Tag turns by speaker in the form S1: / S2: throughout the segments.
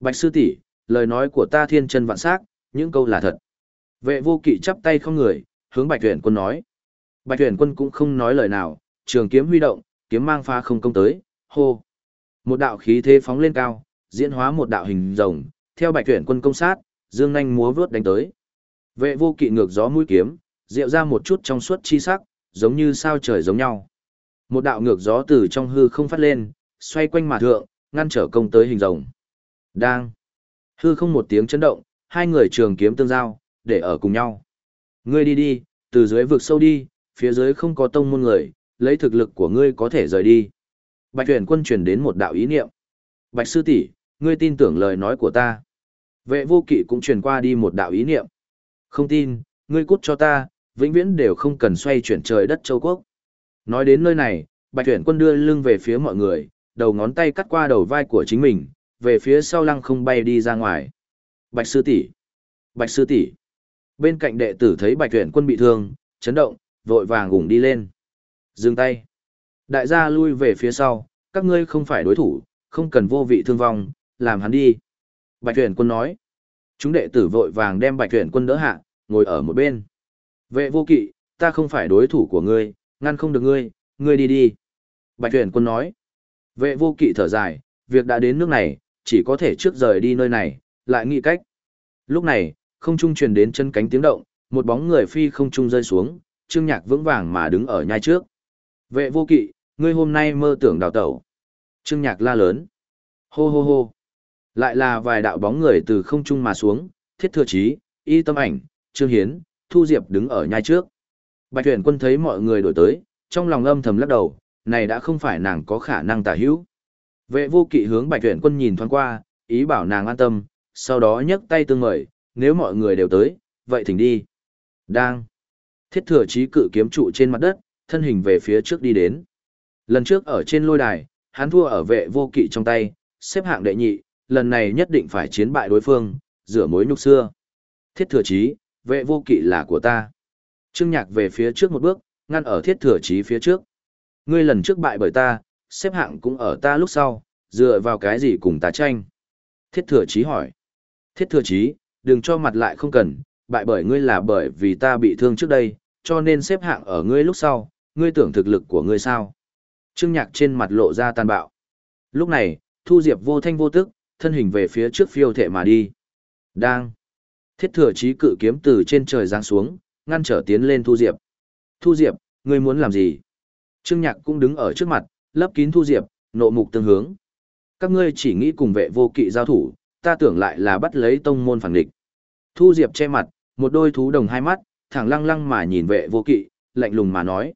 S1: Bạch sư tỷ, lời nói của ta thiên chân vạn sắc, những câu là thật. Vệ vô kỵ chắp tay không người, hướng Bạch Tuyển quân nói. Bạch Tuyển quân cũng không nói lời nào, trường kiếm huy động, kiếm mang pha không công tới, hô. Một đạo khí thế phóng lên cao, diễn hóa một đạo hình rồng, theo Bạch Tuyển quân công sát, dương nhanh múa vớt đánh tới. Vệ vô kỵ ngược gió mũi kiếm, diệu ra một chút trong suốt chi sắc, giống như sao trời giống nhau. Một đạo ngược gió từ trong hư không phát lên, xoay quanh mà thượng, ngăn trở công tới hình rồng. Đang. Hư không một tiếng chấn động, hai người trường kiếm tương giao, để ở cùng nhau. Ngươi đi đi, từ dưới vực sâu đi, phía dưới không có tông môn người, lấy thực lực của ngươi có thể rời đi. Bạch tuyển quân truyền đến một đạo ý niệm. Bạch sư tỷ, ngươi tin tưởng lời nói của ta. Vệ vô kỵ cũng truyền qua đi một đạo ý niệm. Không tin, ngươi cút cho ta, vĩnh viễn đều không cần xoay chuyển trời đất châu quốc. Nói đến nơi này, bạch tuyển quân đưa lưng về phía mọi người, đầu ngón tay cắt qua đầu vai của chính mình, về phía sau lăng không bay đi ra ngoài. Bạch sư tỷ, Bạch sư tỷ. Bên cạnh đệ tử thấy Bạch Tuyển Quân bị thương, chấn động, vội vàng gùng đi lên. Dừng tay. Đại gia lui về phía sau, các ngươi không phải đối thủ, không cần vô vị thương vong, làm hắn đi. Bạch Tuyển Quân nói. Chúng đệ tử vội vàng đem Bạch Tuyển Quân đỡ hạ, ngồi ở một bên. Vệ vô kỵ, ta không phải đối thủ của ngươi, ngăn không được ngươi, ngươi đi đi. Bạch Tuyển Quân nói. Vệ vô kỵ thở dài, việc đã đến nước này, chỉ có thể trước rời đi nơi này, lại nghĩ cách. Lúc này, không trung truyền đến chân cánh tiếng động, một bóng người phi không trung rơi xuống, Trương Nhạc vững vàng mà đứng ở nhai trước. Vệ vô kỵ, ngươi hôm nay mơ tưởng đào tẩu. Trương Nhạc la lớn. Hô hô hô. Lại là vài đạo bóng người từ không trung mà xuống, thiết thừa chí, y tâm ảnh, Trương Hiến, Thu Diệp đứng ở nhai trước. Bạch tuyển quân thấy mọi người đổi tới, trong lòng âm thầm lắc đầu, này đã không phải nàng có khả năng tả hữu. Vệ vô kỵ hướng bạch tuyển quân nhìn thoáng qua, ý bảo nàng an tâm, sau đó nhấc tay tương mời, nếu mọi người đều tới, vậy thỉnh đi. Đang. Thiết thừa chí cự kiếm trụ trên mặt đất, thân hình về phía trước đi đến. Lần trước ở trên lôi đài, hắn thua ở vệ vô kỵ trong tay, xếp hạng đệ nhị, lần này nhất định phải chiến bại đối phương, rửa mối nhục xưa. Thiết thừa chí, vệ vô kỵ là của ta. Trương Nhạc về phía trước một bước, ngăn ở thiết thừa chí phía trước. Ngươi lần trước bại bởi ta, xếp hạng cũng ở ta lúc sau, dựa vào cái gì cùng ta tranh? Thiết thừa chí hỏi. Thiết thừa chí, đừng cho mặt lại không cần, bại bởi ngươi là bởi vì ta bị thương trước đây, cho nên xếp hạng ở ngươi lúc sau, ngươi tưởng thực lực của ngươi sao. Trương Nhạc trên mặt lộ ra tàn bạo. Lúc này, Thu Diệp vô thanh vô tức, thân hình về phía trước phiêu thể mà đi. Đang. Thiết thừa chí cự kiếm từ trên trời giáng xuống, ngăn trở tiến lên Thu Diệp. Thu Diệp, ngươi muốn làm gì? Trương Nhạc cũng đứng ở trước mặt, lấp kín Thu Diệp, nộ mục tương hướng. Các ngươi chỉ nghĩ cùng vệ vô kỵ giao thủ, ta tưởng lại là bắt lấy tông môn phản địch. Thu Diệp che mặt, một đôi thú đồng hai mắt, thẳng lăng lăng mà nhìn vệ vô kỵ, lạnh lùng mà nói.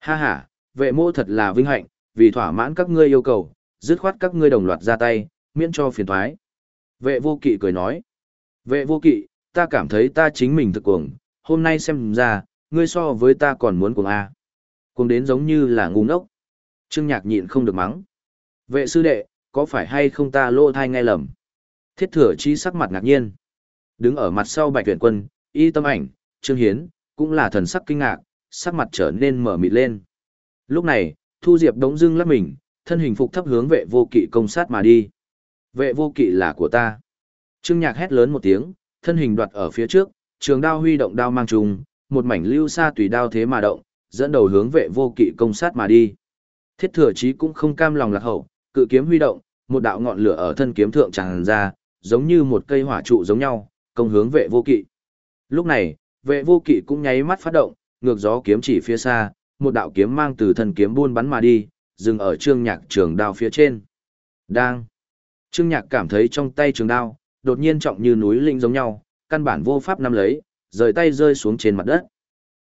S1: Ha ha, vệ mô thật là vinh hạnh, vì thỏa mãn các ngươi yêu cầu, dứt khoát các ngươi đồng loạt ra tay, miễn cho phiền thoái. Vệ vô kỵ cười nói. Vệ vô kỵ, ta cảm thấy ta chính mình thực cuồng, hôm nay xem ra, ngươi so với ta còn muốn cuồng A. Cuồng đến giống như là ngu ngốc. Trương Nhạc nhịn không được mắng. Vệ sư đệ, có phải hay không ta lô thai nghe lầm? Thiết thừa chi sắc mặt ngạc nhiên. Đứng ở mặt sau bạch tuyển quân, y tâm ảnh, trương hiến, cũng là thần sắc kinh ngạc, sắc mặt trở nên mở mịt lên. Lúc này, Thu Diệp đống dưng lắc mình, thân hình phục thấp hướng vệ vô kỵ công sát mà đi. Vệ vô kỵ là của ta. Trương Nhạc hét lớn một tiếng, thân hình đoạt ở phía trước, trường đao huy động đao mang trùng, một mảnh lưu xa tùy đao thế mà động, dẫn đầu hướng vệ vô kỵ công sát mà đi. Thiết thừa chí cũng không cam lòng lạc hậu, cự kiếm huy động, một đạo ngọn lửa ở thân kiếm thượng tràn ra, giống như một cây hỏa trụ giống nhau, công hướng vệ vô kỵ. Lúc này, vệ vô kỵ cũng nháy mắt phát động, ngược gió kiếm chỉ phía xa, một đạo kiếm mang từ thân kiếm buôn bắn mà đi, dừng ở trương nhạc trường đao phía trên. Đang. Trương nhạc cảm thấy trong tay trường đao, đột nhiên trọng như núi linh giống nhau, căn bản vô pháp nắm lấy, rời tay rơi xuống trên mặt đất.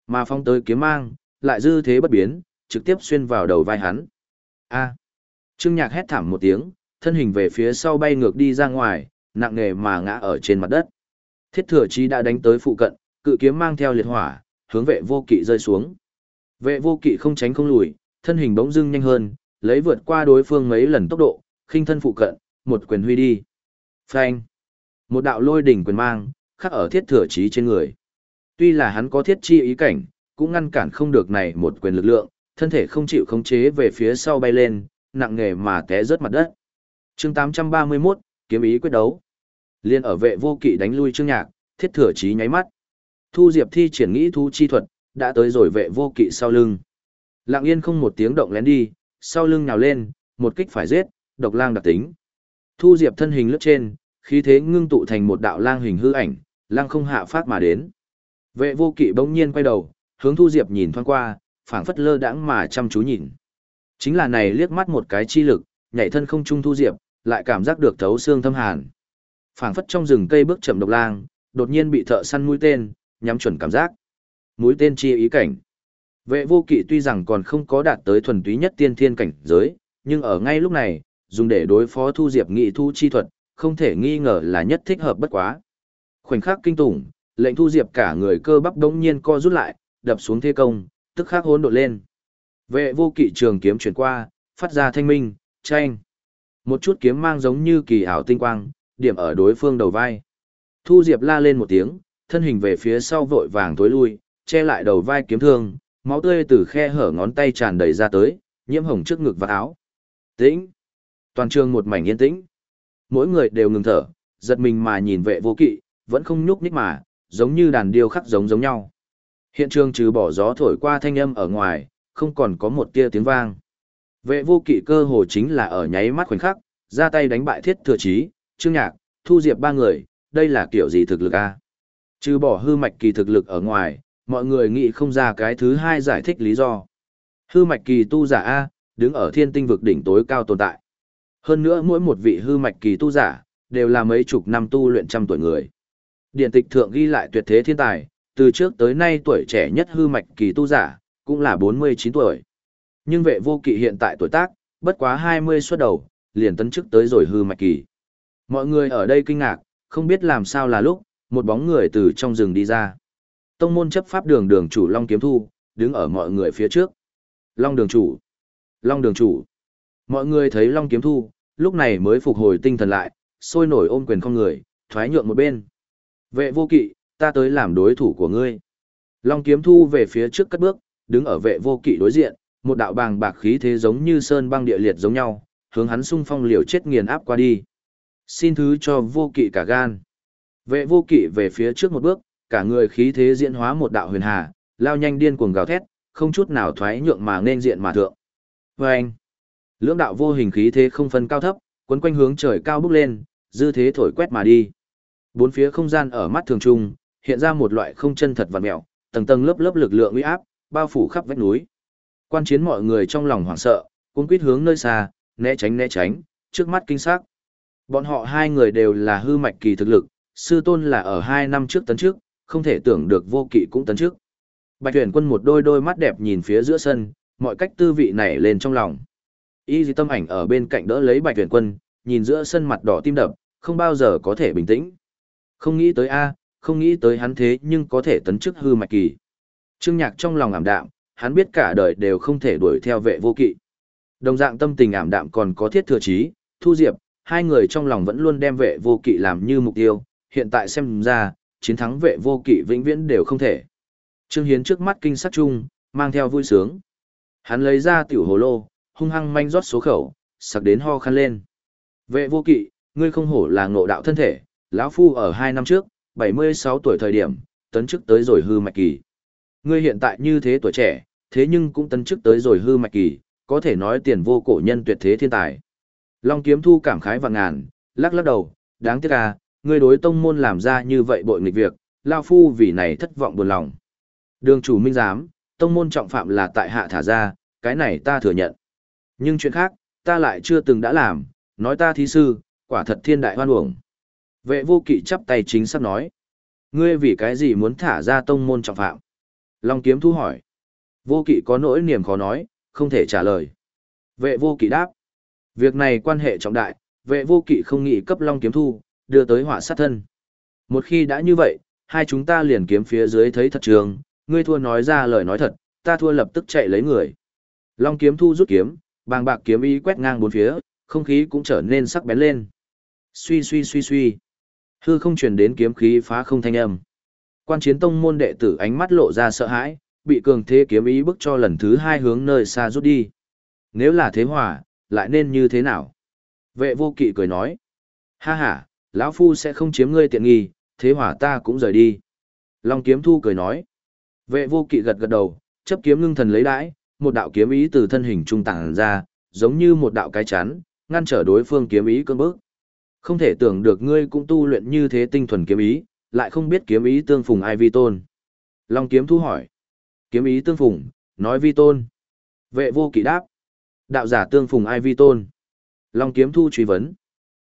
S1: Mà phong tới kiếm mang, lại dư thế bất biến, trực tiếp xuyên vào đầu vai hắn. A. Trương nhạc hét thảm một tiếng, thân hình về phía sau bay ngược đi ra ngoài, nặng nề mà ngã ở trên mặt đất. Thiết thừa chí đã đánh tới phụ cận, cự kiếm mang theo liệt hỏa, hướng vệ vô kỵ rơi xuống. Vệ vô kỵ không tránh không lùi, thân hình bỗng dưng nhanh hơn, lấy vượt qua đối phương mấy lần tốc độ, khinh thân phụ cận, một quyền huy đi. Phanh! Một đạo lôi đỉnh quyền mang, khắc ở thiết thừa chí trên người. Tuy là hắn có thiết chi ý cảnh, cũng ngăn cản không được này một quyền lực lượng, thân thể không chịu khống chế về phía sau bay lên, nặng nề mà té rớt mặt đất. chương 831, kiếm ý quyết đấu. Liên ở vệ vô kỵ đánh lui Trương Nhạc, thiết thừa chí nháy mắt. Thu Diệp thi triển nghĩ thu chi thuật, đã tới rồi vệ vô kỵ sau lưng. Lặng yên không một tiếng động lén đi, sau lưng nhào lên, một kích phải giết, độc lang đặc tính. Thu Diệp thân hình lướt trên, khí thế ngưng tụ thành một đạo lang hình hư ảnh, lang không hạ phát mà đến. Vệ vô kỵ bỗng nhiên quay đầu, hướng Thu Diệp nhìn thoáng qua, phảng phất lơ đãng mà chăm chú nhìn. Chính là này liếc mắt một cái chi lực, nhảy thân không trung Thu Diệp, lại cảm giác được thấu xương thâm hàn. Phảng phất trong rừng cây bước chậm độc lang, đột nhiên bị thợ săn mũi tên, nhắm chuẩn cảm giác. Mũi tên chi ý cảnh. Vệ vô kỵ tuy rằng còn không có đạt tới thuần túy nhất tiên thiên cảnh giới, nhưng ở ngay lúc này, dùng để đối phó thu diệp nghị thu chi thuật, không thể nghi ngờ là nhất thích hợp bất quá. Khoảnh khắc kinh tủng, lệnh thu diệp cả người cơ bắp đống nhiên co rút lại, đập xuống thế công, tức khắc hỗn độn lên. Vệ vô kỵ trường kiếm chuyển qua, phát ra thanh minh, tranh. Một chút kiếm mang giống như kỳ ảo tinh quang, điểm ở đối phương đầu vai. Thu diệp la lên một tiếng, thân hình về phía sau vội vàng tối lui, che lại đầu vai kiếm thương, máu tươi từ khe hở ngón tay tràn đầy ra tới, nhiễm hồng trước ngực và áo. Tĩnh. Toàn trường một mảnh yên tĩnh. Mỗi người đều ngừng thở, giật mình mà nhìn vệ vô kỵ, vẫn không nhúc nhích mà, giống như đàn điêu khắc giống giống nhau. Hiện trường trừ bỏ gió thổi qua thanh âm ở ngoài, không còn có một tia tiếng vang. Vệ vô kỵ cơ hồ chính là ở nháy mắt khoảnh khắc, ra tay đánh bại thiết thừa chí, trương nhạc, thu diệp ba người, đây là kiểu gì thực lực a? Trừ bỏ hư mạch kỳ thực lực ở ngoài, mọi người nghĩ không ra cái thứ hai giải thích lý do. Hư mạch kỳ tu giả A, đứng ở thiên tinh vực đỉnh tối cao tồn tại. Hơn nữa mỗi một vị hư mạch kỳ tu giả, đều là mấy chục năm tu luyện trăm tuổi người. Điện tịch thượng ghi lại tuyệt thế thiên tài, từ trước tới nay tuổi trẻ nhất hư mạch kỳ tu giả, cũng là 49 tuổi. Nhưng vệ vô kỵ hiện tại tuổi tác, bất quá 20 xuất đầu, liền tấn chức tới rồi hư mạch kỳ. Mọi người ở đây kinh ngạc, không biết làm sao là lúc, một bóng người từ trong rừng đi ra. Tông môn chấp pháp đường đường chủ Long Kiếm Thu, đứng ở mọi người phía trước. Long đường chủ. Long đường chủ. Mọi người thấy Long Kiếm Thu, lúc này mới phục hồi tinh thần lại, sôi nổi ôm quyền không người, thoái nhượng một bên. Vệ vô kỵ, ta tới làm đối thủ của ngươi. Long Kiếm Thu về phía trước cất bước, đứng ở vệ vô kỵ đối diện, một đạo bàng bạc khí thế giống như sơn băng địa liệt giống nhau, hướng hắn xung phong liều chết nghiền áp qua đi. Xin thứ cho vô kỵ cả gan. Vệ vô kỵ về phía trước một bước, cả người khí thế diễn hóa một đạo huyền hà, lao nhanh điên cuồng gào thét, không chút nào thoái nhượng mà nên diện mà thượng. Và anh, lưỡng đạo vô hình khí thế không phân cao thấp, quấn quanh hướng trời cao bước lên, dư thế thổi quét mà đi. Bốn phía không gian ở mắt thường trung, hiện ra một loại không chân thật vật mèo, tầng tầng lớp lớp lực lượng uy áp, bao phủ khắp vách núi. Quan chiến mọi người trong lòng hoảng sợ, cuống quýt hướng nơi xa, né tránh né tránh, trước mắt kinh sắc. Bọn họ hai người đều là hư mạch kỳ thực lực, sư tôn là ở hai năm trước tấn trước, không thể tưởng được vô kỵ cũng tấn trước. Bạch tuyển quân một đôi đôi mắt đẹp nhìn phía giữa sân, mọi cách tư vị nảy lên trong lòng. Y dì tâm ảnh ở bên cạnh đỡ lấy bạch tuyển quân, nhìn giữa sân mặt đỏ tim đập, không bao giờ có thể bình tĩnh. Không nghĩ tới A, không nghĩ tới hắn thế nhưng có thể tấn chức hư mạch kỳ. Trương nhạc trong lòng ảm đạm, hắn biết cả đời đều không thể đuổi theo vệ vô kỵ. Đồng dạng tâm tình ảm đạm còn có thiết thừa trí, thu diệp, hai người trong lòng vẫn luôn đem vệ vô kỵ làm như mục tiêu, hiện tại xem ra, chiến thắng vệ vô kỵ vĩnh viễn đều không thể. Trương Hiến trước mắt kinh sắc chung, mang theo vui sướng. Hắn lấy ra tiểu hồ lô, hung hăng manh rót số khẩu, sặc đến ho khăn lên. Vệ vô kỵ, ngươi không hổ là ngộ đạo thân thể, lão phu ở hai năm trước, 76 tuổi thời điểm, tấn chức tới rồi hư mạch kỳ. Ngươi hiện tại như thế tuổi trẻ, thế nhưng cũng tấn chức tới rồi hư mạch kỳ, có thể nói tiền vô cổ nhân tuyệt thế thiên tài. Long kiếm thu cảm khái và ngàn, lắc lắc đầu, đáng tiếc à, ngươi đối tông môn làm ra như vậy bội nghịch việc, lao phu vì này thất vọng buồn lòng. Đường chủ minh giám, tông môn trọng phạm là tại hạ thả ra, cái này ta thừa nhận. Nhưng chuyện khác, ta lại chưa từng đã làm, nói ta thí sư, quả thật thiên đại hoan uổng. Vệ vô kỵ chắp tay chính sắp nói. Ngươi vì cái gì muốn thả ra tông môn trọng phạm? Long kiếm thu hỏi. Vô kỵ có nỗi niềm khó nói, không thể trả lời. Vệ vô kỵ đáp. Việc này quan hệ trọng đại, vệ vô kỵ không nghĩ cấp Long kiếm thu, đưa tới họa sát thân. Một khi đã như vậy, hai chúng ta liền kiếm phía dưới thấy thật trường, ngươi thua nói ra lời nói thật, ta thua lập tức chạy lấy người. Long kiếm thu rút kiếm, bàng bạc kiếm ý quét ngang bốn phía, không khí cũng trở nên sắc bén lên. Suy suy suy suy. Hư không truyền đến kiếm khí phá không thanh âm. Quan chiến tông môn đệ tử ánh mắt lộ ra sợ hãi, bị cường thế kiếm ý bức cho lần thứ hai hướng nơi xa rút đi. Nếu là thế hòa, lại nên như thế nào? Vệ vô kỵ cười nói. Ha ha, lão phu sẽ không chiếm ngươi tiện nghi, thế hỏa ta cũng rời đi. Long kiếm thu cười nói. Vệ vô kỵ gật gật đầu, chấp kiếm ngưng thần lấy đãi, một đạo kiếm ý từ thân hình trung tàng ra, giống như một đạo cái chắn, ngăn trở đối phương kiếm ý cơn bước. Không thể tưởng được ngươi cũng tu luyện như thế tinh thuần kiếm ý, lại không biết kiếm ý tương phùng ai vi tôn. Long kiếm thu hỏi. Kiếm ý tương phùng, nói vi tôn. Vệ vô kỵ đáp. Đạo giả tương phùng ai vi tôn. Long kiếm thu truy vấn.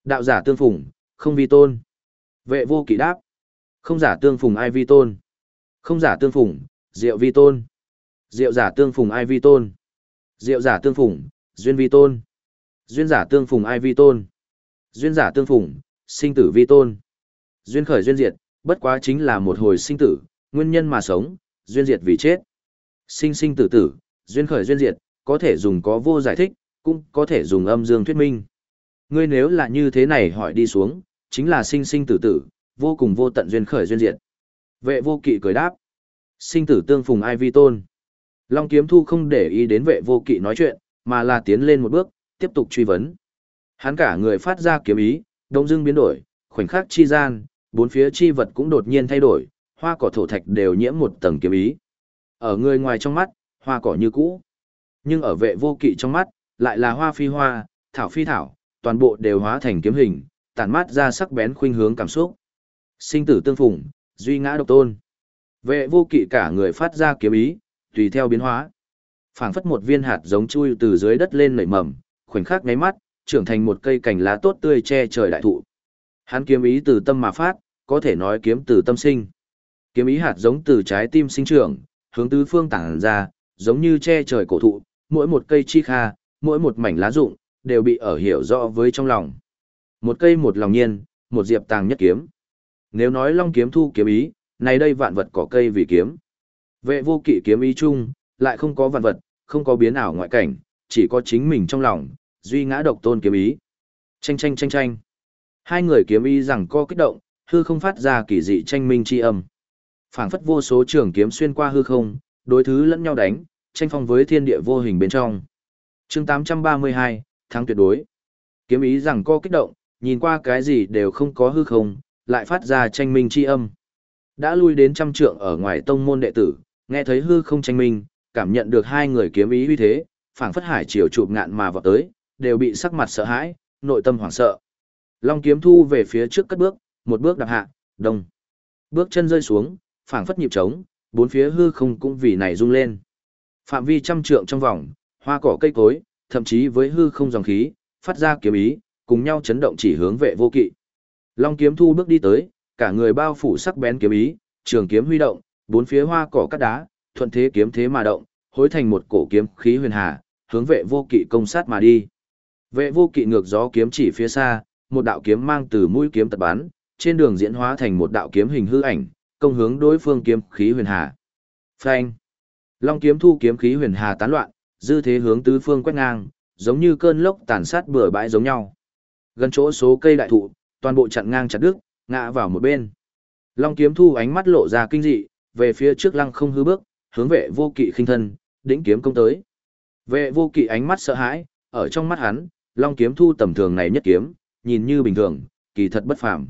S1: Đạo giả tương phùng, không vi tôn. Vệ vô kỵ đáp. Không giả tương phùng ai vi tôn. Không giả tương phùng, diệu vi tôn. Diệu giả tương phùng ai vi tôn. Diệu giả tương phùng, duyên vi tôn. Duyên giả tương phùng ai vi tôn. Duyên giả tương phùng, sinh tử vi tôn. Duyên khởi duyên diệt, bất quá chính là một hồi sinh tử, nguyên nhân mà sống, duyên diệt vì chết. Sinh sinh tử tử, duyên khởi duyên diệt, có thể dùng có vô giải thích, cũng có thể dùng âm dương thuyết minh. Ngươi nếu là như thế này hỏi đi xuống, chính là sinh sinh tử tử, vô cùng vô tận duyên khởi duyên diệt. Vệ vô kỵ cười đáp. Sinh tử tương phùng ai vi tôn. Long kiếm thu không để ý đến vệ vô kỵ nói chuyện, mà là tiến lên một bước, tiếp tục truy vấn. Hắn cả người phát ra kiếm ý, đông dưng biến đổi, khoảnh khắc chi gian, bốn phía chi vật cũng đột nhiên thay đổi, hoa cỏ thổ thạch đều nhiễm một tầng kiếm ý. Ở người ngoài trong mắt, hoa cỏ như cũ. Nhưng ở vệ vô kỵ trong mắt, lại là hoa phi hoa, thảo phi thảo, toàn bộ đều hóa thành kiếm hình, tản mát ra sắc bén khuynh hướng cảm xúc. Sinh tử tương phùng, duy ngã độc tôn. Vệ vô kỵ cả người phát ra kiếm ý, tùy theo biến hóa. phảng phất một viên hạt giống chui từ dưới đất lên nảy mầm, khoảnh khắc ngáy mắt, trưởng thành một cây cành lá tốt tươi che trời đại thụ. Hắn kiếm ý từ tâm mà phát, có thể nói kiếm từ tâm sinh. Kiếm ý hạt giống từ trái tim sinh trưởng, hướng tứ phương tản ra, giống như che trời cổ thụ, mỗi một cây chi kha, mỗi một mảnh lá rụng, đều bị ở hiểu rõ với trong lòng. Một cây một lòng nhiên, một diệp tàng nhất kiếm. Nếu nói long kiếm thu kiếm ý, này đây vạn vật có cây vì kiếm. Vệ vô kỵ kiếm ý chung, lại không có vạn vật, không có biến ảo ngoại cảnh, chỉ có chính mình trong lòng, duy ngã độc tôn kiếm ý. Tranh tranh tranh tranh. Hai người kiếm ý rằng co kích động, hư không phát ra kỳ dị tranh minh chi âm. Phảng phất vô số trường kiếm xuyên qua hư không, đối thứ lẫn nhau đánh, tranh phong với thiên địa vô hình bên trong. Chương 832, thắng tuyệt đối. Kiếm ý rằng co kích động, nhìn qua cái gì đều không có hư không, lại phát ra tranh minh chi âm. Đã lui đến trăm trượng ở ngoài tông môn đệ tử, nghe thấy hư không tranh minh, cảm nhận được hai người kiếm ý uy thế, phảng phất hải chiều chụp ngạn mà vào tới, đều bị sắc mặt sợ hãi, nội tâm hoảng sợ. Long kiếm thu về phía trước cất bước, một bước đạp hạ, đông. Bước chân rơi xuống, phảng phất nhịp trống, bốn phía hư không cũng vì này rung lên. Phạm vi trăm trượng trong vòng, hoa cỏ cây cối, thậm chí với hư không dòng khí, phát ra kiếm ý, cùng nhau chấn động chỉ hướng vệ vô kỵ. Long kiếm thu bước đi tới, cả người bao phủ sắc bén kiếm ý, trường kiếm huy động, bốn phía hoa cỏ cắt đá, thuận thế kiếm thế mà động, hối thành một cổ kiếm khí huyền hà, hướng vệ vô kỵ công sát mà đi. Vệ vô kỵ ngược gió kiếm chỉ phía xa, một đạo kiếm mang từ mũi kiếm tật bắn, trên đường diễn hóa thành một đạo kiếm hình hư ảnh, công hướng đối phương kiếm khí huyền hà. Phanh! Long kiếm thu kiếm khí huyền hà tán loạn, dư thế hướng tứ phương quét ngang, giống như cơn lốc tàn sát bừa bãi giống nhau. Gần chỗ số cây đại thụ, toàn bộ chặn ngang chặt đứt, ngã vào một bên. Long kiếm thu ánh mắt lộ ra kinh dị, về phía trước lăng không hư bước, hướng vệ vô kỵ khinh thân, đỉnh kiếm công tới. Vệ vô kỵ ánh mắt sợ hãi, ở trong mắt hắn, long kiếm thu tầm thường này nhất kiếm, nhìn như bình thường, kỳ thật bất phàm.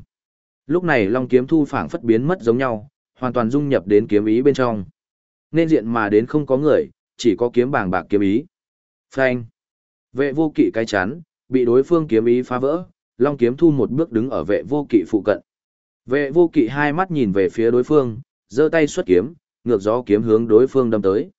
S1: Lúc này long kiếm thu phảng phất biến mất giống nhau, hoàn toàn dung nhập đến kiếm ý bên trong. Nên diện mà đến không có người, chỉ có kiếm bàng bạc kiếm ý. Phanh. Vệ vô kỵ cái chán, bị đối phương kiếm ý phá vỡ, long kiếm thu một bước đứng ở vệ vô kỵ phụ cận. Vệ vô kỵ hai mắt nhìn về phía đối phương, giơ tay xuất kiếm, ngược gió kiếm hướng đối phương đâm tới.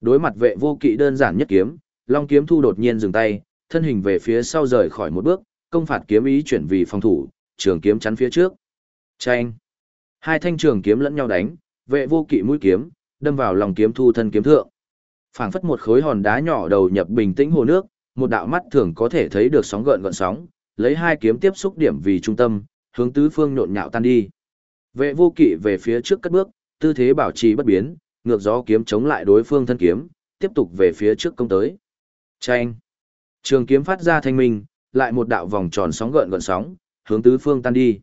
S1: Đối mặt vệ vô kỵ đơn giản nhất kiếm, long kiếm thu đột nhiên dừng tay, thân hình về phía sau rời khỏi một bước, công phạt kiếm ý chuyển vì phòng thủ, trường kiếm chắn phía trước. Chanh! Hai thanh trường kiếm lẫn nhau đánh, vệ vô kỵ mũi kiếm, đâm vào lòng kiếm thu thân kiếm thượng. phảng phất một khối hòn đá nhỏ đầu nhập bình tĩnh hồ nước, một đạo mắt thường có thể thấy được sóng gợn gợn sóng, lấy hai kiếm tiếp xúc điểm vì trung tâm, hướng tứ phương nhộn nhạo tan đi. Vệ vô kỵ về phía trước cất bước, tư thế bảo trì bất biến, ngược gió kiếm chống lại đối phương thân kiếm, tiếp tục về phía trước công tới. Chanh! Trường kiếm phát ra thanh minh, lại một đạo vòng tròn sóng gợn gợn sóng, hướng tứ phương tan đi.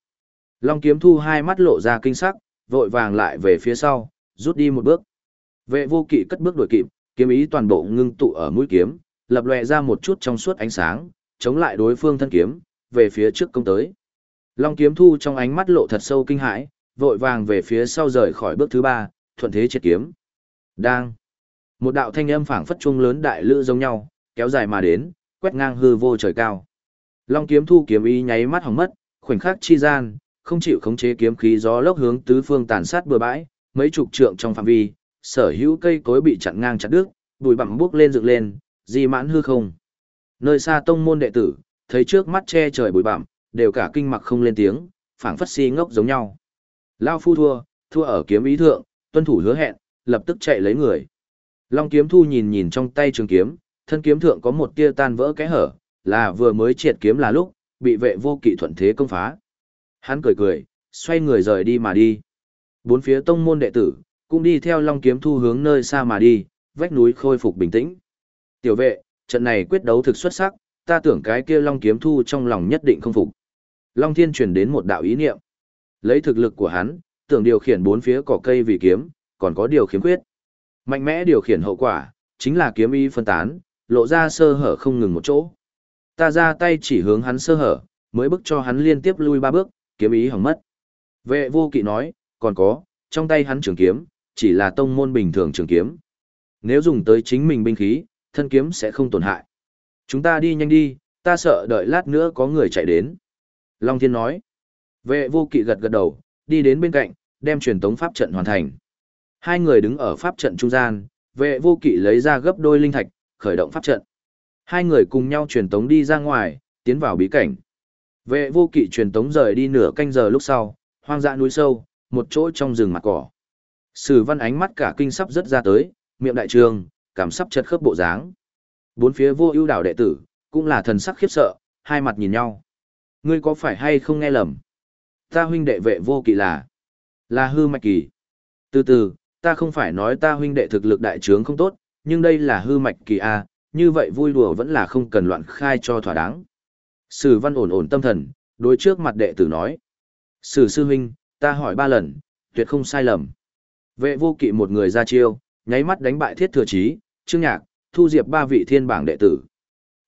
S1: Long kiếm thu hai mắt lộ ra kinh sắc, vội vàng lại về phía sau, rút đi một bước. Vệ vô kỵ cất bước đuổi kịp, kiếm ý toàn bộ ngưng tụ ở mũi kiếm, lập lòe ra một chút trong suốt ánh sáng, chống lại đối phương thân kiếm, về phía trước công tới. Long kiếm thu trong ánh mắt lộ thật sâu kinh hãi, vội vàng về phía sau rời khỏi bước thứ ba, thuận thế chết kiếm. Đang. Một đạo thanh âm phảng phất trung lớn đại lữ giống nhau, kéo dài mà đến, quét ngang hư vô trời cao. Long kiếm thu kiếm ý nháy mắt hỏng mất, khoảnh khắc chi gian, không chịu khống chế kiếm khí gió lốc hướng tứ phương tàn sát bừa bãi, mấy chục trượng trong phạm vi, sở hữu cây cối bị chặn ngang chặt đứt, bụi bặm bước lên dựng lên, di mãn hư không. Nơi xa tông môn đệ tử, thấy trước mắt che trời bụi bặm, đều cả kinh mặc không lên tiếng, phảng phất si ngốc giống nhau. Lao phu thua, thua ở kiếm ý thượng, tuân thủ hứa hẹn, lập tức chạy lấy người. Long kiếm thu nhìn nhìn trong tay trường kiếm, thân kiếm thượng có một tia tan vỡ cái hở, là vừa mới triệt kiếm là lúc, bị vệ vô kỵ thuận thế công phá. Hắn cười cười, xoay người rời đi mà đi. Bốn phía tông môn đệ tử, cũng đi theo long kiếm thu hướng nơi xa mà đi, vách núi khôi phục bình tĩnh. Tiểu vệ, trận này quyết đấu thực xuất sắc, ta tưởng cái kia long kiếm thu trong lòng nhất định không phục. Long thiên truyền đến một đạo ý niệm. Lấy thực lực của hắn, tưởng điều khiển bốn phía cỏ cây vì kiếm, còn có điều khiếm khuyết. Mạnh mẽ điều khiển hậu quả, chính là kiếm y phân tán, lộ ra sơ hở không ngừng một chỗ. Ta ra tay chỉ hướng hắn sơ hở, mới bức cho hắn liên tiếp lui ba bước, kiếm ý hỏng mất. Vệ vô kỵ nói, còn có, trong tay hắn trường kiếm, chỉ là tông môn bình thường trường kiếm. Nếu dùng tới chính mình binh khí, thân kiếm sẽ không tổn hại. Chúng ta đi nhanh đi, ta sợ đợi lát nữa có người chạy đến. Long Thiên nói. Vệ vô kỵ gật gật đầu, đi đến bên cạnh, đem truyền tống pháp trận hoàn thành. Hai người đứng ở pháp trận trung gian, vệ vô kỵ lấy ra gấp đôi linh thạch, khởi động pháp trận. Hai người cùng nhau truyền tống đi ra ngoài, tiến vào bí cảnh. Vệ vô kỵ truyền tống rời đi nửa canh giờ lúc sau, hoang dã núi sâu, một chỗ trong rừng mặt cỏ. Sử văn ánh mắt cả kinh sắp rất ra tới, miệng đại trường, cảm sắp chật khớp bộ dáng. Bốn phía vô ưu đảo đệ tử, cũng là thần sắc khiếp sợ, hai mặt nhìn nhau. Ngươi có phải hay không nghe lầm? Ta huynh đệ vệ vô kỵ là, là hư mạch kỳ. Từ từ, ta không phải nói ta huynh đệ thực lực đại trướng không tốt, nhưng đây là hư mạch kỳ A, như vậy vui đùa vẫn là không cần loạn khai cho thỏa đáng. Sử văn ổn ổn tâm thần, đối trước mặt đệ tử nói. Sử sư huynh, ta hỏi ba lần, tuyệt không sai lầm. Vệ vô kỵ một người ra chiêu, nháy mắt đánh bại thiết thừa trí trương nhạc, thu diệp ba vị thiên bảng đệ tử.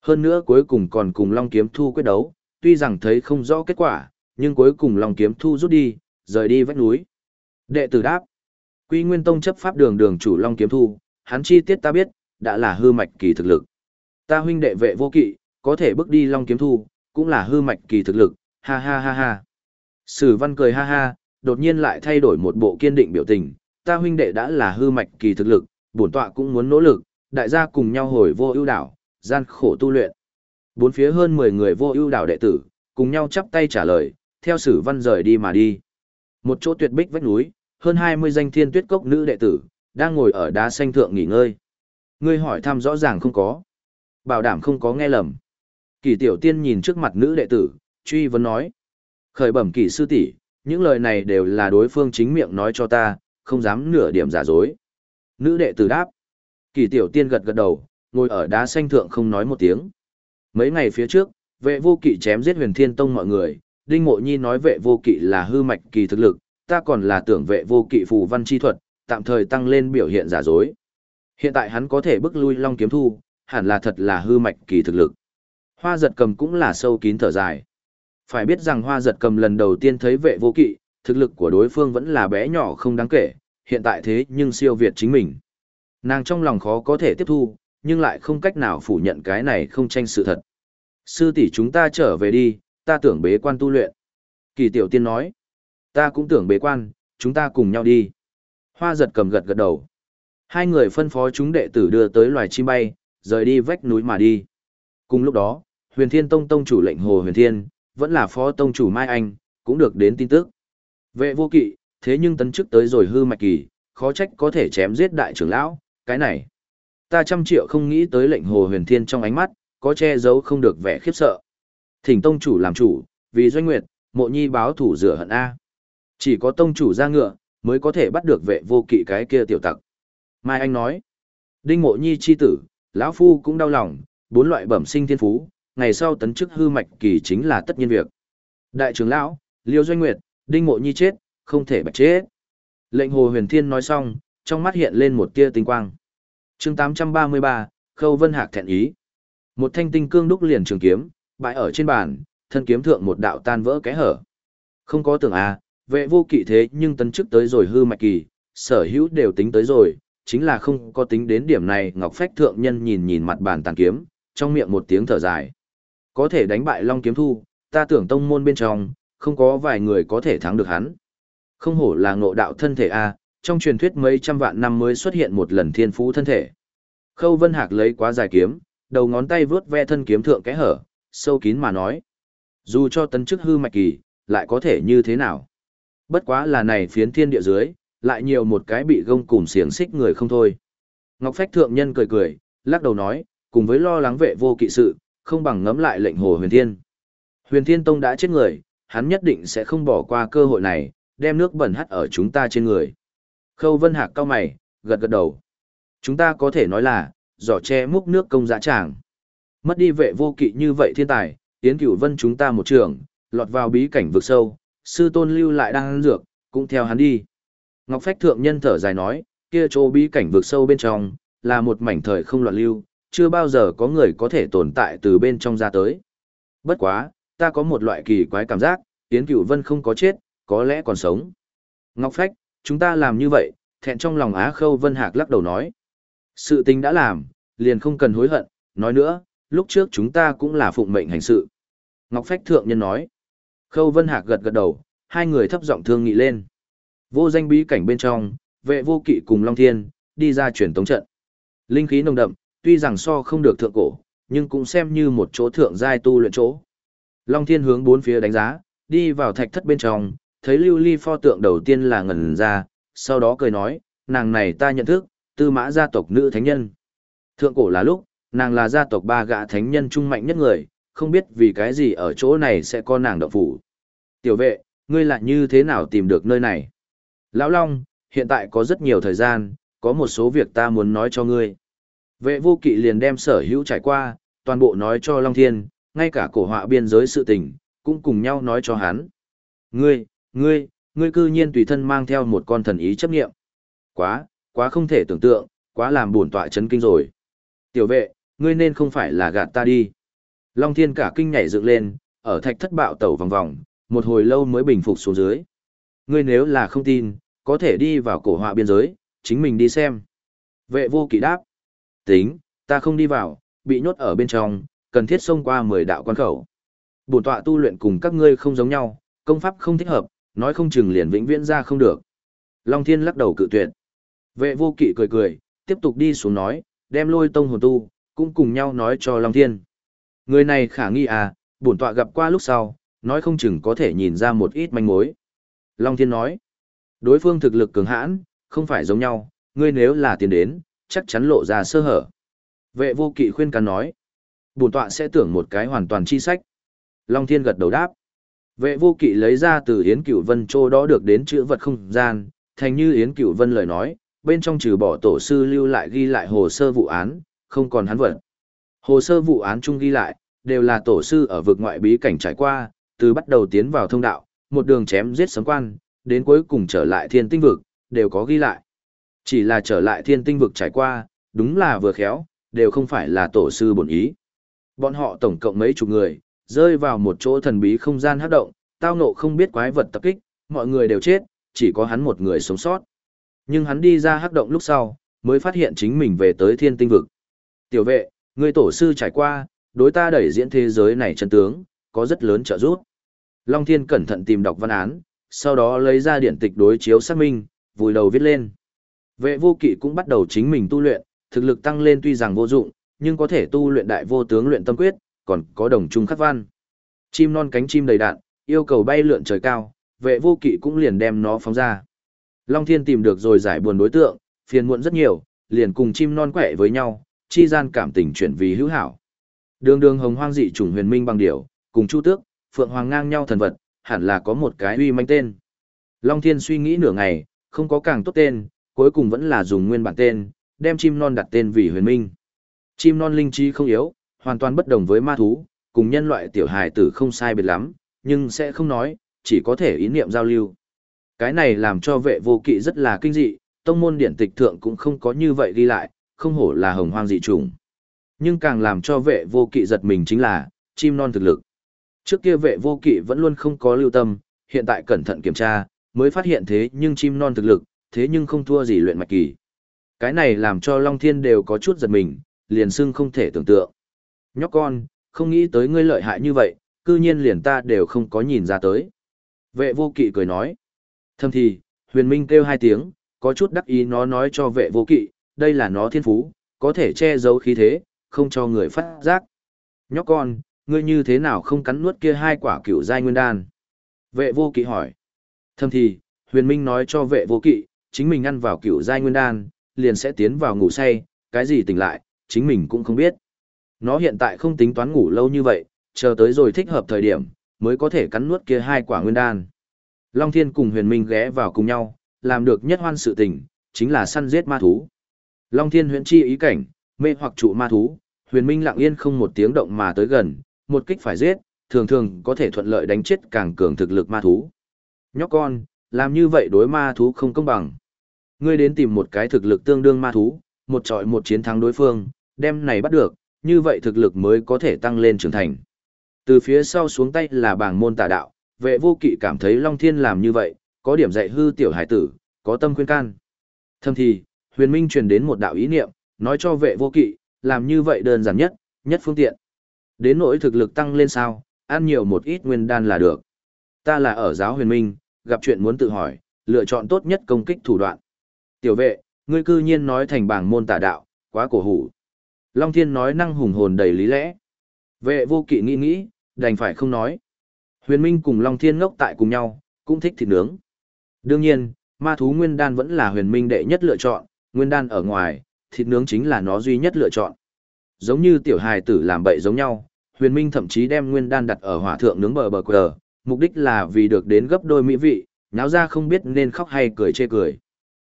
S1: Hơn nữa cuối cùng còn cùng Long Kiếm Thu quyết đấu, tuy rằng thấy không rõ kết quả, nhưng cuối cùng Long Kiếm Thu rút đi, rời đi vách núi. Đệ tử đáp. Quy Nguyên Tông chấp pháp đường đường chủ Long Kiếm Thu, hắn chi tiết ta biết, đã là hư mạch kỳ thực lực. Ta huynh đệ vệ vô kỵ, có thể bước đi Long Kiếm Thu, cũng là hư mạch kỳ thực lực, ha ha ha ha. Sử văn cười ha ha, đột nhiên lại thay đổi một bộ kiên định biểu tình, ta huynh đệ đã là hư mạch kỳ thực lực, bổn tọa cũng muốn nỗ lực, đại gia cùng nhau hồi vô ưu đảo, gian khổ tu luyện. Bốn phía hơn 10 người vô ưu đảo đệ tử, cùng nhau chắp tay trả lời, theo sử văn rời đi mà đi. Một chỗ tuyệt bích vách núi, hơn 20 danh thiên tuyết cốc nữ đệ tử, đang ngồi ở đá xanh thượng nghỉ ngơi. Ngươi hỏi thăm rõ ràng không có. Bảo đảm không có nghe lầm. Kỳ tiểu tiên nhìn trước mặt nữ đệ tử, truy vấn nói. Khởi bẩm kỳ sư tỷ, những lời này đều là đối phương chính miệng nói cho ta, không dám nửa điểm giả dối. Nữ đệ tử đáp. Kỳ tiểu tiên gật gật đầu, ngồi ở đá xanh thượng không nói một tiếng. Mấy ngày phía trước, vệ vô kỵ chém giết huyền thiên tông mọi người, Đinh Mộ Nhi nói vệ vô kỵ là hư mạch kỳ thực lực, ta còn là tưởng vệ vô kỵ phù văn chi thuật, tạm thời tăng lên biểu hiện giả dối. Hiện tại hắn có thể bức lui Long Kiếm Thu, hẳn là thật là hư mạch kỳ thực lực. Hoa giật cầm cũng là sâu kín thở dài. Phải biết rằng hoa giật cầm lần đầu tiên thấy vệ vô kỵ, thực lực của đối phương vẫn là bé nhỏ không đáng kể, hiện tại thế nhưng siêu việt chính mình. Nàng trong lòng khó có thể tiếp thu, nhưng lại không cách nào phủ nhận cái này không tranh sự thật. Sư tỷ chúng ta trở về đi, ta tưởng bế quan tu luyện. Kỳ tiểu tiên nói, ta cũng tưởng bế quan, chúng ta cùng nhau đi. Hoa giật cầm gật gật đầu. Hai người phân phó chúng đệ tử đưa tới loài chim bay, rời đi vách núi mà đi. Cùng lúc đó, huyền thiên tông tông chủ lệnh hồ huyền thiên, vẫn là phó tông chủ Mai Anh, cũng được đến tin tức. Vệ vô kỵ, thế nhưng tấn chức tới rồi hư mạch kỳ, khó trách có thể chém giết đại trưởng lão, cái này. Ta trăm triệu không nghĩ tới lệnh hồ huyền thiên trong ánh mắt, có che giấu không được vẻ khiếp sợ. Thỉnh tông chủ làm chủ, vì doanh nguyệt, mộ nhi báo thủ rửa hận A. Chỉ có tông chủ ra ngựa, mới có thể bắt được vệ vô kỵ cái kia tiểu tặc. Mai Anh nói, đinh mộ nhi chi tử, lão phu cũng đau lòng, bốn loại bẩm sinh thiên phú, ngày sau tấn chức hư mạch kỳ chính là tất nhiên việc. Đại trưởng lão, Liêu Doanh Nguyệt, Đinh Mộ Nhi chết, không thể bạch chết. Lệnh Hồ Huyền Thiên nói xong, trong mắt hiện lên một tia tinh quang. Chương 833, Khâu Vân Hạc thẹn ý. Một thanh tinh cương đúc liền trường kiếm, bãi ở trên bàn, thân kiếm thượng một đạo tan vỡ kẽ hở. Không có tưởng à, vệ vô kỵ thế nhưng tấn chức tới rồi hư mạch kỳ, sở hữu đều tính tới rồi, chính là không có tính đến điểm này Ngọc Phách Thượng Nhân nhìn nhìn mặt bàn tàn kiếm, trong miệng một tiếng thở dài. Có thể đánh bại Long Kiếm Thu, ta tưởng tông môn bên trong, không có vài người có thể thắng được hắn. Không hổ là ngộ đạo thân thể A, trong truyền thuyết mấy trăm vạn năm mới xuất hiện một lần thiên phú thân thể. Khâu Vân Hạc lấy quá dài kiếm, đầu ngón tay vướt ve thân kiếm thượng kẽ hở, sâu kín mà nói. Dù cho tấn chức hư mạch kỳ, lại có thể như thế nào? Bất quá là này phiến thiên địa dưới, lại nhiều một cái bị gông cùm xiềng xích người không thôi. Ngọc Phách Thượng Nhân cười cười, lắc đầu nói, cùng với lo lắng vệ vô kỵ sự, không bằng ngấm lại lệnh hồ huyền thiên. Huyền thiên tông đã chết người, hắn nhất định sẽ không bỏ qua cơ hội này, đem nước bẩn hắt ở chúng ta trên người. Khâu Vân Hạc cao mày, gật gật đầu. Chúng ta có thể nói là, giỏ che múc nước công dã tràng. Mất đi vệ vô kỵ như vậy thiên tài, Yến Cửu Vân chúng ta một trường, lọt vào bí cảnh vực sâu, sư tôn lưu lại đang dược, cũng theo hắn đi. Ngọc Phách Thượng Nhân thở dài nói, kia chỗ bí cảnh vực sâu bên trong, là một mảnh thời không loạn lưu, chưa bao giờ có người có thể tồn tại từ bên trong ra tới. Bất quá, ta có một loại kỳ quái cảm giác, Yến Cửu Vân không có chết, có lẽ còn sống. Ngọc Phách, chúng ta làm như vậy, thẹn trong lòng Á Khâu Vân Hạc lắc đầu nói. Sự tình đã làm, liền không cần hối hận, nói nữa, lúc trước chúng ta cũng là phụng mệnh hành sự. Ngọc Phách Thượng Nhân nói. Khâu Vân Hạc gật gật đầu, hai người thấp giọng thương nghị lên. Vô danh bí cảnh bên trong, vệ vô kỵ cùng Long Thiên, đi ra chuyển tống trận. Linh khí nồng đậm, tuy rằng so không được thượng cổ, nhưng cũng xem như một chỗ thượng giai tu luyện chỗ. Long Thiên hướng bốn phía đánh giá, đi vào thạch thất bên trong, thấy lưu ly pho tượng đầu tiên là ngẩn ra, sau đó cười nói, nàng này ta nhận thức, tư mã gia tộc nữ thánh nhân. Thượng cổ là lúc, nàng là gia tộc ba gã thánh nhân trung mạnh nhất người, không biết vì cái gì ở chỗ này sẽ có nàng động phủ. Tiểu vệ, ngươi lại như thế nào tìm được nơi này? Lão Long, hiện tại có rất nhiều thời gian, có một số việc ta muốn nói cho ngươi. Vệ vô kỵ liền đem sở hữu trải qua, toàn bộ nói cho Long Thiên, ngay cả cổ họa biên giới sự tình, cũng cùng nhau nói cho hắn. Ngươi, ngươi, ngươi cư nhiên tùy thân mang theo một con thần ý chấp nghiệm. Quá, quá không thể tưởng tượng, quá làm buồn tọa chấn kinh rồi. Tiểu vệ, ngươi nên không phải là gạt ta đi. Long Thiên cả kinh nhảy dựng lên, ở thạch thất bạo tẩu vòng vòng, một hồi lâu mới bình phục xuống dưới. Ngươi nếu là không tin, có thể đi vào cổ họa biên giới, chính mình đi xem. Vệ vô kỵ đáp. Tính, ta không đi vào, bị nhốt ở bên trong, cần thiết xông qua 10 đạo quan khẩu. Bổn tọa tu luyện cùng các ngươi không giống nhau, công pháp không thích hợp, nói không chừng liền vĩnh viễn ra không được. Long Thiên lắc đầu cự tuyệt. Vệ vô kỵ cười cười, tiếp tục đi xuống nói, đem lôi tông hồn tu, cũng cùng nhau nói cho Long Thiên. Người này khả nghi à, bổn tọa gặp qua lúc sau, nói không chừng có thể nhìn ra một ít manh mối. Long Thiên nói, đối phương thực lực cường hãn, không phải giống nhau, ngươi nếu là tiền đến, chắc chắn lộ ra sơ hở. Vệ vô kỵ khuyên can nói, bổn tọa sẽ tưởng một cái hoàn toàn chi sách. Long Thiên gật đầu đáp. Vệ vô kỵ lấy ra từ Yến Cửu Vân chỗ đó được đến chữ vật không gian, thành như Yến Cửu Vân lời nói, bên trong trừ bỏ tổ sư lưu lại ghi lại hồ sơ vụ án, không còn hắn vật. Hồ sơ vụ án chung ghi lại, đều là tổ sư ở vực ngoại bí cảnh trải qua, từ bắt đầu tiến vào thông đạo, một đường chém giết sấm quan, đến cuối cùng trở lại thiên tinh vực, đều có ghi lại. Chỉ là trở lại thiên tinh vực trải qua, đúng là vừa khéo, đều không phải là tổ sư bổn ý. Bọn họ tổng cộng mấy chục người, rơi vào một chỗ thần bí không gian hắc động, tao nộ không biết quái vật tập kích, mọi người đều chết, chỉ có hắn một người sống sót. Nhưng hắn đi ra hắc động lúc sau, mới phát hiện chính mình về tới thiên tinh vực. Tiểu vệ, người tổ sư trải qua, đối ta đẩy diễn thế giới này chân tướng, có rất lớn trợ giúp. Long Thiên cẩn thận tìm đọc văn án, sau đó lấy ra điển tịch đối chiếu xác minh, vùi đầu viết lên. Vệ vô kỵ cũng bắt đầu chính mình tu luyện, thực lực tăng lên tuy rằng vô dụng, nhưng có thể tu luyện đại vô tướng luyện tâm quyết, còn có đồng trung khắc văn. Chim non cánh chim đầy đạn, yêu cầu bay lượn trời cao, vệ vô kỵ cũng liền đem nó phóng ra. Long Thiên tìm được rồi giải buồn đối tượng, phiền muộn rất nhiều, liền cùng chim non quẻ với nhau, chi gian cảm tình chuyển vì hữu hảo. Đường đường hồng hoang dị chủng huyền minh bằng điểu, cùng chu tước, phượng hoàng ngang nhau thần vật, hẳn là có một cái uy manh tên. Long Thiên suy nghĩ nửa ngày, không có càng tốt tên, cuối cùng vẫn là dùng nguyên bản tên, đem chim non đặt tên vì huyền minh. Chim non linh trí không yếu, hoàn toàn bất đồng với ma thú, cùng nhân loại tiểu hài tử không sai biệt lắm, nhưng sẽ không nói, chỉ có thể ý niệm giao lưu. Cái này làm cho vệ vô kỵ rất là kinh dị, tông môn điển tịch thượng cũng không có như vậy ghi lại, không hổ là hồng hoang dị trùng. Nhưng càng làm cho vệ vô kỵ giật mình chính là, chim non thực lực. Trước kia vệ vô kỵ vẫn luôn không có lưu tâm, hiện tại cẩn thận kiểm tra, mới phát hiện thế nhưng chim non thực lực, thế nhưng không thua gì luyện mạch kỳ. Cái này làm cho Long Thiên đều có chút giật mình, liền xưng không thể tưởng tượng. Nhóc con, không nghĩ tới ngươi lợi hại như vậy, cư nhiên liền ta đều không có nhìn ra tới. Vệ vô kỵ cười nói. Thâm thì, huyền minh kêu hai tiếng, có chút đắc ý nó nói cho vệ vô kỵ, đây là nó thiên phú, có thể che giấu khí thế, không cho người phát giác. Nhóc con, ngươi như thế nào không cắn nuốt kia hai quả cửu giai nguyên đan? Vệ vô kỵ hỏi. Thâm thì, huyền minh nói cho vệ vô kỵ, chính mình ăn vào cửu giai nguyên đan, liền sẽ tiến vào ngủ say, cái gì tỉnh lại, chính mình cũng không biết. Nó hiện tại không tính toán ngủ lâu như vậy, chờ tới rồi thích hợp thời điểm, mới có thể cắn nuốt kia hai quả nguyên đan. Long Thiên cùng huyền minh ghé vào cùng nhau, làm được nhất hoan sự tình, chính là săn giết ma thú. Long Thiên huyễn chi ý cảnh, mê hoặc trụ ma thú, huyền minh lặng yên không một tiếng động mà tới gần, một kích phải giết, thường thường có thể thuận lợi đánh chết càng cường thực lực ma thú. Nhóc con, làm như vậy đối ma thú không công bằng. Ngươi đến tìm một cái thực lực tương đương ma thú, một trọi một chiến thắng đối phương, đem này bắt được, như vậy thực lực mới có thể tăng lên trưởng thành. Từ phía sau xuống tay là bảng môn tà đạo, vệ vô kỵ cảm thấy Long Thiên làm như vậy, có điểm dạy hư tiểu hải tử, có tâm khuyên can. Thâm thì, huyền minh truyền đến một đạo ý niệm, nói cho vệ vô kỵ, làm như vậy đơn giản nhất, nhất phương tiện. Đến nỗi thực lực tăng lên sao, ăn nhiều một ít nguyên đan là được. Ta là ở giáo huyền minh, gặp chuyện muốn tự hỏi, lựa chọn tốt nhất công kích thủ đoạn. Tiểu vệ, ngươi cư nhiên nói thành bảng môn tả đạo, quá cổ hủ. Long Thiên nói năng hùng hồn đầy lý lẽ. Vệ vô kỵ nghĩ nghĩ, đành phải không nói. Huyền Minh cùng Long Thiên ngốc tại cùng nhau, cũng thích thịt nướng. Đương nhiên, ma thú nguyên đan vẫn là huyền minh đệ nhất lựa chọn, nguyên đan ở ngoài, thịt nướng chính là nó duy nhất lựa chọn. Giống như tiểu hài tử làm bậy giống nhau, huyền minh thậm chí đem nguyên đan đặt ở hỏa thượng nướng bờ bờ quờ, mục đích là vì được đến gấp đôi mỹ vị, náo ra không biết nên khóc hay cười chê cười.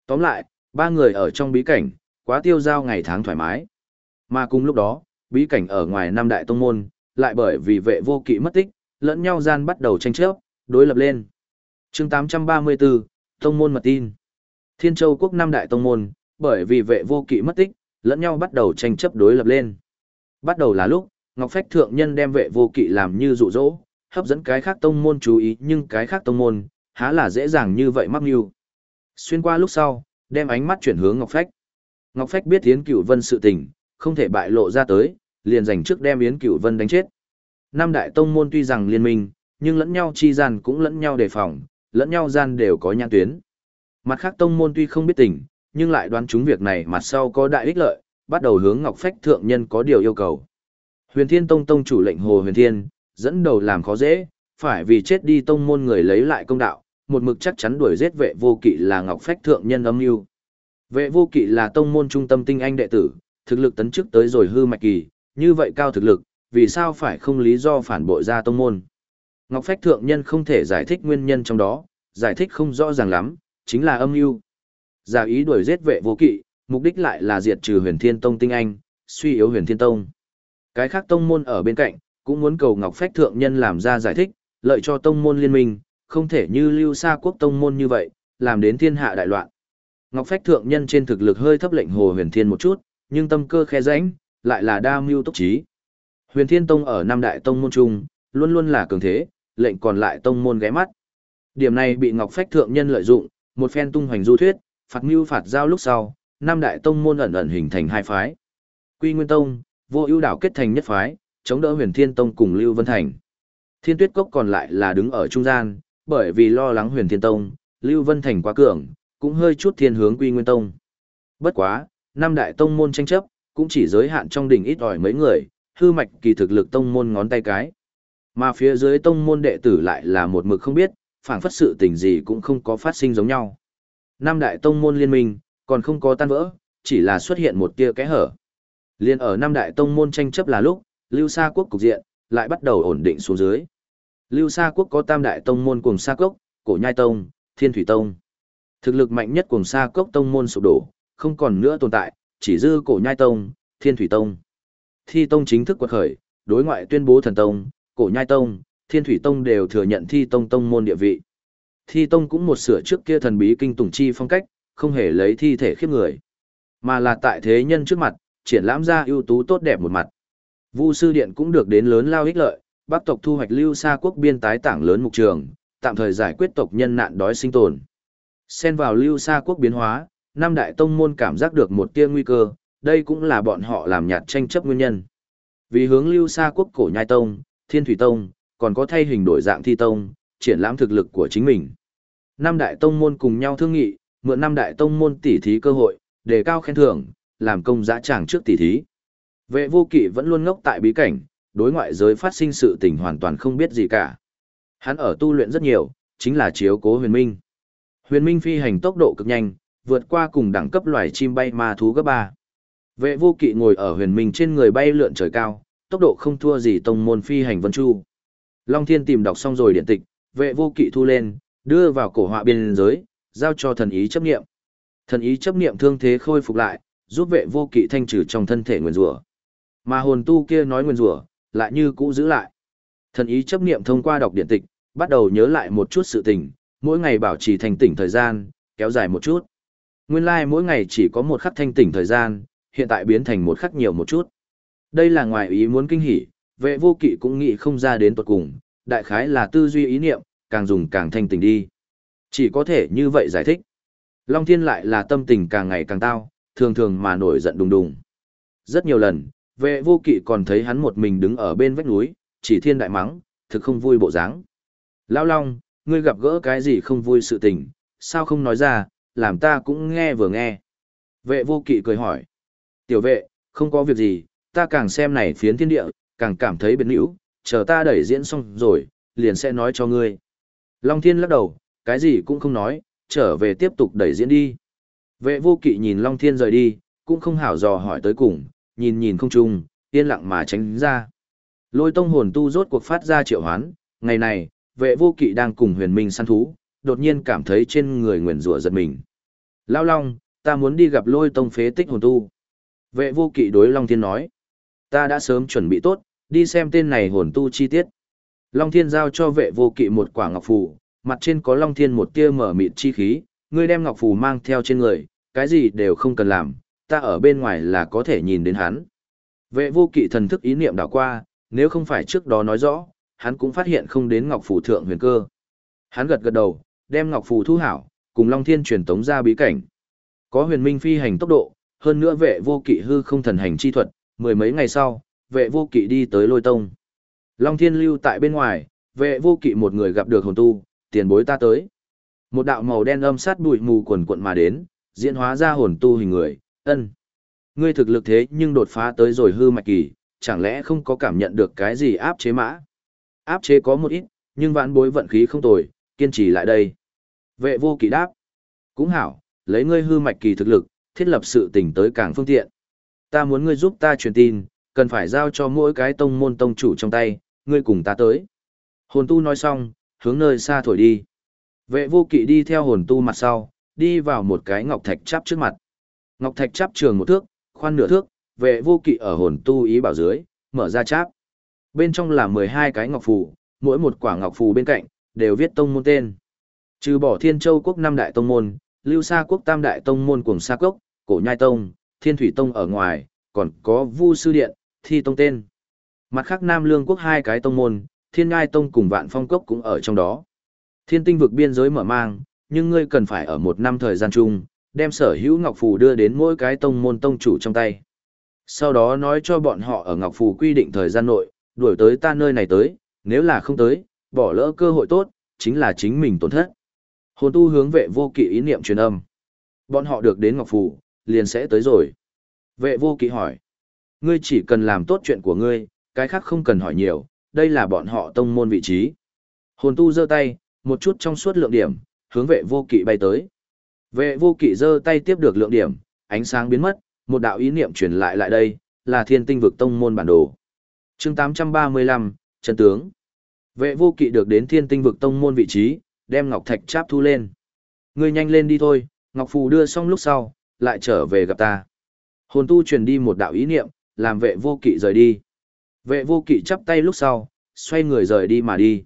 S1: Tóm lại, ba người ở trong bí cảnh, quá tiêu giao ngày tháng thoải mái. Mà cùng lúc đó, bí cảnh ở ngoài năm đại tông môn, lại bởi vì vệ vô kỵ mất tích, lẫn nhau gian bắt đầu tranh chấp, đối lập lên. chương 834, Tông môn mật tin. Thiên Châu quốc năm đại tông môn, bởi vì vệ vô kỵ mất tích, lẫn nhau bắt đầu tranh chấp đối lập lên. Bắt đầu là lúc, Ngọc Phách Thượng Nhân đem vệ vô kỵ làm như dụ dỗ, hấp dẫn cái khác tông môn chú ý nhưng cái khác tông môn, há là dễ dàng như vậy mắc mưu. Xuyên qua lúc sau, đem ánh mắt chuyển hướng Ngọc Phách. Ngọc Phách biết Yến Cửu Vân sự tình, không thể bại lộ ra tới, liền dành trước đem Yến Cửu Vân đánh chết. Năm đại tông môn tuy rằng liên minh, nhưng lẫn nhau chi gian cũng lẫn nhau đề phòng, lẫn nhau gian đều có nhãn tuyến. Mặt khác tông môn tuy không biết tình, nhưng lại đoán chúng việc này mặt sau có đại ích lợi, bắt đầu hướng Ngọc Phách thượng nhân có điều yêu cầu. Huyền Thiên Tông tông chủ lệnh Hồ Huyền Thiên, dẫn đầu làm khó dễ, phải vì chết đi tông môn người lấy lại công đạo, một mực chắc chắn đuổi giết vệ vô kỵ là Ngọc Phách thượng nhân âm mưu. Vệ vô kỵ là tông môn trung tâm tinh anh đệ tử, thực lực tấn chức tới rồi hư mạch kỳ, như vậy cao thực lực, vì sao phải không lý do phản bội ra tông môn. Ngọc Phách Thượng Nhân không thể giải thích nguyên nhân trong đó, giải thích không rõ ràng lắm, chính là âm mưu. Giả ý đuổi giết vệ vô kỵ, mục đích lại là diệt trừ huyền thiên tông tinh anh, suy yếu huyền thiên tông. Cái khác tông môn ở bên cạnh, cũng muốn cầu Ngọc Phách Thượng Nhân làm ra giải thích, lợi cho tông môn liên minh, không thể như lưu xa quốc tông môn như vậy, làm đến thiên hạ đại loạn. Ngọc Phách Thượng Nhân trên thực lực hơi thấp lệnh hồ huyền thiên một chút, nhưng tâm cơ khe rãnh, lại là đa mưu túc trí. Huyền Thiên Tông ở năm đại tông môn chung, luôn luôn là cường thế, lệnh còn lại tông môn ghé mắt. Điểm này bị Ngọc Phách thượng nhân lợi dụng, một phen tung hoành du thuyết, phạt mưu phạt giao lúc sau, năm đại tông môn ẩn ẩn hình thành hai phái. Quy Nguyên Tông, Vô Ưu đảo kết thành nhất phái, chống đỡ Huyền Thiên Tông cùng Lưu Vân Thành. Thiên Tuyết Cốc còn lại là đứng ở trung gian, bởi vì lo lắng Huyền Thiên Tông, Lưu Vân Thành quá cường, cũng hơi chút thiên hướng Quy Nguyên Tông. Bất quá, năm đại tông môn tranh chấp, cũng chỉ giới hạn trong đỉnh ít ỏi mấy người, hư mạch kỳ thực lực tông môn ngón tay cái. Mà phía dưới tông môn đệ tử lại là một mực không biết, phảng phất sự tình gì cũng không có phát sinh giống nhau. Năm đại tông môn liên minh, còn không có tan vỡ, chỉ là xuất hiện một tia kẽ hở. Liên ở năm đại tông môn tranh chấp là lúc, Lưu Sa quốc cục diện lại bắt đầu ổn định xuống dưới. Lưu Sa quốc có tam đại tông môn cùng Sa cốc, Cổ Nhai tông, Thiên Thủy tông. Thực lực mạnh nhất cùng Sa cốc tông môn sụp đổ, không còn nữa tồn tại, chỉ dư Cổ Nhai tông, Thiên Thủy tông. Thi tông chính thức quật khởi, đối ngoại tuyên bố thần tông, cổ nhai tông, thiên thủy tông đều thừa nhận thi tông tông môn địa vị. Thi tông cũng một sửa trước kia thần bí kinh tùng chi phong cách, không hề lấy thi thể khiếp người, mà là tại thế nhân trước mặt, triển lãm ra ưu tú tốt đẹp một mặt. Vu sư điện cũng được đến lớn lao ích lợi, Bắc tộc thu hoạch lưu xa quốc biên tái tảng lớn mục trường, tạm thời giải quyết tộc nhân nạn đói sinh tồn. Xen vào lưu xa quốc biến hóa, năm đại tông môn cảm giác được một tia nguy cơ, đây cũng là bọn họ làm nhạt tranh chấp nguyên nhân. Vì hướng lưu xa quốc cổ nhai tông, thiên thủy tông, còn có thay hình đổi dạng thi tông, triển lãm thực lực của chính mình. Năm đại tông môn cùng nhau thương nghị, mượn năm đại tông môn tỉ thí cơ hội, đề cao khen thưởng, làm công giá tràng trước tỉ thí. Vệ vô kỵ vẫn luôn ngốc tại bí cảnh, đối ngoại giới phát sinh sự tình hoàn toàn không biết gì cả. Hắn ở tu luyện rất nhiều, chính là chiếu cố huyền minh. Huyền minh phi hành tốc độ cực nhanh, vượt qua cùng đẳng cấp loài chim bay ma thú gấp ba. Vệ vô kỵ ngồi ở huyền minh trên người bay lượn trời cao, tốc độ không thua gì tông môn phi hành vân chu. Long Thiên tìm đọc xong rồi điện tịch, vệ vô kỵ thu lên, đưa vào cổ họa biên giới, giao cho thần ý chấp niệm. Thần ý chấp niệm thương thế khôi phục lại, giúp vệ vô kỵ thanh trừ trong thân thể nguyên rủa. Mà hồn tu kia nói nguyên rủa, lại như cũ giữ lại. Thần ý chấp niệm thông qua đọc điện tịch, bắt đầu nhớ lại một chút sự tình, mỗi ngày bảo trì thanh tỉnh thời gian, kéo dài một chút. Nguyên lai like mỗi ngày chỉ có một khắc thanh tỉnh thời gian, hiện tại biến thành một khắc nhiều một chút. Đây là ngoài ý muốn kinh hỉ, vệ vô kỵ cũng nghĩ không ra đến tuột cùng, đại khái là tư duy ý niệm, càng dùng càng thanh tình đi. Chỉ có thể như vậy giải thích. Long Thiên lại là tâm tình càng ngày càng tao, thường thường mà nổi giận đùng đùng. Rất nhiều lần, vệ vô kỵ còn thấy hắn một mình đứng ở bên vách núi, chỉ thiên đại mắng, thực không vui bộ dáng. Lão Long, ngươi gặp gỡ cái gì không vui sự tình, sao không nói ra, làm ta cũng nghe vừa nghe. Vệ vô kỵ cười hỏi. Tiểu vệ, không có việc gì, ta càng xem này phiến thiên địa, càng cảm thấy biến hữu, chờ ta đẩy diễn xong rồi, liền sẽ nói cho ngươi. Long thiên lắc đầu, cái gì cũng không nói, trở về tiếp tục đẩy diễn đi. Vệ vô kỵ nhìn Long thiên rời đi, cũng không hảo dò hỏi tới cùng, nhìn nhìn không chung, yên lặng mà tránh ra. Lôi tông hồn tu rốt cuộc phát ra triệu hoán, ngày này, vệ vô kỵ đang cùng huyền minh săn thú, đột nhiên cảm thấy trên người nguyền rủa giật mình. Lao Long, ta muốn đi gặp lôi tông phế tích hồn tu. Vệ vô kỵ đối Long Thiên nói. Ta đã sớm chuẩn bị tốt, đi xem tên này hồn tu chi tiết. Long Thiên giao cho vệ vô kỵ một quả ngọc phù, mặt trên có Long Thiên một tia mở mịt chi khí, ngươi đem ngọc phù mang theo trên người, cái gì đều không cần làm, ta ở bên ngoài là có thể nhìn đến hắn. Vệ vô kỵ thần thức ý niệm đảo qua, nếu không phải trước đó nói rõ, hắn cũng phát hiện không đến ngọc phù thượng huyền cơ. Hắn gật gật đầu, đem ngọc phù thu hảo, cùng Long Thiên truyền tống ra bí cảnh. Có huyền minh phi hành tốc độ, hơn nữa vệ vô kỵ hư không thần hành chi thuật, mười mấy ngày sau, vệ vô kỵ đi tới lôi tông. Long Thiên lưu tại bên ngoài, vệ vô kỵ một người gặp được hồn tu, tiền bối ta tới. Một đạo màu đen âm sát bụi mù quần quận mà đến, diễn hóa ra hồn tu hình người, ân. Ngươi thực lực thế nhưng đột phá tới rồi hư mạch kỳ, chẳng lẽ không có cảm nhận được cái gì áp chế mã? Áp chế có một ít, nhưng vãn bối vận khí không tồi, kiên trì lại đây. Vệ vô kỵ đáp. Cũng hảo, lấy ngươi hư mạch kỳ thực lực, thiết lập sự tình tới càng phương tiện. Ta muốn ngươi giúp ta truyền tin, cần phải giao cho mỗi cái tông môn tông chủ trong tay, ngươi cùng ta tới. Hồn tu nói xong, hướng nơi xa thổi đi. Vệ vô kỵ đi theo hồn tu mặt sau, đi vào một cái ngọc thạch chắp trước mặt. Ngọc thạch chắp trường một thước, khoan nửa thước, vệ vô kỵ ở hồn tu ý bảo dưới, mở ra cháp. Bên trong là 12 cái ngọc phù, mỗi một quả ngọc phù bên cạnh, đều viết tông môn tên. Trừ bỏ Thiên Châu quốc năm đại tông môn, Lưu Sa quốc tam đại tông môn cùng Sa quốc, Cổ Nhai tông, Thiên Thủy tông ở ngoài, còn có Vu sư điện, Thi tông tên. Mặt khác Nam Lương quốc hai cái tông môn, Thiên Ngai tông cùng Vạn Phong cốc cũng ở trong đó. Thiên tinh vực biên giới mở mang, nhưng ngươi cần phải ở một năm thời gian chung, đem sở hữu ngọc phù đưa đến mỗi cái tông môn tông chủ trong tay. Sau đó nói cho bọn họ ở ngọc phù quy định thời gian nội, đuổi tới ta nơi này tới, nếu là không tới, bỏ lỡ cơ hội tốt, chính là chính mình tổn thất. Hồn tu hướng vệ vô kỵ ý niệm truyền âm. Bọn họ được đến Ngọc phù liền sẽ tới rồi. Vệ vô kỵ hỏi. Ngươi chỉ cần làm tốt chuyện của ngươi, cái khác không cần hỏi nhiều, đây là bọn họ tông môn vị trí. Hồn tu giơ tay, một chút trong suốt lượng điểm, hướng vệ vô kỵ bay tới. Vệ vô kỵ giơ tay tiếp được lượng điểm, ánh sáng biến mất, một đạo ý niệm truyền lại lại đây, là thiên tinh vực tông môn bản đồ. chương 835, chân tướng. Vệ vô kỵ được đến thiên tinh vực tông môn vị trí, đem ngọc thạch cháp thu lên. Ngươi nhanh lên đi thôi, ngọc phù đưa xong lúc sau, lại trở về gặp ta. Hồn tu truyền đi một đạo ý niệm, làm vệ vô kỵ rời đi. Vệ vô kỵ chắp tay lúc sau, xoay người rời đi mà đi.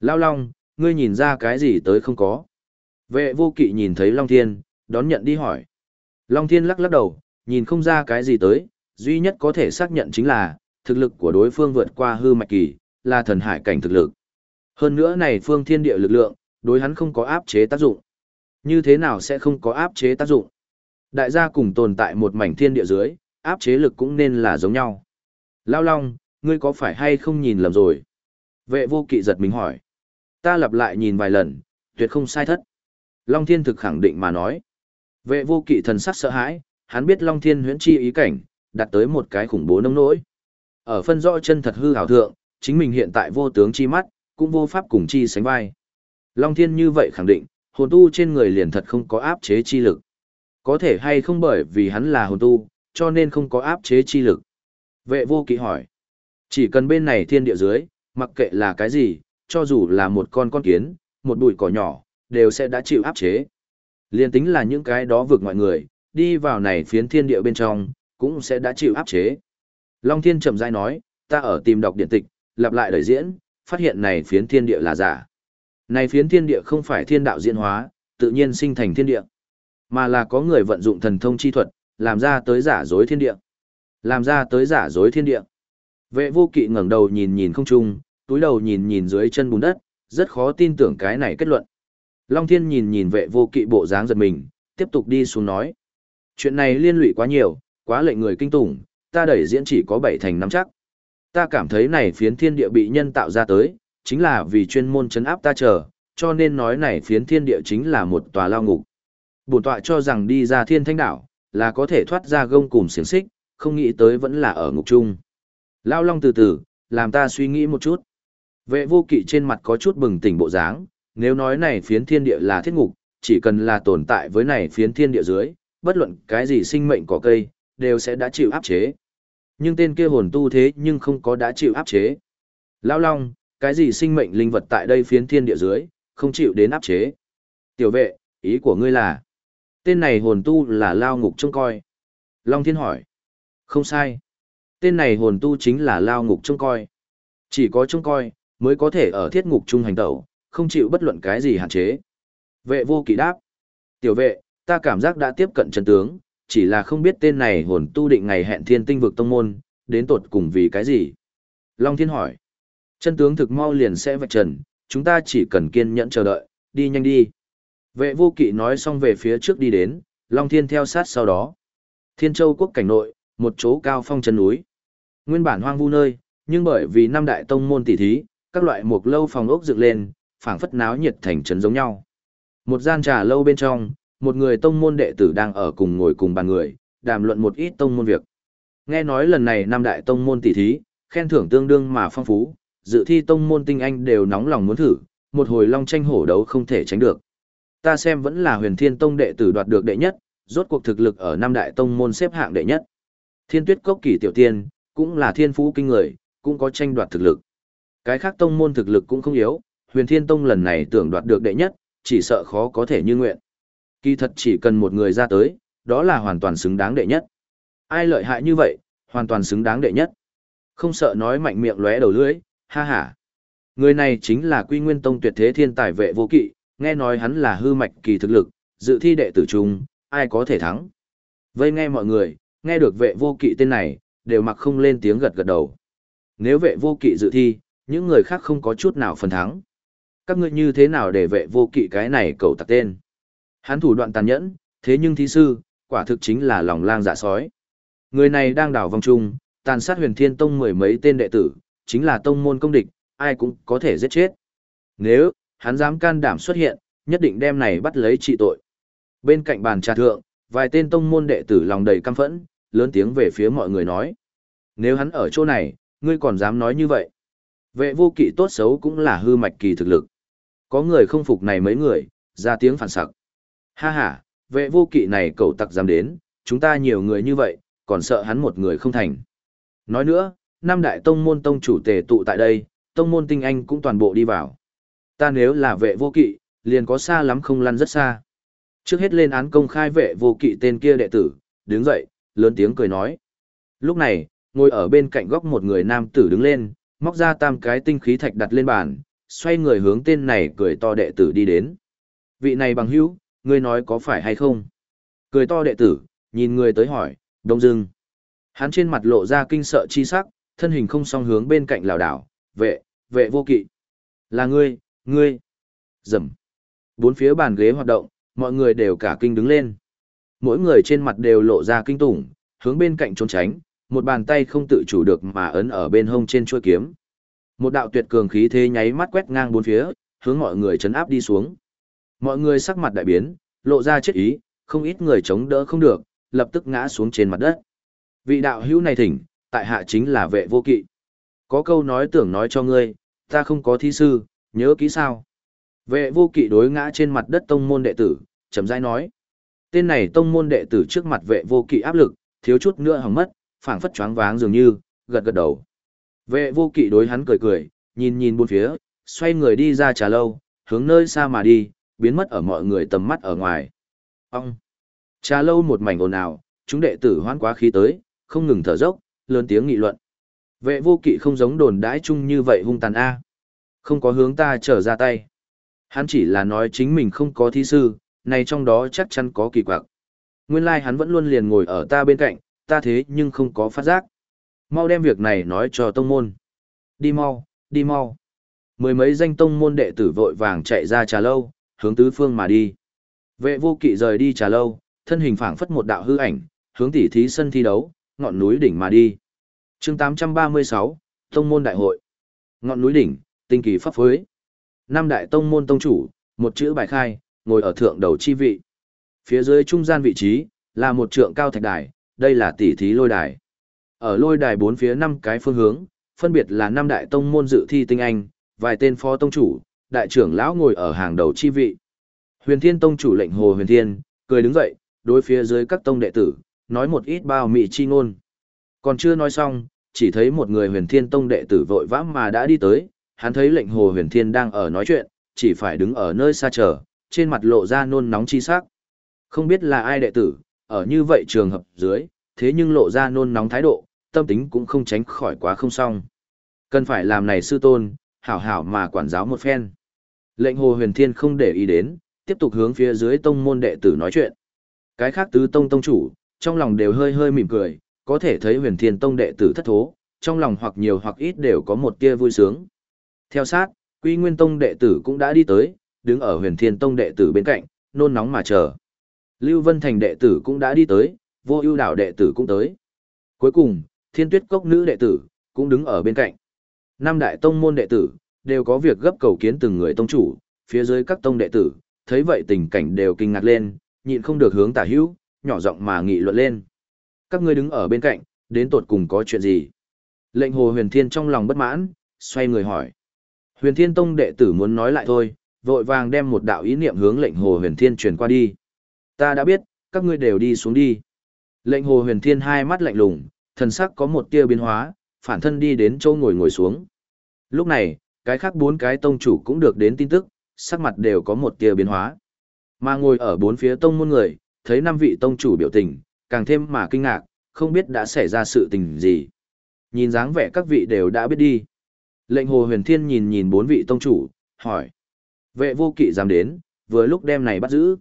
S1: Lao Long, ngươi nhìn ra cái gì tới không có. Vệ vô kỵ nhìn thấy Long Thiên, đón nhận đi hỏi. Long Thiên lắc lắc đầu, nhìn không ra cái gì tới, duy nhất có thể xác nhận chính là, thực lực của đối phương vượt qua hư mạch kỳ, là thần hải cảnh thực lực. Hơn nữa này phương thiên địa lực lượng, đối hắn không có áp chế tác dụng. Như thế nào sẽ không có áp chế tác dụng? Đại gia cùng tồn tại một mảnh thiên địa dưới, áp chế lực cũng nên là giống nhau. Lao Long, ngươi có phải hay không nhìn lầm rồi? Vệ vô kỵ giật mình hỏi. Ta lặp lại nhìn vài lần, tuyệt không sai thất. Long Thiên thực khẳng định mà nói. Vệ vô kỵ thần sắc sợ hãi, hắn biết Long Thiên huyễn chi ý cảnh, đặt tới một cái khủng bố nông nỗi. Ở phân rõ chân thật hư hảo thượng, chính mình hiện tại vô tướng chi mắt, cũng vô pháp cùng chi sánh vai. Long Thiên như vậy khẳng định, hồn tu trên người liền thật không có áp chế chi lực. Có thể hay không bởi vì hắn là hồn tu, cho nên không có áp chế chi lực. Vệ vô kỵ hỏi. Chỉ cần bên này thiên địa dưới, mặc kệ là cái gì, cho dù là một con con kiến, một bụi cỏ nhỏ, đều sẽ đã chịu áp chế. Liên tính là những cái đó vượt mọi người, đi vào này phiến thiên địa bên trong, cũng sẽ đã chịu áp chế. Long Thiên chậm rãi nói, ta ở tìm đọc điện tịch, lặp lại đời diễn, phát hiện này phiến thiên địa là giả. Này phiến thiên địa không phải thiên đạo diễn hóa, tự nhiên sinh thành thiên địa, mà là có người vận dụng thần thông chi thuật, làm ra tới giả dối thiên địa. Làm ra tới giả dối thiên địa. Vệ vô kỵ ngẩng đầu nhìn nhìn không trung, túi đầu nhìn nhìn dưới chân bùn đất, rất khó tin tưởng cái này kết luận. Long Thiên nhìn nhìn vệ vô kỵ bộ dáng giật mình, tiếp tục đi xuống nói. Chuyện này liên lụy quá nhiều, quá lệnh người kinh tủng, ta đẩy diễn chỉ có bảy thành năm chắc. Ta cảm thấy này phiến thiên địa bị nhân tạo ra tới, chính là vì chuyên môn chấn áp ta chờ, cho nên nói này phiến thiên địa chính là một tòa lao ngục. Bổn tọa cho rằng đi ra thiên thanh đảo, là có thể thoát ra gông cùng xiềng xích, không nghĩ tới vẫn là ở ngục chung. Lao long từ từ, làm ta suy nghĩ một chút. Vệ vô kỵ trên mặt có chút bừng tỉnh bộ dáng, nếu nói này phiến thiên địa là thiết ngục, chỉ cần là tồn tại với này phiến thiên địa dưới, bất luận cái gì sinh mệnh có cây, đều sẽ đã chịu áp chế. Nhưng tên kia hồn tu thế nhưng không có đã chịu áp chế. Lao long, cái gì sinh mệnh linh vật tại đây phiến thiên địa dưới, không chịu đến áp chế. Tiểu vệ, ý của ngươi là, tên này hồn tu là lao ngục trông coi. Long thiên hỏi, không sai. Tên này hồn tu chính là lao ngục trông coi. Chỉ có trông coi, mới có thể ở thiết ngục trung hành tẩu, không chịu bất luận cái gì hạn chế. Vệ vô kỵ đáp. Tiểu vệ, ta cảm giác đã tiếp cận chân tướng, chỉ là không biết tên này hồn tu định ngày hẹn thiên tinh vực tông môn, đến tột cùng vì cái gì. Long thiên hỏi. Chân tướng thực mau liền sẽ vạch trần, chúng ta chỉ cần kiên nhẫn chờ đợi, đi nhanh đi. Vệ vô kỵ nói xong về phía trước đi đến, Long thiên theo sát sau đó. Thiên châu quốc cảnh nội, một chỗ cao phong chân núi. Nguyên bản hoang vu nơi, nhưng bởi vì năm đại tông môn tỷ thí, các loại mục lâu phòng ốc dựng lên, phảng phất náo nhiệt thành trấn giống nhau. Một gian trà lâu bên trong, một người tông môn đệ tử đang ở cùng ngồi cùng bàn người, đàm luận một ít tông môn việc. Nghe nói lần này năm đại tông môn tỷ thí, khen thưởng tương đương mà phong phú, dự thi tông môn tinh anh đều nóng lòng muốn thử, một hồi long tranh hổ đấu không thể tránh được. Ta xem vẫn là huyền thiên tông đệ tử đoạt được đệ nhất, rốt cuộc thực lực ở năm đại tông môn xếp hạng đệ nhất. Thiên tuyết cốc kỳ tiểu tiên, cũng là thiên phú kinh người, cũng có tranh đoạt thực lực. Cái khác tông môn thực lực cũng không yếu, huyền thiên tông lần này tưởng đoạt được đệ nhất, chỉ sợ khó có thể như nguyện. Kỳ thật chỉ cần một người ra tới, đó là hoàn toàn xứng đáng đệ nhất. Ai lợi hại như vậy, hoàn toàn xứng đáng đệ nhất. Không sợ nói mạnh miệng lóe đầu lưỡi, ha ha. Người này chính là Quy Nguyên Tông tuyệt thế thiên tài vệ vô kỵ, nghe nói hắn là hư mạch kỳ thực lực, dự thi đệ tử trung, ai có thể thắng. Vây nghe mọi người, nghe được vệ vô kỵ tên này, đều mặc không lên tiếng gật gật đầu. Nếu vệ vô kỵ dự thi, những người khác không có chút nào phần thắng. Các ngươi như thế nào để vệ vô kỵ cái này cầu tặc tên? Hắn thủ đoạn tàn nhẫn, thế nhưng thí sư, quả thực chính là lòng lang dạ sói. Người này đang đảo vòng trung, tàn sát huyền thiên tông mười mấy tên đệ tử, chính là tông môn công địch, ai cũng có thể giết chết. Nếu, hắn dám can đảm xuất hiện, nhất định đem này bắt lấy trị tội. Bên cạnh bàn trà thượng, vài tên tông môn đệ tử lòng đầy căm phẫn, lớn tiếng về phía mọi người nói. Nếu hắn ở chỗ này, ngươi còn dám nói như vậy. Vệ vô kỵ tốt xấu cũng là hư mạch kỳ thực lực. Có người không phục này mấy người, ra tiếng phản sặc. Ha ha, vệ vô kỵ này cậu tặc dám đến, chúng ta nhiều người như vậy, còn sợ hắn một người không thành. Nói nữa, năm đại tông môn tông chủ tề tụ tại đây, tông môn tinh anh cũng toàn bộ đi vào. Ta nếu là vệ vô kỵ, liền có xa lắm không lăn rất xa. Trước hết lên án công khai vệ vô kỵ tên kia đệ tử, đứng dậy, lớn tiếng cười nói. Lúc này, ngồi ở bên cạnh góc một người nam tử đứng lên, móc ra tam cái tinh khí thạch đặt lên bàn, xoay người hướng tên này cười to đệ tử đi đến. Vị này bằng hữu, ngươi nói có phải hay không? Cười to đệ tử, nhìn người tới hỏi, đông dưng. Hắn trên mặt lộ ra kinh sợ chi sắc, thân hình không song hướng bên cạnh lào đảo, vệ, vệ vô kỵ. Là ngươi, ngươi. Dầm. Bốn phía bàn ghế hoạt động, mọi người đều cả kinh đứng lên. Mỗi người trên mặt đều lộ ra kinh tủng, hướng bên cạnh trốn tránh, một bàn tay không tự chủ được mà ấn ở bên hông trên chuôi kiếm. Một đạo tuyệt cường khí thế nháy mắt quét ngang bốn phía, hướng mọi người chấn áp đi xuống. Mọi người sắc mặt đại biến, lộ ra chết ý, không ít người chống đỡ không được, lập tức ngã xuống trên mặt đất. Vị đạo hữu này thỉnh, tại hạ chính là vệ vô kỵ. Có câu nói tưởng nói cho ngươi, ta không có thi sư, nhớ kỹ sao. Vệ vô kỵ đối ngã trên mặt đất tông môn đệ tử, chậm rãi nói. Tên này tông môn đệ tử trước mặt vệ vô kỵ áp lực, thiếu chút nữa hỏng mất, phảng phất choáng váng dường như, gật gật đầu. Vệ vô kỵ đối hắn cười cười, nhìn nhìn bốn phía, xoay người đi ra trà lâu, hướng nơi xa mà đi, biến mất ở mọi người tầm mắt ở ngoài. Ông! Trà lâu một mảnh ồn ào, chúng đệ tử hoan quá khí tới, không ngừng thở dốc, lớn tiếng nghị luận. Vệ vô kỵ không giống đồn đãi chung như vậy hung tàn A. Không có hướng ta trở ra tay. Hắn chỉ là nói chính mình không có thi sư, này trong đó chắc chắn có kỳ quặc. Nguyên lai like hắn vẫn luôn liền ngồi ở ta bên cạnh, ta thế nhưng không có phát giác. Mau đem việc này nói cho tông môn. Đi mau, đi mau. Mười mấy danh tông môn đệ tử vội vàng chạy ra trà lâu, hướng tứ phương mà đi. Vệ vô kỵ rời đi trà lâu, thân hình phảng phất một đạo hư ảnh, hướng tỉ thí sân thi đấu, ngọn núi đỉnh mà đi. chương 836, Tông môn đại hội. Ngọn núi đỉnh, tinh kỳ pháp phối. Năm đại tông môn tông chủ, một chữ bài khai, ngồi ở thượng đầu chi vị. Phía dưới trung gian vị trí, là một trượng cao thạch đài, đây là tỉ thí lôi đài. Ở lôi đài bốn phía năm cái phương hướng, phân biệt là năm đại tông môn dự thi tinh anh, vài tên phó tông chủ, đại trưởng lão ngồi ở hàng đầu chi vị. Huyền Thiên tông chủ lệnh Hồ Huyền Thiên, cười đứng dậy, đối phía dưới các tông đệ tử, nói một ít bao mị chi ngôn. Còn chưa nói xong, chỉ thấy một người Huyền Thiên tông đệ tử vội vã mà đã đi tới, hắn thấy lệnh Hồ Huyền Thiên đang ở nói chuyện, chỉ phải đứng ở nơi xa chờ, trên mặt lộ ra nôn nóng chi sắc. Không biết là ai đệ tử, ở như vậy trường hợp dưới, thế nhưng lộ ra nôn nóng thái độ, tâm tính cũng không tránh khỏi quá không xong. Cần phải làm này sư tôn, hảo hảo mà quản giáo một phen. Lệnh Hồ Huyền Thiên không để ý đến, tiếp tục hướng phía dưới tông môn đệ tử nói chuyện. Cái khác tứ tông tông chủ, trong lòng đều hơi hơi mỉm cười, có thể thấy Huyền Thiên tông đệ tử thất thố, trong lòng hoặc nhiều hoặc ít đều có một tia vui sướng. Theo sát, Quy Nguyên tông đệ tử cũng đã đi tới, đứng ở Huyền Thiên tông đệ tử bên cạnh, nôn nóng mà chờ. Lưu Vân Thành đệ tử cũng đã đi tới, Vô Ưu đảo đệ tử cũng tới. Cuối cùng, Thiên Tuyết cốc nữ đệ tử cũng đứng ở bên cạnh. Năm đại tông môn đệ tử đều có việc gấp cầu kiến từng người tông chủ, phía dưới các tông đệ tử, thấy vậy tình cảnh đều kinh ngạc lên, nhịn không được hướng tả hữu, nhỏ giọng mà nghị luận lên. Các ngươi đứng ở bên cạnh, đến tột cùng có chuyện gì? Lệnh Hồ Huyền Thiên trong lòng bất mãn, xoay người hỏi. Huyền Thiên Tông đệ tử muốn nói lại thôi, vội vàng đem một đạo ý niệm hướng lệnh Hồ Huyền Thiên truyền qua đi. Ta đã biết, các ngươi đều đi xuống đi. Lệnh Hồ Huyền Thiên hai mắt lạnh lùng, thần sắc có một tia biến hóa, phản thân đi đến chỗ ngồi ngồi xuống. Lúc này, cái khác bốn cái tông chủ cũng được đến tin tức, sắc mặt đều có một tia biến hóa. Mà ngồi ở bốn phía tông môn người, thấy năm vị tông chủ biểu tình, càng thêm mà kinh ngạc, không biết đã xảy ra sự tình gì. Nhìn dáng vẻ các vị đều đã biết đi. Lệnh Hồ Huyền Thiên nhìn nhìn bốn vị tông chủ, hỏi. Vệ vô kỵ dám đến, vừa lúc đêm này bắt giữ.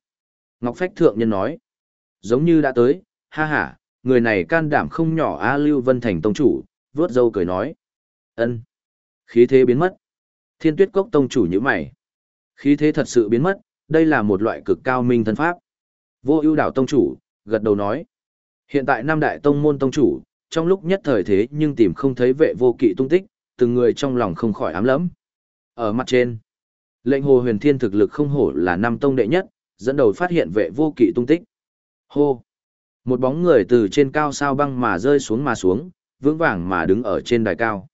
S1: Ngọc Phách Thượng Nhân nói. Giống như đã tới, ha ha, người này can đảm không nhỏ A Lưu Vân Thành tông chủ, vớt dâu cười nói. ân Khí thế biến mất. Thiên tuyết cốc tông chủ như mày. Khí thế thật sự biến mất, đây là một loại cực cao minh thân pháp. Vô ưu đảo tông chủ, gật đầu nói. Hiện tại Nam đại tông môn tông chủ, trong lúc nhất thời thế nhưng tìm không thấy vệ vô kỵ tung tích, từng người trong lòng không khỏi ám lẫm. Ở mặt trên, lệnh hồ huyền thiên thực lực không hổ là năm tông đệ nhất, dẫn đầu phát hiện vệ vô kỵ tung tích. Hô! Một bóng người từ trên cao sao băng mà rơi xuống mà xuống, vững vàng mà đứng ở trên đài cao.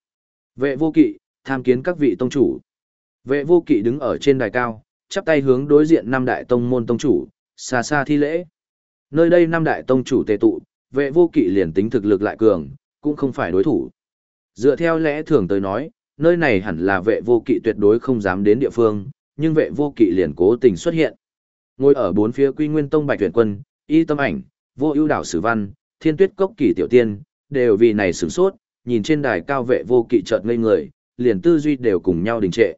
S1: Vệ vô kỵ, tham kiến các vị tông chủ. Vệ vô kỵ đứng ở trên đài cao, chắp tay hướng đối diện năm đại tông môn tông chủ, xa xa thi lễ. Nơi đây năm đại tông chủ tề tụ, vệ vô kỵ liền tính thực lực lại cường, cũng không phải đối thủ. Dựa theo lẽ thường tới nói, nơi này hẳn là vệ vô kỵ tuyệt đối không dám đến địa phương, nhưng vệ vô kỵ liền cố tình xuất hiện. Ngồi ở bốn phía quy nguyên tông bạch tuyển quân, y tâm ảnh, vô ưu đảo sử văn, thiên tuyết cốc kỳ tiểu tiên, đều vì này sửng sốt, nhìn trên đài cao vệ vô kỵ chợt ngây người, liền tư duy đều cùng nhau đình trệ.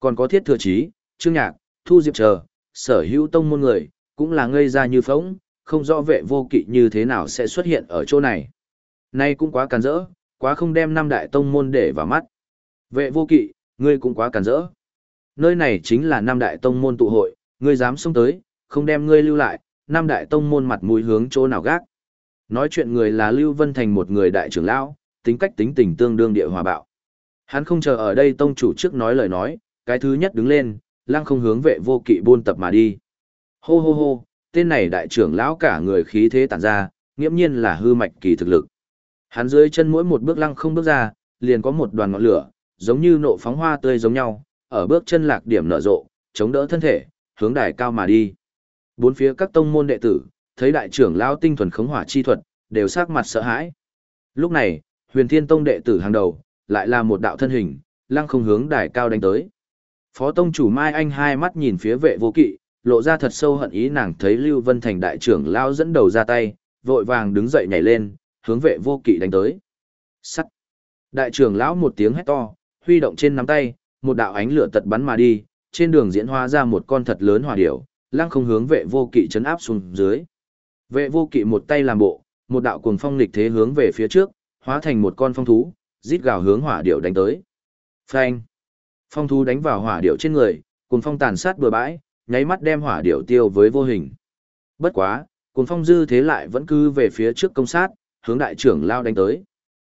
S1: Còn có thiết thừa chí, trương nhạc, thu diệp chờ, sở hữu tông môn người, cũng là ngây ra như phóng, không rõ vệ vô kỵ như thế nào sẽ xuất hiện ở chỗ này. Nay cũng quá càn rỡ, quá không đem năm đại tông môn để vào mắt. Vệ vô kỵ, ngươi cũng quá cản rỡ. Nơi này chính là Nam Đại Tông môn tụ hội, ngươi dám xông tới, không đem ngươi lưu lại, Nam Đại Tông môn mặt mũi hướng chỗ nào gác. Nói chuyện người là Lưu Vân Thành một người đại trưởng lão, tính cách tính tình tương đương địa hòa bạo. Hắn không chờ ở đây tông chủ trước nói lời nói, cái thứ nhất đứng lên, lăng không hướng vệ vô kỵ buôn tập mà đi. Hô hô hô, tên này đại trưởng lão cả người khí thế tản ra, nghiễm nhiên là hư mạch kỳ thực lực. Hắn dưới chân mỗi một bước lăng không bước ra, liền có một đoàn ngọn lửa, giống như nộ phóng hoa tươi giống nhau, ở bước chân lạc điểm nở rộ, chống đỡ thân thể, hướng đài cao mà đi. Bốn phía các tông môn đệ tử, thấy đại trưởng lão tinh thuần khống hỏa chi thuật, đều sắc mặt sợ hãi. Lúc này, Huyền Thiên Tông đệ tử hàng đầu, lại là một đạo thân hình, lăng không hướng đài cao đánh tới. Phó tông chủ Mai Anh hai mắt nhìn phía vệ vô kỵ, lộ ra thật sâu hận ý nàng thấy Lưu Vân Thành đại trưởng lão dẫn đầu ra tay, vội vàng đứng dậy nhảy lên, hướng vệ vô kỵ đánh tới. Sắt. Đại trưởng lão một tiếng hét to, huy động trên nắm tay, một đạo ánh lửa tật bắn mà đi, trên đường diễn hóa ra một con thật lớn hỏa điểu, lăng không hướng vệ vô kỵ chấn áp xuống dưới. Vệ vô kỵ một tay làm bộ, một đạo cuồng phong lịch thế hướng về phía trước, hóa thành một con phong thú, rít gào hướng hỏa điểu đánh tới. Phanh! Phong thú đánh vào hỏa điểu trên người, cuồng phong tàn sát bừa bãi, nháy mắt đem hỏa điểu tiêu với vô hình. Bất quá, cuồng phong dư thế lại vẫn cứ về phía trước công sát, hướng đại trưởng lao đánh tới.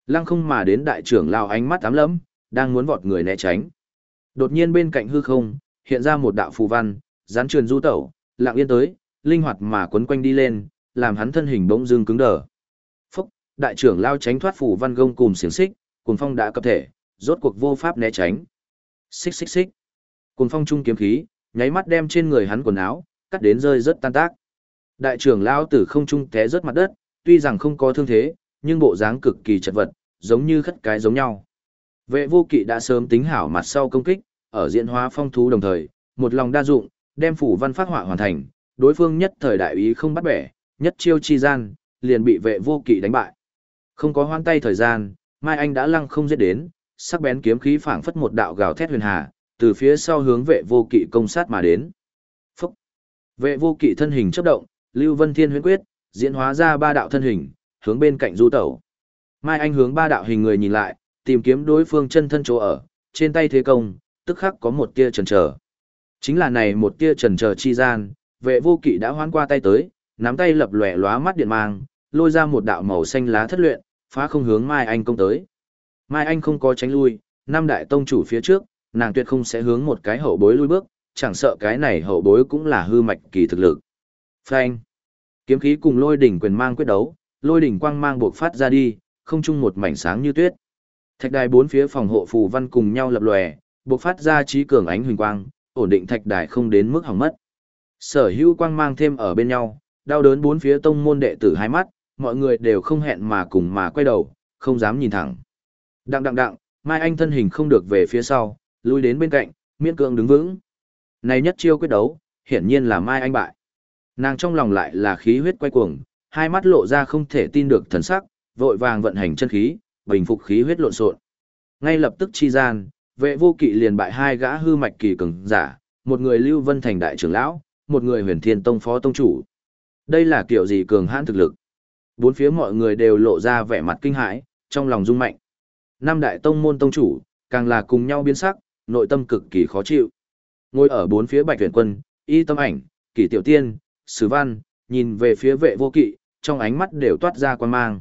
S1: Lăng không mà đến đại trưởng lao ánh mắt ám lẫm, đang muốn vọt người né tránh. Đột nhiên bên cạnh hư không, hiện ra một đạo phù văn, dán truyền du tẩu, lặng yên tới, linh hoạt mà quấn quanh đi lên, làm hắn thân hình bỗng dưng cứng đờ. Phúc, đại trưởng lao tránh thoát phù văn gông cùng xiềng xích, cuồng phong đã cập thể, rốt cuộc vô pháp né tránh. Xích xích xích. Cuồng phong trung kiếm khí, nháy mắt đem trên người hắn quần áo, cắt đến rơi rất tan tác. Đại trưởng lao tử không trung té rớt mặt đất, tuy rằng không có thương thế, nhưng bộ dáng cực kỳ chật vật, giống như khất cái giống nhau. Vệ vô kỵ đã sớm tính hảo mặt sau công kích, ở diễn hóa phong thú đồng thời, một lòng đa dụng, đem phủ văn phát họa hoàn thành, đối phương nhất thời đại ý không bắt bẻ, nhất chiêu chi gian, liền bị vệ vô kỵ đánh bại. Không có hoan tay thời gian, Mai Anh đã lăng không giết đến, sắc bén kiếm khí phảng phất một đạo gào thét huyền hà, từ phía sau hướng vệ vô kỵ công sát mà đến. Phúc! Vệ vô kỵ thân hình chấp động, Lưu Vân Thiên huyễn quyết, diễn hóa ra ba đạo thân hình, hướng bên cạnh du tẩu. Mai Anh hướng ba đạo hình người nhìn lại, tìm kiếm đối phương chân thân chỗ ở, trên tay thế công, tức khắc có một tia trần trở. Chính là này một tia trần trở chi gian, vệ vô kỵ đã hoán qua tay tới, nắm tay lập lòe lóa mắt điện mang, lôi ra một đạo màu xanh lá thất luyện, phá không hướng Mai Anh công tới. Mai Anh không có tránh lui, năm đại tông chủ phía trước, nàng tuyệt không sẽ hướng một cái hậu bối lui bước, chẳng sợ cái này hậu bối cũng là hư mạch kỳ thực lực. Phanh. Kiếm khí cùng lôi đỉnh quyền mang quyết đấu, lôi đỉnh quang mang buộc phát ra đi, không chung một mảnh sáng như tuyết. Thạch đài bốn phía phòng hộ phù văn cùng nhau lập lòe, bộc phát ra trí cường ánh huỳnh quang, ổn định thạch đài không đến mức hỏng mất. Sở hữu quang mang thêm ở bên nhau, đau đớn bốn phía tông môn đệ tử hai mắt, mọi người đều không hẹn mà cùng mà quay đầu, không dám nhìn thẳng. Đặng đặng đặng, Mai Anh thân hình không được về phía sau, lui đến bên cạnh, miễn cưỡng đứng vững. Này nhất chiêu quyết đấu, hiển nhiên là Mai Anh bại. Nàng trong lòng lại là khí huyết quay cuồng, hai mắt lộ ra không thể tin được thần sắc, vội vàng vận hành chân khí, bình phục khí huyết lộn xộn. Ngay lập tức chi gian, vệ vô kỵ liền bại hai gã hư mạch kỳ cường giả, một người Lưu Vân Thành đại trưởng lão, một người Huyền Thiên Tông phó tông chủ. Đây là kiểu gì cường hãn thực lực? Bốn phía mọi người đều lộ ra vẻ mặt kinh hãi, trong lòng rung mạnh. Năm đại tông môn tông chủ, càng là cùng nhau biến sắc, nội tâm cực kỳ khó chịu. Ngồi ở bốn phía Bạch Huyền Quân, Y Tâm Ảnh, Kỷ Tiểu Tiên, Sử Văn, nhìn về phía vệ vô kỵ, trong ánh mắt đều toát ra quan mang.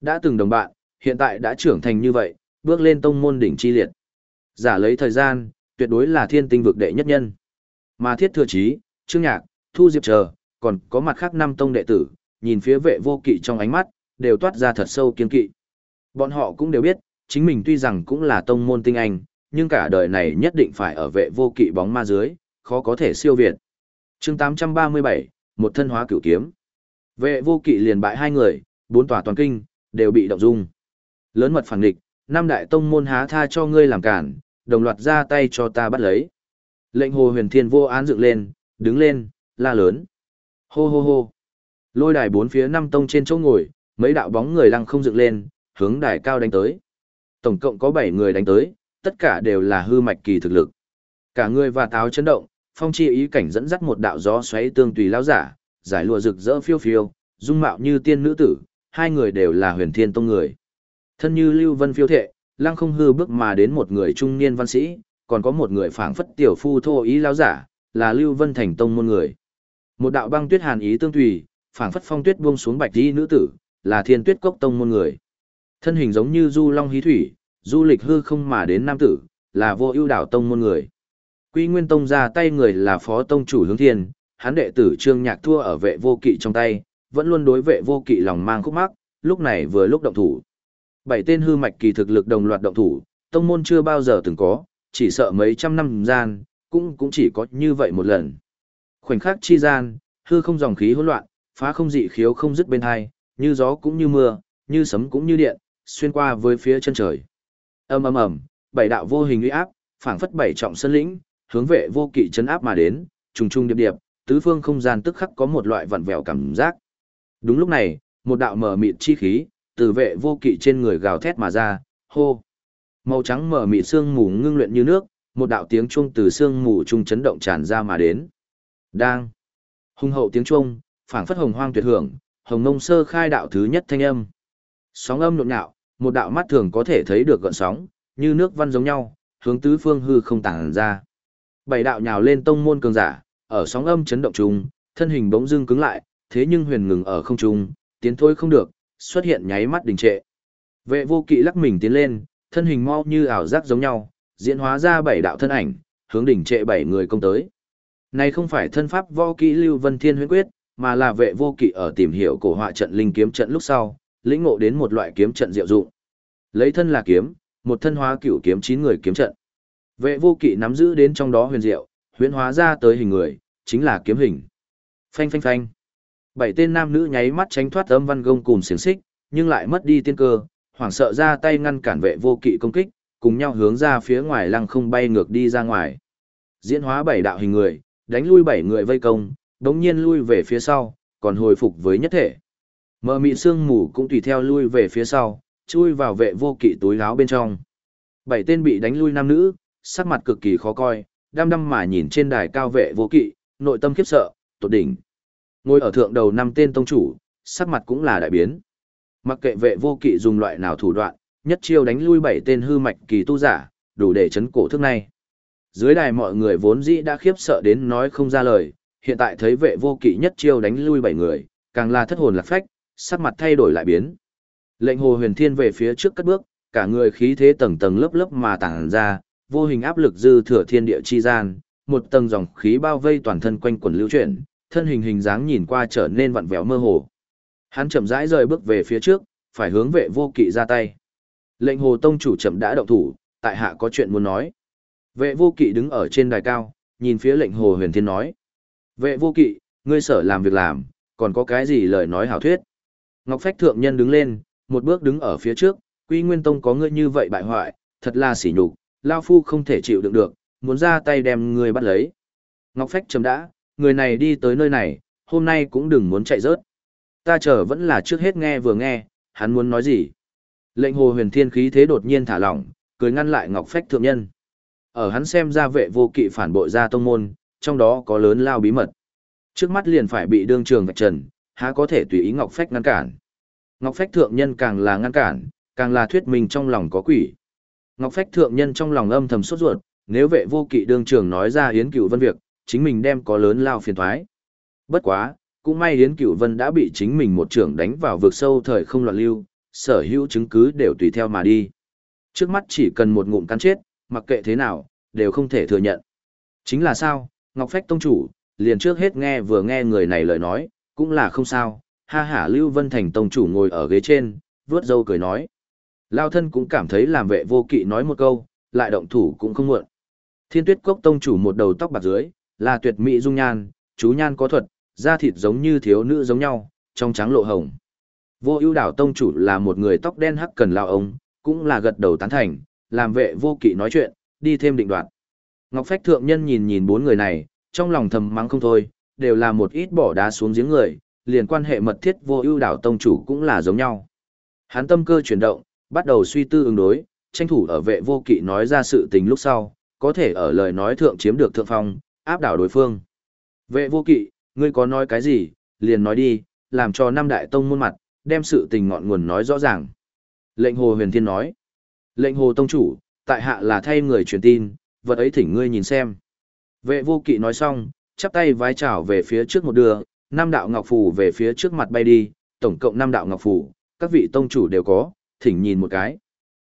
S1: Đã từng đồng bạn, hiện tại đã trưởng thành như vậy, bước lên tông môn đỉnh chi liệt. Giả lấy thời gian, tuyệt đối là thiên tinh vực đệ nhất nhân. Mà thiết thừa chí, trương nhạc, thu diệp chờ, còn có mặt khác năm tông đệ tử, nhìn phía vệ vô kỵ trong ánh mắt, đều toát ra thật sâu kiên kỵ. Bọn họ cũng đều biết, chính mình tuy rằng cũng là tông môn tinh anh, nhưng cả đời này nhất định phải ở vệ vô kỵ bóng ma dưới, khó có thể siêu việt. chương 837, một thân hóa cửu kiếm. Vệ vô kỵ liền bại hai người, bốn tòa toàn kinh, đều bị động dung. Lớn mật phản địch, năm đại tông môn há tha cho ngươi làm cản, đồng loạt ra tay cho ta bắt lấy. Lệnh hồ huyền thiên vô án dựng lên, đứng lên, la lớn. Hô hô hô. Lôi đài bốn phía năm tông trên chỗ ngồi, mấy đạo bóng người lăng không dựng lên, hướng đài cao đánh tới. Tổng cộng có 7 người đánh tới, tất cả đều là hư mạch kỳ thực lực. Cả người và táo chấn động, phong chi ý cảnh dẫn dắt một đạo gió xoáy tương tùy lao giả, giải lụa rực rỡ phiêu phiêu, dung mạo như tiên nữ tử, hai người đều là huyền thiên tông người. Thân như lưu vân phiêu thệ, lăng không hư bước mà đến một người trung niên văn sĩ, còn có một người phảng phất tiểu phu thô ý lão giả, là Lưu Vân Thành tông môn người. Một đạo băng tuyết hàn ý tương tùy, phảng phất phong tuyết buông xuống bạch y nữ tử, là Thiên Tuyết Cốc tông môn người. Thân hình giống như du long hí thủy, du lịch hư không mà đến nam tử, là vô ưu đảo tông môn người. Quy Nguyên Tông ra tay người là phó tông chủ hướng thiên, hắn đệ tử Trương Nhạc thua ở vệ vô kỵ trong tay, vẫn luôn đối vệ vô kỵ lòng mang khúc mắc, lúc này vừa lúc động thủ. Bảy tên hư mạch kỳ thực lực đồng loạt động thủ, tông môn chưa bao giờ từng có, chỉ sợ mấy trăm năm gian, cũng cũng chỉ có như vậy một lần. Khoảnh khắc chi gian, hư không dòng khí hỗn loạn, phá không dị khiếu không dứt bên hai, như gió cũng như mưa, như sấm cũng như điện, xuyên qua với phía chân trời. Ầm ầm ầm, bảy đạo vô hình uy áp, phảng phất bảy trọng sơn lĩnh, hướng vệ vô kỵ chấn áp mà đến, trùng trùng điệp điệp, tứ phương không gian tức khắc có một loại vặn vẹo cảm giác. Đúng lúc này, một đạo mở mịt chi khí, từ vệ vô kỵ trên người gào thét mà ra, hô. Màu trắng mở mịt xương mù ngưng luyện như nước, một đạo tiếng chuông từ xương mù trung chấn động tràn ra mà đến. Đang. Hung hậu tiếng chuông, phảng phất hồng hoang tuyệt hưởng, hồng nông sơ khai đạo thứ nhất thanh âm. Sóng âm nhộn nhạo, một đạo mắt thường có thể thấy được gợn sóng, như nước văn giống nhau, hướng tứ phương hư không tản ra. Bảy đạo nhào lên tông môn cường giả, ở sóng âm chấn động trung, thân hình bỗng dưng cứng lại, thế nhưng huyền ngừng ở không trung, tiến thôi không được, xuất hiện nháy mắt đình trệ. Vệ vô kỵ lắc mình tiến lên, thân hình mau như ảo giác giống nhau, diễn hóa ra bảy đạo thân ảnh, hướng đỉnh trệ bảy người công tới. Này không phải thân pháp võ kỹ Lưu Vân Thiên huyễn quyết, mà là vệ vô kỵ ở tìm hiểu cổ họa trận linh kiếm trận lúc sau, lĩnh ngộ đến một loại kiếm trận diệu dụng. Lấy thân là kiếm, một thân hóa cửu kiếm chín người kiếm trận. Vệ vô kỵ nắm giữ đến trong đó huyền diệu, huyễn hóa ra tới hình người, chính là kiếm hình. Phanh phanh phanh. Bảy tên nam nữ nháy mắt tránh thoát âm văn gông cùng xiềng xích, nhưng lại mất đi tiên cơ, hoảng sợ ra tay ngăn cản vệ vô kỵ công kích, cùng nhau hướng ra phía ngoài lăng không bay ngược đi ra ngoài. Diễn hóa bảy đạo hình người, đánh lui bảy người vây công, đống nhiên lui về phía sau, còn hồi phục với nhất thể. Mờ mị sương mù cũng tùy theo lui về phía sau, chui vào vệ vô kỵ túi láo bên trong. Bảy tên bị đánh lui nam nữ, sắc mặt cực kỳ khó coi, đăm đăm mà nhìn trên đài cao vệ vô kỵ, nội tâm khiếp sợ, tột đỉnh. Ngồi ở thượng đầu năm tên tông chủ, sắc mặt cũng là đại biến. Mặc kệ vệ vô kỵ dùng loại nào thủ đoạn, nhất chiêu đánh lui bảy tên hư mạch kỳ tu giả, đủ để chấn cổ thức này. Dưới đài mọi người vốn dĩ đã khiếp sợ đến nói không ra lời, hiện tại thấy vệ vô kỵ nhất chiêu đánh lui bảy người, càng là thất hồn lạc phách, sắc mặt thay đổi lại biến. Lệnh hồ huyền thiên về phía trước cất bước, cả người khí thế tầng tầng lớp lớp mà tàng ra, vô hình áp lực dư thừa thiên địa chi gian, một tầng dòng khí bao vây toàn thân quanh quần lưu chuyển, thân hình hình dáng nhìn qua trở nên vặn vẹo mơ hồ. Hắn chậm rãi rời bước về phía trước, phải hướng vệ vô kỵ ra tay. Lệnh hồ tông chủ chậm đã động thủ, tại hạ có chuyện muốn nói. Vệ vô kỵ đứng ở trên đài cao, nhìn phía lệnh hồ huyền thiên nói. Vệ vô kỵ, ngươi sở làm việc làm, còn có cái gì lời nói hảo thuyết. Ngọc Phách Thượng Nhân đứng lên, một bước đứng ở phía trước, Quy Nguyên Tông có ngươi như vậy bại hoại, thật là sỉ nhục, Lao Phu không thể chịu đựng được, muốn ra tay đem ngươi bắt lấy. Ngọc Phách chấm đã, người này đi tới nơi này, hôm nay cũng đừng muốn chạy rớt. Ta chờ vẫn là trước hết nghe vừa nghe, hắn muốn nói gì. Lệnh hồ huyền thiên khí thế đột nhiên thả lỏng, cười ngăn lại Ngọc Phách Thượng Nhân. Ở hắn xem ra vệ vô kỵ phản bội ra tông môn, trong đó có lớn lao bí mật. Trước mắt liền phải bị đương trường vạch trần, há có thể tùy ý Ngọc Phách ngăn cản. Ngọc Phách thượng nhân càng là ngăn cản, càng là thuyết mình trong lòng có quỷ. Ngọc Phách thượng nhân trong lòng âm thầm sốt ruột, nếu vệ vô kỵ đương trường nói ra Yến Cửu Vân việc, chính mình đem có lớn lao phiền thoái. Bất quá, cũng may Yến Cửu Vân đã bị chính mình một trưởng đánh vào vực sâu thời không loạn lưu, sở hữu chứng cứ đều tùy theo mà đi. Trước mắt chỉ cần một ngụm cắn chết, mặc kệ thế nào, đều không thể thừa nhận. Chính là sao, Ngọc Phách Tông Chủ, liền trước hết nghe vừa nghe người này lời nói, cũng là không sao, ha hả Lưu Vân Thành Tông Chủ ngồi ở ghế trên, vướt dâu cười nói. Lao thân cũng cảm thấy làm vệ vô kỵ nói một câu, lại động thủ cũng không muộn. Thiên tuyết cốc Tông Chủ một đầu tóc bạc dưới, là tuyệt mỹ dung nhan, chú nhan có thuật, da thịt giống như thiếu nữ giống nhau, trong trắng lộ hồng. Vô ưu đảo Tông Chủ là một người tóc đen hắc cần lao ông, cũng là gật đầu tán thành, làm vệ vô kỵ nói chuyện, đi thêm định đoạn. Ngọc Phách Thượng Nhân nhìn nhìn bốn người này, trong lòng thầm mắng không thôi, đều là một ít bỏ đá xuống giếng người, liền quan hệ mật thiết vô ưu đảo tông chủ cũng là giống nhau. Hắn tâm cơ chuyển động, bắt đầu suy tư ứng đối, tranh thủ ở vệ vô kỵ nói ra sự tình lúc sau, có thể ở lời nói thượng chiếm được thượng phong, áp đảo đối phương. Vệ vô kỵ, ngươi có nói cái gì, liền nói đi, làm cho năm đại tông muôn mặt, đem sự tình ngọn nguồn nói rõ ràng. Lệnh hồ huyền thiên nói, lệnh hồ tông chủ, tại hạ là thay người truyền tin, vật ấy thỉnh ngươi nhìn xem. Vệ vô kỵ nói xong, chắp tay vái chào về phía trước một đường, năm đạo ngọc phù về phía trước mặt bay đi, tổng cộng năm đạo ngọc phù, các vị tông chủ đều có, thỉnh nhìn một cái.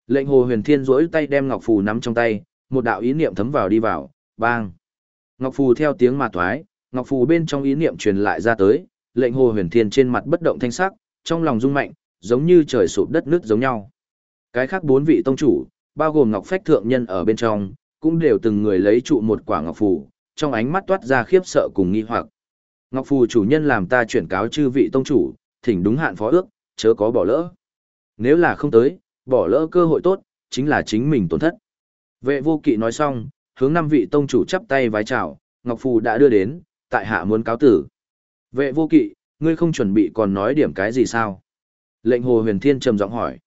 S1: Lệnh hồ huyền thiên rỗi tay đem ngọc phù nắm trong tay, một đạo ý niệm thấm vào đi vào, bang. Ngọc phù theo tiếng mà thoái, ngọc phù bên trong ý niệm truyền lại ra tới, lệnh hồ huyền thiên trên mặt bất động thanh sắc, trong lòng rung mạnh, giống như trời sụp đất nứt giống nhau. Cái khác bốn vị tông chủ, bao gồm ngọc phách thượng nhân ở bên trong, cũng đều từng người lấy trụ một quả ngọc phù, trong ánh mắt toát ra khiếp sợ cùng nghi hoặc. Ngọc phù chủ nhân làm ta chuyển cáo chư vị tông chủ, thỉnh đúng hạn phó ước, chớ có bỏ lỡ. Nếu là không tới, bỏ lỡ cơ hội tốt, chính là chính mình tổn thất. Vệ vô kỵ nói xong, hướng năm vị tông chủ chắp tay vái chào, Ngọc Phù đã đưa đến, tại hạ muốn cáo tử. Vệ vô kỵ, ngươi không chuẩn bị còn nói điểm cái gì sao? Lệnh hồ huyền thiên trầm giọng hỏi.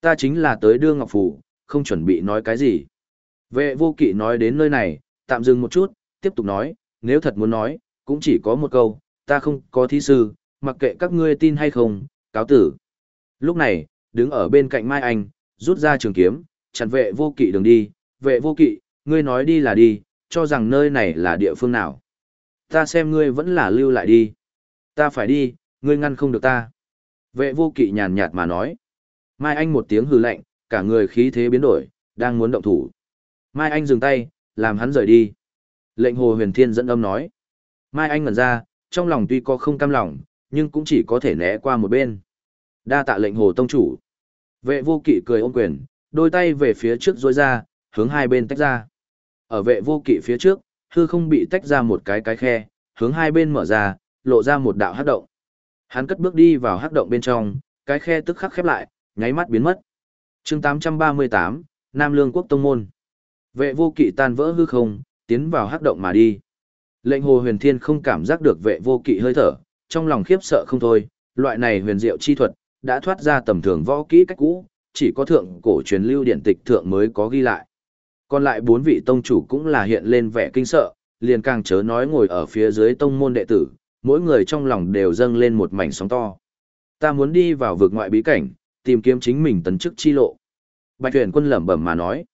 S1: Ta chính là tới đưa Ngọc Phù, không chuẩn bị nói cái gì. Vệ vô kỵ nói đến nơi này, tạm dừng một chút, tiếp tục nói, nếu thật muốn nói, cũng chỉ có một câu, ta không có thí sư, mặc kệ các ngươi tin hay không, cáo tử. Lúc này, đứng ở bên cạnh Mai Anh, rút ra trường kiếm, chặn vệ vô kỵ đường đi, vệ vô kỵ, ngươi nói đi là đi, cho rằng nơi này là địa phương nào. Ta xem ngươi vẫn là lưu lại đi. Ta phải đi, ngươi ngăn không được ta. Vệ vô kỵ nhàn nhạt mà nói. Mai Anh một tiếng hừ lạnh, cả người khí thế biến đổi, đang muốn động thủ. Mai Anh dừng tay, làm hắn rời đi. Lệnh hồ huyền thiên dẫn âm nói. Mai Anh ngẩn ra, trong lòng tuy có không cam lòng, nhưng cũng chỉ có thể né qua một bên. Đa tạ lệnh hồ tông chủ. Vệ vô kỵ cười ôm quyền, đôi tay về phía trước dối ra, hướng hai bên tách ra. Ở vệ vô kỵ phía trước, hư không bị tách ra một cái cái khe, hướng hai bên mở ra, lộ ra một đạo hắc động. Hắn cất bước đi vào hắc động bên trong, cái khe tức khắc khép lại, nháy mắt biến mất. chương 838, Nam Lương Quốc Tông Môn. Vệ vô kỵ tan vỡ hư không, tiến vào hắc động mà đi. Lệnh hồ huyền thiên không cảm giác được vệ vô kỵ hơi thở, trong lòng khiếp sợ không thôi, loại này huyền diệu chi thuật, đã thoát ra tầm thường võ kỹ cách cũ, chỉ có thượng cổ truyền lưu điển tịch thượng mới có ghi lại. Còn lại bốn vị tông chủ cũng là hiện lên vẻ kinh sợ, liền càng chớ nói ngồi ở phía dưới tông môn đệ tử, mỗi người trong lòng đều dâng lên một mảnh sóng to. Ta muốn đi vào vực ngoại bí cảnh, tìm kiếm chính mình tấn chức chi lộ. Bạch tuyển quân lẩm bẩm mà nói.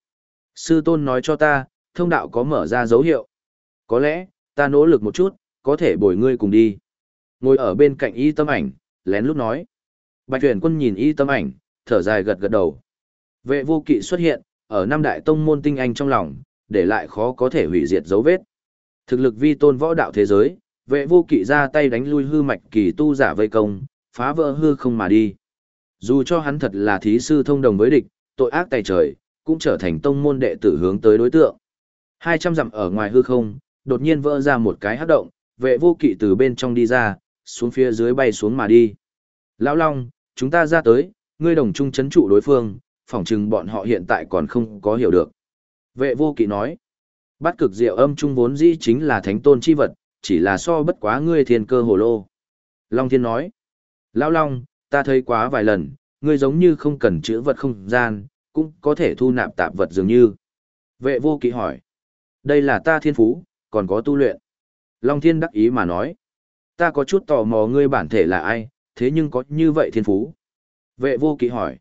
S1: Sư tôn nói cho ta, thông đạo có mở ra dấu hiệu. Có lẽ, ta nỗ lực một chút, có thể bồi ngươi cùng đi. Ngồi ở bên cạnh y tâm ảnh, lén lúc nói. Bạch tuyển quân nhìn y tâm ảnh, thở dài gật gật đầu. Vệ vô kỵ xuất hiện, ở năm đại tông môn tinh anh trong lòng, để lại khó có thể hủy diệt dấu vết. Thực lực vi tôn võ đạo thế giới, vệ vô kỵ ra tay đánh lui hư mạch kỳ tu giả vây công, phá vỡ hư không mà đi. Dù cho hắn thật là thí sư thông đồng với địch, tội ác tay trời, cũng trở thành tông môn đệ tử hướng tới đối tượng. 200 dặm ở ngoài hư không, đột nhiên vỡ ra một cái hắc động, vệ vô kỵ từ bên trong đi ra, xuống phía dưới bay xuống mà đi. Lão Long, chúng ta ra tới, ngươi đồng chung chấn trụ đối phương, phỏng chừng bọn họ hiện tại còn không có hiểu được. Vệ vô kỵ nói, bát cực diệu âm trung vốn dĩ chính là thánh tôn chi vật, chỉ là so bất quá ngươi thiên cơ hồ lô. Long thiên nói, Lão Long, ta thấy quá vài lần, ngươi giống như không cần chữ vật không gian, cũng có thể thu nạp tạp vật dường như. Vệ vô kỵ hỏi, đây là ta thiên phú, còn có tu luyện. Long thiên đắc ý mà nói, ta có chút tò mò ngươi bản thể là ai, thế nhưng có như vậy thiên phú. Vệ vô kỵ hỏi.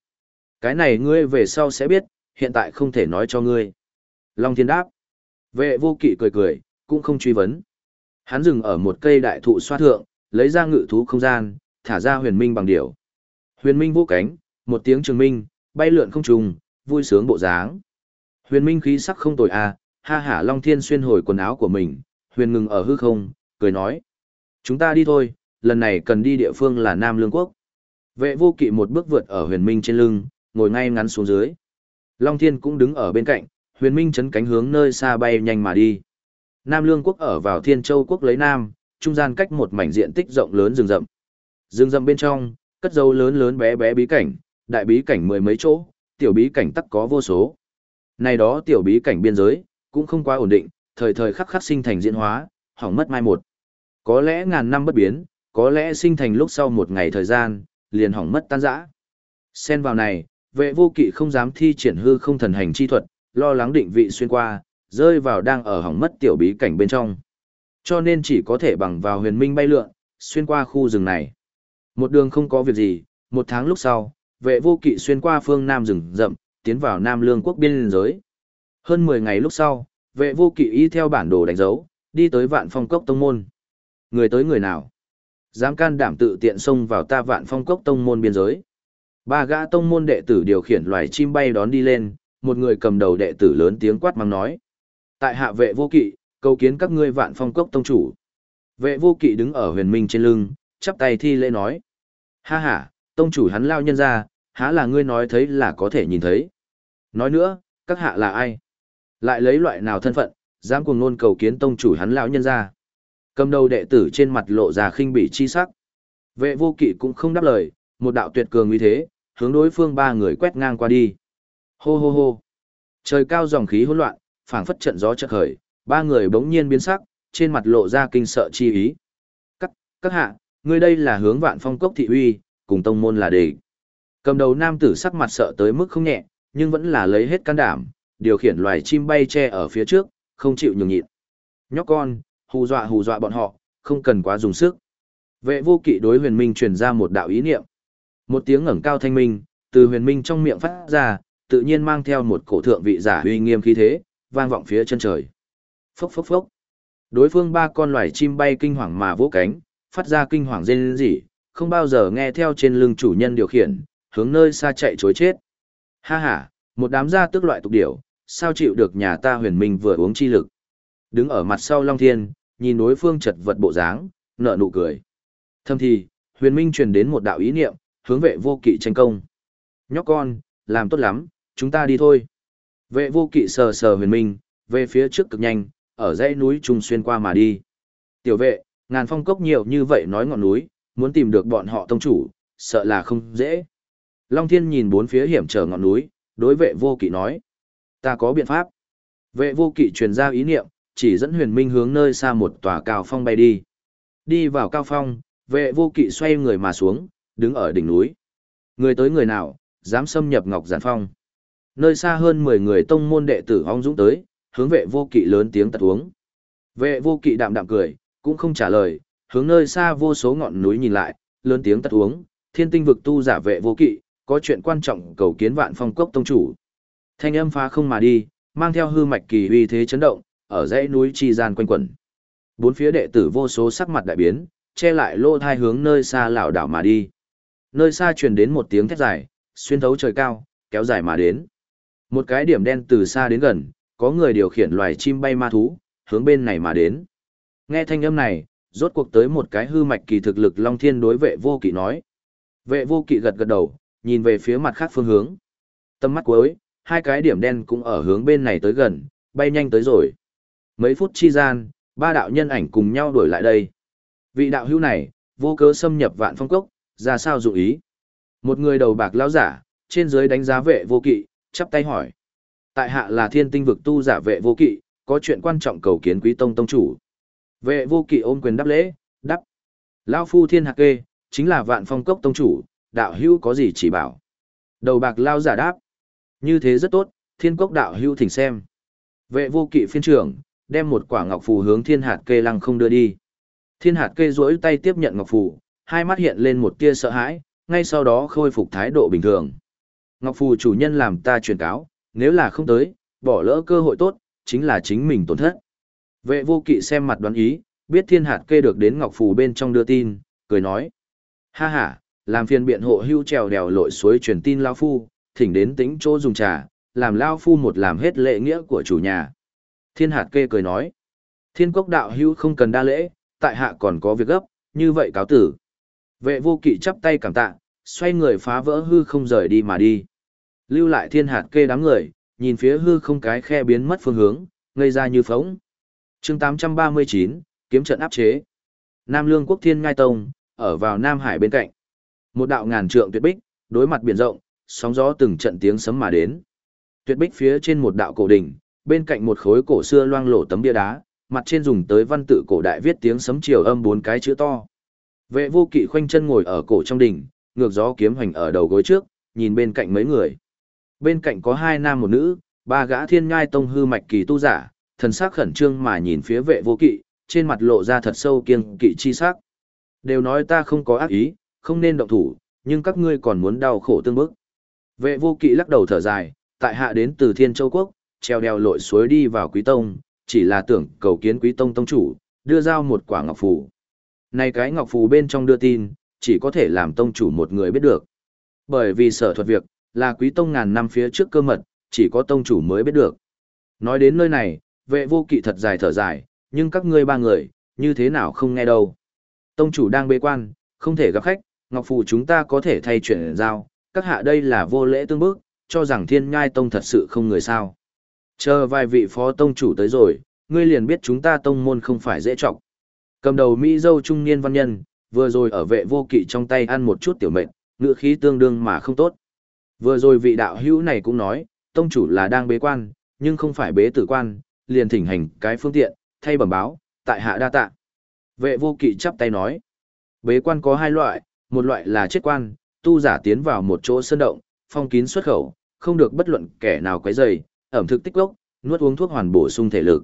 S1: Cái này ngươi về sau sẽ biết, hiện tại không thể nói cho ngươi. Long thiên đáp. Vệ vô kỵ cười cười, cũng không truy vấn. Hắn dừng ở một cây đại thụ xoa thượng, lấy ra ngự thú không gian, thả ra huyền minh bằng điểu. Huyền minh vô cánh, một tiếng trường minh, bay lượn không trùng, vui sướng bộ dáng. Huyền minh khí sắc không tồi à, ha hả Long Thiên xuyên hồi quần áo của mình, huyền ngừng ở hư không, cười nói. Chúng ta đi thôi, lần này cần đi địa phương là Nam Lương Quốc. Vệ vô kỵ một bước vượt ở huyền minh trên lưng, ngồi ngay ngắn xuống dưới. Long Thiên cũng đứng ở bên cạnh, huyền minh chấn cánh hướng nơi xa bay nhanh mà đi. Nam Lương Quốc ở vào Thiên Châu Quốc lấy Nam, trung gian cách một mảnh diện tích rộng lớn rừng rậm. Rừng rậm bên trong, cất dấu lớn lớn bé bé bí cảnh, đại bí cảnh mười mấy chỗ, tiểu bí cảnh tắc có vô số. Này đó tiểu bí cảnh biên giới, cũng không quá ổn định, thời thời khắc khắc sinh thành diễn hóa, hỏng mất mai một. Có lẽ ngàn năm bất biến, có lẽ sinh thành lúc sau một ngày thời gian, liền hỏng mất tan rã. Xen vào này, vệ vô kỵ không dám thi triển hư không thần hành chi thuật, lo lắng định vị xuyên qua, rơi vào đang ở hỏng mất tiểu bí cảnh bên trong. Cho nên chỉ có thể bằng vào huyền minh bay lượn, xuyên qua khu rừng này. Một đường không có việc gì, một tháng lúc sau, vệ vô kỵ xuyên qua phương Nam rừng rậm, tiến vào Nam Lương quốc biên giới. Hơn 10 ngày lúc sau, vệ vô kỵ y theo bản đồ đánh dấu, đi tới vạn phong cốc tông môn. Người tới người nào? Dám can đảm tự tiện xông vào ta vạn phong cốc tông môn biên giới. Ba gã tông môn đệ tử điều khiển loài chim bay đón đi lên, một người cầm đầu đệ tử lớn tiếng quát mắng nói. Tại hạ vệ vô kỵ, cầu kiến các ngươi vạn phong cốc tông chủ. Vệ vô kỵ đứng ở huyền minh trên lưng, chắp tay thi lễ nói. Ha ha, tông chủ hắn lao nhân ra, há là ngươi nói thấy là có thể nhìn thấy. Nói nữa, các hạ là ai? Lại lấy loại nào thân phận, dám cùng nôn cầu kiến tông chủ hắn lão nhân ra. Cầm đầu đệ tử trên mặt lộ ra khinh bỉ chi sắc. Vệ vô kỵ cũng không đáp lời, một đạo tuyệt cường uy thế, hướng đối phương ba người quét ngang qua đi. Hô hô hô. Trời cao dòng khí hỗn loạn, phảng phất trận gió chợt khởi, ba người bỗng nhiên biến sắc, trên mặt lộ ra kinh sợ chi ý. Các, các hạ, ngươi đây là hướng vạn phong cốc thị uy, cùng tông môn là đề. Cầm đầu nam tử sắc mặt sợ tới mức không nhẹ, nhưng vẫn là lấy hết can đảm, điều khiển loài chim bay che ở phía trước, không chịu nhường nhịn. Nhóc con, hù dọa hù dọa bọn họ, không cần quá dùng sức. Vệ vô kỵ đối huyền minh truyền ra một đạo ý niệm. Một tiếng ngẩng cao thanh minh, từ huyền minh trong miệng phát ra, tự nhiên mang theo một cổ thượng vị giả uy nghiêm khí thế, vang vọng phía chân trời. Phốc phốc phốc. Đối phương ba con loài chim bay kinh hoàng mà vỗ cánh, phát ra kinh hoàng rên rỉ, không bao giờ nghe theo trên lưng chủ nhân điều khiển, hướng nơi xa chạy chối chết. Ha ha, một đám gia tước loại tục điểu, sao chịu được nhà ta huyền minh vừa uống chi lực. Đứng ở mặt sau Long Thiên, nhìn đối phương chật vật bộ dáng, nở nụ cười. Thâm thì, huyền minh truyền đến một đạo ý niệm, hướng vệ vô kỵ tranh công. Nhóc con, làm tốt lắm, chúng ta đi thôi. Vệ vô kỵ sờ sờ huyền minh, về phía trước cực nhanh, ở dãy núi trung xuyên qua mà đi. Tiểu vệ, ngàn phong cốc nhiều như vậy nói ngọn núi, muốn tìm được bọn họ tông chủ, sợ là không dễ. Long thiên nhìn bốn phía hiểm trở ngọn núi, đối vệ vô kỵ nói. Ta có biện pháp. Vệ vô kỵ truyền ra ý niệm, chỉ dẫn huyền minh hướng nơi xa một tòa cao phong bay đi. Đi vào cao phong, vệ vô kỵ xoay người mà xuống, đứng ở đỉnh núi. Người tới người nào, dám xâm nhập ngọc giản phong. Nơi xa hơn 10 người tông môn đệ tử hong dũng tới, hướng vệ vô kỵ lớn tiếng tật uống. Vệ vô kỵ đạm đạm cười, cũng không trả lời, hướng nơi xa vô số ngọn núi nhìn lại, lớn tiếng tật uống, thiên tinh vực tu giả vệ vô kỵ, có chuyện quan trọng cầu kiến vạn phong cốc tông chủ. Thanh âm phá không mà đi, mang theo hư mạch kỳ uy thế chấn động, ở dãy núi chi gian quanh quẩn. Bốn phía đệ tử vô số sắc mặt đại biến, che lại lô thai hướng nơi xa lảo đảo mà đi. Nơi xa truyền đến một tiếng thét dài, xuyên thấu trời cao, kéo dài mà đến. Một cái điểm đen từ xa đến gần, có người điều khiển loài chim bay ma thú, hướng bên này mà đến. Nghe thanh âm này, rốt cuộc tới một cái hư mạch kỳ thực lực Long Thiên đối vệ vô kỵ nói. Vệ vô kỵ gật gật đầu, nhìn về phía mặt khác phương hướng. Tâm mắt cuối, hai cái điểm đen cũng ở hướng bên này tới gần, bay nhanh tới rồi. Mấy phút chi gian, ba đạo nhân ảnh cùng nhau đuổi lại đây. Vị đạo hữu này, vô cớ xâm nhập vạn phong cốc, ra sao dụng ý. Một người đầu bạc lão giả, trên dưới đánh giá vệ vô kỵ, chắp tay hỏi. Tại hạ là thiên tinh vực tu giả vệ vô kỵ, có chuyện quan trọng cầu kiến quý tông tông chủ. Vệ vô kỵ ôm quyền đáp lễ, đáp. Lão phu thiên hạc kê, chính là vạn phong cốc tông chủ, đạo hữu có gì chỉ bảo. Đầu bạc lao giả đáp. Như thế rất tốt, thiên cốc đạo hữu thỉnh xem. Vệ vô kỵ phiên trưởng, đem một quả ngọc phù hướng thiên hạt kê lăng không đưa đi. Thiên hạt kê duỗi tay tiếp nhận ngọc phù, hai mắt hiện lên một tia sợ hãi, ngay sau đó khôi phục thái độ bình thường. Ngọc phù chủ nhân làm ta truyền cáo, nếu là không tới, bỏ lỡ cơ hội tốt, chính là chính mình tổn thất. Vệ vô kỵ xem mặt đoán ý, biết thiên hạt kê được đến ngọc phù bên trong đưa tin, cười nói. Ha ha, làm phiền biện hộ hưu trèo đèo lội suối truyền tin lao phu, thỉnh đến tính chỗ dùng trà, làm lao phu một làm hết lệ nghĩa của chủ nhà. Thiên hạt kê cười nói. Thiên quốc đạo hưu không cần đa lễ, tại hạ còn có việc gấp, như vậy cáo tử. Vệ vô kỵ chắp tay cảm tạ, xoay người phá vỡ hư không rời đi mà đi. Lưu lại thiên hạt kê đám người, nhìn phía hư không cái khe biến mất phương hướng, ngây ra như phóng. chương 839, kiếm trận áp chế. Nam Lương quốc thiên ngai tông, ở vào Nam Hải bên cạnh. Một đạo ngàn trượng tuyệt bích, đối mặt biển rộng, sóng gió từng trận tiếng sấm mà đến. Tuyệt bích phía trên một đạo cổ đỉnh, bên cạnh một khối cổ xưa loang lổ tấm bia đá, mặt trên dùng tới văn tự cổ đại viết tiếng sấm chiều âm bốn cái chữ to. Vệ vô kỵ khoanh chân ngồi ở cổ trong đỉnh, ngược gió kiếm hoành ở đầu gối trước, nhìn bên cạnh mấy người. Bên cạnh có hai nam một nữ, ba gã thiên ngai tông hư mạch kỳ tu giả, thần sắc khẩn trương mà nhìn phía vệ vô kỵ, trên mặt lộ ra thật sâu kiêng kỵ chi sắc. Đều nói ta không có ác ý, không nên động thủ, nhưng các ngươi còn muốn đau khổ tương bức. Vệ vô kỵ lắc đầu thở dài, tại hạ đến từ Thiên Châu Quốc, treo đeo lội suối đi vào quý tông, chỉ là tưởng cầu kiến quý tông tông chủ, đưa giao một quả ngọc phù. Này cái ngọc phù bên trong đưa tin, chỉ có thể làm tông chủ một người biết được. Bởi vì sở thuật việc, là quý tông ngàn năm phía trước cơ mật, chỉ có tông chủ mới biết được. Nói đến nơi này, vệ vô kỵ thật dài thở dài, nhưng các ngươi ba người, như thế nào không nghe đâu. Tông chủ đang bế quan, không thể gặp khách, ngọc phù chúng ta có thể thay chuyển giao, các hạ đây là vô lễ tương bức, cho rằng thiên ngai tông thật sự không người sao. Chờ vài vị phó tông chủ tới rồi, ngươi liền biết chúng ta tông môn không phải dễ trọng. Cầm đầu Mỹ dâu trung niên văn nhân, vừa rồi ở vệ vô kỵ trong tay ăn một chút tiểu mệnh, ngựa khí tương đương mà không tốt. Vừa rồi vị đạo hữu này cũng nói, tông chủ là đang bế quan, nhưng không phải bế tử quan, liền thỉnh hành cái phương tiện, thay bẩm báo, tại hạ đa tạ. Vệ vô kỵ chắp tay nói, bế quan có hai loại, một loại là chết quan, tu giả tiến vào một chỗ sơn động, phong kín xuất khẩu, không được bất luận kẻ nào quấy rầy, ẩm thực tích gốc, nuốt uống thuốc hoàn bổ sung thể lực.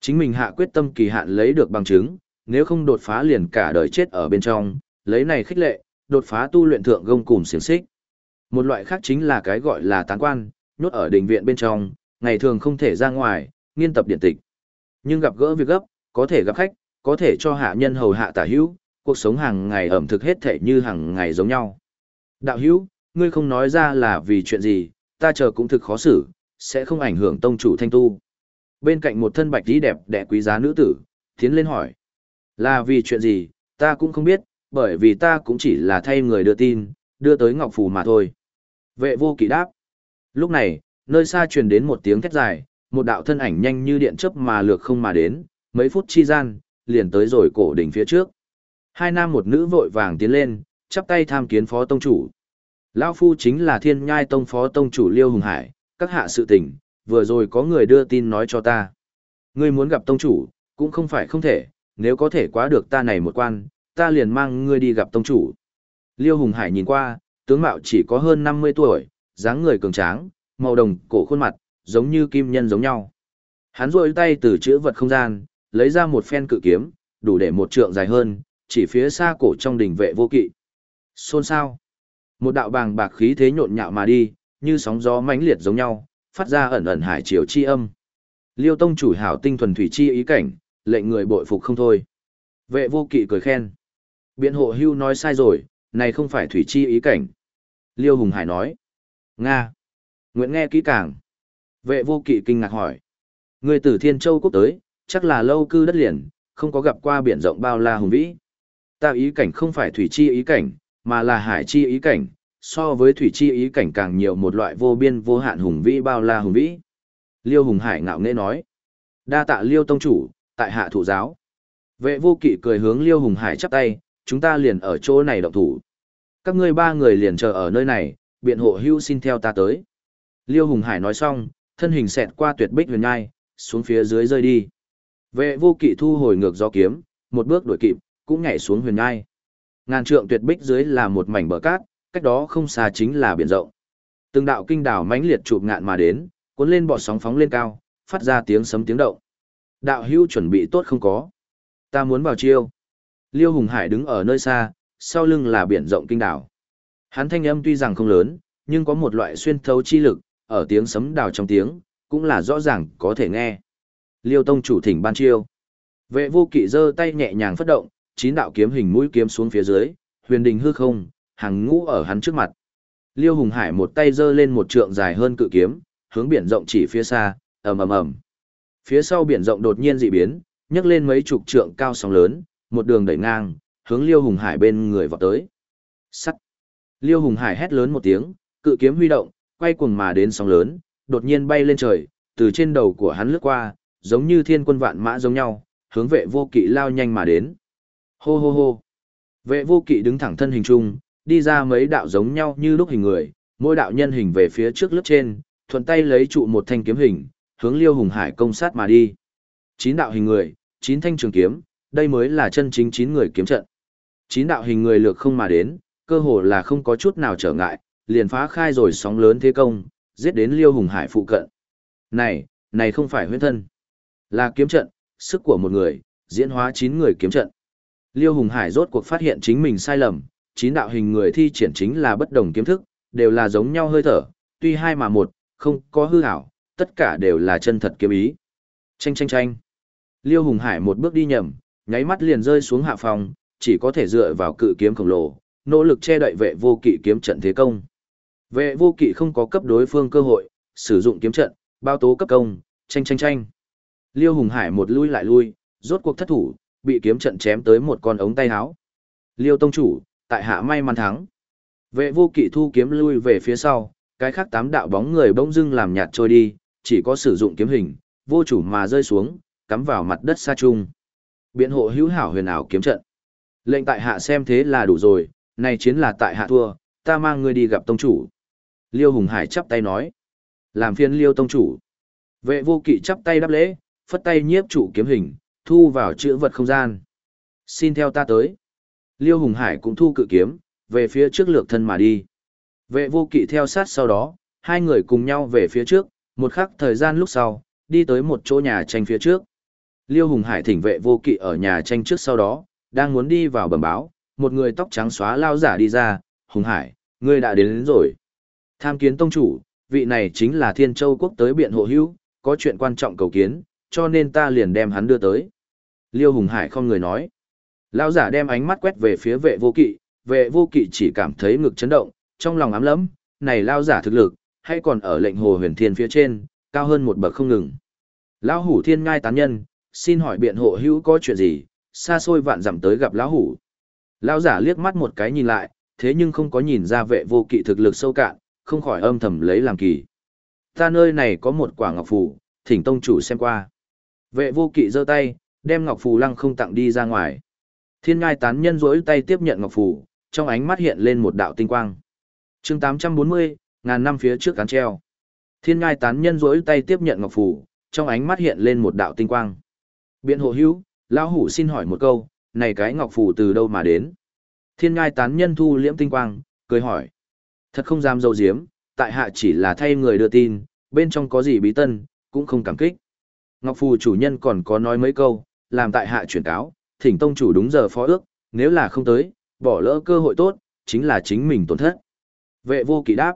S1: Chính mình hạ quyết tâm kỳ hạn lấy được bằng chứng, nếu không đột phá liền cả đời chết ở bên trong, lấy này khích lệ, đột phá tu luyện thượng gông cùng xiềng xích. Một loại khác chính là cái gọi là tán quan, nhốt ở đình viện bên trong, ngày thường không thể ra ngoài, nghiên tập điện tịch. Nhưng gặp gỡ việc gấp, có thể gặp khách, có thể cho hạ nhân hầu hạ tả hữu, cuộc sống hàng ngày ẩm thực hết thể như hàng ngày giống nhau. Đạo hữu, ngươi không nói ra là vì chuyện gì, ta chờ cũng thực khó xử, sẽ không ảnh hưởng tông chủ thanh tu. Bên cạnh một thân bạch tí đẹp đẽ quý giá nữ tử, tiến lên hỏi. Là vì chuyện gì, ta cũng không biết, bởi vì ta cũng chỉ là thay người đưa tin, đưa tới Ngọc Phù mà thôi. Vệ vô kỵ đáp. Lúc này, nơi xa truyền đến một tiếng thét dài, một đạo thân ảnh nhanh như điện chớp mà lược không mà đến, mấy phút chi gian, liền tới rồi cổ đỉnh phía trước. Hai nam một nữ vội vàng tiến lên, chắp tay tham kiến phó tông chủ. Lão Phu chính là thiên nhai tông phó tông chủ Liêu Hùng Hải, các hạ sự tình, vừa rồi có người đưa tin nói cho ta. Ngươi muốn gặp tông chủ, cũng không phải không thể, nếu có thể quá được ta này một quan, ta liền mang ngươi đi gặp tông chủ. Liêu Hùng Hải nhìn qua, tướng mạo chỉ có hơn 50 tuổi, dáng người cường tráng, màu đồng cổ khuôn mặt, giống như kim nhân giống nhau. Hắn rôi tay từ chữ vật không gian, lấy ra một phen cự kiếm, đủ để một trượng dài hơn, chỉ phía xa cổ trong đỉnh vệ vô kỵ. Xôn sao? Một đạo bàng bạc khí thế nhộn nhạo mà đi, như sóng gió mãnh liệt giống nhau, phát ra ẩn ẩn hải chiều chi âm. Liêu tông chủ hảo tinh thuần thủy chi ý cảnh, lệnh người bội phục không thôi. Vệ vô kỵ cười khen. Biện hộ hưu nói sai rồi, này không phải thủy chi ý cảnh. Liêu Hùng Hải nói. Nga. Nguyện nghe kỹ càng. Vệ vô kỵ kinh ngạc hỏi. Người từ Thiên Châu Quốc tới, chắc là lâu cư đất liền, không có gặp qua biển rộng bao la hùng vĩ. Ta ý cảnh không phải thủy chi ý cảnh, mà là hải chi ý cảnh, so với thủy chi ý cảnh càng nhiều một loại vô biên vô hạn hùng vĩ bao la hùng vĩ. Liêu Hùng Hải ngạo nghễ nói. Đa tạ Liêu Tông Chủ, tại hạ thủ giáo. Vệ vô kỵ cười hướng Liêu Hùng Hải chắp tay, chúng ta liền ở chỗ này động thủ. Các ngươi ba người liền chờ ở nơi này, biện hộ hưu xin theo ta tới. Liêu Hùng Hải nói xong, thân hình xẹt qua tuyệt bích huyền nhai, xuống phía dưới rơi đi. Vệ vô kỵ thu hồi ngược do kiếm, một bước đuổi kịp, cũng nhảy xuống huyền nhai. Ngàn trượng tuyệt bích dưới là một mảnh bờ cát, cách đó không xa chính là biển rộng. Từng đạo kinh đảo mãnh liệt chụp ngạn mà đến, cuốn lên bọt sóng phóng lên cao, phát ra tiếng sấm tiếng động. Đạo hưu chuẩn bị tốt không có? Ta muốn vào chiêu. Liêu Hùng Hải đứng ở nơi xa, sau lưng là biển rộng kinh đảo. Hắn thanh âm tuy rằng không lớn, nhưng có một loại xuyên thấu chi lực, ở tiếng sấm đào trong tiếng, cũng là rõ ràng có thể nghe. Liêu Tông chủ thỉnh ban chiêu. Vệ vô kỵ giơ tay nhẹ nhàng phất động, chín đạo kiếm hình mũi kiếm xuống phía dưới, huyền đình hư không, hàng ngũ ở hắn trước mặt. Liêu Hùng Hải một tay giơ lên một trượng dài hơn cự kiếm, hướng biển rộng chỉ phía xa, ầm ầm ầm. Phía sau biển rộng đột nhiên dị biến, nhấc lên mấy chục trượng cao sóng lớn, một đường đẩy ngang, hướng Liêu Hùng Hải bên người vọt tới. Sắt. Liêu Hùng Hải hét lớn một tiếng, cự kiếm huy động, quay cuồng mà đến sóng lớn, đột nhiên bay lên trời, từ trên đầu của hắn lướt qua, giống như thiên quân vạn mã giống nhau, hướng vệ vô kỵ lao nhanh mà đến. Hô hô hô. Vệ vô kỵ đứng thẳng thân hình trung, đi ra mấy đạo giống nhau như lúc hình người, mỗi đạo nhân hình về phía trước lướt trên, thuận tay lấy trụ một thanh kiếm hình, hướng Liêu Hùng Hải công sát mà đi. Chín đạo hình người, chín thanh trường kiếm, đây mới là chân chính chín người kiếm trận. Chín đạo hình người lược không mà đến, cơ hồ là không có chút nào trở ngại, liền phá khai rồi sóng lớn thế công, giết đến Liêu Hùng Hải phụ cận. Này, này không phải huyết thân, là kiếm trận, sức của một người, diễn hóa chín người kiếm trận. Liêu Hùng Hải rốt cuộc phát hiện chính mình sai lầm, chín đạo hình người thi triển chính là bất đồng kiếm thức, đều là giống nhau hơi thở, tuy hai mà một, không có hư ảo, tất cả đều là chân thật kiếm ý. Chanh chanh chanh. Liêu Hùng Hải một bước đi nhầm, nháy mắt liền rơi xuống hạ phòng, chỉ có thể dựa vào cự kiếm khổng lồ, nỗ lực che đậy vệ vô kỵ kiếm trận thế công. Vệ vô kỵ không có cấp đối phương cơ hội, sử dụng kiếm trận, bao tố cấp công, chanh chanh chanh. Liêu Hùng Hải một lui lại lui, rốt cuộc thất thủ, bị kiếm trận chém tới một con ống tay áo. Liêu tông chủ, tại hạ may mắn thắng. Vệ vô kỵ thu kiếm lui về phía sau, cái khác tám đạo bóng người bỗng dưng làm nhạt trôi đi, chỉ có sử dụng kiếm hình, vô chủ mà rơi xuống, cắm vào mặt đất xa trung. Biện hộ hữu hảo huyền ảo kiếm trận. Lệnh tại hạ xem thế là đủ rồi, này chiến là tại hạ thua, ta mang ngươi đi gặp tông chủ. Liêu Hùng Hải chắp tay nói. Làm phiên Liêu tông chủ. Vệ vô kỵ chắp tay đáp lễ, phất tay nhiếp trụ kiếm hình, thu vào chữ vật không gian. Xin theo ta tới. Liêu Hùng Hải cũng thu cự kiếm, về phía trước lược thân mà đi. Vệ vô kỵ theo sát sau đó, hai người cùng nhau về phía trước, một khắc thời gian lúc sau, đi tới một chỗ nhà tranh phía trước. Liêu Hùng Hải thỉnh vệ vô kỵ ở nhà tranh trước sau đó, đang muốn đi vào bẩm báo, một người tóc trắng xóa lao giả đi ra, Hùng Hải, ngươi đã đến, đến rồi. Tham kiến tông chủ, vị này chính là Thiên Châu Quốc tới biện hộ hữu, có chuyện quan trọng cầu kiến, cho nên ta liền đem hắn đưa tới. Liêu Hùng Hải không người nói. lao giả đem ánh mắt quét về phía vệ vô kỵ, vệ vô kỵ chỉ cảm thấy ngực chấn động, trong lòng ám lẫm, này lao giả thực lực, hay còn ở lệnh hồ huyền thiên phía trên, cao hơn một bậc không ngừng. Lão hủ thiên ngai tán nhân, xin hỏi biện hộ hữu có chuyện gì, xa xôi vạn dặm tới gặp lão hủ. Lão giả liếc mắt một cái nhìn lại, thế nhưng không có nhìn ra vệ vô kỵ thực lực sâu cạn, không khỏi âm thầm lấy làm kỳ. Ta nơi này có một quả ngọc phù, thỉnh tông chủ xem qua. Vệ vô kỵ giơ tay, đem ngọc phù lăng không tặng đi ra ngoài. Thiên ngai tán nhân rỗi tay tiếp nhận ngọc phù, trong ánh mắt hiện lên một đạo tinh quang. chương 840, ngàn năm phía trước cán treo. Thiên ngai tán nhân rỗi tay tiếp nhận ngọc phù, trong ánh mắt hiện lên một đạo tinh quang. Biện hộ hữu, lão hủ xin hỏi một câu, này cái ngọc phù từ đâu mà đến? Thiên ngai tán nhân thu liễm tinh quang, cười hỏi. Thật không dám dâu diếm, tại hạ chỉ là thay người đưa tin, bên trong có gì bí tân, cũng không cảm kích. Ngọc phù chủ nhân còn có nói mấy câu, làm tại hạ chuyển cáo, thỉnh tông chủ đúng giờ phó ước, nếu là không tới, bỏ lỡ cơ hội tốt, chính là chính mình tổn thất. Vệ vô kỵ đáp.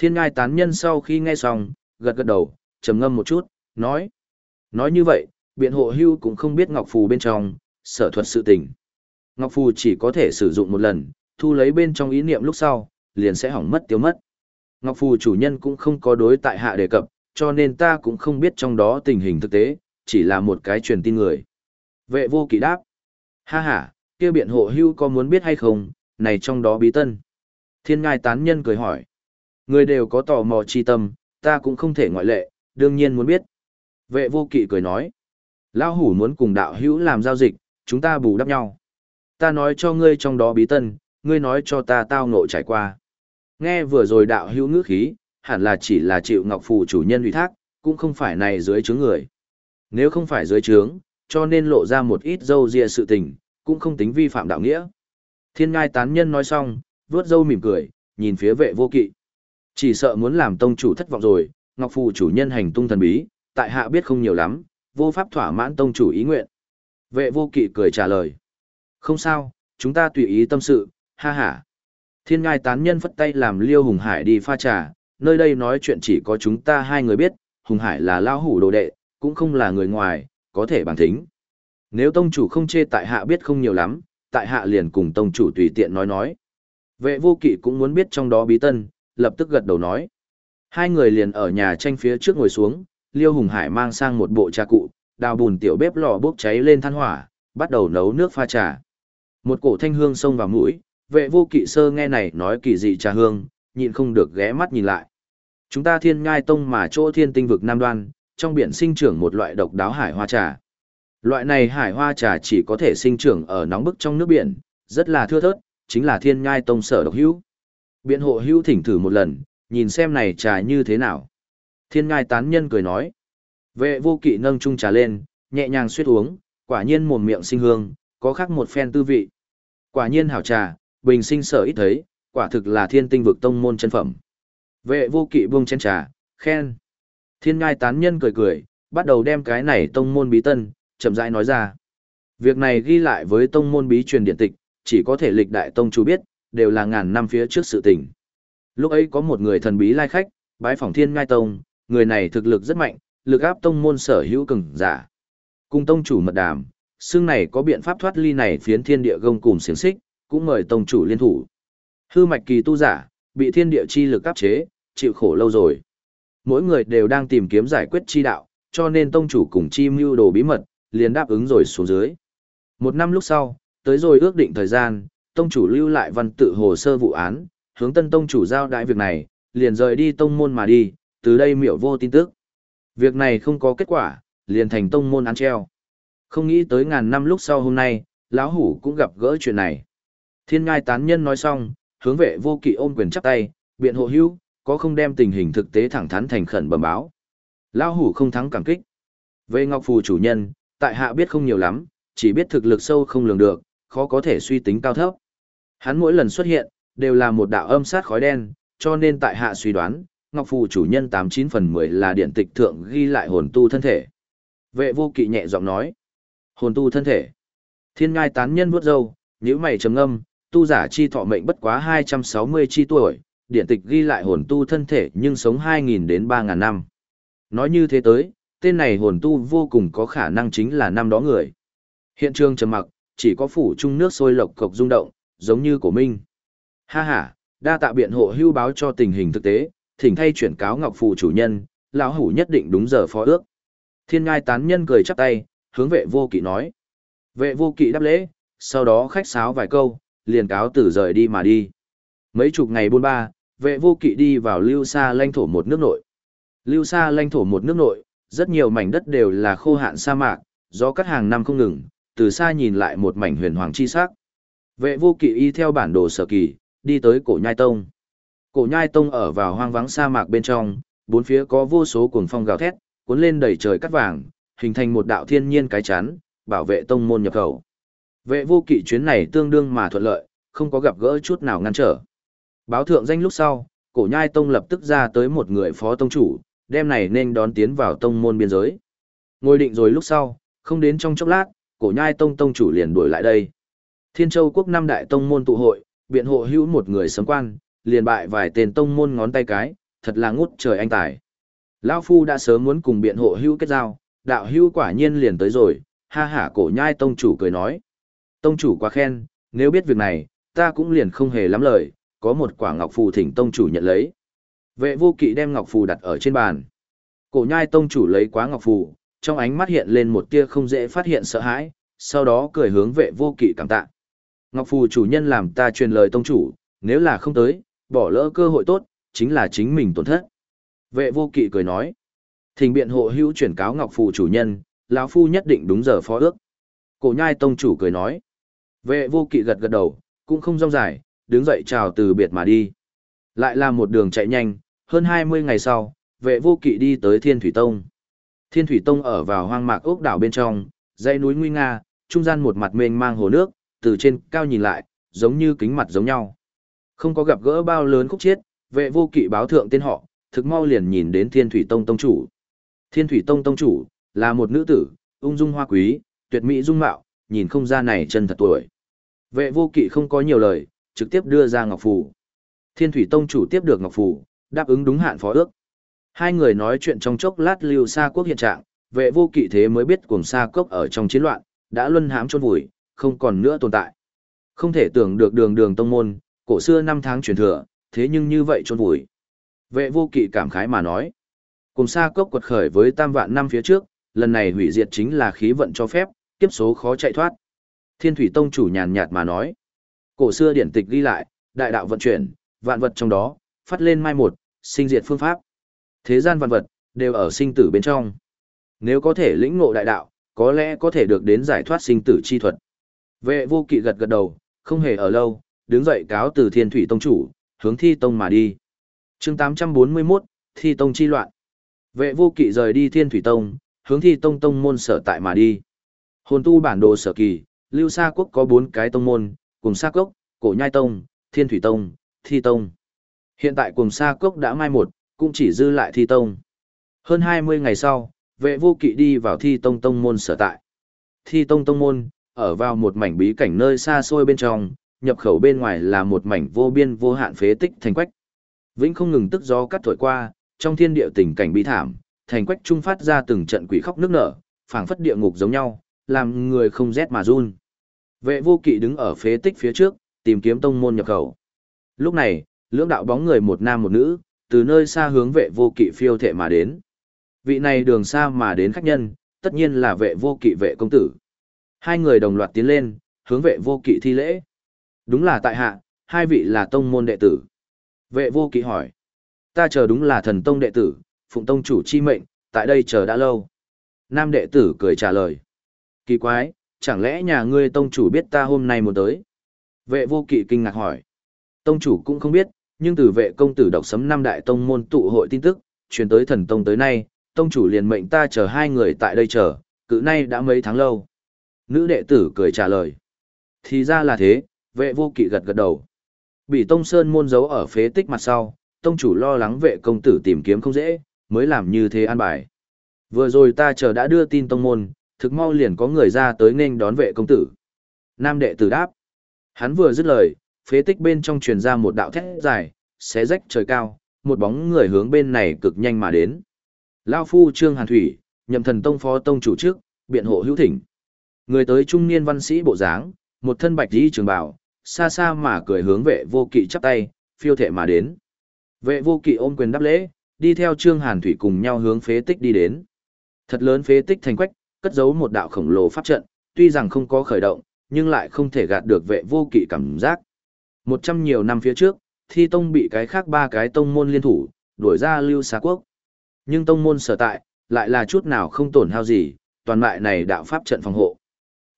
S1: Thiên ngai tán nhân sau khi nghe xong, gật gật đầu, trầm ngâm một chút, nói. Nói như vậy, biện hộ hưu cũng không biết ngọc phù bên trong, sở thuật sự tình. Ngọc phù chỉ có thể sử dụng một lần, thu lấy bên trong ý niệm lúc sau, liền sẽ hỏng mất tiêu mất. Ngọc phù chủ nhân cũng không có đối tại hạ đề cập, cho nên ta cũng không biết trong đó tình hình thực tế, chỉ là một cái truyền tin người. Vệ vô kỵ đáp. Ha ha, kia biện hộ hưu có muốn biết hay không, này trong đó bí tân. Thiên ngai tán nhân cười hỏi. Người đều có tò mò chi tâm, ta cũng không thể ngoại lệ, đương nhiên muốn biết. Vệ vô kỵ cười nói. Lão hủ muốn cùng đạo hữu làm giao dịch, chúng ta bù đắp nhau. Ta nói cho ngươi trong đó bí tân, ngươi nói cho ta tao ngộ trải qua. Nghe vừa rồi đạo hữu ngữ khí, hẳn là chỉ là chịu ngọc phù chủ nhân ủy thác, cũng không phải này dưới chướng người. Nếu không phải dưới chướng, cho nên lộ ra một ít dâu dịa sự tình, cũng không tính vi phạm đạo nghĩa. Thiên ngai tán nhân nói xong, vướt dâu mỉm cười, nhìn phía vệ vô kỵ. Chỉ sợ muốn làm tông chủ thất vọng rồi, ngọc phù chủ nhân hành tung thần bí, tại hạ biết không nhiều lắm, vô pháp thỏa mãn tông chủ ý nguyện. Vệ vô kỵ cười trả lời. Không sao, chúng ta tùy ý tâm sự, ha ha. Thiên ngai tán nhân phất tay làm liêu hùng hải đi pha trà, nơi đây nói chuyện chỉ có chúng ta hai người biết, hùng hải là lao hủ đồ đệ, cũng không là người ngoài, có thể bằng thính. Nếu tông chủ không chê tại hạ biết không nhiều lắm, tại hạ liền cùng tông chủ tùy tiện nói nói. Vệ vô kỵ cũng muốn biết trong đó bí tân, lập tức gật đầu nói. Hai người liền ở nhà tranh phía trước ngồi xuống, Liêu Hùng Hải mang sang một bộ trà cụ, đào bùn tiểu bếp lò bốc cháy lên than hỏa, bắt đầu nấu nước pha trà. Một cổ thanh hương xông vào mũi, vệ vô kỵ sơ nghe này nói kỳ dị trà hương, nhịn không được ghé mắt nhìn lại. Chúng ta thiên ngai tông mà chỗ thiên tinh vực Nam Đoan, trong biển sinh trưởng một loại độc đáo hải hoa trà. Loại này hải hoa trà chỉ có thể sinh trưởng ở nóng bức trong nước biển, rất là thưa thớt, chính là thiên ngai tông sở độc hữu. Biện hộ hữu thỉnh thử một lần, nhìn xem này trà như thế nào. Thiên ngai tán nhân cười nói. Vệ vô kỵ nâng chung trà lên, nhẹ nhàng suyết uống, quả nhiên mồm miệng sinh hương, có khác một phen tư vị. Quả nhiên hảo trà, bình sinh sở ít thấy, quả thực là thiên tinh vực tông môn chân phẩm. Vệ vô kỵ buông chén trà, khen. Thiên ngai tán nhân cười cười, bắt đầu đem cái này tông môn bí tân, chậm rãi nói ra. Việc này ghi lại với tông môn bí truyền điện tịch, chỉ có thể lịch đại tông chủ biết, đều là ngàn năm phía trước sự tình. Lúc ấy có một người thần bí lai khách, bái phỏng thiên ngai tông, người này thực lực rất mạnh, lực áp tông môn sở hữu cường giả. Cùng tông chủ mật đàm, xương này có biện pháp thoát ly này phiến thiên địa gông cùng xiềng xích, cũng mời tông chủ liên thủ. Hư mạch kỳ tu giả, bị thiên địa chi lực áp chế, chịu khổ lâu rồi. Mỗi người đều đang tìm kiếm giải quyết chi đạo, cho nên tông chủ cùng chi mưu đồ bí mật, liền đáp ứng rồi xuống dưới. Một năm lúc sau, tới rồi ước định thời gian, tông chủ lưu lại văn tự hồ sơ vụ án, hướng tân tông chủ giao đại việc này, liền rời đi tông môn mà đi, từ đây miểu vô tin tức. Việc này không có kết quả, liền thành tông môn án treo. Không nghĩ tới ngàn năm lúc sau hôm nay, lão hủ cũng gặp gỡ chuyện này. Thiên ngai tán nhân nói xong, hướng vệ vô kỵ ôm quyền chắp tay, biện hộ hữu, có không đem tình hình thực tế thẳng thắn thành khẩn bẩm báo. Lão hủ không thắng cảm kích. Về Ngọc Phù chủ nhân, tại hạ biết không nhiều lắm, chỉ biết thực lực sâu không lường được, khó có thể suy tính cao thấp. Hắn mỗi lần xuất hiện, đều là một đạo âm sát khói đen, cho nên tại hạ suy đoán, Ngọc Phù chủ nhân 89 phần 10 là điện tịch thượng ghi lại hồn tu thân thể. Vệ vô kỵ nhẹ giọng nói, hồn tu thân thể. Thiên ngai tán nhân vuốt râu, nhíu mày trầm ngâm, tu giả chi thọ mệnh bất quá 260 chi tuổi, điện tịch ghi lại hồn tu thân thể nhưng sống 2.000 đến 3.000 năm. Nói như thế tới, tên này hồn tu vô cùng có khả năng chính là năm đó người. Hiện trường trầm mặc, chỉ có phủ trung nước sôi lộc cộc rung động, giống như của Minh. Ha ha, đa tạ biện hộ hưu báo cho tình hình thực tế, thỉnh thay chuyển cáo ngọc phù chủ nhân, lão hủ nhất định đúng giờ phó ước. Thiên ngai tán nhân cười chắp tay, hướng vệ vô kỵ nói. Vệ vô kỵ đáp lễ, sau đó khách sáo vài câu, liền cáo tử rời đi mà đi. Mấy chục ngày buôn ba, vệ vô kỵ đi vào lưu xa lãnh thổ một nước nội. Lưu xa lãnh thổ một nước nội, rất nhiều mảnh đất đều là khô hạn sa mạc, gió các hàng năm không ngừng, từ xa nhìn lại một mảnh huyền hoàng chi sắc. Vệ vô kỵ y theo bản đồ sở kỳ, đi tới cổ nhai tông. Cổ nhai tông ở vào hoang vắng sa mạc bên trong, bốn phía có vô số cuồng phong gào thét, cuốn lên đầy trời cắt vàng, hình thành một đạo thiên nhiên cái chắn, bảo vệ tông môn nhập khẩu. Vệ vô kỵ chuyến này tương đương mà thuận lợi, không có gặp gỡ chút nào ngăn trở. Báo thượng danh lúc sau, cổ nhai tông lập tức ra tới một người phó tông chủ, đem này nên đón tiến vào tông môn biên giới. Ngồi định rồi lúc sau, không đến trong chốc lát, cổ nhai tông tông chủ liền đuổi lại đây. Thiên châu quốc năm đại tông môn tụ hội, biện hộ hữu một người sấm quan, liền bại vài tên tông môn ngón tay cái, thật là ngút trời anh tài. Lão Phu đã sớm muốn cùng biện hộ hữu kết giao, đạo hữu quả nhiên liền tới rồi, ha hả cổ nhai tông chủ cười nói. Tông chủ quá khen, nếu biết việc này, ta cũng liền không hề lắm lời, có một quả ngọc phù thỉnh tông chủ nhận lấy. Vệ vô kỵ đem ngọc phù đặt ở trên bàn. Cổ nhai tông chủ lấy quá ngọc phù, trong ánh mắt hiện lên một tia không dễ phát hiện sợ hãi, sau đó cười hướng vệ vô kỵ cảm tạ. Ngọc phù chủ nhân làm ta truyền lời tông chủ, nếu là không tới, bỏ lỡ cơ hội tốt, chính là chính mình tổn thất. Vệ vô kỵ cười nói. Thình biện hộ hữu chuyển cáo ngọc phù chủ nhân, lão phu nhất định đúng giờ phó ước. Cổ nhai tông chủ cười nói. Vệ vô kỵ gật gật đầu, cũng không rong dài, đứng dậy chào từ biệt mà đi. Lại là một đường chạy nhanh, hơn 20 ngày sau, vệ vô kỵ đi tới Thiên Thủy Tông. Thiên Thủy Tông ở vào hoang mạc ốc đảo bên trong, dãy núi nguy nga, trung gian một mặt mênh mang hồ nước, từ trên cao nhìn lại, giống như kính mặt giống nhau. Không có gặp gỡ bao lớn khúc chiết, vệ vô kỵ báo thượng tên họ, thực mau liền nhìn đến Thiên Thủy Tông Tông chủ. Thiên Thủy Tông Tông chủ, là một nữ tử, ung dung hoa quý, tuyệt mỹ dung mạo, nhìn không ra này chân thật tuổi. Vệ vô kỵ không có nhiều lời, trực tiếp đưa ra Ngọc Phù. Thiên Thủy Tông chủ tiếp được Ngọc Phù, đáp ứng đúng hạn phó ước. Hai người nói chuyện trong chốc lát lưu xa quốc hiện trạng, vệ vô kỵ thế mới biết cùng xa cốc ở trong chiến loạn, đã luân hãm chôn vùi, không còn nữa tồn tại. Không thể tưởng được đường đường tông môn, cổ xưa năm tháng truyền thừa, thế nhưng như vậy chôn vùi. Vệ vô kỵ cảm khái mà nói. Cùng xa cốc quật khởi với tam vạn năm phía trước, lần này hủy diệt chính là khí vận cho phép, kiếp số khó chạy thoát. Thiên thủy tông chủ nhàn nhạt mà nói. Cổ xưa điển tịch ghi lại, đại đạo vận chuyển, vạn vật trong đó, phát lên mai một, sinh diệt phương pháp. Thế gian vạn vật, đều ở sinh tử bên trong. Nếu có thể lĩnh ngộ đại đạo, có lẽ có thể được đến giải thoát sinh tử chi thuật. Vệ vô kỵ gật gật đầu, không hề ở lâu, đứng dậy cáo từ thiên thủy tông chủ, hướng thi tông mà đi. chương 841, thi tông chi loạn. Vệ vô kỵ rời đi thiên thủy tông, hướng thi tông tông môn sở tại mà đi. Hồn tu bản đồ sở kỳ, lưu sa quốc có bốn cái tông môn, cùng sa cốc, cổ nhai tông, thiên thủy tông, thi tông. Hiện tại cùng sa cốc đã mai một, cũng chỉ dư lại thi tông. Hơn 20 ngày sau, vệ vô kỵ đi vào thi tông tông môn sở tại. Thi tông tông môn, ở vào một mảnh bí cảnh nơi xa xôi bên trong, nhập khẩu bên ngoài là một mảnh vô biên vô hạn phế tích thành quách. Vĩnh không ngừng tức gió cắt thổi qua, trong thiên địa tình cảnh bi thảm, thành quách trung phát ra từng trận quỷ khóc nước nở, phảng phất địa ngục giống nhau, làm người không rét mà run. Vệ vô kỵ đứng ở phế tích phía trước, tìm kiếm tông môn nhập khẩu. Lúc này, lưỡng đạo bóng người một nam một nữ, từ nơi xa hướng vệ vô kỵ phiêu thệ mà đến. Vị này đường xa mà đến khách nhân, tất nhiên là vệ vô kỵ vệ công tử. Hai người đồng loạt tiến lên, hướng vệ vô kỵ thi lễ. Đúng là tại hạ, hai vị là tông môn đệ tử. Vệ vô kỵ hỏi. Ta chờ đúng là thần tông đệ tử, phụng tông chủ chi mệnh, tại đây chờ đã lâu. Nam đệ tử cười trả lời. Kỳ quái, chẳng lẽ nhà ngươi tông chủ biết ta hôm nay muốn tới? Vệ vô kỵ kinh ngạc hỏi. Tông chủ cũng không biết, nhưng từ vệ công tử đọc sấm năm đại tông môn tụ hội tin tức, truyền tới thần tông tới nay, tông chủ liền mệnh ta chờ hai người tại đây chờ, cự nay đã mấy tháng lâu. Nữ đệ tử cười trả lời. Thì ra là thế, vệ vô kỵ gật gật đầu. Bị tông sơn môn giấu ở phế tích mặt sau, tông chủ lo lắng vệ công tử tìm kiếm không dễ, mới làm như thế an bài. Vừa rồi ta chờ đã đưa tin tông môn, thực mau liền có người ra tới nên đón vệ công tử. Nam đệ tử đáp. Hắn vừa dứt lời, phế tích bên trong truyền ra một đạo thét dài, xé rách trời cao, một bóng người hướng bên này cực nhanh mà đến. Lao phu Trương Hàn Thủy, nhậm thần tông phó tông chủ trước, biện hộ hữu thỉnh. Người tới trung niên văn sĩ bộ dáng, một thân bạch y trường bào, xa xa mà cười hướng vệ vô kỵ chắp tay, phiêu thệ mà đến. Vệ vô kỵ ôm quyền đáp lễ, đi theo Trương Hàn Thủy cùng nhau hướng phế tích đi đến. Thật lớn phế tích thành quách, cất giấu một đạo khổng lồ pháp trận, tuy rằng không có khởi động, nhưng lại không thể gạt được vệ vô kỵ cảm giác. Một trăm nhiều năm phía trước, thi tông bị cái khác ba cái tông môn liên thủ, đuổi ra lưu xá quốc. Nhưng tông môn sở tại, lại là chút nào không tổn hao gì, toàn mại này đạo pháp trận phòng hộ.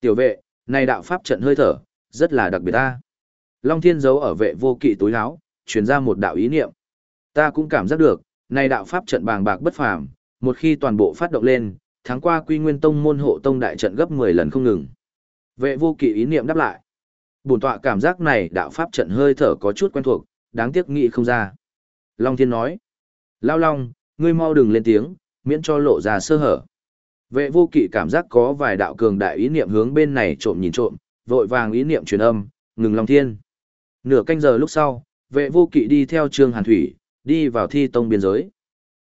S1: Tiểu vệ, này đạo pháp trận hơi thở, rất là đặc biệt ta. Long thiên giấu ở vệ vô kỵ túi áo, truyền ra một đạo ý niệm. Ta cũng cảm giác được, này đạo pháp trận bàng bạc bất phàm, một khi toàn bộ phát động lên, tháng qua quy nguyên tông môn hộ tông đại trận gấp 10 lần không ngừng. Vệ vô kỵ ý niệm đáp lại. Bổn tọa cảm giác này đạo pháp trận hơi thở có chút quen thuộc, đáng tiếc nghĩ không ra. Long Thiên nói. Lao Long, ngươi mau đừng lên tiếng, miễn cho lộ ra sơ hở. Vệ vô kỵ cảm giác có vài đạo cường đại ý niệm hướng bên này trộm nhìn trộm, vội vàng ý niệm truyền âm, ngừng Long Thiên. Nửa canh giờ lúc sau, vệ vô kỵ đi theo Trương Hàn Thủy, đi vào thi tông biên giới.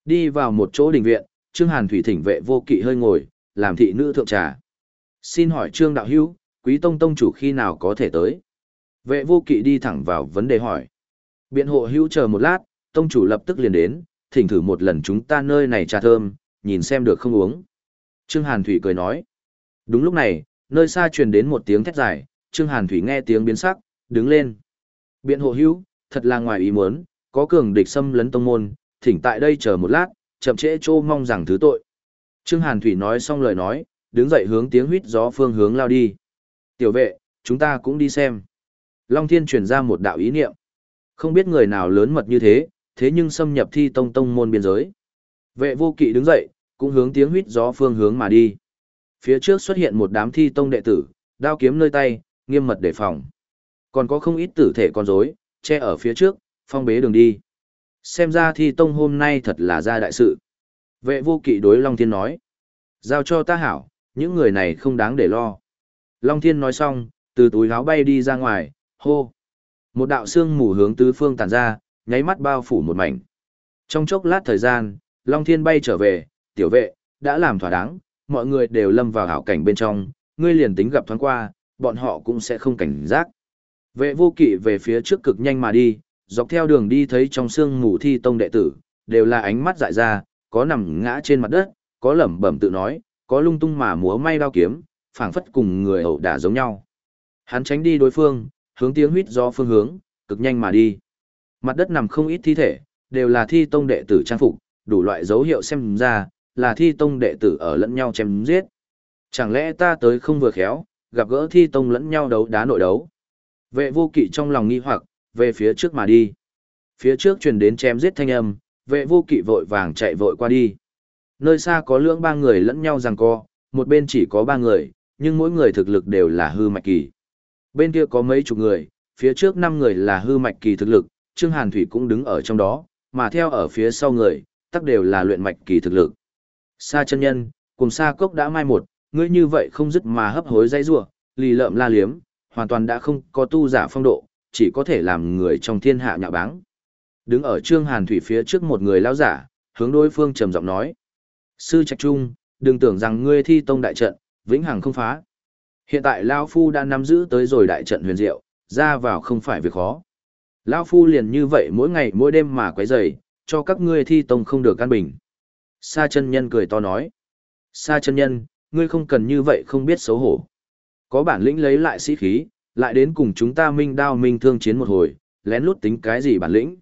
S1: Đi vào một chỗ đình viện, Trương Hàn Thủy thỉnh vệ vô kỵ hơi ngồi, làm thị nữ thượng trà. Xin hỏi Trương Đạo Hữu quý tông tông chủ khi nào có thể tới? Vệ vô kỵ đi thẳng vào vấn đề hỏi. Biện hộ hữu chờ một lát, tông chủ lập tức liền đến, thỉnh thử một lần chúng ta nơi này trà thơm, nhìn xem được không uống. Trương Hàn Thủy cười nói. Đúng lúc này, nơi xa truyền đến một tiếng thét dài, Trương Hàn Thủy nghe tiếng biến sắc, đứng lên. Biện hộ hữu, thật là ngoài ý muốn, có cường địch xâm lấn tông môn, thỉnh tại đây chờ một lát, chậm trễ trô mong rằng thứ tội. Trương Hàn Thủy nói xong lời nói, đứng dậy hướng tiếng huýt gió phương hướng lao đi. Tiểu vệ, chúng ta cũng đi xem. Long Thiên truyền ra một đạo ý niệm. Không biết người nào lớn mật như thế, thế nhưng xâm nhập thi tông tông môn biên giới. Vệ vô kỵ đứng dậy, cũng hướng tiếng huýt gió phương hướng mà đi. Phía trước xuất hiện một đám thi tông đệ tử, đao kiếm nơi tay, nghiêm mật đề phòng. Còn có không ít tử thể con rối, che ở phía trước, phong bế đường đi. Xem ra thi tông hôm nay thật là ra đại sự. Vệ vô kỵ đối Long Thiên nói. Giao cho ta hảo, những người này không đáng để lo. Long Thiên nói xong, từ túi áo bay đi ra ngoài, hô. Một đạo xương mù hướng tứ phương tàn ra, nháy mắt bao phủ một mảnh. Trong chốc lát thời gian, Long Thiên bay trở về, tiểu vệ, đã làm thỏa đáng, mọi người đều lâm vào hảo cảnh bên trong, ngươi liền tính gặp thoáng qua, bọn họ cũng sẽ không cảnh giác. Vệ vô kỵ về phía trước cực nhanh mà đi, dọc theo đường đi thấy trong xương mù thi tông đệ tử, đều là ánh mắt dại ra, có nằm ngã trên mặt đất, có lẩm bẩm tự nói, có lung tung mà múa may đao kiếm, phảng phất cùng người ẩu đả giống nhau. Hắn tránh đi đối phương, hướng tiếng huýt do phương hướng, cực nhanh mà đi. Mặt đất nằm không ít thi thể, đều là thi tông đệ tử trang phục, đủ loại dấu hiệu xem ra, là thi tông đệ tử ở lẫn nhau chém giết. Chẳng lẽ ta tới không vừa khéo, gặp gỡ thi tông lẫn nhau đấu đá nội đấu. Vệ vô kỵ trong lòng nghi hoặc, về phía trước mà đi. Phía trước truyền đến chém giết thanh âm, vệ vô kỵ vội vàng chạy vội qua đi. Nơi xa có lưỡng ba người lẫn nhau giằng co, một bên chỉ có ba người, nhưng mỗi người thực lực đều là hư mạch kỳ. Bên kia có mấy chục người, phía trước năm người là hư mạch kỳ thực lực, Trương Hàn Thủy cũng đứng ở trong đó, mà theo ở phía sau người, tất đều là luyện mạch kỳ thực lực. Sa chân nhân, cùng sa cốc đã mai một, ngươi như vậy không dứt mà hấp hối dây rủa, lì lợm la liếm, hoàn toàn đã không có tu giả phong độ, chỉ có thể làm người trong thiên hạ nhạo báng. Đứng ở Trương Hàn Thủy phía trước một người lão giả, hướng đối phương trầm giọng nói. Sư Trạch Trung, đừng tưởng rằng ngươi thi tông đại trận, vĩnh hằng không phá. Hiện tại Lao Phu đã nắm giữ tới rồi đại trận huyền diệu, ra vào không phải việc khó. Lao Phu liền như vậy mỗi ngày mỗi đêm mà quấy rầy, cho các ngươi thi tông không được căn bình. Sa chân nhân cười to nói. Sa chân nhân, ngươi không cần như vậy không biết xấu hổ. Có bản lĩnh lấy lại sĩ khí, lại đến cùng chúng ta minh đao minh thương chiến một hồi, lén lút tính cái gì bản lĩnh.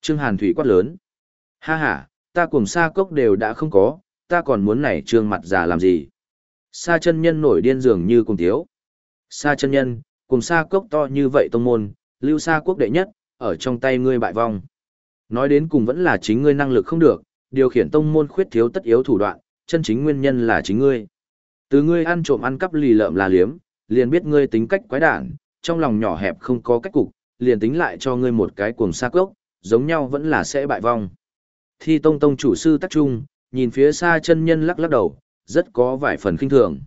S1: Trương Hàn Thủy quát lớn. Ha ha, ta cùng sa cốc đều đã không có, ta còn muốn nảy trương mặt già làm gì. Sa chân nhân nổi điên dường như cùng thiếu. Sa chân nhân, cùng sa cốc to như vậy tông môn, lưu sa quốc đệ nhất, ở trong tay ngươi bại vong. Nói đến cùng vẫn là chính ngươi năng lực không được, điều khiển tông môn khuyết thiếu tất yếu thủ đoạn, chân chính nguyên nhân là chính ngươi. Từ ngươi ăn trộm ăn cắp lì lợm là liếm, liền biết ngươi tính cách quái đản, trong lòng nhỏ hẹp không có cách cục, liền tính lại cho ngươi một cái cuồng sa cốc, giống nhau vẫn là sẽ bại vong. Thi tông tông chủ sư tắc trung, nhìn phía xa chân nhân lắc lắc đầu, rất có vài phần kinh thường.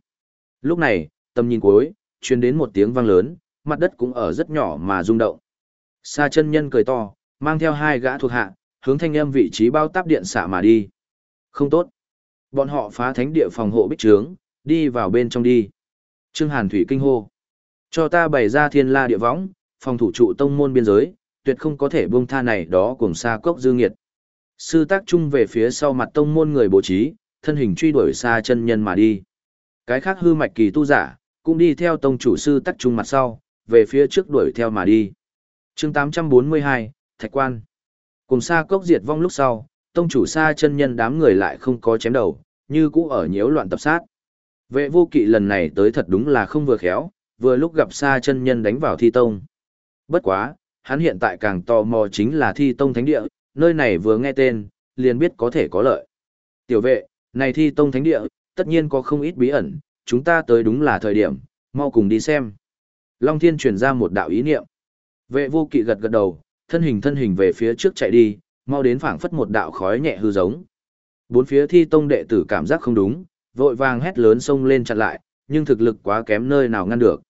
S1: Lúc này, tầm nhìn cuối, truyền đến một tiếng vang lớn, mặt đất cũng ở rất nhỏ mà rung động. Sa chân nhân cười to, mang theo hai gã thuộc hạ, hướng thanh âm vị trí bao táp điện xạ mà đi. Không tốt. Bọn họ phá thánh địa phòng hộ bích trướng, đi vào bên trong đi. Trương Hàn Thủy kinh hô. Cho ta bày ra thiên la địa võng, phòng thủ trụ tông môn biên giới, tuyệt không có thể buông tha này đó cùng xa cốc dư nghiệt. Sư tác trung về phía sau mặt tông môn người bố trí, thân hình truy đuổi xa chân nhân mà đi. Cái khác hư mạch kỳ tu giả, cũng đi theo tông chủ sư tác trung mặt sau, về phía trước đuổi theo mà đi. chương 842, Thạch Quan. Cùng xa cốc diệt vong lúc sau, tông chủ xa chân nhân đám người lại không có chém đầu, như cũ ở nhiễu loạn tập sát. Vệ vô kỵ lần này tới thật đúng là không vừa khéo, vừa lúc gặp xa chân nhân đánh vào thi tông. Bất quá, hắn hiện tại càng tò mò chính là thi tông thánh địa, nơi này vừa nghe tên, liền biết có thể có lợi. Tiểu vệ, này thi tông thánh địa, tất nhiên có không ít bí ẩn, chúng ta tới đúng là thời điểm, mau cùng đi xem. Long Thiên truyền ra một đạo ý niệm. Vệ vô kỵ gật gật đầu, thân hình thân hình về phía trước chạy đi, mau đến phảng phất một đạo khói nhẹ hư giống. Bốn phía thi tông đệ tử cảm giác không đúng, vội vàng hét lớn xông lên chặn lại, nhưng thực lực quá kém nơi nào ngăn được.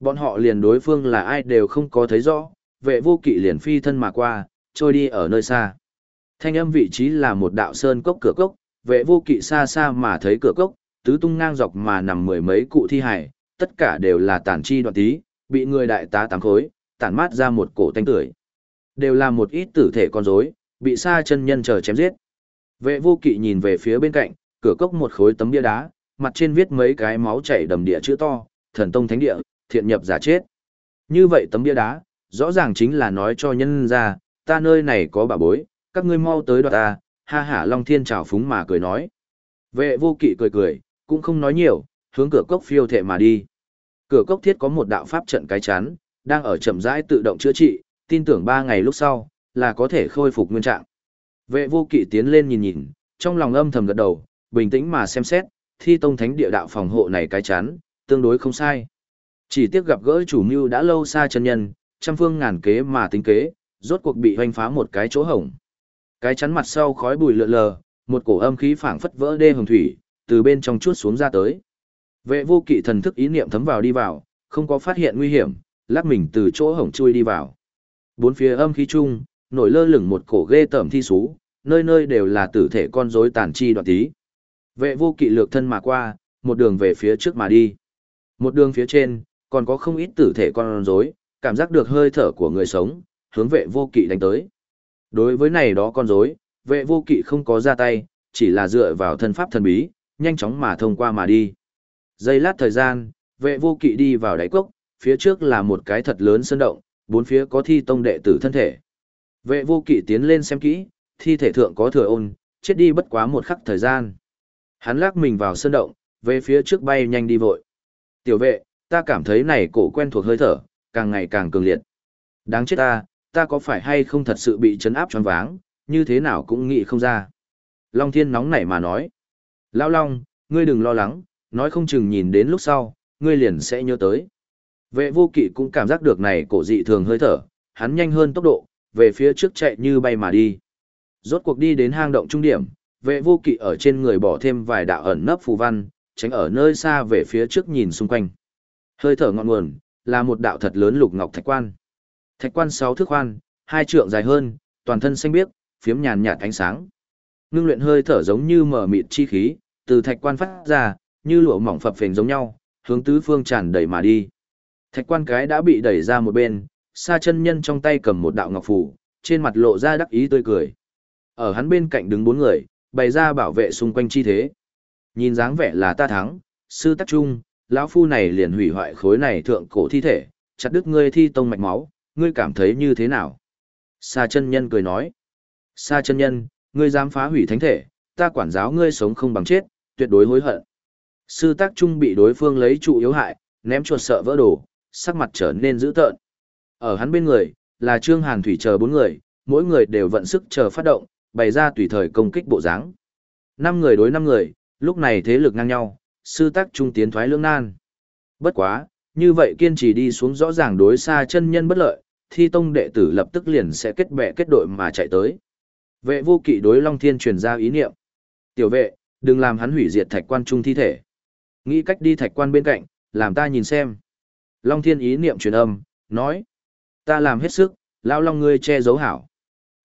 S1: Bọn họ liền đối phương là ai đều không có thấy rõ, vệ vô kỵ liền phi thân mà qua, trôi đi ở nơi xa. Thanh âm vị trí là một đạo sơn cốc cửa cốc, vệ vô kỵ xa xa mà thấy cửa cốc, tứ tung ngang dọc mà nằm mười mấy cụ thi hải, tất cả đều là tàn chi đoạn tí, bị người đại tá tám khối, tản mát ra một cổ tanh tưởi. Đều là một ít tử thể con rối, bị sa chân nhân chờ chém giết. Vệ vô kỵ nhìn về phía bên cạnh, cửa cốc một khối tấm bia đá, mặt trên viết mấy cái máu chảy đầm địa chữ to, thần tông thánh địa, thiện nhập giả chết. Như vậy tấm bia đá, rõ ràng chính là nói cho nhân ra, ta nơi này có bà bối, các ngươi mau tới đoạt ta, ha hả Long Thiên trào phúng mà cười nói. Vệ vô kỵ cười cười, cũng không nói nhiều, hướng cửa cốc phiêu thệ mà đi. Cửa cốc thiết có một đạo pháp trận cái chắn, đang ở chậm rãi tự động chữa trị, tin tưởng ba ngày lúc sau, là có thể khôi phục nguyên trạng. Vệ vô kỵ tiến lên nhìn nhìn, trong lòng âm thầm gật đầu, bình tĩnh mà xem xét, thi tông thánh địa đạo phòng hộ này cái chắn, tương đối không sai. Chỉ tiếc gặp gỡ chủ mưu đã lâu xa chân nhân, trăm phương ngàn kế mà tính kế, rốt cuộc bị hoành phá một cái chỗ hổng. Cái chắn mặt sau khói bụi lượn lờ, một cổ âm khí phảng phất vỡ đê hồng thủy, từ bên trong chuốt xuống ra tới. Vệ vô kỵ thần thức ý niệm thấm vào đi vào, không có phát hiện nguy hiểm, lắc mình từ chỗ hổng chui đi vào. Bốn phía âm khí chung, nổi lơ lửng một cổ ghê tởm thi sú, nơi nơi đều là tử thể con rối tàn chi đoạn tí. Vệ vô kỵ lược thân mà qua, một đường về phía trước mà đi. Một đường phía trên, còn có không ít tử thể con rối, cảm giác được hơi thở của người sống, hướng vệ vô kỵ đánh tới. Đối với này đó con rối, vệ vô kỵ không có ra tay, chỉ là dựa vào thân pháp thần bí, nhanh chóng mà thông qua mà đi. Giây lát thời gian, vệ vô kỵ đi vào đáy cốc, phía trước là một cái thật lớn sơn động, bốn phía có thi tông đệ tử thân thể. Vệ vô kỵ tiến lên xem kỹ, thi thể thượng có thừa ôn, chết đi bất quá một khắc thời gian. Hắn lắc mình vào sơn động, về phía trước bay nhanh đi vội. Tiểu vệ, ta cảm thấy này cổ quen thuộc hơi thở, càng ngày càng cường liệt. Đáng chết ta, ta có phải hay không thật sự bị chấn áp choáng váng, như thế nào cũng nghĩ không ra. Long Thiên nóng nảy mà nói. Lao Long, ngươi đừng lo lắng, nói không chừng nhìn đến lúc sau, ngươi liền sẽ nhớ tới. Vệ vô kỵ cũng cảm giác được này cổ dị thường hơi thở, hắn nhanh hơn tốc độ, về phía trước chạy như bay mà đi. Rốt cuộc đi đến hang động trung điểm, vệ vô kỵ ở trên người bỏ thêm vài đạo ẩn nấp phù văn, tránh ở nơi xa về phía trước nhìn xung quanh. Hơi thở ngọn nguồn, là một đạo thật lớn lục ngọc thạch quan. Thạch quan sáu thước khoan, hai trượng dài hơn, toàn thân xanh biếc, phiếm nhàn nhạt ánh sáng. Ngưng luyện hơi thở giống như mở mịt chi khí, từ thạch quan phát ra, như lụa mỏng phập phình giống nhau, hướng tứ phương tràn đầy mà đi. Thạch quan cái đã bị đẩy ra một bên, xa chân nhân trong tay cầm một đạo ngọc phù, trên mặt lộ ra đắc ý tươi cười. Ở hắn bên cạnh đứng bốn người, bày ra bảo vệ xung quanh chi thế. Nhìn dáng vẻ là ta thắng, sư tắc trung, lão phu này liền hủy hoại khối này thượng cổ thi thể, chặt đứt ngươi thi tông mạch máu, ngươi cảm thấy như thế nào? Sa chân nhân cười nói. Sa chân nhân, ngươi dám phá hủy thánh thể, ta quản giáo ngươi sống không bằng chết, tuyệt đối hối hận. Sư tác trung bị đối phương lấy trụ yếu hại, ném chuột sợ vỡ đồ, sắc mặt trở nên dữ tợn. Ở hắn bên người, là Trương Hàn Thủy chờ bốn người, mỗi người đều vận sức chờ phát động, bày ra tùy thời công kích bộ dáng. Năm người đối năm người, lúc này thế lực ngang nhau, sư tác trung tiến thoái lưỡng nan. Bất quá, như vậy kiên trì đi xuống rõ ràng đối xa chân nhân bất lợi, thi tông đệ tử lập tức liền sẽ kết bè kết đội mà chạy tới. Vệ vô kỵ đối Long Thiên truyền ra ý niệm. Tiểu vệ, đừng làm hắn hủy diệt thạch quan trung thi thể. Nghĩ cách đi thạch quan bên cạnh, làm ta nhìn xem. Long Thiên ý niệm truyền âm, nói. Ta làm hết sức, lao long ngươi che giấu hảo.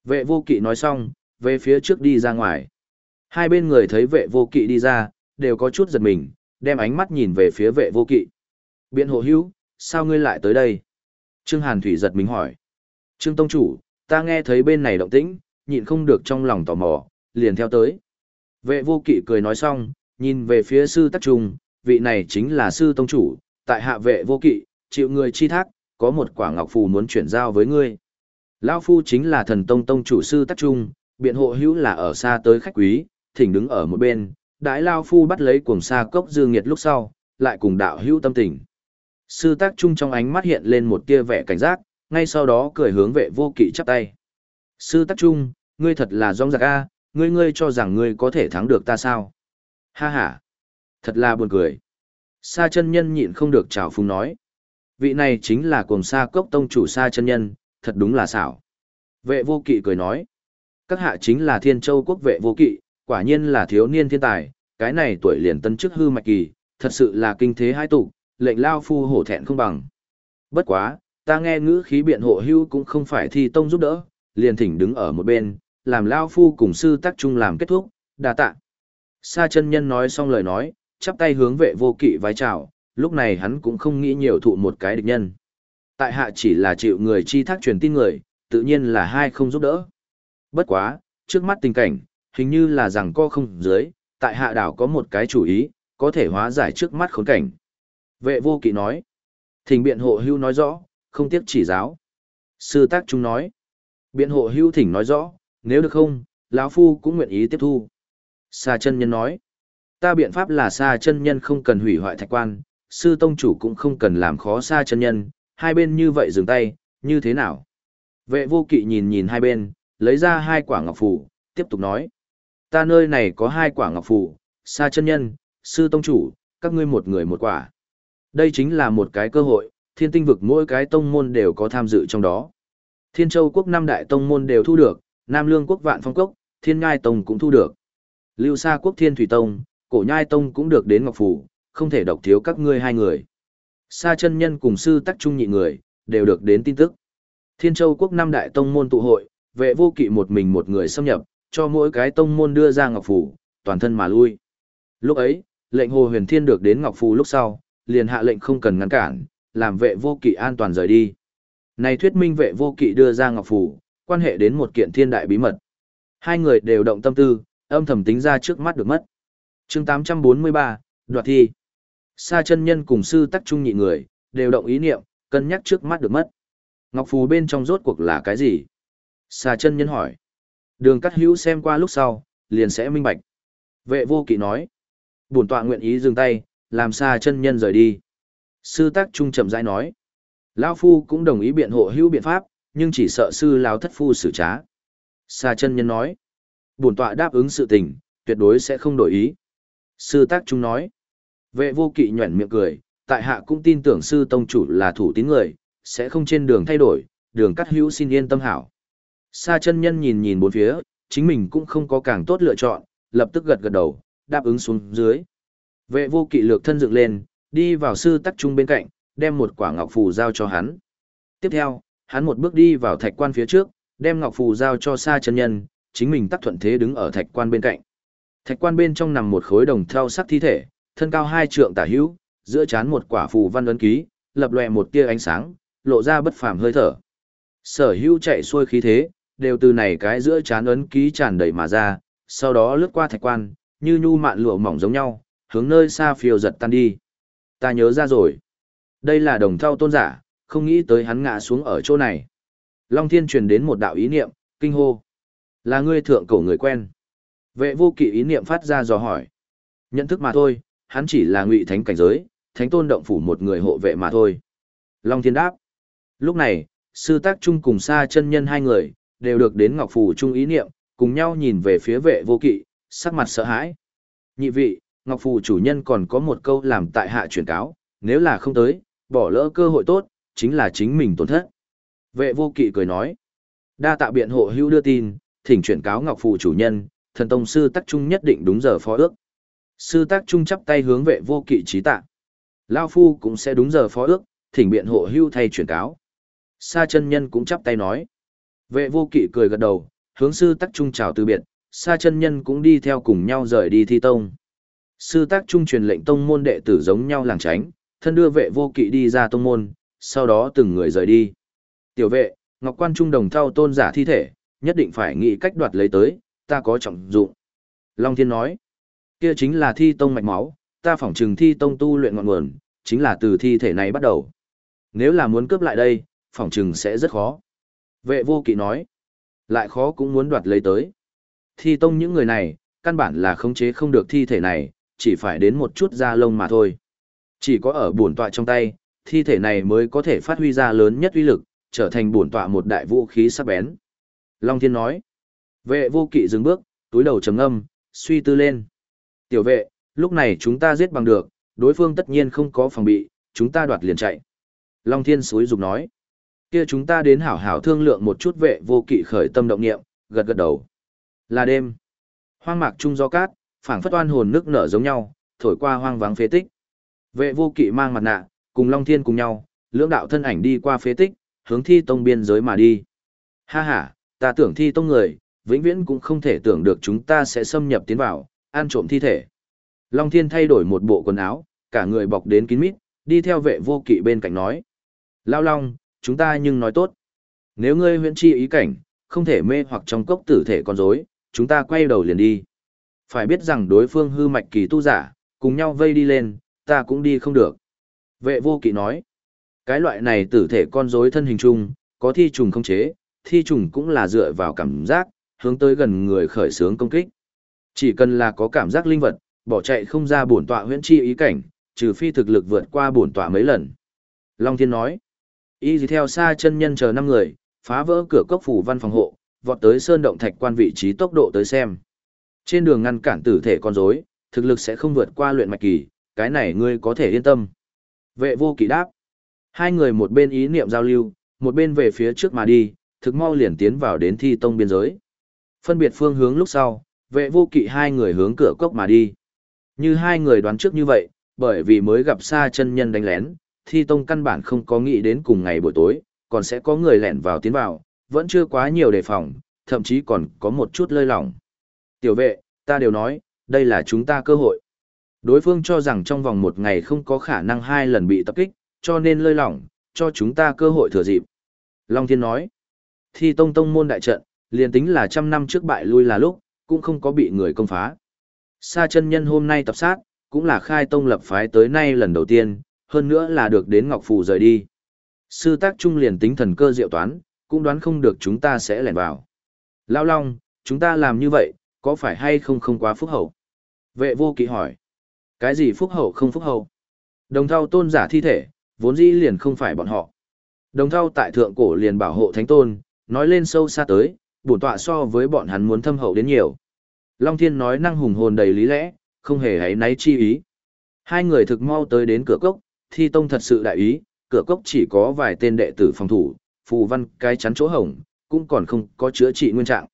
S1: Vệ vô kỵ nói xong, về phía trước đi ra ngoài. Hai bên người thấy vệ vô kỵ đi ra, đều có chút giật mình, đem ánh mắt nhìn về phía vệ vô kỵ. Biện hộ hữu, sao ngươi lại tới đây? Trương Hàn Thủy giật mình hỏi. Trương Tông Chủ, ta nghe thấy bên này động tĩnh, nhịn không được trong lòng tò mò, liền theo tới. Vệ vô kỵ cười nói xong, nhìn về phía sư tắc Trùng, vị này chính là sư Tông Chủ, tại hạ vệ vô kỵ, chịu người chi thác, có một quả ngọc phù muốn chuyển giao với ngươi. Lão Phu chính là thần Tông Tông Chủ sư tắc trung, biện hộ hữu là ở xa tới khách quý, thỉnh đứng ở một bên, đãi lão Phu bắt lấy cuồng sa cốc dương nghiệt lúc sau, lại cùng đạo hữu tâm tình. Sư tắc trung trong ánh mắt hiện lên một tia vẻ cảnh giác, ngay sau đó cười hướng vệ vô kỵ chắp tay. Sư tắc trung, ngươi thật là rong giặc a, ngươi ngươi cho rằng ngươi có thể thắng được ta sao? Ha ha, thật là buồn cười. Sa chân nhân nhịn không được chào phúng nói. Vị này chính là cuồng sa cốc tông chủ sa chân nhân, thật đúng là xảo. Vệ vô kỵ cười nói. Các hạ chính là thiên châu quốc vệ vô kỵ, quả nhiên là thiếu niên thiên tài, cái này tuổi liền tân chức hư mạch kỳ, thật sự là kinh thế hai tụ, lệnh lao phu hổ thẹn không bằng. Bất quá, ta nghe ngữ khí biện hộ hưu cũng không phải thi tông giúp đỡ, liền thỉnh đứng ở một bên, làm lao phu cùng sư tác chung làm kết thúc, đa tạ. Sa chân nhân nói xong lời nói, chắp tay hướng vệ vô kỵ vái chào, lúc này hắn cũng không nghĩ nhiều thụ một cái địch nhân. Tại hạ chỉ là chịu người chi thác truyền tin người, tự nhiên là hai không giúp đỡ. Bất quá, trước mắt tình cảnh, hình như là rằng co không dưới, tại hạ đảo có một cái chủ ý, có thể hóa giải trước mắt khốn cảnh. Vệ vô kỵ nói. Thỉnh biện hộ hưu nói rõ, không tiếc chỉ giáo. Sư tác chúng nói. Biện hộ hưu thỉnh nói rõ, nếu được không, lão phu cũng nguyện ý tiếp thu. xa chân nhân nói. Ta biện pháp là xa chân nhân không cần hủy hoại thạch quan, sư tông chủ cũng không cần làm khó xa chân nhân, hai bên như vậy dừng tay, như thế nào? Vệ vô kỵ nhìn nhìn hai bên, lấy ra hai quả ngọc phủ, tiếp tục nói. Ta nơi này có hai quả ngọc phủ, xa chân nhân, sư tông chủ, các ngươi một người một quả. Đây chính là một cái cơ hội, thiên tinh vực mỗi cái tông môn đều có tham dự trong đó. Thiên châu quốc năm đại tông môn đều thu được, Nam Lương quốc vạn phong cốc, Thiên ngai Tông cũng thu được. Lưu Sa quốc Thiên Thủy Tông, Cổ Nhai Tông cũng được đến Ngọc Phủ, không thể độc thiếu các ngươi hai người. Sa chân nhân cùng sư tắc trung nhị người, đều được đến tin tức. Thiên châu quốc năm đại tông môn tụ hội, vệ vô kỵ một mình một người xâm nhập, cho mỗi cái tông môn đưa ra Ngọc Phủ, toàn thân mà lui. Lúc ấy, lệnh Hồ Huyền Thiên được đến Ngọc phủ lúc sau, liền hạ lệnh không cần ngăn cản, làm vệ vô kỵ an toàn rời đi. Này thuyết minh vệ vô kỵ đưa ra Ngọc phủ, quan hệ đến một kiện thiên đại bí mật. Hai người đều động tâm tư, âm thầm tính ra trước mắt được mất chương 843, đoạt thi. Sa chân nhân cùng sư tắc trung nhị người, đều động ý niệm, cân nhắc trước mắt được mất. Ngọc Phù bên trong rốt cuộc là cái gì? Sa chân nhân hỏi. Đường cắt hữu xem qua lúc sau, liền sẽ minh bạch. Vệ vô kỵ nói. Bổn tọa nguyện ý dừng tay, làm sa chân nhân rời đi. Sư tác trung chậm rãi nói. Lão phu cũng đồng ý biện hộ hữu biện pháp, nhưng chỉ sợ sư lão thất phu xử trá. Sa chân nhân nói. Bổn tọa đáp ứng sự tình, tuyệt đối sẽ không đổi ý. Sư tác trung nói. Vệ vô kỵ nhuẩn miệng cười, tại hạ cũng tin tưởng sư tông chủ là thủ tín người, sẽ không trên đường thay đổi, đường cắt hữu xin yên tâm hảo. Sa chân nhân nhìn nhìn bốn phía, chính mình cũng không có càng tốt lựa chọn, lập tức gật gật đầu, đáp ứng xuống dưới. Vệ vô kỵ lược thân dựng lên, đi vào sư tắc trung bên cạnh, đem một quả ngọc phù giao cho hắn. Tiếp theo, hắn một bước đi vào thạch quan phía trước, đem ngọc phù giao cho sa chân nhân, chính mình tắc thuận thế đứng ở thạch quan bên cạnh. Thạch quan bên trong nằm một khối đồng theo sắc thi thể, thân cao hai trượng tả hữu, giữa chán một quả phù văn ấn ký, lập lòe một tia ánh sáng, lộ ra bất phàm hơi thở. Sở hữu chạy xuôi khí thế, đều từ này cái giữa chán ấn ký tràn đầy mà ra, sau đó lướt qua thạch quan, như nhu mạn lụa mỏng giống nhau, hướng nơi xa phiêu giật tan đi. Ta nhớ ra rồi. Đây là đồng thau tôn giả, không nghĩ tới hắn ngã xuống ở chỗ này. Long Thiên truyền đến một đạo ý niệm, kinh hô. Là ngươi thượng cổ người quen. Vệ vô kỵ ý niệm phát ra dò hỏi. Nhận thức mà thôi, hắn chỉ là ngụy thánh cảnh giới, thánh tôn động phủ một người hộ vệ mà thôi. Long Thiên đáp. Lúc này, sư tác trung cùng xa chân nhân hai người, đều được đến Ngọc Phủ trung ý niệm, cùng nhau nhìn về phía vệ vô kỵ, sắc mặt sợ hãi. Nhị vị, Ngọc phủ chủ nhân còn có một câu làm tại hạ truyền cáo, nếu là không tới, bỏ lỡ cơ hội tốt, chính là chính mình tổn thất. Vệ vô kỵ cười nói, đa tạ biện hộ hữu đưa tin, thỉnh chuyển cáo Ngọc phủ chủ nhân, thần tông sư tắc trung nhất định đúng giờ phó ước. Sư tắc trung chắp tay hướng vệ vô kỵ trí tạ. Lao phu cũng sẽ đúng giờ phó ước, thỉnh biện hộ hưu thay truyền cáo. Sa chân nhân cũng chắp tay nói. Vệ vô kỵ cười gật đầu, hướng sư tắc trung chào từ biệt, sa chân nhân cũng đi theo cùng nhau rời đi thi tông. Sư tác trung truyền lệnh tông môn đệ tử giống nhau làng tránh, thân đưa vệ vô kỵ đi ra tông môn, sau đó từng người rời đi. Tiểu vệ, Ngọc Quan Trung đồng thao tôn giả thi thể, nhất định phải nghĩ cách đoạt lấy tới, ta có trọng dụng. Long Thiên nói, kia chính là thi tông mạch máu, ta phỏng trừng thi tông tu luyện ngọn nguồn, chính là từ thi thể này bắt đầu. Nếu là muốn cướp lại đây, phỏng trừng sẽ rất khó. Vệ vô kỵ nói, lại khó cũng muốn đoạt lấy tới. Thi tông những người này, căn bản là khống chế không được thi thể này, chỉ phải đến một chút da lông mà thôi. Chỉ có ở bổn tọa trong tay, thi thể này mới có thể phát huy ra lớn nhất uy lực, trở thành bổn tọa một đại vũ khí sắc bén. Long Thiên nói. Vệ vô kỵ dừng bước, túi đầu trầm ngâm, suy tư lên. Tiểu vệ, lúc này chúng ta giết bằng được, đối phương tất nhiên không có phòng bị, chúng ta đoạt liền chạy. Long Thiên suối dục nói. Kia chúng ta đến hảo hảo thương lượng một chút vệ vô kỵ khởi tâm động niệm, gật gật đầu. Là đêm. Hoang mạc trung do cát, phảng phất oan hồn nước nở giống nhau, thổi qua hoang vắng phế tích. Vệ vô kỵ mang mặt nạ, cùng Long Thiên cùng nhau, lưỡng đạo thân ảnh đi qua phế tích, hướng thi tông biên giới mà đi. Ha ha, ta tưởng thi tông người, vĩnh viễn cũng không thể tưởng được chúng ta sẽ xâm nhập tiến vào, ăn trộm thi thể. Long Thiên thay đổi một bộ quần áo, cả người bọc đến kín mít, đi theo vệ vô kỵ bên cạnh nói. Lao Long, chúng ta nhưng nói tốt. Nếu ngươi huyễn chi ý cảnh, không thể mê hoặc trong cốc tử thể con rối, chúng ta quay đầu liền đi. Phải biết rằng đối phương hư mạch kỳ tu giả, cùng nhau vây đi lên, ta cũng đi không được. Vệ vô kỵ nói, cái loại này tử thể con rối thân hình chung, có thi trùng không chế, thi trùng cũng là dựa vào cảm giác, hướng tới gần người khởi sướng công kích. Chỉ cần là có cảm giác linh vật, bỏ chạy không ra bổn tọa huyễn chi ý cảnh, trừ phi thực lực vượt qua bổn tọa mấy lần. Long Thiên nói, y gì theo xa chân nhân chờ năm người, phá vỡ cửa cốc phủ văn phòng hộ, vọt tới sơn động thạch quan vị trí tốc độ tới xem. Trên đường ngăn cản tử thể con rối, thực lực sẽ không vượt qua luyện mạch kỳ, cái này ngươi có thể yên tâm. Vệ vô kỵ đáp. Hai người một bên ý niệm giao lưu, một bên về phía trước mà đi, thực mau liền tiến vào đến thi tông biên giới. Phân biệt phương hướng lúc sau, vệ vô kỵ hai người hướng cửa cốc mà đi. Như hai người đoán trước như vậy, bởi vì mới gặp xa chân nhân đánh lén, thi tông căn bản không có nghĩ đến cùng ngày buổi tối, còn sẽ có người lẻn vào tiến vào, vẫn chưa quá nhiều đề phòng, thậm chí còn có một chút lơi lỏng. Tiểu vệ, ta đều nói, đây là chúng ta cơ hội. Đối phương cho rằng trong vòng một ngày không có khả năng hai lần bị tập kích, cho nên lơi lỏng, cho chúng ta cơ hội thừa dịp. Long Thiên nói, thi tông tông môn đại trận, liền tính là trăm năm trước bại lui là lúc, cũng không có bị người công phá. Sa chân nhân hôm nay tập sát, cũng là khai tông lập phái tới nay lần đầu tiên, hơn nữa là được đến Ngọc Phù rời đi. Sư tác trung liền tính thần cơ diệu toán, cũng đoán không được chúng ta sẽ lẻn vào. Lao Long, chúng ta làm như vậy, có phải hay không không quá phúc hậu? Vệ vô kỵ hỏi. Cái gì phúc hậu không phúc hậu? Đồng thao tôn giả thi thể, vốn dĩ liền không phải bọn họ. Đồng thao tại thượng cổ liền bảo hộ thánh tôn, nói lên sâu xa tới, bổn tọa so với bọn hắn muốn thâm hậu đến nhiều. Long Thiên nói năng hùng hồn đầy lý lẽ, không hề hấy náy chi ý. Hai người thực mau tới đến cửa cốc, thi tông thật sự đại ý, cửa cốc chỉ có vài tên đệ tử phòng thủ, phù văn cái chắn chỗ hổng, cũng còn không có chữa trị nguyên trạng.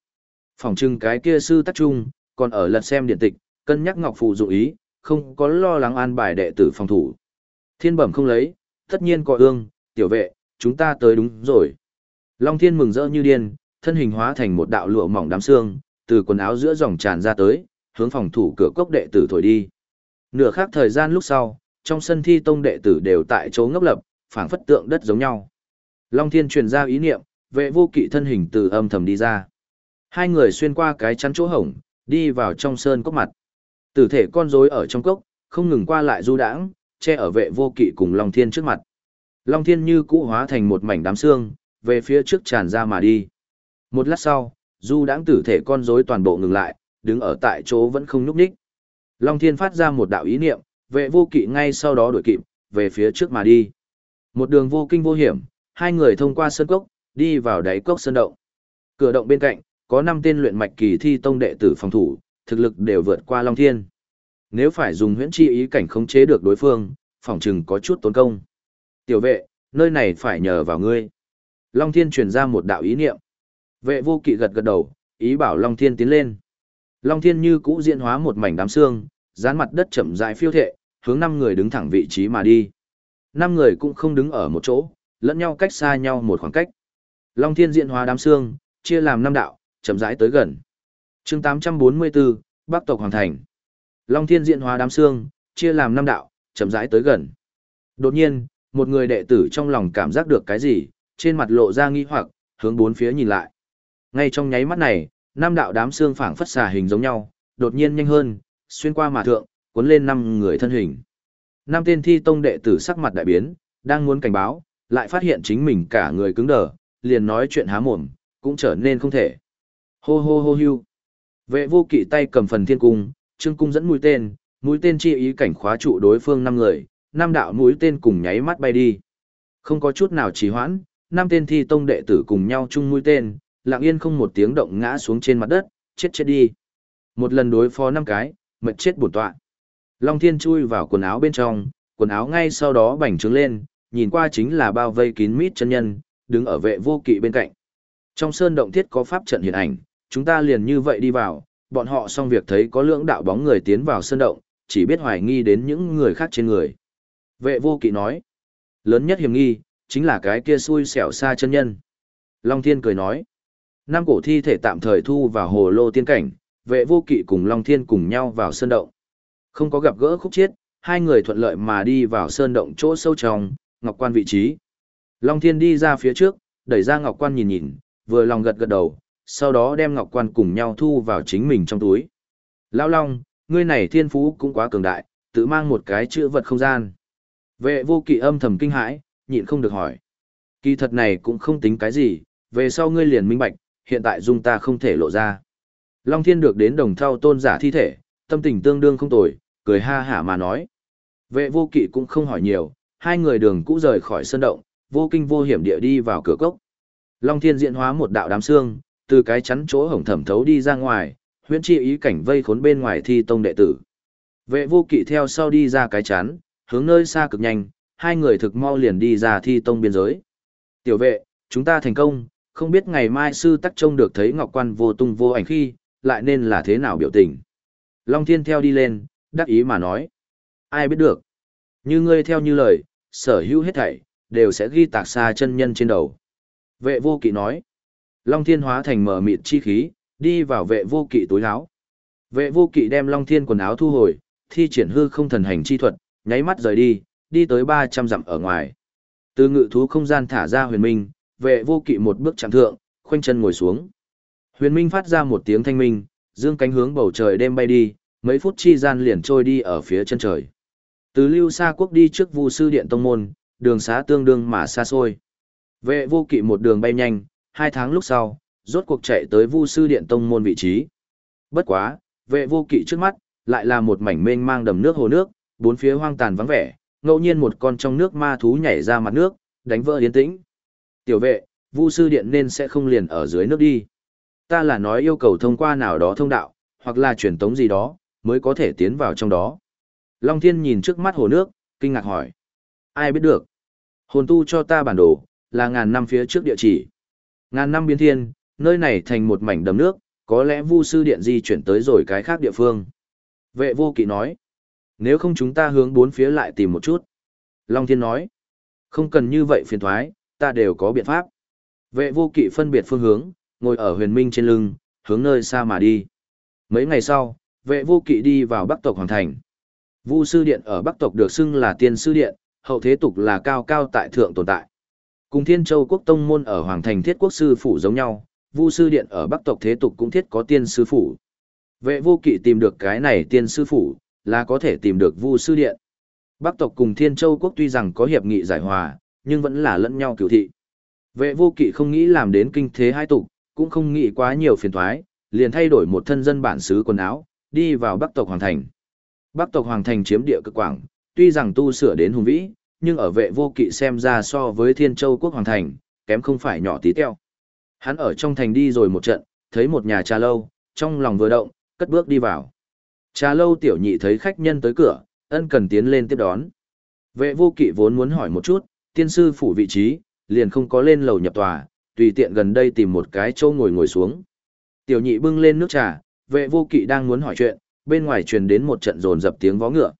S1: Phòng trưng cái kia sư tắc trung, còn ở lật xem điện tịch, cân nhắc ngọc phù dụ ý, không có lo lắng an bài đệ tử phòng thủ. Thiên bẩm không lấy, tất nhiên có ương, tiểu vệ, chúng ta tới đúng rồi. Long thiên mừng rỡ như điên, thân hình hóa thành một đạo lụa mỏng đám xương, từ quần áo giữa dòng tràn ra tới, hướng phòng thủ cửa cốc đệ tử thổi đi. Nửa khắc thời gian lúc sau, trong sân thi tông đệ tử đều tại chỗ ngốc lập, phảng phất tượng đất giống nhau. Long Thiên truyền ra ý niệm, vệ vô kỵ thân hình từ âm thầm đi ra. Hai người xuyên qua cái chắn chỗ hổng, đi vào trong sơn cốc mặt. Tử thể con rối ở trong cốc, không ngừng qua lại du đãng, che ở vệ vô kỵ cùng Long Thiên trước mặt. Long Thiên như cũ hóa thành một mảnh đám xương, về phía trước tràn ra mà đi. Một lát sau, du đãng tử thể con rối toàn bộ ngừng lại, đứng ở tại chỗ vẫn không nhúc nhích. Long Thiên phát ra một đạo ý niệm, vệ vô kỵ ngay sau đó đuổi kịp, về phía trước mà đi. Một đường vô kinh vô hiểm, hai người thông qua sơn cốc, đi vào đáy cốc sơn động. Cửa động bên cạnh, có năm tên luyện mạch kỳ thi tông đệ tử phòng thủ, thực lực đều vượt qua Long Thiên. Nếu phải dùng huyễn chi ý cảnh khống chế được đối phương, phòng chừng có chút tốn công. Tiểu vệ, nơi này phải nhờ vào ngươi. Long Thiên truyền ra một đạo ý niệm. Vệ vô kỵ gật gật đầu, ý bảo Long Thiên tiến lên. Long Thiên như cũ diễn hóa một mảnh đám xương, dán mặt đất chậm rãi phiêu thệ, hướng năm người đứng thẳng vị trí mà đi. Năm người cũng không đứng ở một chỗ, lẫn nhau cách xa nhau một khoảng cách. Long Thiên diễn hóa đám xương, chia làm năm đạo, chậm rãi tới gần. Chương 844, Bắc tộc Hoàng thành. Long Thiên diễn hóa đám xương, chia làm năm đạo, chậm rãi tới gần. Đột nhiên, một người đệ tử trong lòng cảm giác được cái gì, trên mặt lộ ra nghi hoặc, hướng bốn phía nhìn lại. Ngay trong nháy mắt này, năm đạo đám xương phảng phất xà hình giống nhau, đột nhiên nhanh hơn, xuyên qua mà thượng, cuốn lên năm người thân hình. Năm tên thi tông đệ tử sắc mặt đại biến, đang muốn cảnh báo, lại phát hiện chính mình cả người cứng đờ, liền nói chuyện há mồm, cũng trở nên không thể. Hô hô hô hưu. Vệ vô kỵ tay cầm phần thiên cung, trương cung dẫn mũi tên, mũi tên chi ý cảnh khóa trụ đối phương năm người, năm đạo mũi tên cùng nháy mắt bay đi. Không có chút nào trì hoãn, năm tên thi tông đệ tử cùng nhau chung mũi tên, lặng yên không một tiếng động ngã xuống trên mặt đất, chết chết đi. Một lần đối phó năm cái, mệt chết bổn tọa. Long Thiên chui vào quần áo bên trong, quần áo ngay sau đó bành trướng lên, nhìn qua chính là bao vây kín mít chân nhân, đứng ở vệ vô kỵ bên cạnh. Trong sơn động thiết có pháp trận hiện ảnh, chúng ta liền như vậy đi vào, bọn họ xong việc thấy có lưỡng đạo bóng người tiến vào sơn động, chỉ biết hoài nghi đến những người khác trên người. Vệ vô kỵ nói, lớn nhất hiểm nghi, chính là cái kia xui xẻo xa chân nhân. Long Thiên cười nói, năm cổ thi thể tạm thời thu vào hồ lô tiên cảnh, vệ vô kỵ cùng Long Thiên cùng nhau vào sơn động. Không có gặp gỡ khúc chiết, hai người thuận lợi mà đi vào sơn động chỗ sâu trong, Ngọc Quan vị trí. Long Thiên đi ra phía trước, đẩy ra Ngọc Quan nhìn nhìn, vừa lòng gật gật đầu, sau đó đem Ngọc Quan cùng nhau thu vào chính mình trong túi. Lão Long, ngươi này thiên phú cũng quá cường đại, tự mang một cái chữ vật không gian. Vệ vô kỵ âm thầm kinh hãi, nhịn không được hỏi. Kỳ thật này cũng không tính cái gì, về sau ngươi liền minh bạch, hiện tại dung ta không thể lộ ra. Long Thiên được đến đồng thao tôn giả thi thể, tâm tình tương đương không tồi, cười ha hả mà nói. Vệ vô kỵ cũng không hỏi nhiều, hai người đường cũ rời khỏi sân động, vô kinh vô hiểm địa đi vào cửa cốc. Long Thiên diễn hóa một đạo đám xương, từ cái chắn chỗ hổng thẩm thấu đi ra ngoài, huyễn chi ý cảnh vây khốn bên ngoài thi tông đệ tử. Vệ vô kỵ theo sau đi ra cái chắn, hướng nơi xa cực nhanh, hai người thực mau liền đi ra thi tông biên giới. Tiểu vệ, chúng ta thành công, không biết ngày mai sư tắc trông được thấy ngọc quan vô tung vô ảnh khi, lại nên là thế nào biểu tình. Long Thiên theo đi lên, đắc ý mà nói. Ai biết được. Như ngươi theo như lời, sở hữu hết thảy, đều sẽ ghi tạc xa chân nhân trên đầu. Vệ vô kỵ nói. Long Thiên hóa thành mở mịt chi khí, đi vào vệ vô kỵ túi áo. Vệ vô kỵ đem Long Thiên quần áo thu hồi, thi triển hư không thần hành chi thuật, nháy mắt rời đi, đi tới 300 dặm ở ngoài. Từ ngự thú không gian thả ra huyền minh, vệ vô kỵ một bước chạm thượng, khoanh chân ngồi xuống. Huyền minh phát ra một tiếng thanh minh, dương cánh hướng bầu trời đêm bay đi, mấy phút chi gian liền trôi đi ở phía chân trời. Từ lưu xa quốc đi trước vu sư điện tông môn, đường xá tương đương mà xa xôi. Vệ vô kỵ một đường bay nhanh, hai tháng lúc sau, rốt cuộc chạy tới vu sư điện tông môn vị trí. Bất quá, vệ vô kỵ trước mắt, lại là một mảnh mênh mang đầm nước hồ nước, bốn phía hoang tàn vắng vẻ, ngẫu nhiên một con trong nước ma thú nhảy ra mặt nước, đánh vỡ yên tĩnh. Tiểu vệ, vu sư điện nên sẽ không liền ở dưới nước đi. Ta là nói yêu cầu thông qua nào đó thông đạo, hoặc là truyền tống gì đó, mới có thể tiến vào trong đó. Long Thiên nhìn trước mắt hồ nước, kinh ngạc hỏi. Ai biết được? Hồn tu cho ta bản đồ, là ngàn năm phía trước địa chỉ. Ngàn năm biến thiên, nơi này thành một mảnh đầm nước, có lẽ vu sư điện di chuyển tới rồi cái khác địa phương. Vệ vô kỵ nói. Nếu không chúng ta hướng bốn phía lại tìm một chút. Long Thiên nói. Không cần như vậy phiền thoái, ta đều có biện pháp. Vệ vô kỵ phân biệt phương hướng, ngồi ở huyền minh trên lưng, hướng nơi xa mà đi. Mấy ngày sau, vệ vô kỵ đi vào Bắc tộc Hoàng Thành. Vu sư điện ở Bắc tộc được xưng là tiên sư điện, hậu thế tục là cao cao tại thượng tồn tại. Cùng Thiên Châu quốc tông môn ở Hoàng Thành thiết quốc sư phủ giống nhau, Vu sư điện ở Bắc tộc thế tục cũng thiết có tiên sư phủ. Vệ vô kỵ tìm được cái này tiên sư phủ, là có thể tìm được Vu sư điện. Bắc tộc cùng Thiên Châu quốc tuy rằng có hiệp nghị giải hòa, nhưng vẫn là lẫn nhau cửu thị. Vệ vô kỵ không nghĩ làm đến kinh thế hai tục, cũng không nghĩ quá nhiều phiền thoái, liền thay đổi một thân dân bản xứ quần áo, đi vào Bắc tộc Hoàng Thành. Bắc tộc Hoàng Thành chiếm địa cực quảng, tuy rằng tu sửa đến hùng vĩ, nhưng ở vệ vô kỵ xem ra so với Thiên Châu quốc Hoàng Thành, kém không phải nhỏ tí teo. Hắn ở trong thành đi rồi một trận, thấy một nhà trà lâu, trong lòng vừa động, cất bước đi vào. Trà lâu tiểu nhị thấy khách nhân tới cửa, ân cần tiến lên tiếp đón. Vệ vô kỵ vốn muốn hỏi một chút, tiên sư phủ vị trí, liền không có lên lầu nhập tòa, tùy tiện gần đây tìm một cái chỗ ngồi ngồi xuống. Tiểu nhị bưng lên nước trà, vệ vô kỵ đang muốn hỏi chuyện, bên ngoài truyền đến một trận rồn dập tiếng vó ngựa.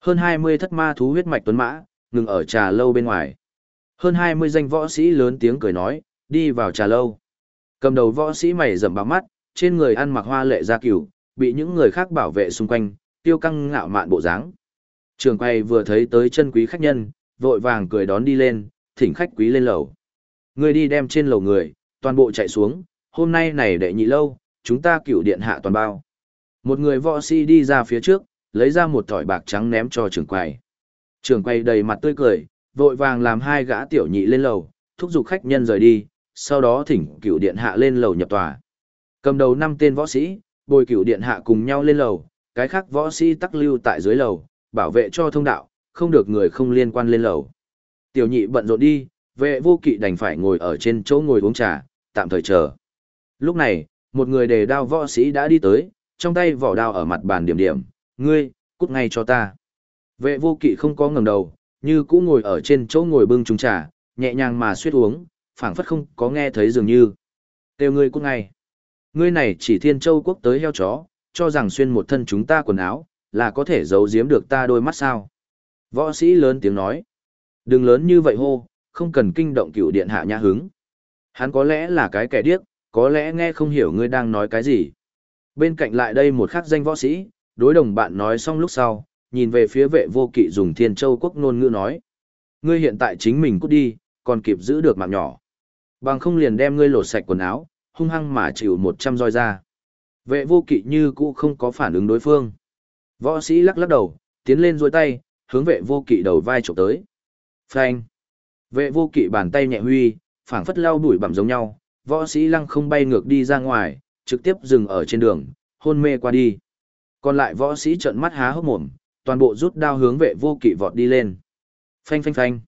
S1: Hơn 20 thất ma thú huyết mạch tuấn mã, ngừng ở trà lâu bên ngoài. Hơn 20 danh võ sĩ lớn tiếng cười nói, đi vào trà lâu. Cầm đầu võ sĩ mày rậm bạc mắt, trên người ăn mặc hoa lệ gia cửu, bị những người khác bảo vệ xung quanh, tiêu căng ngạo mạn bộ dáng. Trường quay vừa thấy tới chân quý khách nhân, vội vàng cười đón đi lên, thỉnh khách quý lên lầu. Người đi đem trên lầu người, toàn bộ chạy xuống, hôm nay này đệ nhị lâu, chúng ta cửu điện hạ toàn bao. Một người võ sĩ đi ra phía trước, lấy ra một thỏi bạc trắng ném cho trưởng quầy. Trường quầy đầy mặt tươi cười, vội vàng làm hai gã tiểu nhị lên lầu, thúc giục khách nhân rời đi, sau đó thỉnh cửu điện hạ lên lầu nhập tòa. Cầm đầu năm tên võ sĩ, bồi cửu điện hạ cùng nhau lên lầu, cái khác võ sĩ tắc lưu tại dưới lầu, bảo vệ cho thông đạo, không được người không liên quan lên lầu. Tiểu nhị bận rộn đi, vệ vô kỵ đành phải ngồi ở trên chỗ ngồi uống trà, tạm thời chờ. Lúc này, một người đề đao võ sĩ đã đi tới, trong tay vỏ đao ở mặt bàn điểm điểm, ngươi, cút ngay cho ta. Vệ vô kỵ không có ngẩng đầu, như cũ ngồi ở trên chỗ ngồi bưng chung trà, nhẹ nhàng mà suýt uống, phảng phất không có nghe thấy dường như. Têu ngươi cút ngay. Ngươi này chỉ thiên châu quốc tới heo chó, cho rằng xuyên một thân chúng ta quần áo, là có thể giấu giếm được ta đôi mắt sao. Võ sĩ lớn tiếng nói. Đừng lớn như vậy hô, không cần kinh động cựu điện hạ nhã hứng. Hắn có lẽ là cái kẻ điếc, có lẽ nghe không hiểu ngươi đang nói cái gì. Bên cạnh lại đây một khắc danh võ sĩ, đối đồng bạn nói xong lúc sau, nhìn về phía vệ vô kỵ dùng thiên châu quốc ngôn ngữ nói. Ngươi hiện tại chính mình cút đi, còn kịp giữ được mạng nhỏ. Bằng không liền đem ngươi lột sạch quần áo, hung hăng mà chịu một trăm roi ra. Vệ vô kỵ như cũ không có phản ứng đối phương. Võ sĩ lắc lắc đầu, tiến lên dôi tay, hướng vệ vô kỵ đầu vai chụp tới. Phanh. Vệ vô kỵ bàn tay nhẹ huy, phảng phất lao đuổi bằm giống nhau, võ sĩ lăng không bay ngược đi ra ngoài, trực tiếp dừng ở trên đường, hôn mê qua đi. Còn lại võ sĩ trợn mắt há hốc mồm, toàn bộ rút đao hướng vệ vô kỵ vọt đi lên. Phanh phanh phanh.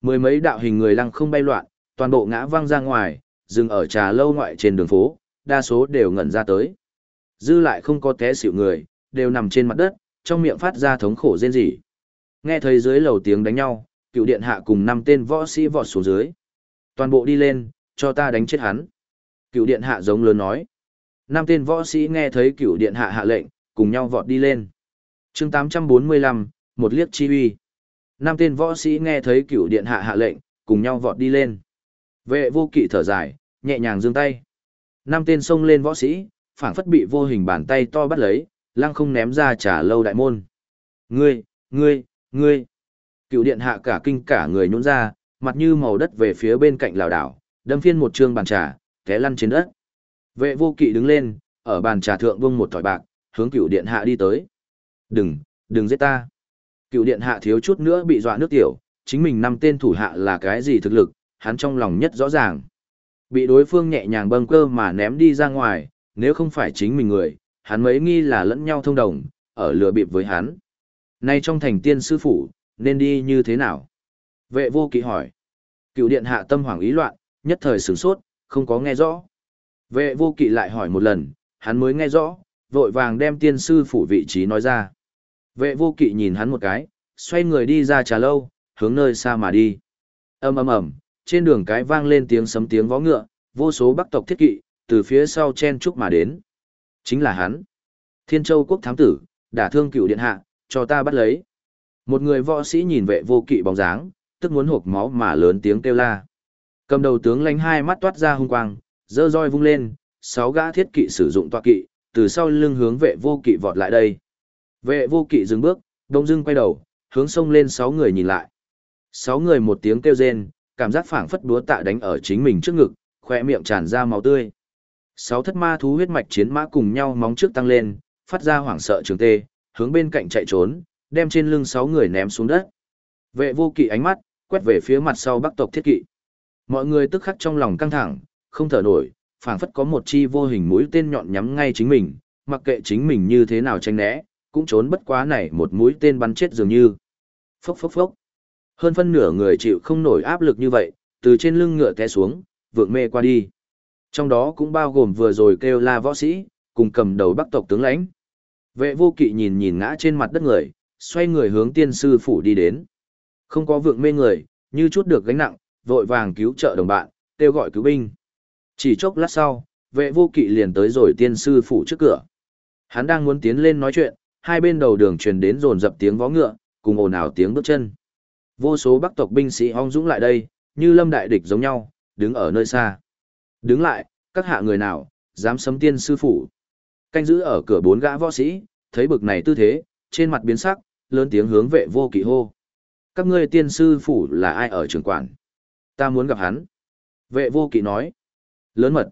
S1: Mười mấy đạo hình người lăng không bay loạn, toàn bộ ngã văng ra ngoài, dừng ở trà lâu ngoại trên đường phố, đa số đều ngẩn ra tới. Dư lại không có té xỉu người, đều nằm trên mặt đất, trong miệng phát ra thống khổ rên rỉ. Nghe thấy dưới lầu tiếng đánh nhau, cựu điện hạ cùng năm tên võ sĩ vọt xuống dưới. Toàn bộ đi lên, cho ta đánh chết hắn. Cựu điện hạ giống lớn nói. Năm tên võ sĩ nghe thấy cựu điện hạ hạ lệnh, cùng nhau vọt đi lên. chương 845, một liếc chi uy. Năm tên võ sĩ nghe thấy cựu điện hạ hạ lệnh, cùng nhau vọt đi lên. Vệ vô kỵ thở dài, nhẹ nhàng giương tay. Năm tên xông lên võ sĩ, phảng phất bị vô hình bàn tay to bắt lấy, lăng không ném ra trả lâu đại môn. Ngươi, ngươi, ngươi. Cựu điện hạ cả kinh cả người nhún ra, mặt như màu đất về phía bên cạnh lào đảo, đâm phiên một trương bàn trà, té lăn trên đất. Vệ vô kỵ đứng lên, ở bàn trà thượng vung một thỏi bạc, hướng cựu điện hạ đi tới. Đừng, đừng giết ta. Cựu điện hạ thiếu chút nữa bị dọa nước tiểu, chính mình năm tên thủ hạ là cái gì thực lực, hắn trong lòng nhất rõ ràng. Bị đối phương nhẹ nhàng bâng cơ mà ném đi ra ngoài, nếu không phải chính mình người, hắn mấy nghi là lẫn nhau thông đồng, ở lừa bịp với hắn. Nay trong thành tiên sư phủ, nên đi như thế nào? Vệ vô kỵ hỏi. Cựu điện hạ tâm hoàng ý loạn, nhất thời sửng sốt, không có nghe rõ. Vệ vô kỵ lại hỏi một lần, hắn mới nghe rõ, vội vàng đem tiên sư phủ vị trí nói ra. Vệ vô kỵ nhìn hắn một cái, xoay người đi ra trà lâu, hướng nơi xa mà đi. ầm ầm ầm, trên đường cái vang lên tiếng sấm tiếng vó ngựa, vô số bắc tộc thiết kỵ, từ phía sau chen trúc mà đến. Chính là hắn. Thiên Châu quốc thám tử, đả thương cựu điện hạ, cho ta bắt lấy. Một người võ sĩ nhìn vệ vô kỵ bóng dáng, tức muốn hộp máu mà lớn tiếng kêu la. Cầm đầu tướng lánh hai mắt toát ra hung quang, dơ roi vung lên, sáu gã thiết kỵ sử dụng tọa kỵ, từ sau lưng hướng vệ vô kỵ vọt lại đây. Vệ vô kỵ dừng bước, đông dưng quay đầu, hướng sông lên sáu người nhìn lại. Sáu người một tiếng kêu rên, cảm giác phảng phất búa tạ đánh ở chính mình trước ngực, khỏe miệng tràn ra máu tươi. Sáu thất ma thú huyết mạch chiến mã cùng nhau móng trước tăng lên, phát ra hoảng sợ trường tê, hướng bên cạnh chạy trốn, đem trên lưng sáu người ném xuống đất. Vệ vô kỵ ánh mắt, quét về phía mặt sau bắc tộc thiết kỵ. Mọi người tức khắc trong lòng căng thẳng, không thở nổi, phảng phất có một chi vô hình mũi tên nhọn nhắm ngay chính mình, mặc kệ chính mình như thế nào tránh né, cũng trốn bất quá này một mũi tên bắn chết dường như. Phốc phốc phốc. Hơn phân nửa người chịu không nổi áp lực như vậy, từ trên lưng ngựa té xuống, vượng mê qua đi. Trong đó cũng bao gồm vừa rồi kêu la võ sĩ, cùng cầm đầu bắc tộc tướng lãnh. Vệ vô kỵ nhìn nhìn ngã trên mặt đất người, xoay người hướng tiên sư phủ đi đến. Không có vượng mê người, như chút được gánh nặng, vội vàng cứu trợ đồng bạn, kêu gọi cứu binh. Chỉ chốc lát sau, vệ vô kỵ liền tới rồi tiên sư phủ trước cửa. Hắn đang muốn tiến lên nói chuyện, hai bên đầu đường truyền đến rồn dập tiếng vó ngựa, cùng ồn ào tiếng bước chân. Vô số bắc tộc binh sĩ hong dũng lại đây, như lâm đại địch giống nhau, đứng ở nơi xa. Đứng lại, các hạ người nào, dám sấm tiên sư phủ. Canh giữ ở cửa bốn gã võ sĩ, thấy bực này tư thế, trên mặt biến sắc, lớn tiếng hướng vệ vô kỵ hô. Các ngươi tiên sư phủ là ai ở trường quản? Ta muốn gặp hắn. Vệ vô kỵ nói. Lớn mật.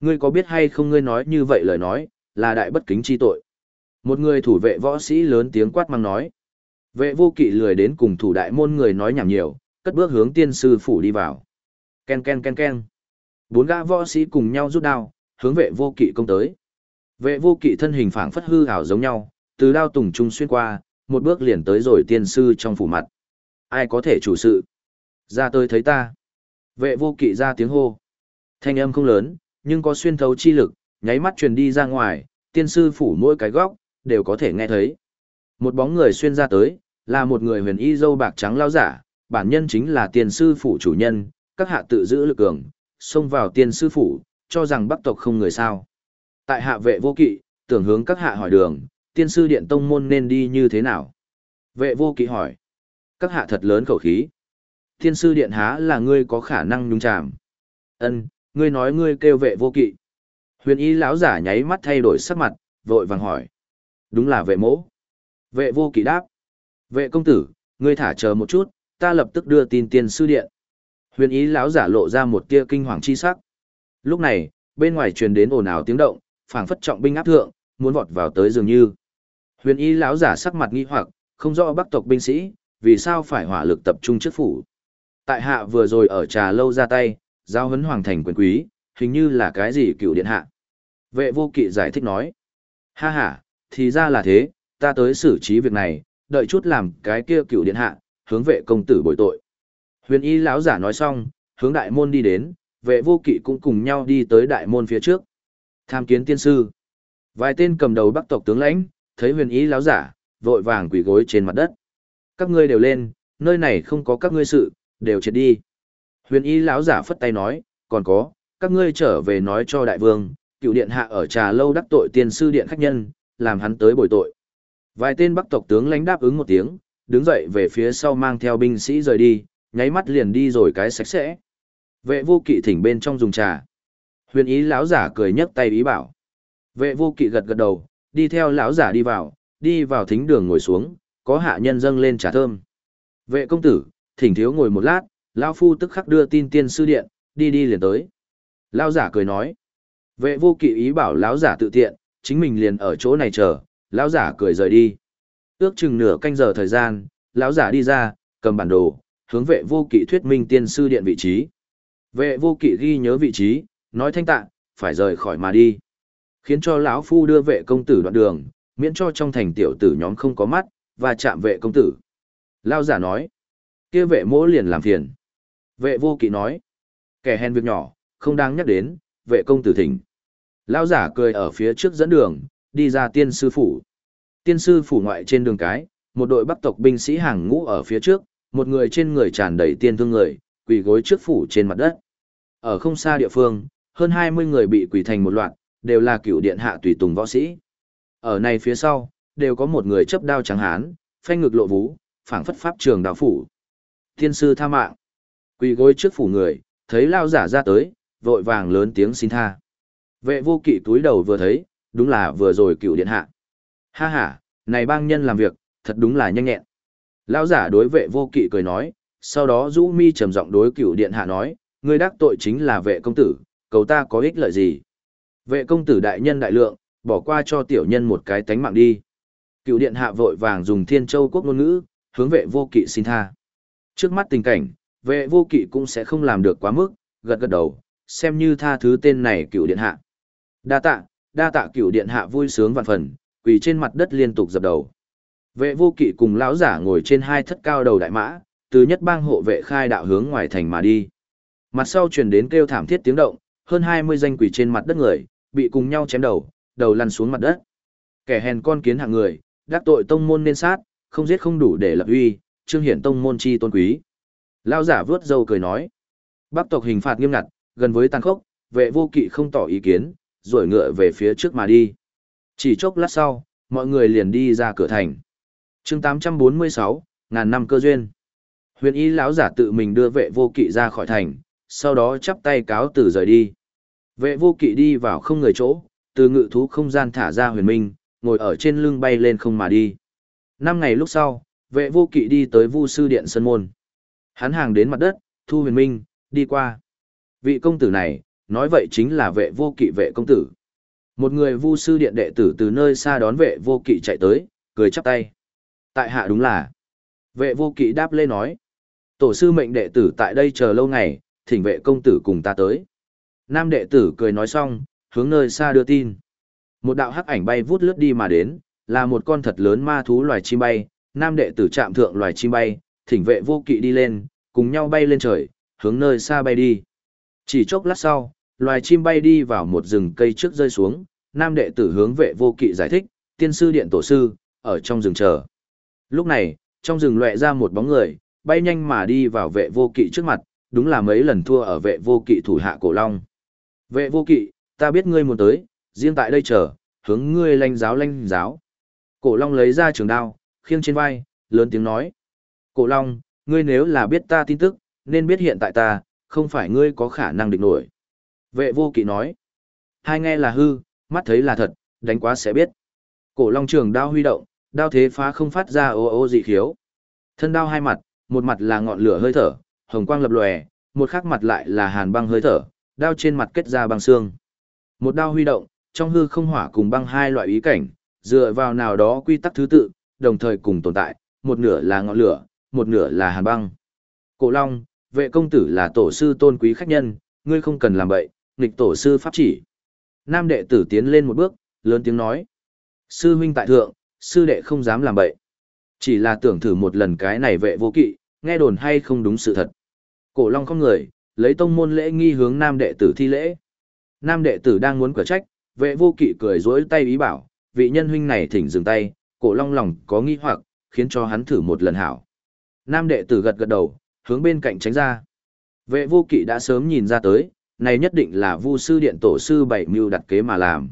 S1: Ngươi có biết hay không ngươi nói như vậy lời nói, là đại bất kính chi tội. Một người thủ vệ võ sĩ lớn tiếng quát mang nói. Vệ vô kỵ lười đến cùng thủ đại môn người nói nhảm nhiều, cất bước hướng tiên sư phủ đi vào. Ken ken ken ken. Bốn gã võ sĩ cùng nhau rút đao, hướng vệ vô kỵ công tới. Vệ vô kỵ thân hình phảng phất hư ảo giống nhau, từ đao tùng trung xuyên qua, một bước liền tới rồi tiên sư trong phủ mặt. Ai có thể chủ sự? Ra tới thấy ta. Vệ vô kỵ ra tiếng hô. Thanh âm không lớn, nhưng có xuyên thấu chi lực, nháy mắt truyền đi ra ngoài, tiên sư phủ mỗi cái góc, đều có thể nghe thấy. Một bóng người xuyên ra tới, là một người huyền y dâu bạc trắng lao giả, bản nhân chính là tiên sư phủ chủ nhân, các hạ tự giữ lực cường, xông vào tiên sư phủ, cho rằng bắc tộc không người sao. Tại hạ vệ vô kỵ, tưởng hướng các hạ hỏi đường, tiên sư điện tông môn nên đi như thế nào? Vệ vô kỵ hỏi. Các hạ thật lớn khẩu khí. Tiên sư điện há là ngươi có khả năng nhúng chàm. Ân, ngươi nói ngươi kêu vệ vô kỵ. Huyền y lão giả nháy mắt thay đổi sắc mặt, vội vàng hỏi. Đúng là vệ mỗ. Vệ vô kỵ đáp. Vệ công tử, ngươi thả chờ một chút, ta lập tức đưa tin tiên sư điện. Huyền ý lão giả lộ ra một tia kinh hoàng chi sắc. Lúc này, bên ngoài truyền đến ồn ào tiếng động, phảng phất trọng binh áp thượng, muốn vọt vào tới dường như. Huyền ý lão giả sắc mặt nghi hoặc, không rõ bắc tộc binh sĩ, vì sao phải hỏa lực tập trung trước phủ. Tại hạ vừa rồi ở trà lâu ra tay, giao huấn hoàng thành quyền quý, hình như là cái gì cựu điện hạ. Vệ vô kỵ giải thích nói. Ha ha, thì ra là thế, ta tới xử trí việc này, đợi chút làm cái kia cựu điện hạ, hướng vệ công tử bồi tội. Huyền y lão giả nói xong, hướng đại môn đi đến, vệ vô kỵ cũng cùng nhau đi tới đại môn phía trước. Tham kiến tiên sư. Vài tên cầm đầu bắc tộc tướng lãnh, thấy huyền ý láo giả, vội vàng quỳ gối trên mặt đất. Các ngươi đều lên, nơi này không có các ngươi sự, đều chết đi. Huyền ý láo giả phất tay nói, còn có, các ngươi trở về nói cho đại vương, cựu điện hạ ở trà lâu đắc tội tiên sư điện khách nhân, làm hắn tới bồi tội. Vài tên bắc tộc tướng lãnh đáp ứng một tiếng, đứng dậy về phía sau mang theo binh sĩ rời đi, nháy mắt liền đi rồi cái sạch sẽ. Vệ vô kỵ thỉnh bên trong dùng trà. Huyền ý lão giả cười nhấc tay ý bảo. Vệ vô kỵ gật gật đầu, đi theo lão giả đi vào, đi vào thính đường ngồi xuống, có hạ nhân dâng lên trà thơm. Vệ công tử, thỉnh thiếu ngồi một lát, lão phu tức khắc đưa tin tiên sư điện, đi đi liền tới. Lão giả cười nói. Vệ vô kỵ ý bảo lão giả tự tiện, chính mình liền ở chỗ này chờ, lão giả cười rời đi. Ước chừng nửa canh giờ thời gian, lão giả đi ra, cầm bản đồ, hướng vệ vô kỵ thuyết minh tiên sư điện vị trí. Vệ vô kỵ ghi nhớ vị trí, nói thanh tạ, phải rời khỏi mà đi. Khiến cho lão phu đưa vệ công tử đoạn đường, miễn cho trong thành tiểu tử nhóm không có mắt, và chạm vệ công tử. Lão giả nói, kia vệ mỗ liền làm phiền. Vệ vô kỵ nói, kẻ hèn việc nhỏ, không đáng nhắc đến, vệ công tử thỉnh. Lão giả cười ở phía trước dẫn đường, đi ra tiên sư phủ. Tiên sư phủ ngoại trên đường cái, một đội bắc tộc binh sĩ hàng ngũ ở phía trước, một người trên người tràn đầy tiên thương người, quỳ gối trước phủ trên mặt đất. Ở không xa địa phương, hơn 20 người bị quỷ thành một loạt, đều là cựu điện hạ tùy tùng võ sĩ. Ở này phía sau, đều có một người chấp đao trắng hán, phanh ngực lộ vũ phảng phất pháp trường đạo phủ. thiên sư tha mạng. Quỳ gối trước phủ người, thấy lao giả ra tới, vội vàng lớn tiếng xin tha. Vệ vô kỵ túi đầu vừa thấy, đúng là vừa rồi cựu điện hạ. Ha ha, này bang nhân làm việc, thật đúng là nhanh nhẹn. Lão giả đối vệ vô kỵ cười nói, sau đó rũ mi trầm giọng đối cựu điện hạ nói, ngươi đắc tội chính là vệ công tử, cầu ta có ích lợi gì. Vệ công tử đại nhân đại lượng, bỏ qua cho tiểu nhân một cái tánh mạng đi. Cựu điện hạ vội vàng dùng thiên châu quốc ngôn ngữ, hướng vệ vô kỵ xin tha. Trước mắt tình cảnh, vệ vô kỵ cũng sẽ không làm được quá mức, gật gật đầu, xem như tha thứ tên này cựu điện hạ. Đa tạ, đa tạ cựu điện hạ vui sướng vạn phần, quỳ trên mặt đất liên tục dập đầu. Vệ vô kỵ cùng lão giả ngồi trên hai thất cao đầu đại mã, từ nhất bang hộ vệ khai đạo hướng ngoài thành mà đi. Mặt sau truyền đến kêu thảm thiết tiếng động, hơn 20 danh quỷ trên mặt đất người, bị cùng nhau chém đầu, đầu lăn xuống mặt đất. Kẻ hèn con kiến hạng người, đắc tội tông môn nên sát, không giết không đủ để lập uy, trương hiển tông môn chi tôn quý. Lão giả vướt dâu cười nói, bắc tộc hình phạt nghiêm ngặt, gần với tàn khốc, vệ vô kỵ không tỏ ý kiến, rồi ngựa về phía trước mà đi. Chỉ chốc lát sau, mọi người liền đi ra cửa thành. chương 846, ngàn năm cơ duyên. Huyền y lão giả tự mình đưa vệ vô kỵ ra khỏi thành, sau đó chắp tay cáo từ rời đi. Vệ vô kỵ đi vào không người chỗ, từ ngự thú không gian thả ra huyền minh, ngồi ở trên lưng bay lên không mà đi. Năm ngày lúc sau, vệ vô kỵ đi tới vu sư điện sân môn. Hắn hàng đến mặt đất, thu huyền minh, đi qua. Vị công tử này, nói vậy chính là vệ vô kỵ vệ công tử. Một người vu sư điện đệ tử từ nơi xa đón vệ vô kỵ chạy tới, cười chắp tay. Tại hạ đúng là. Vệ vô kỵ đáp lê nói. Tổ sư mệnh đệ tử tại đây chờ lâu ngày, thỉnh vệ công tử cùng ta tới. Nam đệ tử cười nói xong, hướng nơi xa đưa tin. Một đạo hắc ảnh bay vút lướt đi mà đến, là một con thật lớn ma thú loài chim bay, nam đệ tử chạm thượng loài chim bay, thỉnh vệ vô kỵ đi lên, cùng nhau bay lên trời, hướng nơi xa bay đi. Chỉ chốc lát sau, loài chim bay đi vào một rừng cây trước rơi xuống, nam đệ tử hướng vệ vô kỵ giải thích, tiên sư điện tổ sư, ở trong rừng chờ. Lúc này, trong rừng lóe ra một bóng người, bay nhanh mà đi vào vệ vô kỵ trước mặt, đúng là mấy lần thua ở vệ vô kỵ thủ hạ cổ long. Vệ vô kỵ, ta biết ngươi muốn tới, riêng tại đây chờ, hướng ngươi lanh giáo lanh giáo. Cổ long lấy ra trường đao, khiêng trên vai, lớn tiếng nói. Cổ long, ngươi nếu là biết ta tin tức, nên biết hiện tại ta, không phải ngươi có khả năng địch nổi. Vệ vô kỵ nói. Hai nghe là hư, mắt thấy là thật, đánh quá sẽ biết. Cổ long trường đao huy động, đao thế phá không phát ra ô ô dị khiếu. Thân đao hai mặt, một mặt là ngọn lửa hơi thở, hồng quang lập lòe, một khắc mặt lại là hàn băng hơi thở, đao trên mặt kết ra băng xương. Một đao huy động, trong hư không hỏa cùng băng hai loại ý cảnh, dựa vào nào đó quy tắc thứ tự, đồng thời cùng tồn tại, một nửa là ngọn lửa, một nửa là hàn băng. Cổ Long, vệ công tử là tổ sư tôn quý khách nhân, ngươi không cần làm bậy, nghịch tổ sư pháp chỉ. Nam đệ tử tiến lên một bước, lớn tiếng nói. Sư huynh tại thượng, sư đệ không dám làm bậy. Chỉ là tưởng thử một lần cái này vệ vô kỵ, nghe đồn hay không đúng sự thật. Cổ Long không người, lấy tông môn lễ nghi hướng nam đệ tử thi lễ. Nam đệ tử đang muốn cửa trách, vệ vô kỵ cười dối tay ý bảo, vị nhân huynh này thỉnh dừng tay, cổ Long lòng có nghi hoặc, khiến cho hắn thử một lần hảo. Nam đệ tử gật gật đầu, hướng bên cạnh tránh ra. Vệ vô kỵ đã sớm nhìn ra tới, này nhất định là vu sư điện tổ sư bảy mưu đặt kế mà làm.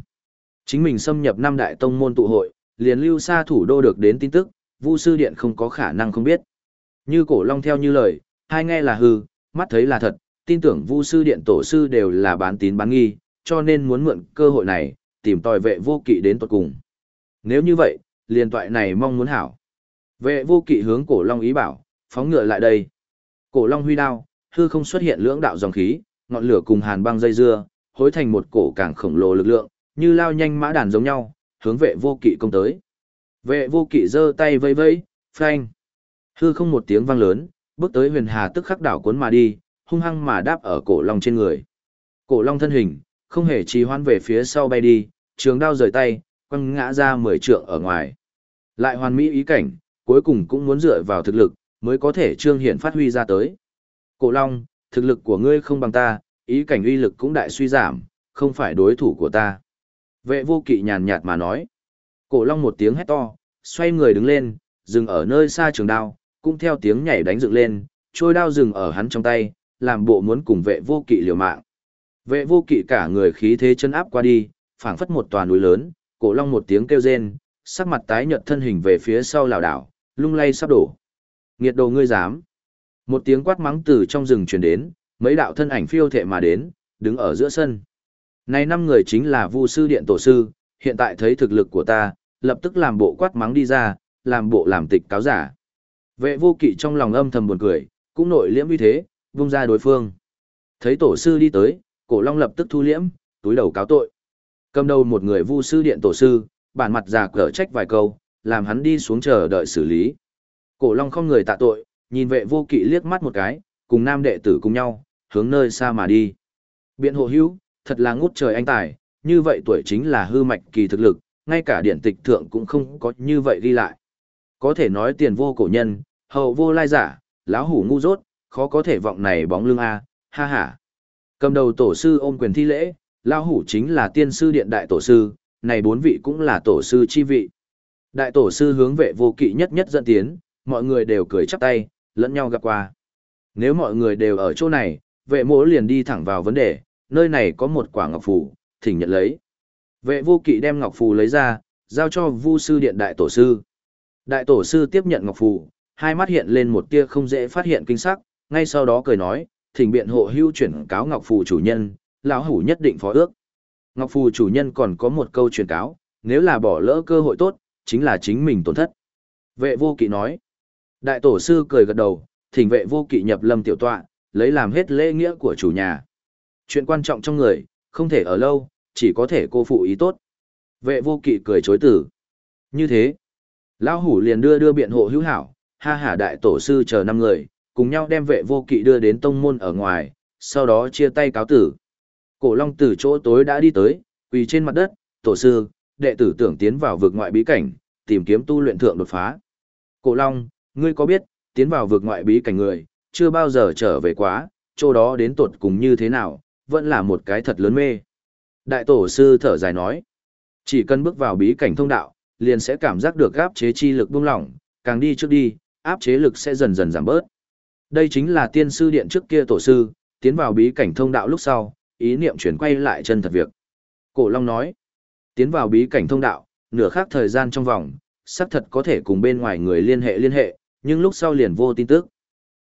S1: Chính mình xâm nhập năm đại tông môn tụ hội, liền lưu xa thủ đô được đến tin tức, vu sư điện không có khả năng không biết. Như cổ long theo như lời, hai nghe là hư, mắt thấy là thật, tin tưởng vu sư điện tổ sư đều là bán tín bán nghi, cho nên muốn mượn cơ hội này, tìm tòi vệ vô kỵ đến tuật cùng. Nếu như vậy, liền toại này mong muốn hảo. Vệ vô kỵ hướng cổ long ý bảo, phóng ngựa lại đây. Cổ long huy đao, hư không xuất hiện lưỡng đạo dòng khí, ngọn lửa cùng hàn băng dây dưa, hối thành một cổ càng khổng lồ lực lượng, như lao nhanh mã đàn giống nhau, hướng vệ vô kỵ công tới. Vệ vô kỵ giơ tay vây vây, phanh. Hư không một tiếng vang lớn, bước tới huyền hà tức khắc đảo cuốn mà đi, hung hăng mà đáp ở cổ long trên người. Cổ long thân hình, không hề trì hoãn về phía sau bay đi, trường đao rời tay, quăng ngã ra mười trượng ở ngoài. Lại hoàn mỹ ý cảnh, cuối cùng cũng muốn dựa vào thực lực, mới có thể trương hiện phát huy ra tới. Cổ long, thực lực của ngươi không bằng ta, ý cảnh uy lực cũng đại suy giảm, không phải đối thủ của ta. Vệ vô kỵ nhàn nhạt mà nói. Cổ long một tiếng hét to, xoay người đứng lên, dừng ở nơi xa trường đao, cũng theo tiếng nhảy đánh dựng lên, trôi đao dừng ở hắn trong tay, làm bộ muốn cùng vệ vô kỵ liều mạng. Vệ vô kỵ cả người khí thế chân áp qua đi, phảng phất một tòa núi lớn, cổ long một tiếng kêu rên, sắc mặt tái nhợt thân hình về phía sau lảo đảo, lung lay sắp đổ. Nghiệt đồ ngươi dám. Một tiếng quát mắng từ trong rừng truyền đến, mấy đạo thân ảnh phiêu thệ mà đến, đứng ở giữa sân. Này năm người chính là Vu sư điện tổ sư, hiện tại thấy thực lực của ta, lập tức làm bộ quát mắng đi ra, làm bộ làm tịch cáo giả. Vệ vô kỵ trong lòng âm thầm buồn cười, cũng nội liễm như thế, vung ra đối phương. Thấy tổ sư đi tới, cổ long lập tức thu liễm, túi đầu cáo tội. Cầm đầu một người vu sư điện tổ sư, bản mặt già cở trách vài câu, làm hắn đi xuống chờ đợi xử lý. Cổ long không người tạ tội, nhìn vệ vô kỵ liếc mắt một cái, cùng nam đệ tử cùng nhau, hướng nơi xa mà đi. Biện hộ hữu, thật là ngút trời anh tài, như vậy tuổi chính là hư mạch kỳ thực lực, ngay cả điện tịch thượng cũng không có như vậy ghi lại. Có thể nói tiền vô cổ nhân, hậu vô lai giả, lão hủ ngu dốt, khó có thể vọng này bóng lưng a, ha ha. Cầm đầu tổ sư ôm quyền thi lễ, lão hủ chính là tiên sư điện đại tổ sư, này bốn vị cũng là tổ sư chi vị. Đại tổ sư hướng vệ vô kỵ nhất nhất dẫn tiến, mọi người đều cười chắp tay, lẫn nhau gặp qua. Nếu mọi người đều ở chỗ này, vệ mỗ liền đi thẳng vào vấn đề, nơi này có một quả ngọc phù, thỉnh nhận lấy. Vệ vô kỵ đem ngọc phù lấy ra, giao cho vu sư điện đại tổ sư. Đại tổ sư tiếp nhận ngọc phù, hai mắt hiện lên một tia không dễ phát hiện kinh sắc, ngay sau đó cười nói, thỉnh biện hộ hưu chuyển cáo ngọc phù chủ nhân, lão hủ nhất định phó ước. Ngọc phù chủ nhân còn có một câu truyền cáo, nếu là bỏ lỡ cơ hội tốt, chính là chính mình tổn thất. Vệ vô kỵ nói. Đại tổ sư cười gật đầu, thỉnh vệ vô kỵ nhập lâm tiểu tọa, lấy làm hết lễ nghĩa của chủ nhà. Chuyện quan trọng trong người, không thể ở lâu, chỉ có thể cô phụ ý tốt. Vệ vô kỵ cười chối tử. Như thế, lão hủ liền đưa đưa biện hộ hữu hảo, ha hả đại tổ sư chờ năm người, cùng nhau đem vệ vô kỵ đưa đến tông môn ở ngoài, sau đó chia tay cáo tử. Cổ long từ chỗ tối đã đi tới, quỳ trên mặt đất, tổ sư, đệ tử tưởng tiến vào vực ngoại bí cảnh, tìm kiếm tu luyện thượng đột phá. Cổ long, ngươi có biết, tiến vào vực ngoại bí cảnh người, chưa bao giờ trở về quá, chỗ đó đến tột cùng như thế nào, vẫn là một cái thật lớn mê. Đại tổ sư thở dài nói, chỉ cần bước vào bí cảnh thông đạo, liền sẽ cảm giác được áp chế chi lực buông lỏng, càng đi trước đi, áp chế lực sẽ dần dần giảm bớt. Đây chính là tiên sư điện trước kia tổ sư, tiến vào bí cảnh thông đạo lúc sau, ý niệm chuyển quay lại chân thật việc. Cổ Long nói, tiến vào bí cảnh thông đạo, nửa khác thời gian trong vòng, xác thật có thể cùng bên ngoài người liên hệ liên hệ, nhưng lúc sau liền vô tin tức.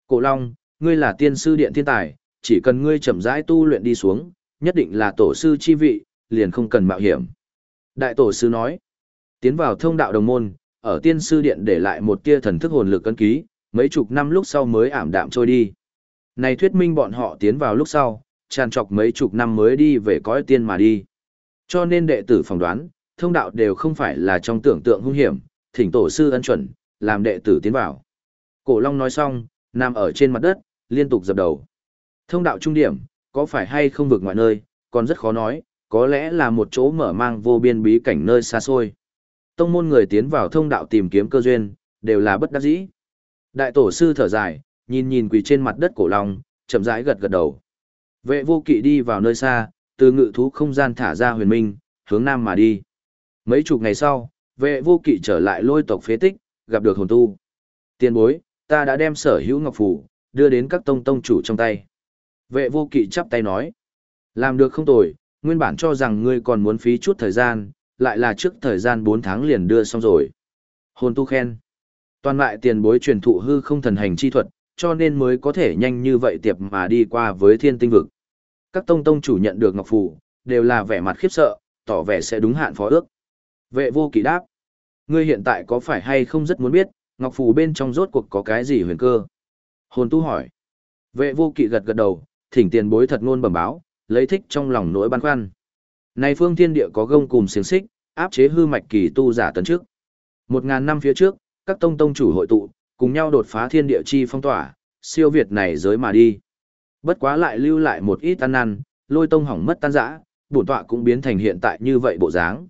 S1: Cổ Long, ngươi là tiên sư điện thiên tài, chỉ cần ngươi chậm rãi tu luyện đi xuống, nhất định là tổ sư chi vị, liền không cần mạo hiểm. Đại tổ sư nói, tiến vào thông đạo đồng môn, ở tiên sư điện để lại một tia thần thức hồn lực cân ký, mấy chục năm lúc sau mới ảm đạm trôi đi. Này thuyết minh bọn họ tiến vào lúc sau, tràn trọc mấy chục năm mới đi về cõi tiên mà đi. Cho nên đệ tử phỏng đoán, thông đạo đều không phải là trong tưởng tượng hung hiểm, thỉnh tổ sư ân chuẩn, làm đệ tử tiến vào. Cổ Long nói xong, nằm ở trên mặt đất, liên tục dập đầu. Thông đạo trung điểm, có phải hay không vực ngoại nơi, còn rất khó nói, có lẽ là một chỗ mở mang vô biên bí cảnh nơi xa xôi. Tông môn người tiến vào thông đạo tìm kiếm cơ duyên, đều là bất đắc dĩ. Đại tổ sư thở dài, nhìn nhìn quỳ trên mặt đất cổ long, chậm rãi gật gật đầu. Vệ vô kỵ đi vào nơi xa, từ ngự thú không gian thả ra huyền minh, hướng nam mà đi. Mấy chục ngày sau, vệ vô kỵ trở lại lôi tộc phế tích, gặp được hồn tu. Tiên bối, ta đã đem sở hữu ngọc phủ, đưa đến các tông tông chủ trong tay. Vệ vô kỵ chắp tay nói. Làm được không tồi, nguyên bản cho rằng ngươi còn muốn phí chút thời gian, lại là trước thời gian 4 tháng liền đưa xong rồi. Hồn tu khen. Toàn lại tiền bối truyền thụ hư không thần hành chi thuật, cho nên mới có thể nhanh như vậy tiệp mà đi qua với thiên tinh vực. Các tông tông chủ nhận được ngọc phù, đều là vẻ mặt khiếp sợ, tỏ vẻ sẽ đúng hạn phó ước. Vệ vô kỵ đáp. Ngươi hiện tại có phải hay không rất muốn biết, ngọc phù bên trong rốt cuộc có cái gì huyền cơ? Hồn tu hỏi. Vệ vô kỵ gật gật đầu, thỉnh tiền bối thật ngôn bẩm báo, lấy thích trong lòng nỗi băn khoăn. Này phương thiên địa có gông cùng xiềng xích, áp chế hư mạch kỳ tu giả tấn trước. Một ngàn năm phía trước, các tông tông chủ hội tụ, cùng nhau đột phá thiên địa chi phong tỏa, siêu việt này giới mà đi. Bất quá lại lưu lại một ít tan năn, lôi tông hỏng mất tan rã, bổn tọa cũng biến thành hiện tại như vậy bộ dáng.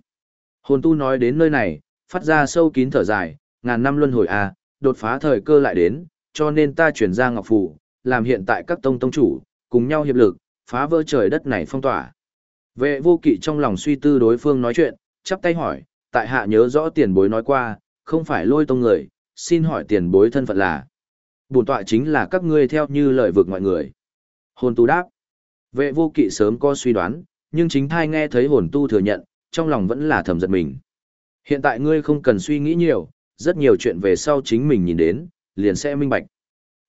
S1: Hồn tu nói đến nơi này, phát ra sâu kín thở dài, ngàn năm luân hồi à, đột phá thời cơ lại đến, cho nên ta chuyển ra ngọc phù, làm hiện tại các tông tông chủ, cùng nhau hiệp lực, phá vỡ trời đất này phong tỏa. Vệ vô kỵ trong lòng suy tư đối phương nói chuyện, chắp tay hỏi, tại hạ nhớ rõ tiền bối nói qua, không phải lôi tông người, xin hỏi tiền bối thân phận là. Bùn tọa chính là các ngươi theo như lời vực mọi người. Hồn tu đáp. Vệ vô kỵ sớm có suy đoán, nhưng chính thai nghe thấy hồn tu thừa nhận, trong lòng vẫn là thầm giật mình. Hiện tại ngươi không cần suy nghĩ nhiều, rất nhiều chuyện về sau chính mình nhìn đến, liền sẽ minh bạch.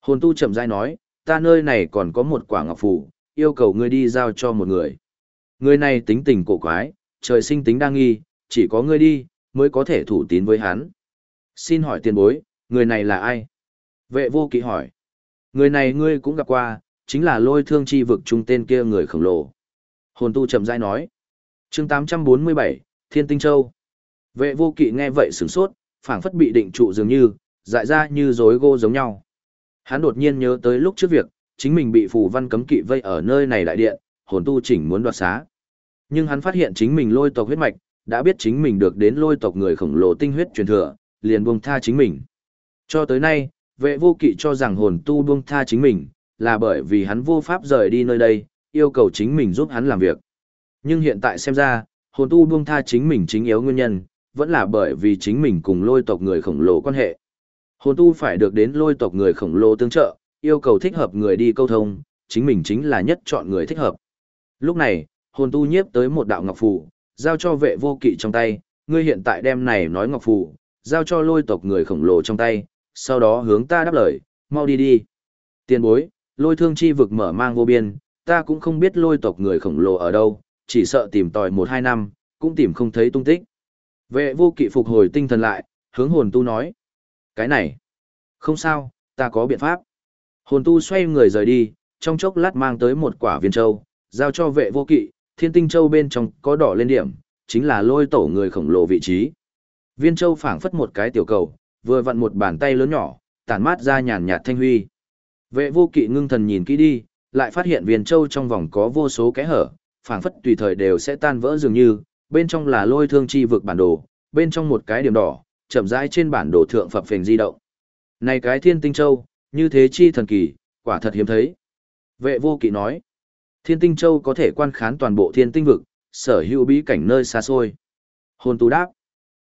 S1: Hồn tu chậm rãi nói, ta nơi này còn có một quả ngọc phù, yêu cầu ngươi đi giao cho một người. Người này tính tình cổ quái, trời sinh tính đa nghi, chỉ có ngươi đi, mới có thể thủ tín với hắn. Xin hỏi tiền bối, người này là ai? Vệ vô kỵ hỏi. Người này ngươi cũng gặp qua, chính là lôi thương chi vực trung tên kia người khổng lồ. Hồn tu chậm rãi nói. chương 847, Thiên Tinh Châu. Vệ vô kỵ nghe vậy sửng sốt, phảng phất bị định trụ dường như, dại ra như rối gô giống nhau. Hắn đột nhiên nhớ tới lúc trước việc, chính mình bị phù văn cấm kỵ vây ở nơi này đại điện, hồn tu chỉnh muốn đoạt xá. Nhưng hắn phát hiện chính mình lôi tộc huyết mạch, đã biết chính mình được đến lôi tộc người khổng lồ tinh huyết truyền thừa, liền buông tha chính mình. Cho tới nay, vệ vô kỵ cho rằng hồn tu buông tha chính mình, là bởi vì hắn vô pháp rời đi nơi đây, yêu cầu chính mình giúp hắn làm việc. Nhưng hiện tại xem ra, hồn tu buông tha chính mình chính yếu nguyên nhân, vẫn là bởi vì chính mình cùng lôi tộc người khổng lồ quan hệ. Hồn tu phải được đến lôi tộc người khổng lồ tương trợ, yêu cầu thích hợp người đi câu thông, chính mình chính là nhất chọn người thích hợp. Lúc này, hồn tu nhiếp tới một đạo ngọc phù, giao cho vệ vô kỵ trong tay, ngươi hiện tại đem này nói ngọc phù, giao cho lôi tộc người khổng lồ trong tay, sau đó hướng ta đáp lời, mau đi đi. Tiền bối, lôi thương chi vực mở mang vô biên, ta cũng không biết lôi tộc người khổng lồ ở đâu, chỉ sợ tìm tòi một hai năm, cũng tìm không thấy tung tích. Vệ vô kỵ phục hồi tinh thần lại, hướng hồn tu nói. Cái này, không sao, ta có biện pháp. Hồn tu xoay người rời đi, trong chốc lát mang tới một quả viên châu, giao cho vệ vô kỵ, thiên tinh châu bên trong có đỏ lên điểm, chính là lôi tổ người khổng lồ vị trí. Viên châu phảng phất một cái tiểu cầu, vừa vặn một bàn tay lớn nhỏ, tản mát ra nhàn nhạt thanh huy. Vệ vô kỵ ngưng thần nhìn kỹ đi, lại phát hiện viên châu trong vòng có vô số kẽ hở, phảng phất tùy thời đều sẽ tan vỡ dường như, bên trong là lôi thương chi vực bản đồ, bên trong một cái điểm đỏ, chậm rãi trên bản đồ thượng phập phình di động. Này cái thiên tinh châu, như thế chi thần kỳ, quả thật hiếm thấy. Vệ vô kỵ nói, thiên tinh châu có thể quan khán toàn bộ thiên tinh vực, sở hữu bí cảnh nơi xa xôi. Hồn tu đáp,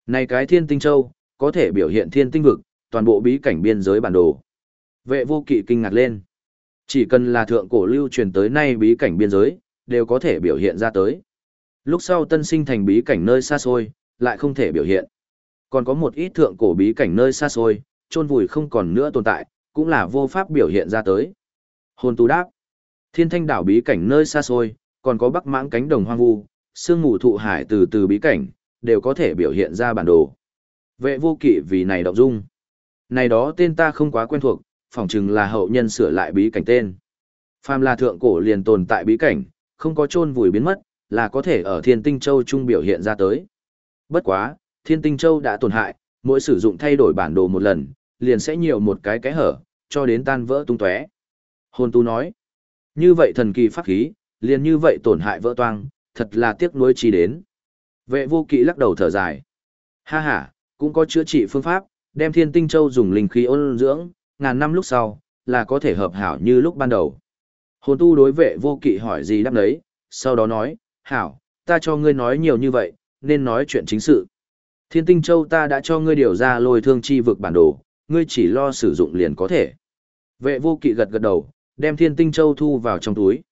S1: này cái thiên tinh châu, có thể biểu hiện thiên tinh vực, toàn bộ bí cảnh biên giới bản đồ. Vệ vô kỵ kinh ngạc lên. Chỉ cần là thượng cổ lưu truyền tới nay bí cảnh biên giới, đều có thể biểu hiện ra tới. Lúc sau tân sinh thành bí cảnh nơi xa xôi, lại không thể biểu hiện. Còn có một ít thượng cổ bí cảnh nơi xa xôi, chôn vùi không còn nữa tồn tại, cũng là vô pháp biểu hiện ra tới. Hồn tu đáp. Thiên thanh đảo bí cảnh nơi xa xôi, còn có bắc mãng cánh đồng hoang vu, sương mù thụ hải từ từ bí cảnh, đều có thể biểu hiện ra bản đồ. Vệ vô kỵ vì này động dung. Này đó tên ta không quá quen thuộc, phỏng chừng là hậu nhân sửa lại bí cảnh tên. Phàm là thượng cổ liền tồn tại bí cảnh, không có chôn vùi biến mất, là có thể ở thiên tinh châu trung biểu hiện ra tới. Bất quá, thiên tinh châu đã tổn hại, mỗi sử dụng thay đổi bản đồ một lần, liền sẽ nhiều một cái cái hở, cho đến tan vỡ tung tóe. Hồn tu nói, như vậy thần kỳ pháp khí, liền như vậy tổn hại vỡ toang, thật là tiếc nuối chi đến. Vệ vô kỵ lắc đầu thở dài. Ha ha, cũng có chữa trị phương pháp, đem thiên tinh châu dùng linh khí ôn dưỡng, ngàn năm lúc sau, là có thể hợp hảo như lúc ban đầu. Hồn tu đối vệ vô kỵ hỏi gì đáp đấy, sau đó nói, hảo, ta cho ngươi nói nhiều như vậy, nên nói chuyện chính sự. Thiên tinh châu ta đã cho ngươi điều ra lôi thương chi vực bản đồ, ngươi chỉ lo sử dụng liền có thể. Vệ vô kỵ gật gật đầu, đem thiên tinh châu thu vào trong túi.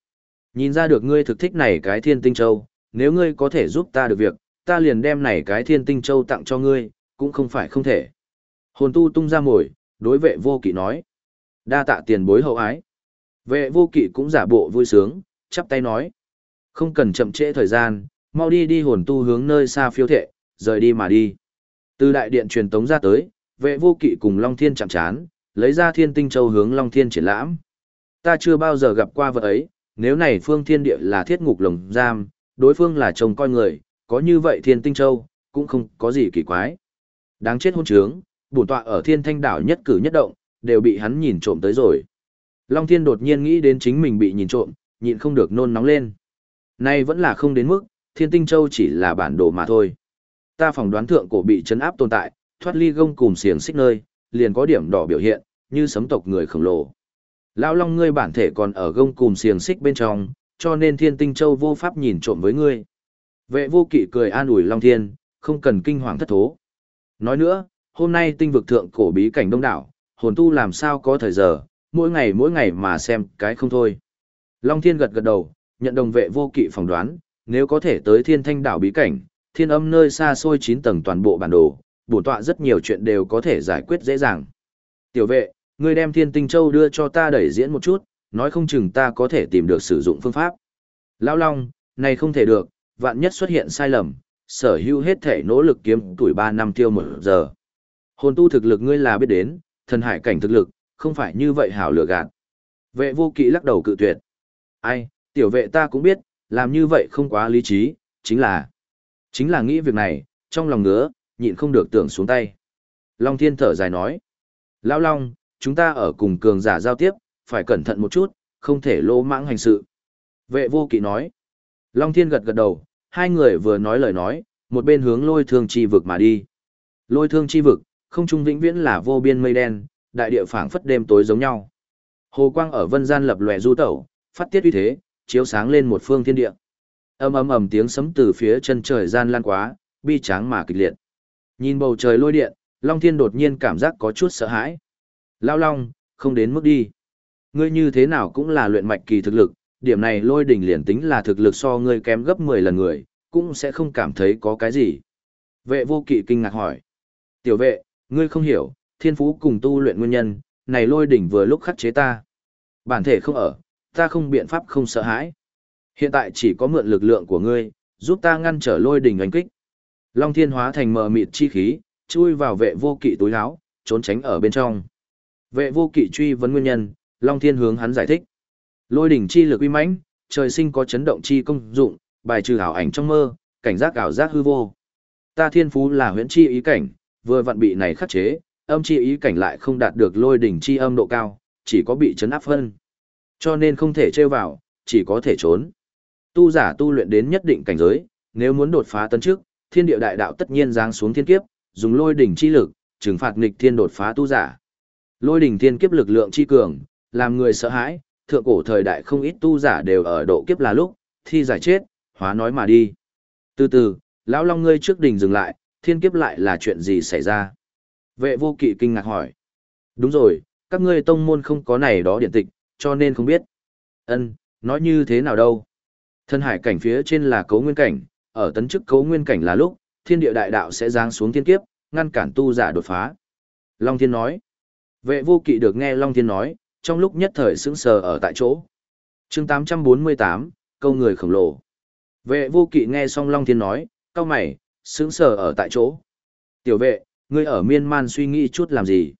S1: Nhìn ra được ngươi thực thích này cái thiên tinh châu, nếu ngươi có thể giúp ta được việc, ta liền đem này cái thiên tinh châu tặng cho ngươi, cũng không phải không thể. Hồn tu tung ra mồi, đối vệ vô kỵ nói. Đa tạ tiền bối hậu ái. Vệ vô kỵ cũng giả bộ vui sướng, chắp tay nói. Không cần chậm trễ thời gian, mau đi đi hồn tu hướng nơi xa phiêu thệ, rời đi mà đi. Từ đại điện truyền tống ra tới, vệ vô kỵ cùng Long Thiên chạm chán, lấy ra thiên tinh châu hướng Long Thiên triển lãm. Ta chưa bao giờ gặp qua vật ấy, nếu này phương thiên địa là thiết ngục lồng giam, đối phương là chồng coi người, có như vậy thiên tinh châu, cũng không có gì kỳ quái. Đáng chết hôn trướng, bổn tọa ở thiên thanh đảo nhất cử nhất động, đều bị hắn nhìn trộm tới rồi. Long Thiên đột nhiên nghĩ đến chính mình bị nhìn trộm, nhịn không được nôn nóng lên. Nay vẫn là không đến mức, thiên tinh châu chỉ là bản đồ mà thôi. Ta phỏng đoán thượng cổ bị chấn áp tồn tại, thoát ly gông cùng xiềng xích nơi, liền có điểm đỏ biểu hiện, như sấm tộc người khổng lồ. Lão Long ngươi bản thể còn ở gông cùm xiềng xích bên trong, cho nên thiên tinh châu vô pháp nhìn trộm với ngươi. Vệ vô kỵ cười an ủi Long Thiên, không cần kinh hoàng thất thố. Nói nữa, hôm nay tinh vực thượng cổ bí cảnh đông đảo, hồn tu làm sao có thời giờ, mỗi ngày mỗi ngày mà xem cái không thôi. Long Thiên gật gật đầu, nhận đồng vệ vô kỵ phỏng đoán, nếu có thể tới thiên thanh đảo bí cảnh, thiên âm nơi xa xôi chín tầng toàn bộ bản đồ, bổn tọa rất nhiều chuyện đều có thể giải quyết dễ dàng. Tiểu vệ, ngươi đem thiên tinh châu đưa cho ta đẩy diễn một chút, nói không chừng ta có thể tìm được sử dụng phương pháp. Lão Long, này không thể được, vạn nhất xuất hiện sai lầm, sở hữu hết thể nỗ lực kiếm tuổi 3 năm tiêu một giờ. Hồn tu thực lực ngươi là biết đến, thần hải cảnh thực lực, không phải như vậy hảo lựa gạt. Vệ vô kỵ lắc đầu cự tuyệt. Ai, tiểu vệ ta cũng biết, làm như vậy không quá lý trí, chính là... Chính là nghĩ việc này, trong lòng ngứa, nhịn không được tưởng xuống tay. Long thiên thở dài nói. Lão Long, chúng ta ở cùng cường giả giao tiếp, phải cẩn thận một chút, không thể lỗ mãng hành sự. Vệ vô kỵ nói. Long thiên gật gật đầu, hai người vừa nói lời nói, một bên hướng lôi thương chi vực mà đi. Lôi thương chi vực, không trung vĩnh viễn là vô biên mây đen, đại địa phảng phất đêm tối giống nhau. Hồ quang ở vân gian lập lòe du tẩu, phát tiết uy thế, chiếu sáng lên một phương thiên địa. Ầm ầm ầm tiếng sấm từ phía chân trời gian lan quá, bi tráng mà kịch liệt. Nhìn bầu trời lôi điện, Long Thiên đột nhiên cảm giác có chút sợ hãi. Lao Long, không đến mức đi. Ngươi như thế nào cũng là luyện mạch kỳ thực lực, điểm này lôi đỉnh liền tính là thực lực so ngươi kém gấp 10 lần người, cũng sẽ không cảm thấy có cái gì. Vệ vô kỵ kinh ngạc hỏi. Tiểu vệ, ngươi không hiểu, thiên phú cùng tu luyện nguyên nhân, này lôi đỉnh vừa lúc khắc chế ta. Bản thể không ở, ta không biện pháp không sợ hãi. Hiện tại chỉ có mượn lực lượng của ngươi, giúp ta ngăn trở lôi đỉnh đánh kích. Long thiên hóa thành mờ mịt chi khí, chui vào vệ vô kỵ túi áo, trốn tránh ở bên trong. Vệ vô kỵ truy vấn nguyên nhân, Long thiên hướng hắn giải thích. Lôi đỉnh chi lực uy mãnh, trời sinh có chấn động chi công dụng, bài trừ ảo ảnh trong mơ, cảnh giác ảo giác hư vô. Ta thiên phú là huyễn chi ý cảnh, vừa vặn bị này khắc chế, âm chi ý cảnh lại không đạt được lôi đỉnh chi âm độ cao, chỉ có bị chấn áp phân. Cho nên không thể trêu vào, chỉ có thể trốn. Tu giả tu luyện đến nhất định cảnh giới, nếu muốn đột phá tấn trước, thiên địa đại đạo tất nhiên giáng xuống thiên kiếp, dùng lôi đỉnh chi lực, trừng phạt nghịch thiên đột phá tu giả. Lôi đỉnh thiên kiếp lực lượng chi cường, làm người sợ hãi, thượng cổ thời đại không ít tu giả đều ở độ kiếp là lúc, thi giải chết, hóa nói mà đi. Từ từ, lão long ngươi trước đỉnh dừng lại, thiên kiếp lại là chuyện gì xảy ra? Vệ vô kỵ kinh ngạc hỏi. Đúng rồi, các ngươi tông môn không có này đó điện tịch, cho nên không biết. Ân, nói như thế nào đâu? Thân hải cảnh phía trên là cấu nguyên cảnh, ở tấn chức cấu nguyên cảnh là lúc, thiên địa đại đạo sẽ giáng xuống thiên kiếp, ngăn cản tu giả đột phá. Long Thiên nói. Vệ vô kỵ được nghe Long Thiên nói, trong lúc nhất thời sững sờ ở tại chỗ. chương 848, câu người khổng lồ. Vệ vô kỵ nghe xong Long Thiên nói, cao mày, sững sờ ở tại chỗ. Tiểu vệ, ngươi ở miên man suy nghĩ chút làm gì?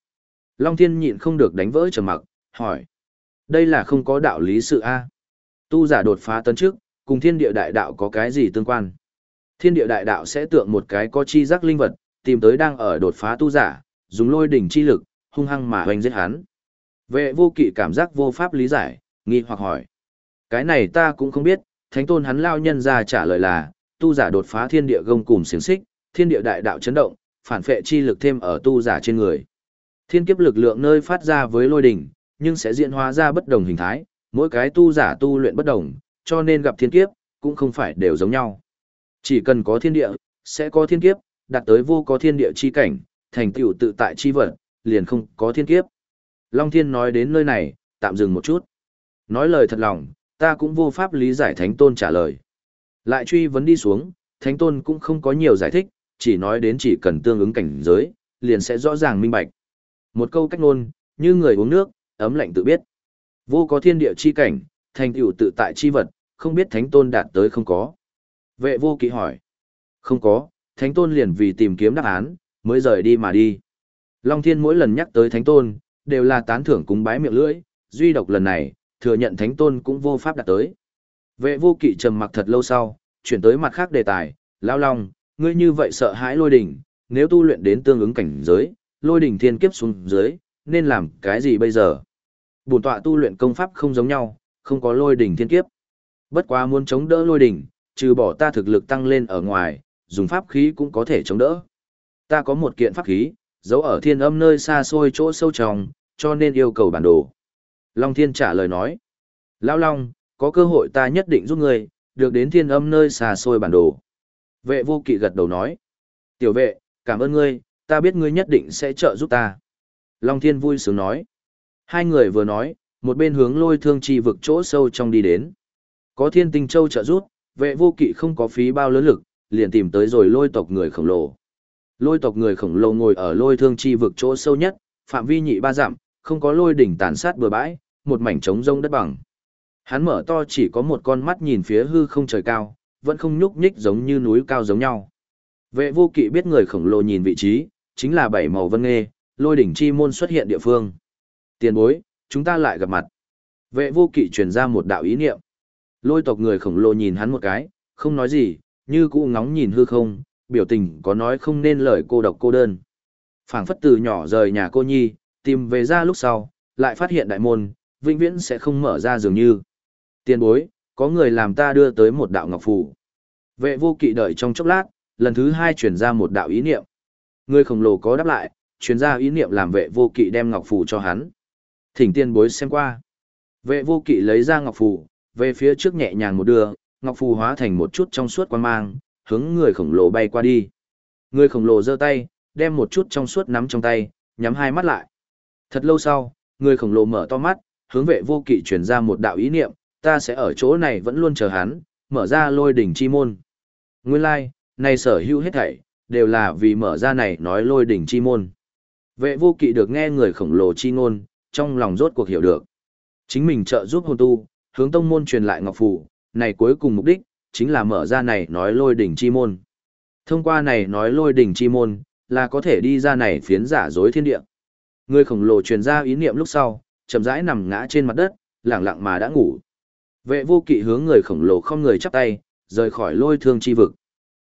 S1: Long Thiên nhịn không được đánh vỡ trầm mặc, hỏi. Đây là không có đạo lý sự A. Tu giả đột phá tấn trước, cùng thiên địa đại đạo có cái gì tương quan? Thiên địa đại đạo sẽ tượng một cái có chi giác linh vật, tìm tới đang ở đột phá tu giả, dùng lôi đỉnh chi lực, hung hăng mà hoành giết hắn. Vệ vô kỵ cảm giác vô pháp lý giải, nghi hoặc hỏi. Cái này ta cũng không biết, thánh tôn hắn lao nhân ra trả lời là, tu giả đột phá thiên địa gông cùng xiềng xích, thiên địa đại đạo chấn động, phản phệ chi lực thêm ở tu giả trên người. Thiên kiếp lực lượng nơi phát ra với lôi đỉnh, nhưng sẽ diễn hóa ra bất đồng hình thái, mỗi cái tu giả tu luyện bất đồng, cho nên gặp thiên kiếp, cũng không phải đều giống nhau. Chỉ cần có thiên địa, sẽ có thiên kiếp, đạt tới vô có thiên địa chi cảnh, thành tựu tự tại chi vật, liền không có thiên kiếp. Long Thiên nói đến nơi này, tạm dừng một chút. Nói lời thật lòng, ta cũng vô pháp lý giải Thánh Tôn trả lời. Lại truy vấn đi xuống, Thánh Tôn cũng không có nhiều giải thích, chỉ nói đến chỉ cần tương ứng cảnh giới, liền sẽ rõ ràng minh bạch. Một câu cách ngôn, như người uống nước, ấm lạnh tự biết. Vô có thiên địa chi cảnh, thành tựu tự tại chi vật, không biết Thánh Tôn đạt tới không có. Vệ vô kỵ hỏi. Không có, Thánh Tôn liền vì tìm kiếm đáp án, mới rời đi mà đi. Long Thiên mỗi lần nhắc tới Thánh Tôn, đều là tán thưởng cúng bái miệng lưỡi, duy độc lần này, thừa nhận Thánh Tôn cũng vô pháp đạt tới. Vệ vô kỵ trầm mặc thật lâu sau, chuyển tới mặt khác đề tài, Lão Long, ngươi như vậy sợ hãi lôi đỉnh, nếu tu luyện đến tương ứng cảnh giới, lôi đỉnh thiên kiếp xuống dưới, nên làm cái gì bây giờ? Bổn tọa tu luyện công pháp không giống nhau, không có lôi đỉnh thiên kiếp. Bất quá muốn chống đỡ lôi đỉnh, trừ bỏ ta thực lực tăng lên ở ngoài, dùng pháp khí cũng có thể chống đỡ. Ta có một kiện pháp khí, giấu ở thiên âm nơi xa xôi chỗ sâu trong, cho nên yêu cầu bản đồ. Long Thiên trả lời nói. Lão Long, có cơ hội ta nhất định giúp ngươi, được đến thiên âm nơi xa xôi bản đồ. Vệ vô kỵ gật đầu nói. Tiểu vệ, cảm ơn ngươi, ta biết ngươi nhất định sẽ trợ giúp ta. Long Thiên vui sướng nói. Hai người vừa nói, một bên hướng lôi thương chi vực chỗ sâu trong đi đến. Có thiên tinh châu trợ giúp, vệ vô kỵ không có phí bao lớn lực, liền tìm tới rồi lôi tộc người khổng lồ. Lôi tộc người khổng lồ ngồi ở lôi thương chi vực chỗ sâu nhất, phạm vi nhị ba dặm, không có lôi đỉnh tàn sát bừa bãi, một mảnh trống rông đất bằng. Hắn mở to chỉ có một con mắt nhìn phía hư không trời cao, vẫn không nhúc nhích giống như núi cao giống nhau. Vệ vô kỵ biết người khổng lồ nhìn vị trí, chính là bảy màu vân nghê, lôi đỉnh chi môn xuất hiện địa phương. Tiền bối, chúng ta lại gặp mặt. Vệ vô kỵ truyền ra một đạo ý niệm. Lôi tộc người khổng lồ nhìn hắn một cái, không nói gì, như cũ ngóng nhìn hư không, biểu tình có nói không nên lời cô độc cô đơn. phảng phất từ nhỏ rời nhà cô nhi, tìm về ra lúc sau, lại phát hiện đại môn, vĩnh viễn sẽ không mở ra dường như. Tiên bối, có người làm ta đưa tới một đạo ngọc phù. Vệ vô kỵ đợi trong chốc lát, lần thứ hai truyền ra một đạo ý niệm. Người khổng lồ có đáp lại, truyền ra ý niệm làm vệ vô kỵ đem ngọc phù cho hắn. Thỉnh tiên bối xem qua. Vệ vô kỵ lấy ra ngọc phù, về phía trước nhẹ nhàng một đưa, ngọc phù hóa thành một chút trong suốt quang mang, hướng người khổng lồ bay qua đi. Người khổng lồ giơ tay, đem một chút trong suốt nắm trong tay, nhắm hai mắt lại. Thật lâu sau, người khổng lồ mở to mắt, hướng vệ vô kỵ truyền ra một đạo ý niệm, ta sẽ ở chỗ này vẫn luôn chờ hắn, mở ra lôi đỉnh chi môn. Nguyên lai, like, này sở hữu hết thảy, đều là vì mở ra này nói lôi đỉnh chi môn. Vệ vô kỵ được nghe người khổng lồ chi ngôn, trong lòng rốt cuộc hiểu được. Chính mình trợ giúp hồn tu, hướng tông môn truyền lại ngọc phù, này cuối cùng mục đích, chính là mở ra này nói lôi đỉnh chi môn. Thông qua này nói lôi đỉnh chi môn, là có thể đi ra này phiến giả dối thiên địa. Người khổng lồ truyền ra ý niệm lúc sau, chậm rãi nằm ngã trên mặt đất, lặng lặng mà đã ngủ. Vệ vô kỵ hướng người khổng lồ không người chắp tay, rời khỏi lôi thương chi vực.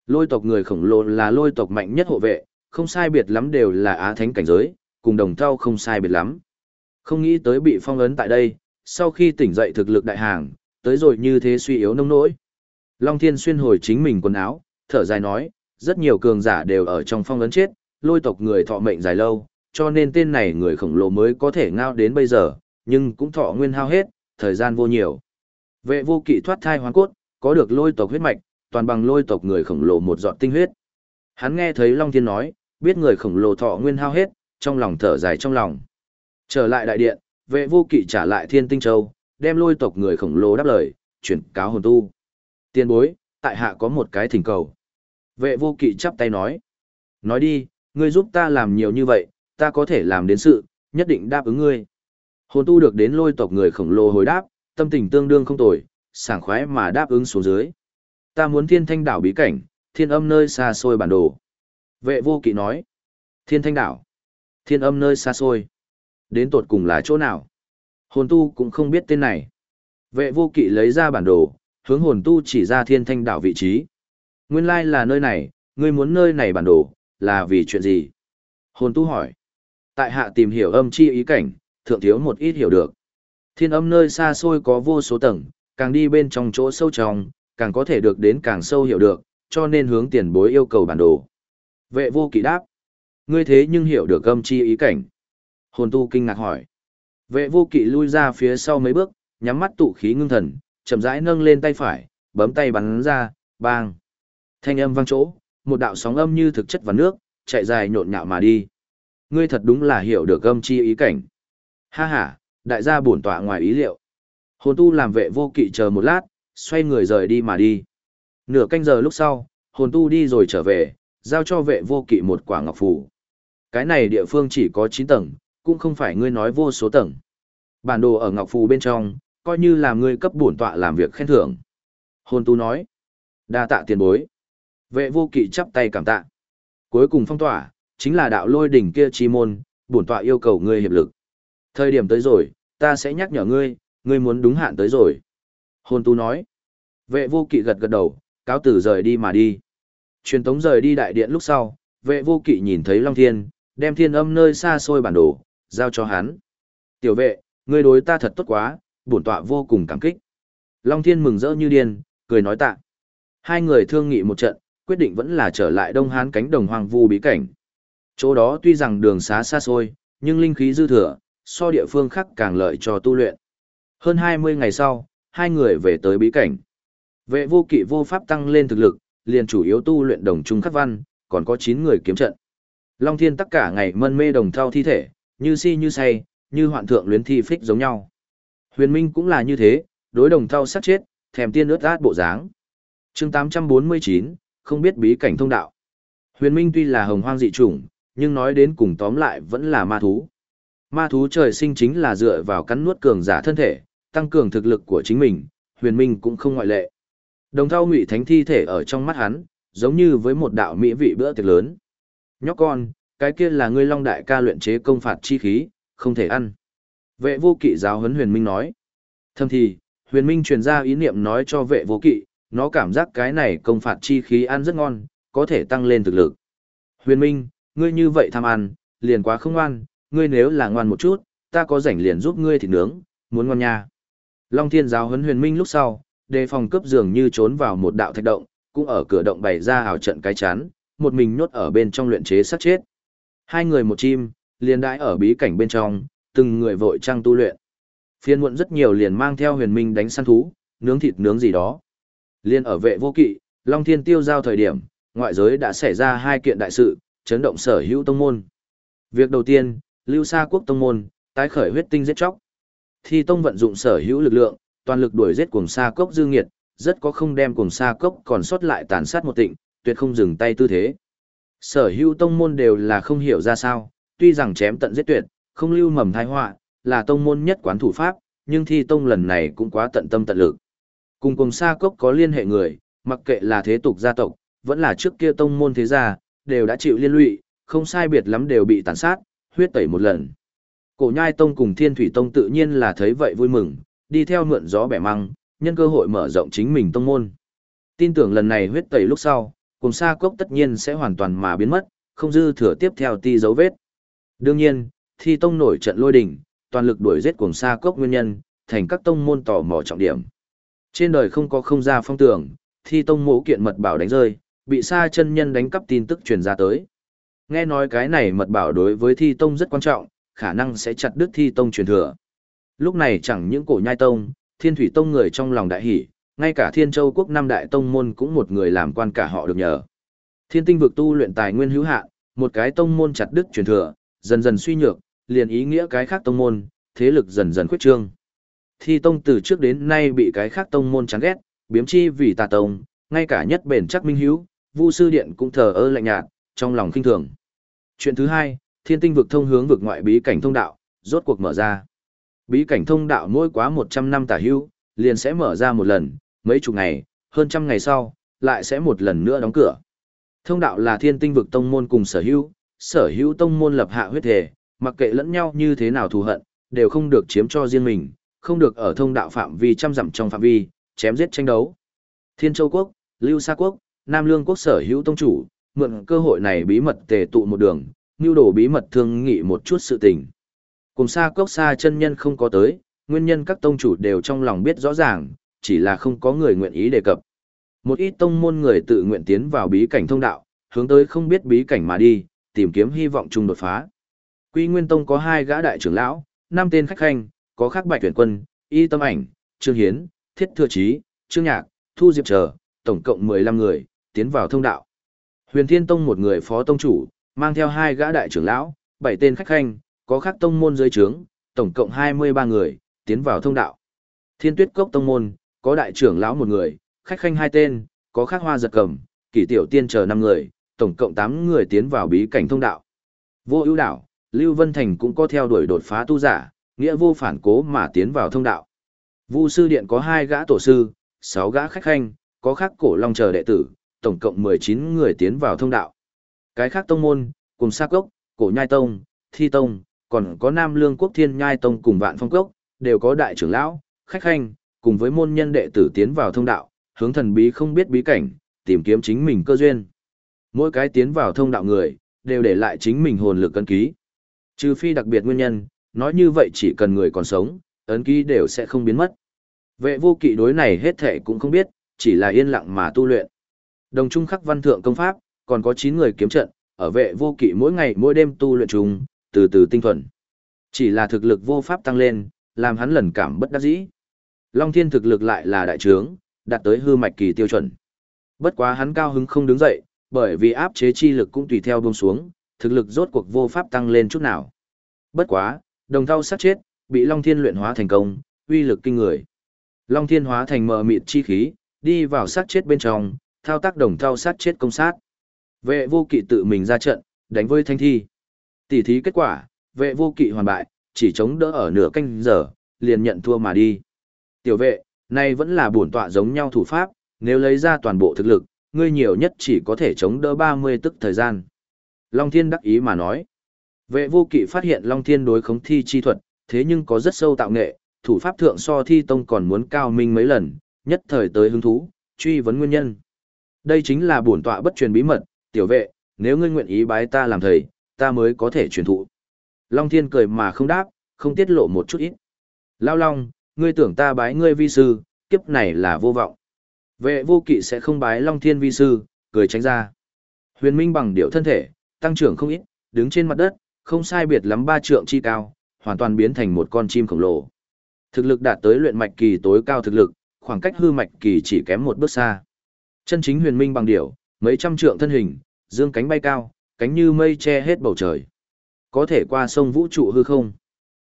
S1: Lôi tộc người khổng lồ là lôi tộc mạnh nhất hộ vệ, không sai biệt lắm đều là á thánh cảnh giới, cùng đồng thau không sai biệt lắm. Không nghĩ tới bị phong ấn tại đây, sau khi tỉnh dậy thực lực đại hàng, tới rồi như thế suy yếu nông nỗi. Long Thiên xuyên hồi chính mình quần áo, thở dài nói, rất nhiều cường giả đều ở trong phong ấn chết, lôi tộc người thọ mệnh dài lâu, cho nên tên này người khổng lồ mới có thể ngao đến bây giờ, nhưng cũng thọ nguyên hao hết, thời gian vô nhiều. Vệ vô kỵ thoát thai hoàn cốt, có được lôi tộc huyết mạch, toàn bằng lôi tộc người khổng lồ một giọt tinh huyết. Hắn nghe thấy Long Thiên nói, biết người khổng lồ thọ nguyên hao hết, trong lòng thở dài trong lòng. Trở lại đại điện, vệ vô kỵ trả lại thiên tinh châu, đem lôi tộc người khổng lồ đáp lời, chuyển cáo hồn tu. Tiền bối, tại hạ có một cái thỉnh cầu. Vệ vô kỵ chắp tay nói. Nói đi, ngươi giúp ta làm nhiều như vậy, ta có thể làm đến sự, nhất định đáp ứng ngươi. Hồn tu được đến lôi tộc người khổng lồ hồi đáp, tâm tình tương đương không tồi, sảng khoái mà đáp ứng xuống dưới. Ta muốn thiên thanh đảo bí cảnh, thiên âm nơi xa xôi bản đồ. Vệ vô kỵ nói. Thiên thanh đảo. Thiên âm nơi xa xôi. Đến tột cùng là chỗ nào? Hồn tu cũng không biết tên này. Vệ vô kỵ lấy ra bản đồ, hướng hồn tu chỉ ra thiên thanh đảo vị trí. Nguyên lai là nơi này, ngươi muốn nơi này bản đồ, là vì chuyện gì? Hồn tu hỏi. Tại hạ tìm hiểu âm chi ý cảnh, thượng thiếu một ít hiểu được. Thiên âm nơi xa xôi có vô số tầng, càng đi bên trong chỗ sâu trong, càng có thể được đến càng sâu hiểu được, cho nên hướng tiền bối yêu cầu bản đồ. Vệ vô kỵ đáp. Ngươi thế nhưng hiểu được âm chi ý cảnh. Hồn tu kinh ngạc hỏi. Vệ vô kỵ lui ra phía sau mấy bước, nhắm mắt tụ khí ngưng thần, chậm rãi nâng lên tay phải, bấm tay bắn ra, bang. Thanh âm vang chỗ, một đạo sóng âm như thực chất và nước, chạy dài nhộn nhạo mà đi. Ngươi thật đúng là hiểu được âm chi ý cảnh. Ha ha, đại gia bổn tọa ngoài ý liệu. Hồn tu làm vệ vô kỵ chờ một lát, xoay người rời đi mà đi. Nửa canh giờ lúc sau, hồn tu đi rồi trở về, giao cho vệ vô kỵ một quả ngọc phù. Cái này địa phương chỉ có 9 tầng, cũng không phải ngươi nói vô số tầng. Bản đồ ở ngọc phù bên trong, coi như là ngươi cấp bổn tọa làm việc khen thưởng. Hồn tu nói, đa tạ tiền bối. Vệ vô kỵ chắp tay cảm tạ. Cuối cùng phong tỏa, chính là đạo lôi đỉnh kia chi môn, bổn tọa yêu cầu ngươi hiệp lực. Thời điểm tới rồi, ta sẽ nhắc nhở ngươi, ngươi muốn đúng hạn tới rồi. Hồn tu nói. Vệ vô kỵ gật gật đầu, cáo tử rời đi mà đi. Truyền tống rời đi đại điện lúc sau, vệ vô kỵ nhìn thấy Long Thiên, đem thiên âm nơi xa xôi bản đồ, giao cho hắn. Tiểu vệ, ngươi đối ta thật tốt quá, bổn tọa vô cùng cảm kích. Long Thiên mừng rỡ như điên, cười nói tạ. Hai người thương nghị một trận, quyết định vẫn là trở lại Đông Hán cánh đồng hoang vu bí cảnh. Chỗ đó tuy rằng đường xá xa xôi, nhưng linh khí dư thừa, so địa phương khác càng lợi cho tu luyện. Hơn 20 ngày sau, hai người về tới bí cảnh. Vệ vô kỵ vô pháp tăng lên thực lực, liền chủ yếu tu luyện đồng trung khắc văn, còn có 9 người kiếm trận. Long Thiên tất cả ngày mân mê đồng thao thi thể, như si như say, như hoạn thượng luyến thi phích giống nhau. Huyền Minh cũng là như thế, đối đồng thao sát chết, thèm tiên ướt át bộ dáng. chương 849, không biết bí cảnh thông đạo. Huyền Minh tuy là hồng hoang dị chủng, nhưng nói đến cùng tóm lại vẫn là ma thú. Ma thú trời sinh chính là dựa vào cắn nuốt cường giả thân thể, tăng cường thực lực của chính mình, huyền minh cũng không ngoại lệ. Đồng thao ngụy thánh thi thể ở trong mắt hắn, giống như với một đạo mỹ vị bữa tiệc lớn. Nhóc con, cái kia là ngươi long đại ca luyện chế công phạt chi khí, không thể ăn. Vệ vô kỵ giáo huấn huyền minh nói. Thâm thì, huyền minh truyền ra ý niệm nói cho vệ vô kỵ, nó cảm giác cái này công phạt chi khí ăn rất ngon, có thể tăng lên thực lực. Huyền minh, ngươi như vậy tham ăn, liền quá không ngoan, ngươi nếu là ngoan một chút, ta có rảnh liền giúp ngươi thịt nướng, muốn ngon nha. Long thiên giáo huấn huyền minh lúc sau, đề phòng cướp dường như trốn vào một đạo thạch động, cũng ở cửa động bày ra hào trận cái chán, một mình nhốt ở bên trong luyện chế sát chết. Hai người một chim, liền đãi ở bí cảnh bên trong, từng người vội trăng tu luyện. Phiên muộn rất nhiều liền mang theo huyền minh đánh săn thú, nướng thịt nướng gì đó. Liên ở vệ vô kỵ, Long Thiên tiêu giao thời điểm, ngoại giới đã xảy ra hai kiện đại sự, chấn động sở hữu tông môn. Việc đầu tiên, Lưu Sa quốc tông môn, tái khởi huyết tinh giết chóc. Thi tông vận dụng sở hữu lực lượng, toàn lực đuổi giết cuồng sa cốc dư nghiệt, rất có không đem cuồng sa cốc còn sót lại tàn sát một tịnh, tuyệt không dừng tay tư thế. Sở hữu tông môn đều là không hiểu ra sao, tuy rằng chém tận giết tuyệt, không lưu mầm thai họa, là tông môn nhất quán thủ pháp, nhưng thi tông lần này cũng quá tận tâm tận lực. Cùng cùng sa cốc có liên hệ người, mặc kệ là thế tục gia tộc, vẫn là trước kia tông môn thế gia, đều đã chịu liên lụy, không sai biệt lắm đều bị tàn sát, huyết tẩy một lần. Cổ nhai tông cùng thiên thủy tông tự nhiên là thấy vậy vui mừng, đi theo mượn gió bẻ măng, nhân cơ hội mở rộng chính mình tông môn. Tin tưởng lần này huyết tẩy lúc sau, cùng sa cốc tất nhiên sẽ hoàn toàn mà biến mất, không dư thừa tiếp theo ti dấu vết. Đương nhiên, thi tông nổi trận lôi đỉnh, toàn lực đuổi giết cùng sa cốc nguyên nhân, thành các tông môn tò mò trọng điểm. Trên đời không có không ra phong tưởng, thi tông mộ kiện mật bảo đánh rơi, bị sa chân nhân đánh cắp tin tức truyền ra tới. Nghe nói cái này mật bảo đối với thi tông rất quan trọng, khả năng sẽ chặt đứt thi tông truyền thừa. Lúc này chẳng những cổ nhai tông, thiên thủy tông người trong lòng đại hỷ, ngay cả thiên châu quốc năm đại tông môn cũng một người làm quan cả họ được nhờ. Thiên tinh vực tu luyện tài nguyên hữu hạn, một cái tông môn chặt đứt truyền thừa, dần dần suy nhược, liền ý nghĩa cái khác tông môn, thế lực dần dần khuyết trương. Thi tông từ trước đến nay bị cái khác tông môn chán ghét, biếm chi vì tà tông, ngay cả nhất bền chắc minh hiếu, Vu sư điện cũng thờ ơ lạnh nhạt, trong lòng khinh thường. Chuyện thứ hai, thiên tinh vực thông hướng vực ngoại bí cảnh thông đạo, rốt cuộc mở ra. Bí cảnh thông đạo mỗi quá 100 năm tả hữu, liền sẽ mở ra một lần, mấy chục ngày, hơn trăm ngày sau, lại sẽ một lần nữa đóng cửa. Thông đạo là thiên tinh vực tông môn cùng sở hữu, sở hữu tông môn lập hạ huyết thể, mặc kệ lẫn nhau như thế nào thù hận, đều không được chiếm cho riêng mình, không được ở thông đạo phạm vi trăm dặm trong phạm vi, chém giết tranh đấu. Thiên Châu Quốc, Lưu Sa Quốc, Nam Lương Quốc sở hữu tông chủ, mượn cơ hội này bí mật tề tụ một đường, nưu đồ bí mật thương nghị một chút sự tình. Cùng Sa Quốc Sa chân nhân không có tới, nguyên nhân các tông chủ đều trong lòng biết rõ ràng, chỉ là không có người nguyện ý đề cập. Một ít tông môn người tự nguyện tiến vào bí cảnh thông đạo, hướng tới không biết bí cảnh mà đi, tìm kiếm hy vọng chung đột phá. Quy Nguyên Tông có hai gã đại trưởng lão, năm tên khách khanh, có khắc bạch tuyển quân, y tâm ảnh, trương hiến, thiết thừa trí, trương nhạc, thu diệp chờ, tổng cộng 15 người, tiến vào thông đạo. Huyền Thiên Tông một người phó tông chủ, mang theo hai gã đại trưởng lão, bảy tên khách khanh, có khắc tông môn dưới trướng, tổng cộng 23 người, tiến vào thông đạo. Thiên Tuyết Cốc tông môn, có đại trưởng lão một người, khách khanh hai tên, có khắc hoa giật cầm, kỷ tiểu tiên chờ năm người, tổng cộng 8 người tiến vào bí cảnh thông đạo. Vô ưu đảo, Lưu Vân Thành cũng có theo đuổi đột phá tu giả, nghĩa vô phản cố mà tiến vào thông đạo. Vu sư điện có hai gã tổ sư, sáu gã khách khanh, có khác cổ long chờ đệ tử, tổng cộng 19 người tiến vào thông đạo. Cái khác tông môn, cùng Sa Cốc, Cổ Nhai Tông, Thi Tông, còn có Nam Lương Quốc Thiên Nhai Tông cùng Vạn Phong Cốc, đều có đại trưởng lão, khách khanh, cùng với môn nhân đệ tử tiến vào thông đạo, hướng thần bí không biết bí cảnh, tìm kiếm chính mình cơ duyên. Mỗi cái tiến vào thông đạo người, đều để lại chính mình hồn lực cân ký. Trừ phi đặc biệt nguyên nhân, nói như vậy chỉ cần người còn sống, ấn ký đều sẽ không biến mất. Vệ vô kỵ đối này hết thể cũng không biết, chỉ là yên lặng mà tu luyện. Đồng trung khắc văn thượng công pháp, còn có 9 người kiếm trận, ở vệ vô kỵ mỗi ngày mỗi đêm tu luyện chúng, từ từ tinh thuần. Chỉ là thực lực vô pháp tăng lên, làm hắn lần cảm bất đắc dĩ. Long thiên thực lực lại là đại trướng, đạt tới hư mạch kỳ tiêu chuẩn. Bất quá hắn cao hứng không đứng dậy, bởi vì áp chế chi lực cũng tùy theo buông xuống, thực lực rốt cuộc vô pháp tăng lên chút nào. Bất quá, đồng thau sát chết, bị Long Thiên luyện hóa thành công, uy lực kinh người. Long Thiên hóa thành mờ mịt chi khí, đi vào sát chết bên trong, thao tác đồng thau sát chết công sát. Vệ vô kỵ tự mình ra trận, đánh với thanh thi. Tỷ thí kết quả, vệ vô kỵ hoàn bại, chỉ chống đỡ ở nửa canh giờ, liền nhận thua mà đi. Tiểu vệ, nay vẫn là bổn tọa giống nhau thủ pháp, nếu lấy ra toàn bộ thực lực, ngươi nhiều nhất chỉ có thể chống đỡ 30 tức thời gian. Long Thiên đắc ý mà nói. Vệ vô kỵ phát hiện Long Thiên đối khống thi chi thuật, thế nhưng có rất sâu tạo nghệ, thủ pháp thượng so thi tông còn muốn cao minh mấy lần, nhất thời tới hứng thú, truy vấn nguyên nhân. Đây chính là bổn tọa bất truyền bí mật, tiểu vệ, nếu ngươi nguyện ý bái ta làm thầy, ta mới có thể truyền thụ. Long Thiên cười mà không đáp, không tiết lộ một chút ít. Lao Long, ngươi tưởng ta bái ngươi vi sư, kiếp này là vô vọng. Vệ vô kỵ sẽ không bái Long Thiên vi sư, cười tránh ra. Huyền Minh bằng điệu thân thể, tăng trưởng không ít, đứng trên mặt đất, không sai biệt lắm ba trượng chi cao, hoàn toàn biến thành một con chim khổng lồ. Thực lực đạt tới luyện mạch kỳ tối cao thực lực, khoảng cách hư mạch kỳ chỉ kém một bước xa. Chân chính huyền minh bằng điểu, mấy trăm trượng thân hình, dương cánh bay cao, cánh như mây che hết bầu trời. Có thể qua sông vũ trụ hư không.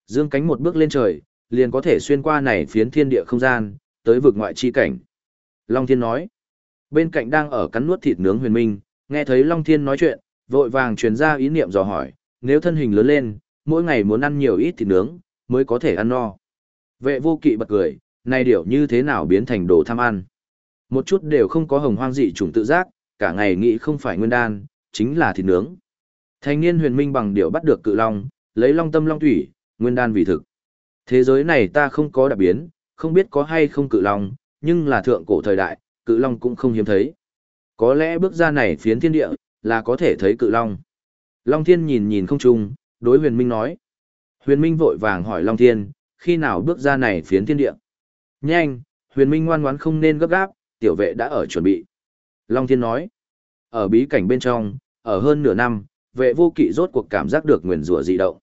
S1: Dương cánh một bước lên trời, liền có thể xuyên qua này phiến thiên địa không gian, tới vực ngoại chi cảnh. Long Thiên nói. Bên cạnh đang ở cắn nuốt thịt nướng huyền minh, nghe thấy Long Thiên nói chuyện, vội vàng truyền ra ý niệm dò hỏi, nếu thân hình lớn lên, mỗi ngày muốn ăn nhiều ít thịt nướng, mới có thể ăn no. Vệ vô kỵ bật cười, này điểu như thế nào biến thành đồ tham ăn. Một chút đều không có hồng hoang dị chủng tự giác, cả ngày nghĩ không phải nguyên đan, chính là thịt nướng. Thanh niên huyền minh bằng điểu bắt được cự long, lấy long tâm long thủy, nguyên đan vì thực. Thế giới này ta không có đặc biến, không biết có hay không cự long, nhưng là thượng cổ thời đại, cự long cũng không hiếm thấy. Có lẽ bước ra này phiến thiên địa, là có thể thấy cự long. Long thiên nhìn nhìn không trung, đối huyền minh nói. Huyền minh vội vàng hỏi Long thiên, khi nào bước ra này phiến thiên địa. Nhanh, huyền minh ngoan ngoãn không nên gấp gáp, tiểu vệ đã ở chuẩn bị. Long thiên nói. Ở bí cảnh bên trong, ở hơn nửa năm, vệ vô kỵ rốt cuộc cảm giác được nguyền rủa dị động.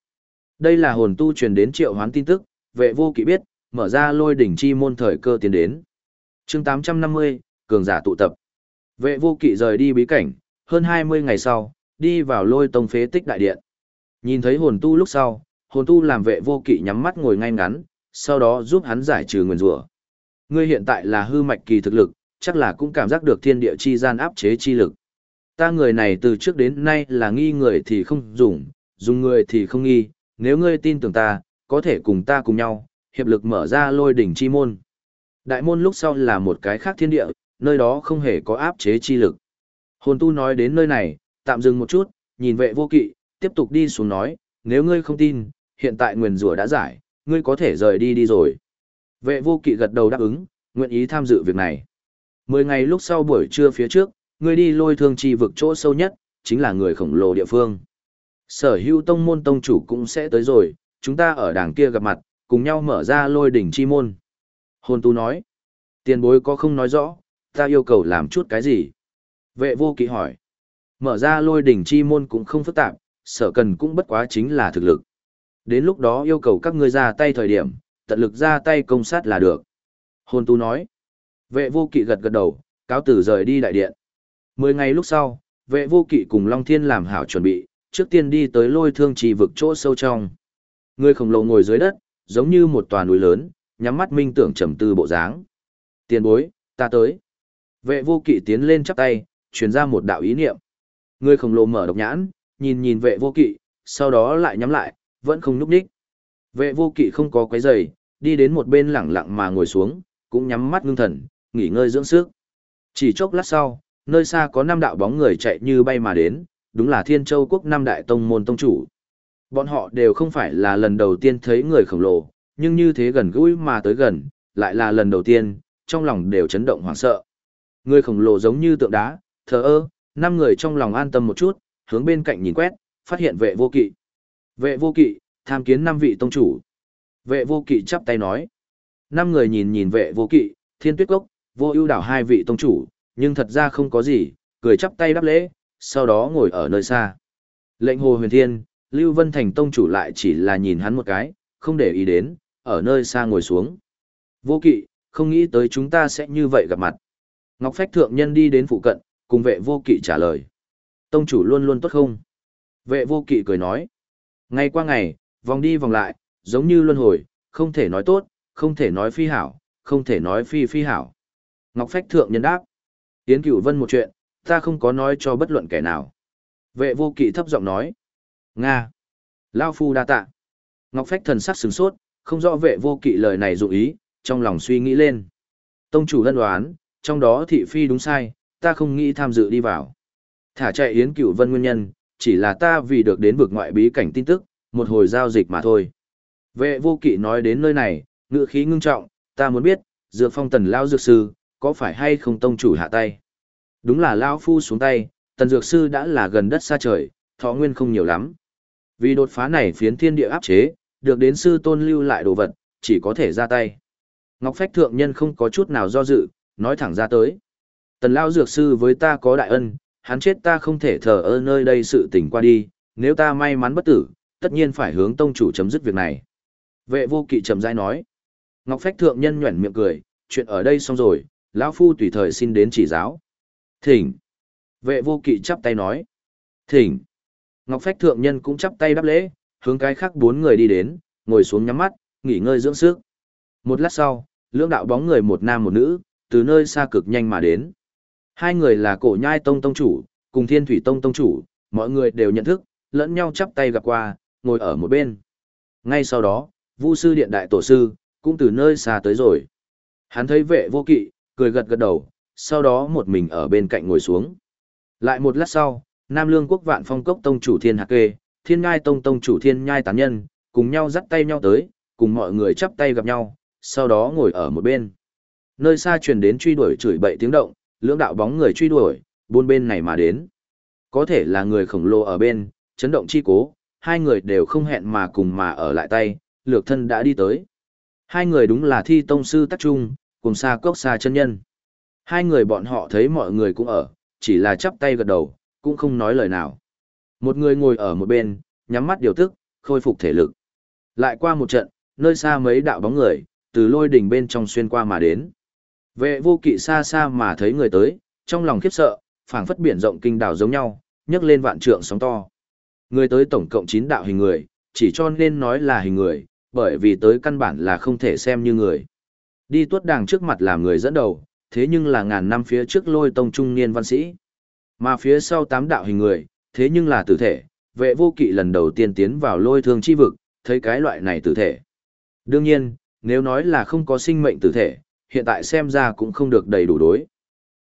S1: Đây là hồn tu truyền đến triệu hoán tin tức, vệ vô kỵ biết, mở ra lôi đỉnh chi môn thời cơ tiến đến. chương 850, cường giả tụ tập. Vệ vô kỵ rời đi bí cảnh, hơn 20 ngày sau, đi vào lôi tông phế tích đại điện. Nhìn thấy hồn tu lúc sau, hồn tu làm vệ vô kỵ nhắm mắt ngồi ngay ngắn, sau đó giúp hắn giải trừ nguyền rủa. Ngươi hiện tại là hư mạch kỳ thực lực, chắc là cũng cảm giác được thiên địa chi gian áp chế chi lực. Ta người này từ trước đến nay là nghi người thì không dùng, dùng người thì không nghi, nếu ngươi tin tưởng ta, có thể cùng ta cùng nhau, hiệp lực mở ra lôi đỉnh chi môn. Đại môn lúc sau là một cái khác thiên địa, nơi đó không hề có áp chế chi lực. Hồn tu nói đến nơi này, tạm dừng một chút, nhìn vệ vô kỵ, tiếp tục đi xuống nói, nếu ngươi không tin, hiện tại nguyền rủa đã giải, ngươi có thể rời đi đi rồi. Vệ vô kỵ gật đầu đáp ứng, nguyện ý tham dự việc này. Mười ngày lúc sau buổi trưa phía trước, ngươi đi lôi thương chi vực chỗ sâu nhất, chính là người khổng lồ địa phương. Sở hữu tông môn tông chủ cũng sẽ tới rồi, chúng ta ở đảng kia gặp mặt, cùng nhau mở ra lôi đỉnh chi môn. Hồn tu nói, tiền bối có không nói rõ, ta yêu cầu làm chút cái gì? Vệ vô kỵ hỏi, mở ra lôi đỉnh chi môn cũng không phức tạp, sở cần cũng bất quá chính là thực lực. Đến lúc đó yêu cầu các ngươi ra tay thời điểm, tận lực ra tay công sát là được. Hồn tu nói, vệ vô kỵ gật gật đầu, cáo tử rời đi đại điện. Mười ngày lúc sau, vệ vô kỵ cùng Long Thiên làm hảo chuẩn bị, trước tiên đi tới lôi thương trì vực chỗ sâu trong. Người khổng lồ ngồi dưới đất, giống như một tòa núi lớn, nhắm mắt minh tưởng trầm tư bộ dáng. Tiền bối, ta tới. Vệ vô kỵ tiến lên chắp tay, truyền ra một đạo ý niệm. Người khổng lồ mở độc nhãn, nhìn nhìn vệ vô kỵ, sau đó lại nhắm lại, vẫn không núp đích. Vệ vô kỵ không có quấy giày, đi đến một bên lẳng lặng mà ngồi xuống, cũng nhắm mắt ngưng thần, nghỉ ngơi dưỡng sức. Chỉ chốc lát sau, nơi xa có năm đạo bóng người chạy như bay mà đến, đúng là Thiên Châu quốc năm đại tông môn tông chủ. Bọn họ đều không phải là lần đầu tiên thấy người khổng lồ, nhưng như thế gần gũi mà tới gần, lại là lần đầu tiên, trong lòng đều chấn động hoảng sợ. Người khổng lồ giống như tượng đá, thờ ơ, năm người trong lòng an tâm một chút, hướng bên cạnh nhìn quét, phát hiện vệ vô kỵ. Vệ vô kỵ, tham kiến năm vị tông chủ. Vệ vô kỵ chắp tay nói. Năm người nhìn nhìn vệ vô kỵ, thiên tuyết cốc, vô ưu đảo hai vị tông chủ, nhưng thật ra không có gì, cười chắp tay đáp lễ, sau đó ngồi ở nơi xa. Lệnh hồ huyền thiên, Lưu Vân Thành tông chủ lại chỉ là nhìn hắn một cái, không để ý đến, ở nơi xa ngồi xuống. Vô kỵ, không nghĩ tới chúng ta sẽ như vậy gặp mặt. Ngọc Phách Thượng Nhân đi đến phụ cận, cùng vệ vô kỵ trả lời. Tông chủ luôn luôn tốt không? Vệ vô kỵ cười nói. Ngày qua ngày, vòng đi vòng lại, giống như luân hồi, không thể nói tốt, không thể nói phi hảo, không thể nói phi phi hảo. Ngọc Phách Thượng Nhân đáp. Yến Cửu Vân một chuyện, ta không có nói cho bất luận kẻ nào. Vệ vô kỵ thấp giọng nói. Nga. Lao phu đa tạ. Ngọc Phách thần sắc sửng sốt, không rõ vệ vô kỵ lời này dụ ý, trong lòng suy nghĩ lên. Tông chủ lân đoán, trong đó thị phi đúng sai, ta không nghĩ tham dự đi vào. Thả chạy Yến Cửu Vân nguyên nhân, chỉ là ta vì được đến vực ngoại bí cảnh tin tức, một hồi giao dịch mà thôi. Vệ vô kỵ nói đến nơi này, ngữ khí ngưng trọng, ta muốn biết, dược phong tần lao dược sư, có phải hay không tông chủ hạ tay? Đúng là lao phu xuống tay, tần dược sư đã là gần đất xa trời, thọ nguyên không nhiều lắm. Vì đột phá này phiến thiên địa áp chế, được đến sư tôn lưu lại đồ vật, chỉ có thể ra tay. Ngọc Phách Thượng Nhân không có chút nào do dự, nói thẳng ra tới. Tần Lao Dược Sư với ta có đại ân, hắn chết ta không thể thờ ơ nơi đây sự tình qua đi, nếu ta may mắn bất tử, tất nhiên phải hướng tông chủ chấm dứt việc này. Vệ vô kỵ chậm rãi nói. Ngọc Phách Thượng Nhân nhuẩn miệng cười, chuyện ở đây xong rồi, lão Phu tùy thời xin đến chỉ giáo. Thỉnh. Vệ vô kỵ chắp tay nói. Thỉnh. Ngọc Phách Thượng Nhân cũng chắp tay đáp lễ, hướng cái khác bốn người đi đến, ngồi xuống nhắm mắt, nghỉ ngơi dưỡng sức. Một lát sau, lưỡng đạo bóng người một nam một nữ, từ nơi xa cực nhanh mà đến. Hai người là cổ nhai tông tông chủ, cùng thiên thủy tông tông chủ, mọi người đều nhận thức, lẫn nhau chắp tay gặp qua, ngồi ở một bên. Ngay sau đó, vu sư điện đại tổ sư, cũng từ nơi xa tới rồi. Hắn thấy vệ vô kỵ, cười gật gật đầu, sau đó một mình ở bên cạnh ngồi xuống. Lại một lát sau, Nam Lương quốc vạn phong cốc tông chủ thiên hạc kê, thiên ngai tông tông chủ thiên nhai tán nhân, cùng nhau dắt tay nhau tới, cùng mọi người chắp tay gặp nhau, sau đó ngồi ở một bên. Nơi xa truyền đến truy đuổi chửi bậy tiếng động, lưỡng đạo bóng người truy đuổi, buôn bên này mà đến. Có thể là người khổng lồ ở bên, chấn động chi cố, hai người đều không hẹn mà cùng mà ở lại tay, lược thân đã đi tới. Hai người đúng là thi tông sư tắc trung, cùng xa cốc xa chân nhân. Hai người bọn họ thấy mọi người cũng ở, chỉ là chắp tay gật đầu, cũng không nói lời nào. Một người ngồi ở một bên, nhắm mắt điều tức, khôi phục thể lực. Lại qua một trận, nơi xa mấy đạo bóng người, từ lôi đỉnh bên trong xuyên qua mà đến. Vệ vô kỵ xa xa mà thấy người tới, trong lòng khiếp sợ, phảng phất biển rộng kinh đảo giống nhau, nhấc lên vạn trượng sóng to. Người tới tổng cộng 9 đạo hình người, chỉ cho nên nói là hình người, bởi vì tới căn bản là không thể xem như người. Đi tuốt đàng trước mặt làm người dẫn đầu, thế nhưng là ngàn năm phía trước lôi tông trung niên văn sĩ. Mà phía sau tám đạo hình người, thế nhưng là tử thể, vệ vô kỵ lần đầu tiên tiến vào lôi thương chi vực, thấy cái loại này tử thể. Đương nhiên, nếu nói là không có sinh mệnh tử thể, hiện tại xem ra cũng không được đầy đủ đối.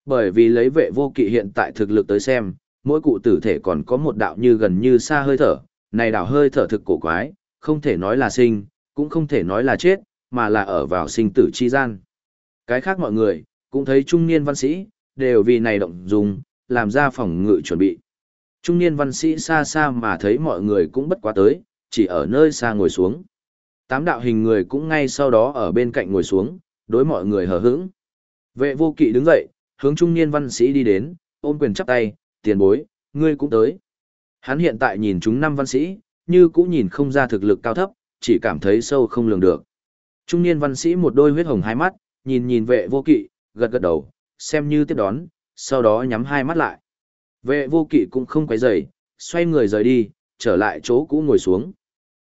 S1: Bởi vì lấy vệ vô kỵ hiện tại thực lực tới xem, mỗi cụ tử thể còn có một đạo như gần như xa hơi thở, này đạo hơi thở thực cổ quái, không thể nói là sinh, cũng không thể nói là chết, mà là ở vào sinh tử chi gian. Cái khác mọi người, cũng thấy trung niên văn sĩ, đều vì này động dùng, làm ra phòng ngự chuẩn bị. Trung niên văn sĩ xa xa mà thấy mọi người cũng bất quá tới, chỉ ở nơi xa ngồi xuống. Tám đạo hình người cũng ngay sau đó ở bên cạnh ngồi xuống, đối mọi người hờ hững. Vệ vô kỵ đứng dậy, hướng trung niên văn sĩ đi đến, ôm quyền chắp tay, tiền bối, ngươi cũng tới. Hắn hiện tại nhìn chúng năm văn sĩ, như cũng nhìn không ra thực lực cao thấp, chỉ cảm thấy sâu không lường được. Trung niên văn sĩ một đôi huyết hồng hai mắt, nhìn nhìn vệ vô kỵ, gật gật đầu, xem như tiếp đón, sau đó nhắm hai mắt lại. Vệ vô kỵ cũng không quấy rầy, xoay người rời đi, trở lại chỗ cũ ngồi xuống.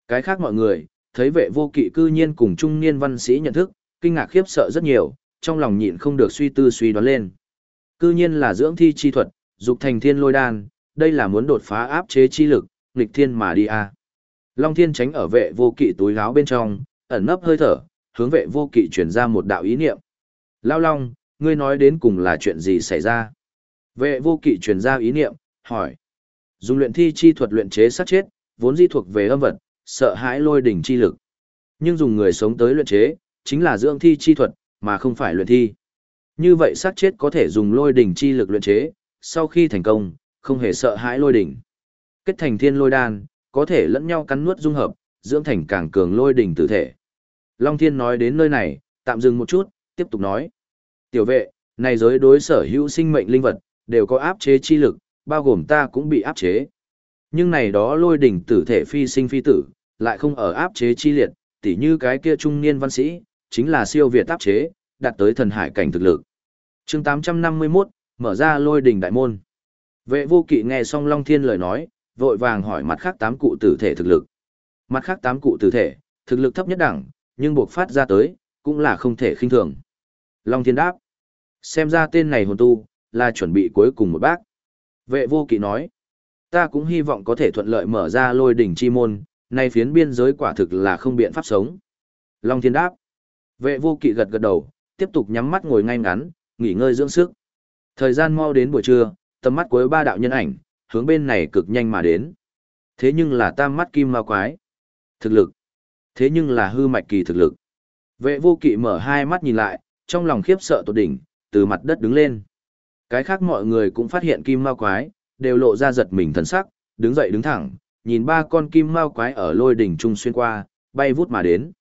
S1: Cái khác mọi người, thấy vệ vô kỵ cư nhiên cùng trung niên văn sĩ nhận thức, kinh ngạc khiếp sợ rất nhiều, trong lòng nhịn không được suy tư suy đoán lên. Cư nhiên là dưỡng thi chi thuật, dục thành thiên lôi đan, đây là muốn đột phá áp chế chi lực, nghịch thiên mà đi a. Long thiên tránh ở vệ vô kỵ túi gáo bên trong, ẩn nấp hơi thở, hướng vệ vô kỵ truyền ra một đạo ý niệm. Lao long, ngươi nói đến cùng là chuyện gì xảy ra? Vệ vô kỵ truyền ra ý niệm, hỏi. Dùng luyện thi chi thuật luyện chế sát chết, vốn di thuộc về âm vật, sợ hãi lôi đỉnh chi lực. Nhưng dùng người sống tới luyện chế, chính là dưỡng thi chi thuật, mà không phải luyện thi. Như vậy sát chết có thể dùng lôi đỉnh chi lực luyện chế, sau khi thành công, không hề sợ hãi lôi đỉnh. Kết thành thiên lôi đan, có thể lẫn nhau cắn nuốt dung hợp, dưỡng thành càng cường lôi đỉnh tử thể. Long Thiên nói đến nơi này, tạm dừng một chút, tiếp tục nói. Tiểu vệ, này giới đối sở hữu sinh mệnh linh vật, đều có áp chế chi lực, bao gồm ta cũng bị áp chế. Nhưng này đó lôi đỉnh tử thể phi sinh phi tử, lại không ở áp chế chi liệt, tỉ như cái kia trung niên văn sĩ, chính là siêu việt áp chế, đạt tới thần hải cảnh thực lực. chương 851, mở ra lôi đỉnh đại môn. Vệ vô kỵ nghe xong Long Thiên lời nói, vội vàng hỏi mặt khác tám cụ tử thể thực lực. Mặt khác tám cụ tử thể, thực lực thấp nhất đẳng, nhưng buộc phát ra tới, cũng là không thể khinh thường. Long Thiên đáp. Xem ra tên này hồn tu, là chuẩn bị cuối cùng một bác. Vệ vô kỵ nói. Ta cũng hy vọng có thể thuận lợi mở ra lôi đỉnh chi môn, nay phiến biên giới quả thực là không biện pháp sống. Long Thiên đáp. Vệ vô kỵ gật gật đầu, tiếp tục nhắm mắt ngồi ngay ngắn, nghỉ ngơi dưỡng sức. Thời gian mau đến buổi trưa, tầm mắt cuối ba đạo nhân ảnh, hướng bên này cực nhanh mà đến. Thế nhưng là tam mắt kim ma quái. Thực lực. Thế nhưng là hư mạch kỳ thực lực. Vệ vô kỵ mở hai mắt nhìn lại, trong lòng khiếp sợ tột đỉnh, từ mặt đất đứng lên. Cái khác mọi người cũng phát hiện kim ma quái, đều lộ ra giật mình thần sắc, đứng dậy đứng thẳng, nhìn ba con kim ma quái ở lôi đỉnh trung xuyên qua, bay vút mà đến.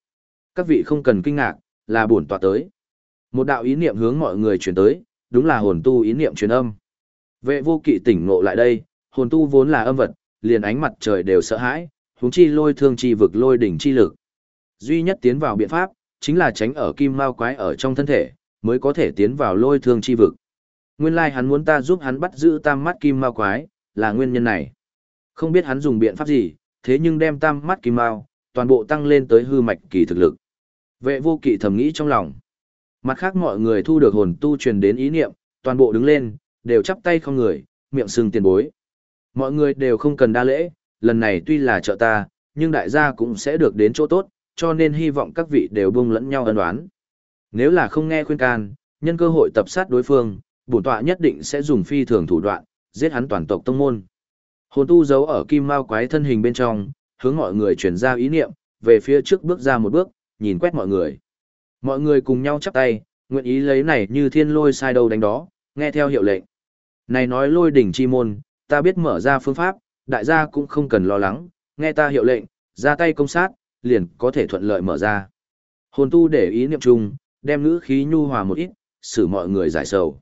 S1: Các vị không cần kinh ngạc, là bổn tọa tới. Một đạo ý niệm hướng mọi người truyền tới, đúng là hồn tu ý niệm truyền âm. Vệ vô kỵ tỉnh ngộ lại đây, hồn tu vốn là âm vật, liền ánh mặt trời đều sợ hãi, huống chi lôi thương chi vực lôi đỉnh chi lực. Duy nhất tiến vào biện pháp, chính là tránh ở kim mao quái ở trong thân thể, mới có thể tiến vào lôi thương chi vực. Nguyên lai like hắn muốn ta giúp hắn bắt giữ tam mắt kim mao quái, là nguyên nhân này. Không biết hắn dùng biện pháp gì, thế nhưng đem tam mắt kim mao, toàn bộ tăng lên tới hư mạch kỳ thực lực. Vệ vô kỵ thầm nghĩ trong lòng. Mặt khác mọi người thu được hồn tu truyền đến ý niệm, toàn bộ đứng lên, đều chắp tay không người, miệng sưng tiền bối. Mọi người đều không cần đa lễ, lần này tuy là trợ ta, nhưng đại gia cũng sẽ được đến chỗ tốt, cho nên hy vọng các vị đều buông lẫn nhau ân đoán. Nếu là không nghe khuyên can, nhân cơ hội tập sát đối phương, bổn tọa nhất định sẽ dùng phi thường thủ đoạn, giết hắn toàn tộc tông môn. Hồn tu giấu ở kim mao quái thân hình bên trong, hướng mọi người truyền ra ý niệm, về phía trước bước ra một bước, nhìn quét mọi người. Mọi người cùng nhau chắp tay, nguyện ý lấy này như thiên lôi sai đầu đánh đó, nghe theo hiệu lệnh. Này nói lôi đỉnh chi môn, ta biết mở ra phương pháp, đại gia cũng không cần lo lắng, nghe ta hiệu lệnh, ra tay công sát, liền có thể thuận lợi mở ra. Hồn tu để ý niệm chung, đem ngữ khí nhu hòa một ít, xử mọi người giải sầu.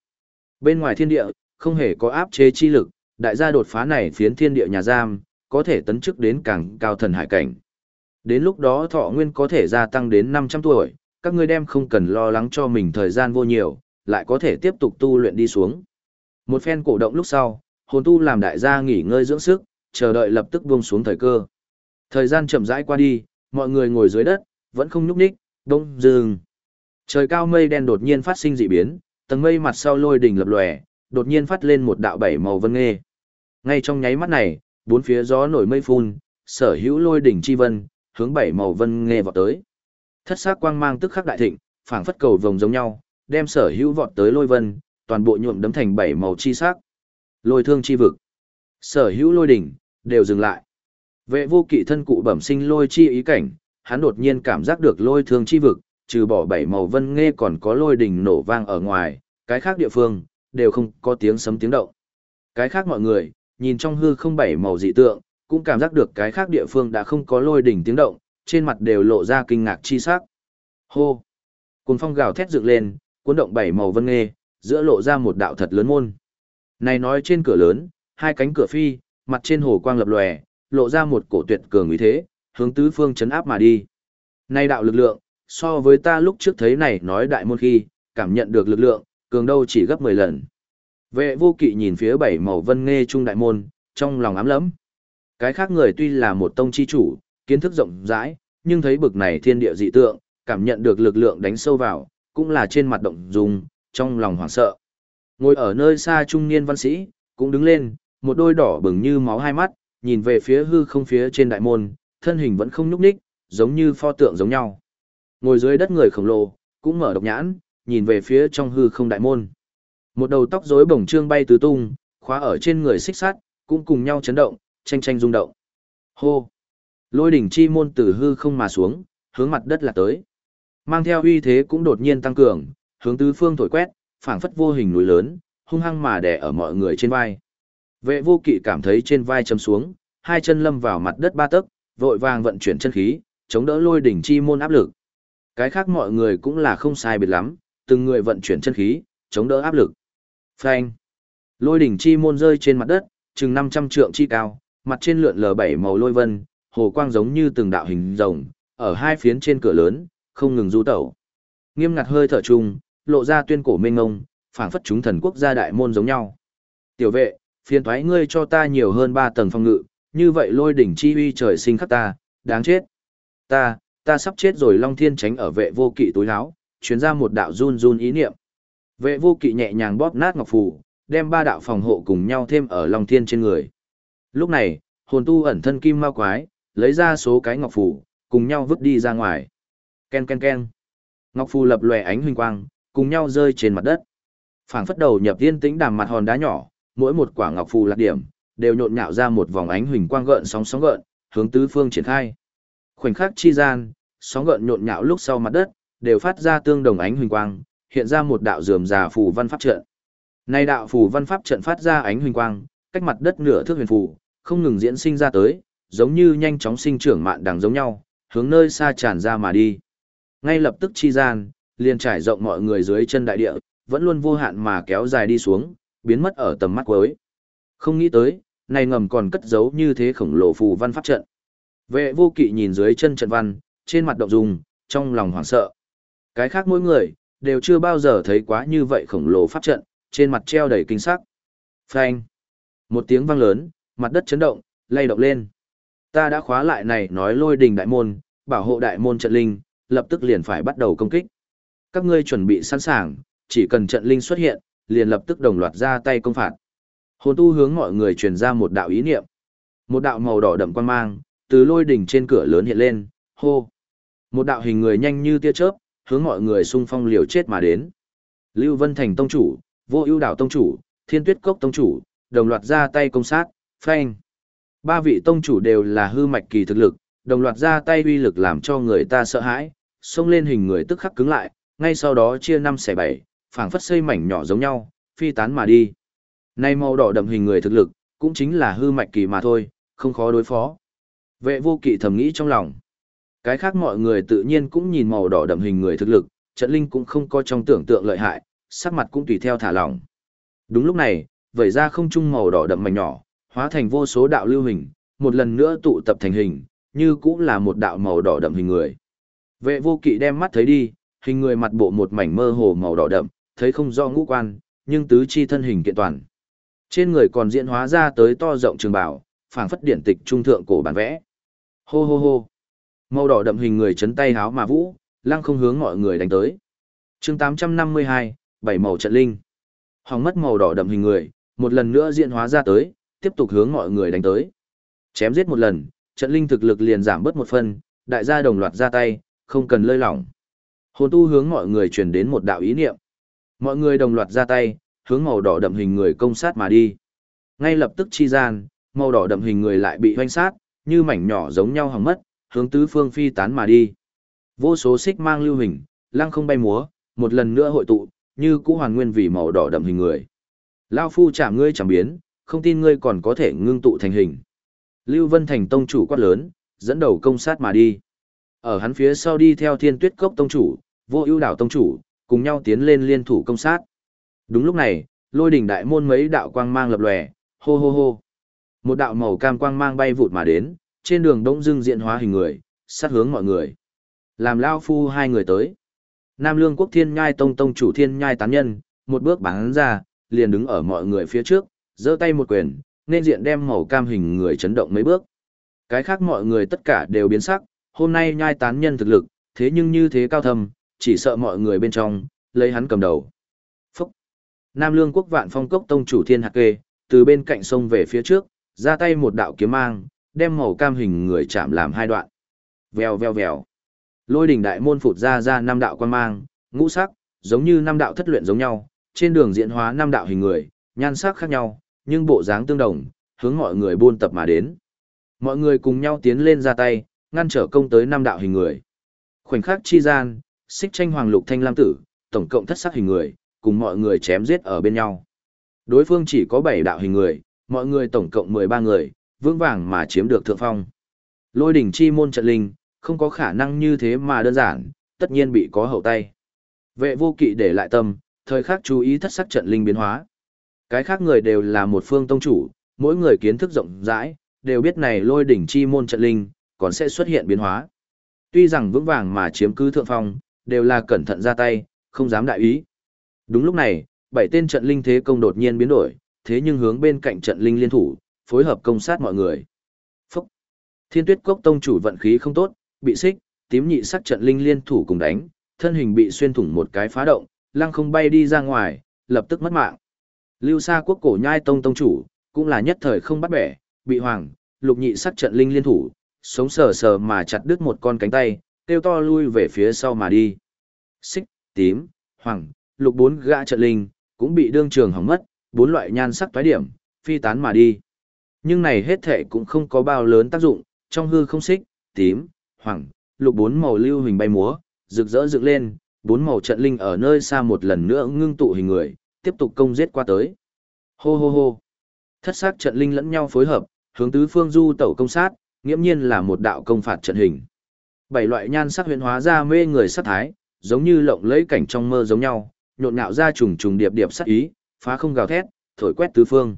S1: Bên ngoài thiên địa, không hề có áp chế chi lực, đại gia đột phá này phiến thiên địa nhà giam, có thể tấn chức đến càng cao thần hải cảnh. Đến lúc đó thọ nguyên có thể gia tăng đến 500 tuổi, các ngươi đem không cần lo lắng cho mình thời gian vô nhiều, lại có thể tiếp tục tu luyện đi xuống. Một phen cổ động lúc sau, hồn tu làm đại gia nghỉ ngơi dưỡng sức, chờ đợi lập tức buông xuống thời cơ. Thời gian chậm rãi qua đi, mọi người ngồi dưới đất, vẫn không nhúc nhích, đông dừng. Trời cao mây đen đột nhiên phát sinh dị biến, tầng mây mặt sau lôi đỉnh lập lòe, đột nhiên phát lên một đạo bảy màu vân nghê. Ngay trong nháy mắt này, bốn phía gió nổi mây phun, sở hữu lôi đỉnh chi vân, hướng bảy màu vân nghe vọt tới. Thất sắc quang mang tức khắc đại thịnh, phảng phất cầu vồng giống nhau, đem sở hữu vọt tới lôi vân, toàn bộ nhuộm đấm thành bảy màu chi sắc. Lôi thương chi vực. Sở hữu lôi đỉnh, đều dừng lại. Vệ vô kỵ thân cụ bẩm sinh lôi chi ý cảnh, hắn đột nhiên cảm giác được lôi thương chi vực, trừ bỏ bảy màu vân nghe còn có lôi đỉnh nổ vang ở ngoài, cái khác địa phương, đều không có tiếng sấm tiếng động. Cái khác mọi người, nhìn trong hư không bảy màu dị tượng, cũng cảm giác được cái khác địa phương đã không có lôi đỉnh tiếng động, trên mặt đều lộ ra kinh ngạc chi sắc. Hô! Cùng phong gào thét dựng lên, cuốn động bảy màu vân nghe, giữa lộ ra một đạo thật lớn môn. Này nói trên cửa lớn, hai cánh cửa phi, mặt trên hồ quang lập lòe, lộ ra một cổ tuyệt cường uy thế, hướng tứ phương chấn áp mà đi. Này đạo lực lượng, so với ta lúc trước thấy này nói đại môn khi, cảm nhận được lực lượng, cường đâu chỉ gấp 10 lần. Vệ vô kỵ nhìn phía bảy màu vân nghe trung đại môn, trong lòng ám lẫm. Cái khác người tuy là một tông chi chủ, kiến thức rộng rãi, nhưng thấy bực này thiên địa dị tượng, cảm nhận được lực lượng đánh sâu vào, cũng là trên mặt động dung, trong lòng hoảng sợ. Ngồi ở nơi xa trung niên văn sĩ, cũng đứng lên, một đôi đỏ bừng như máu hai mắt, nhìn về phía hư không phía trên đại môn, thân hình vẫn không nhúc nhích, giống như pho tượng giống nhau. Ngồi dưới đất người khổng lồ, cũng mở độc nhãn, nhìn về phía trong hư không đại môn. Một đầu tóc rối bổng trương bay tứ tung, khóa ở trên người xích sắt, cũng cùng nhau chấn động, tranh tranh rung động. Hô! Lôi đỉnh chi môn từ hư không mà xuống, hướng mặt đất là tới. Mang theo uy thế cũng đột nhiên tăng cường, hướng tứ phương thổi quét, phảng phất vô hình núi lớn, hung hăng mà đè ở mọi người trên vai. Vệ vô kỵ cảm thấy trên vai châm xuống, hai chân lâm vào mặt đất ba tấc, vội vàng vận chuyển chân khí, chống đỡ lôi đỉnh chi môn áp lực. Cái khác mọi người cũng là không sai biệt lắm, từng người vận chuyển chân khí, chống đỡ áp lực. Phanh! Lôi đỉnh chi môn rơi trên mặt đất, chừng 500 trượng chi cao, mặt trên lượn lờ bảy màu lôi vân, hồ quang giống như từng đạo hình rồng, ở hai phiến trên cửa lớn, không ngừng du tẩu. Nghiêm ngặt hơi thở chung, lộ ra tuyên cổ mênh ngông, phảng phất chúng thần quốc gia đại môn giống nhau. Tiểu vệ, phiền thoái ngươi cho ta nhiều hơn ba tầng phòng ngự, như vậy lôi đỉnh chi uy trời sinh khắc ta, đáng chết. Ta, ta sắp chết rồi Long Thiên tránh ở vệ vô kỵ túi áo, chuyến ra một đạo run run ý niệm. Vệ vô kỵ nhẹ nhàng bóp nát ngọc phù, đem ba đạo phòng hộ cùng nhau thêm ở Long Thiên trên người. Lúc này, hồn tu ẩn thân kim ma quái, lấy ra số cái ngọc phù, cùng nhau vứt đi ra ngoài. Ken ken ken. Ngọc phù lập lòe ánh huỳnh quang, cùng nhau rơi trên mặt đất. Phảng phất đầu nhập tiên tĩnh đàm mặt hòn đá nhỏ, mỗi một quả ngọc phù lạc điểm đều nhộn nhạo ra một vòng ánh huỳnh quang gợn sóng sóng gợn, hướng tứ phương triển khai. Khoảnh khắc chi gian, sóng gợn nhộn nhạo lúc sau mặt đất, đều phát ra tương đồng ánh huỳnh quang, hiện ra một đạo rườm rà phù văn pháp trận. Nay đạo phù văn pháp trận phát ra ánh huỳnh quang, cách mặt đất nửa thước huyền phù, không ngừng diễn sinh ra tới, giống như nhanh chóng sinh trưởng mạn đằng giống nhau, hướng nơi xa tràn ra mà đi. Ngay lập tức chi gian, liền trải rộng mọi người dưới chân đại địa, vẫn luôn vô hạn mà kéo dài đi xuống, biến mất ở tầm mắt cuối. Không nghĩ tới, này ngầm còn cất giấu như thế khổng lồ phù văn pháp trận. Vệ vô kỵ nhìn dưới chân trận văn, trên mặt động dung, trong lòng hoảng sợ. Cái khác mỗi người, đều chưa bao giờ thấy quá như vậy khổng lồ pháp trận, trên mặt treo đầy kinh sắc. Phanh. Một tiếng vang lớn, mặt đất chấn động, lay động lên. Ta đã khóa lại này nói lôi đình đại môn, bảo hộ đại môn trận linh, lập tức liền phải bắt đầu công kích. Các ngươi chuẩn bị sẵn sàng, chỉ cần trận linh xuất hiện, liền lập tức đồng loạt ra tay công phạt. Hồn tu hướng mọi người truyền ra một đạo ý niệm. Một đạo màu đỏ đậm quang mang, từ lôi đỉnh trên cửa lớn hiện lên, hô. Một đạo hình người nhanh như tia chớp, hướng mọi người xung phong liều chết mà đến. Lưu Vân Thành tông chủ, Vô Ưu đảo tông chủ, Thiên Tuyết Cốc tông chủ, đồng loạt ra tay công sát, phanh. Ba vị tông chủ đều là hư mạch kỳ thực lực, đồng loạt ra tay uy lực làm cho người ta sợ hãi, xông lên hình người tức khắc cứng lại, ngay sau đó chia năm xẻ bảy, phảng phất xây mảnh nhỏ giống nhau, phi tán mà đi. Nay màu đỏ đậm hình người thực lực, cũng chính là hư mạch kỳ mà thôi, không khó đối phó. Vệ vô kỵ thầm nghĩ trong lòng. Cái khác mọi người tự nhiên cũng nhìn màu đỏ đậm hình người thực lực, trận linh cũng không có trong tưởng tượng lợi hại, sắc mặt cũng tùy theo thả lỏng. Đúng lúc này, vẩy ra không trung màu đỏ đậm mảnh nhỏ, hóa thành vô số đạo lưu hình, một lần nữa tụ tập thành hình, như cũng là một đạo màu đỏ đậm hình người. Vệ vô kỵ đem mắt thấy đi, hình người mặt bộ một mảnh mơ hồ màu đỏ đậm, thấy không do ngũ quan, nhưng tứ chi thân hình kiện toàn. Trên người còn diễn hóa ra tới to rộng trường bảo, phảng phất điển tịch trung thượng cổ bản vẽ. Hô hô hô. Màu đỏ đậm hình người chấn tay háo mà vũ, lăng không hướng mọi người đánh tới. chương 852, bảy màu trận linh. Hoàng mất màu đỏ đậm hình người, một lần nữa diễn hóa ra tới, tiếp tục hướng mọi người đánh tới. Chém giết một lần, trận linh thực lực liền giảm bớt một phần, đại gia đồng loạt ra tay, không cần lơi lỏng. Hồn tu hướng mọi người truyền đến một đạo ý niệm. Mọi người đồng loạt ra tay, hướng màu đỏ đậm hình người công sát mà đi. Ngay lập tức chi gian, màu đỏ đậm hình người lại bị hoanh sát, như mảnh nhỏ giống nhau hỏng mất, hướng tứ phương phi tán mà đi. Vô số xích mang lưu hình, lăng không bay múa, một lần nữa hội tụ, như cũ hoàn nguyên vì màu đỏ đậm hình người. Lao phu chạm ngươi chẳng biến, không tin ngươi còn có thể ngưng tụ thành hình. Lưu Vân Thành tông chủ quát lớn, dẫn đầu công sát mà đi. Ở hắn phía sau đi theo Thiên Tuyết Cốc tông chủ, Vô Ưu đảo tông chủ, cùng nhau tiến lên liên thủ công sát. Đúng lúc này, Lôi đỉnh đại môn mấy đạo quang mang lập lòe, hô hô hô. Một đạo màu cam quang mang bay vụt mà đến, trên đường đông dưng diện hóa hình người, sát hướng mọi người. Làm lao phu hai người tới. Nam Lương Quốc Thiên Nhai Tông Tông chủ Thiên Nhai tán nhân, một bước bắn ra, liền đứng ở mọi người phía trước, giơ tay một quyền, nên diện đem màu cam hình người chấn động mấy bước. Cái khác mọi người tất cả đều biến sắc, hôm nay nhai tán nhân thực lực, thế nhưng như thế cao thâm, chỉ sợ mọi người bên trong, lấy hắn cầm đầu. Phúc! Nam Lương Quốc Vạn Phong Cốc Tông chủ Thiên Hạc Kê, từ bên cạnh sông về phía trước, ra tay một đạo kiếm mang, đem màu cam hình người chạm làm hai đoạn. Vèo vèo vèo. Lôi đỉnh đại môn phụt ra ra năm đạo quan mang, ngũ sắc, giống như năm đạo thất luyện giống nhau, trên đường diễn hóa năm đạo hình người, nhan sắc khác nhau, nhưng bộ dáng tương đồng, hướng mọi người buôn tập mà đến. Mọi người cùng nhau tiến lên ra tay, ngăn trở công tới năm đạo hình người. Khoảnh khắc chi gian, xích tranh hoàng lục thanh lam tử, tổng cộng thất sắc hình người, cùng mọi người chém giết ở bên nhau. Đối phương chỉ có 7 đạo hình người, mọi người tổng cộng 13 người, vững vàng mà chiếm được thượng phong. Lôi đỉnh chi môn trận linh, không có khả năng như thế mà đơn giản, tất nhiên bị có hậu tay. Vệ vô kỵ để lại tâm, thời khắc chú ý thất sắc trận linh biến hóa. Cái khác người đều là một phương tông chủ, mỗi người kiến thức rộng rãi, đều biết này lôi đỉnh chi môn trận linh, còn sẽ xuất hiện biến hóa. Tuy rằng vững vàng mà chiếm cứ thượng phong, đều là cẩn thận ra tay, không dám đại ý. Đúng lúc này, bảy tên trận linh thế công đột nhiên biến đổi, thế nhưng hướng bên cạnh trận linh liên thủ, phối hợp công sát mọi người. Phúc! Thiên tuyết cốc tông chủ vận khí không tốt, bị xích, tím nhị sắc trận linh liên thủ cùng đánh, thân hình bị xuyên thủng một cái phá động, lăng không bay đi ra ngoài, lập tức mất mạng. Lưu Sa quốc cổ nhai tông tông chủ, cũng là nhất thời không bắt bẻ, bị hoàng, lục nhị sắc trận linh liên thủ, sống sờ sờ mà chặt đứt một con cánh tay, tiêu to lui về phía sau mà đi. xích, tím, hoàng, lục bốn gã trận linh, cũng bị đương trường hỏng mất, bốn loại nhan sắc toái điểm, phi tán mà đi. Nhưng này hết thể cũng không có bao lớn tác dụng, trong hư không xích, tím, hoàng, lục bốn màu lưu hình bay múa, rực rỡ dựng lên, bốn màu trận linh ở nơi xa một lần nữa ngưng tụ hình người, tiếp tục công giết qua tới. Hô hô hô. Thất sắc trận linh lẫn nhau phối hợp, hướng tứ phương du tẩu công sát, nghiễm nhiên là một đạo công phạt trận hình. Bảy loại nhan sắc huyền hóa ra mê người sát thái, giống như lộng lẫy cảnh trong mơ giống nhau, nhộn nhạo ra trùng trùng điệp điệp sát ý, phá không gào thét, thổi quét tứ phương.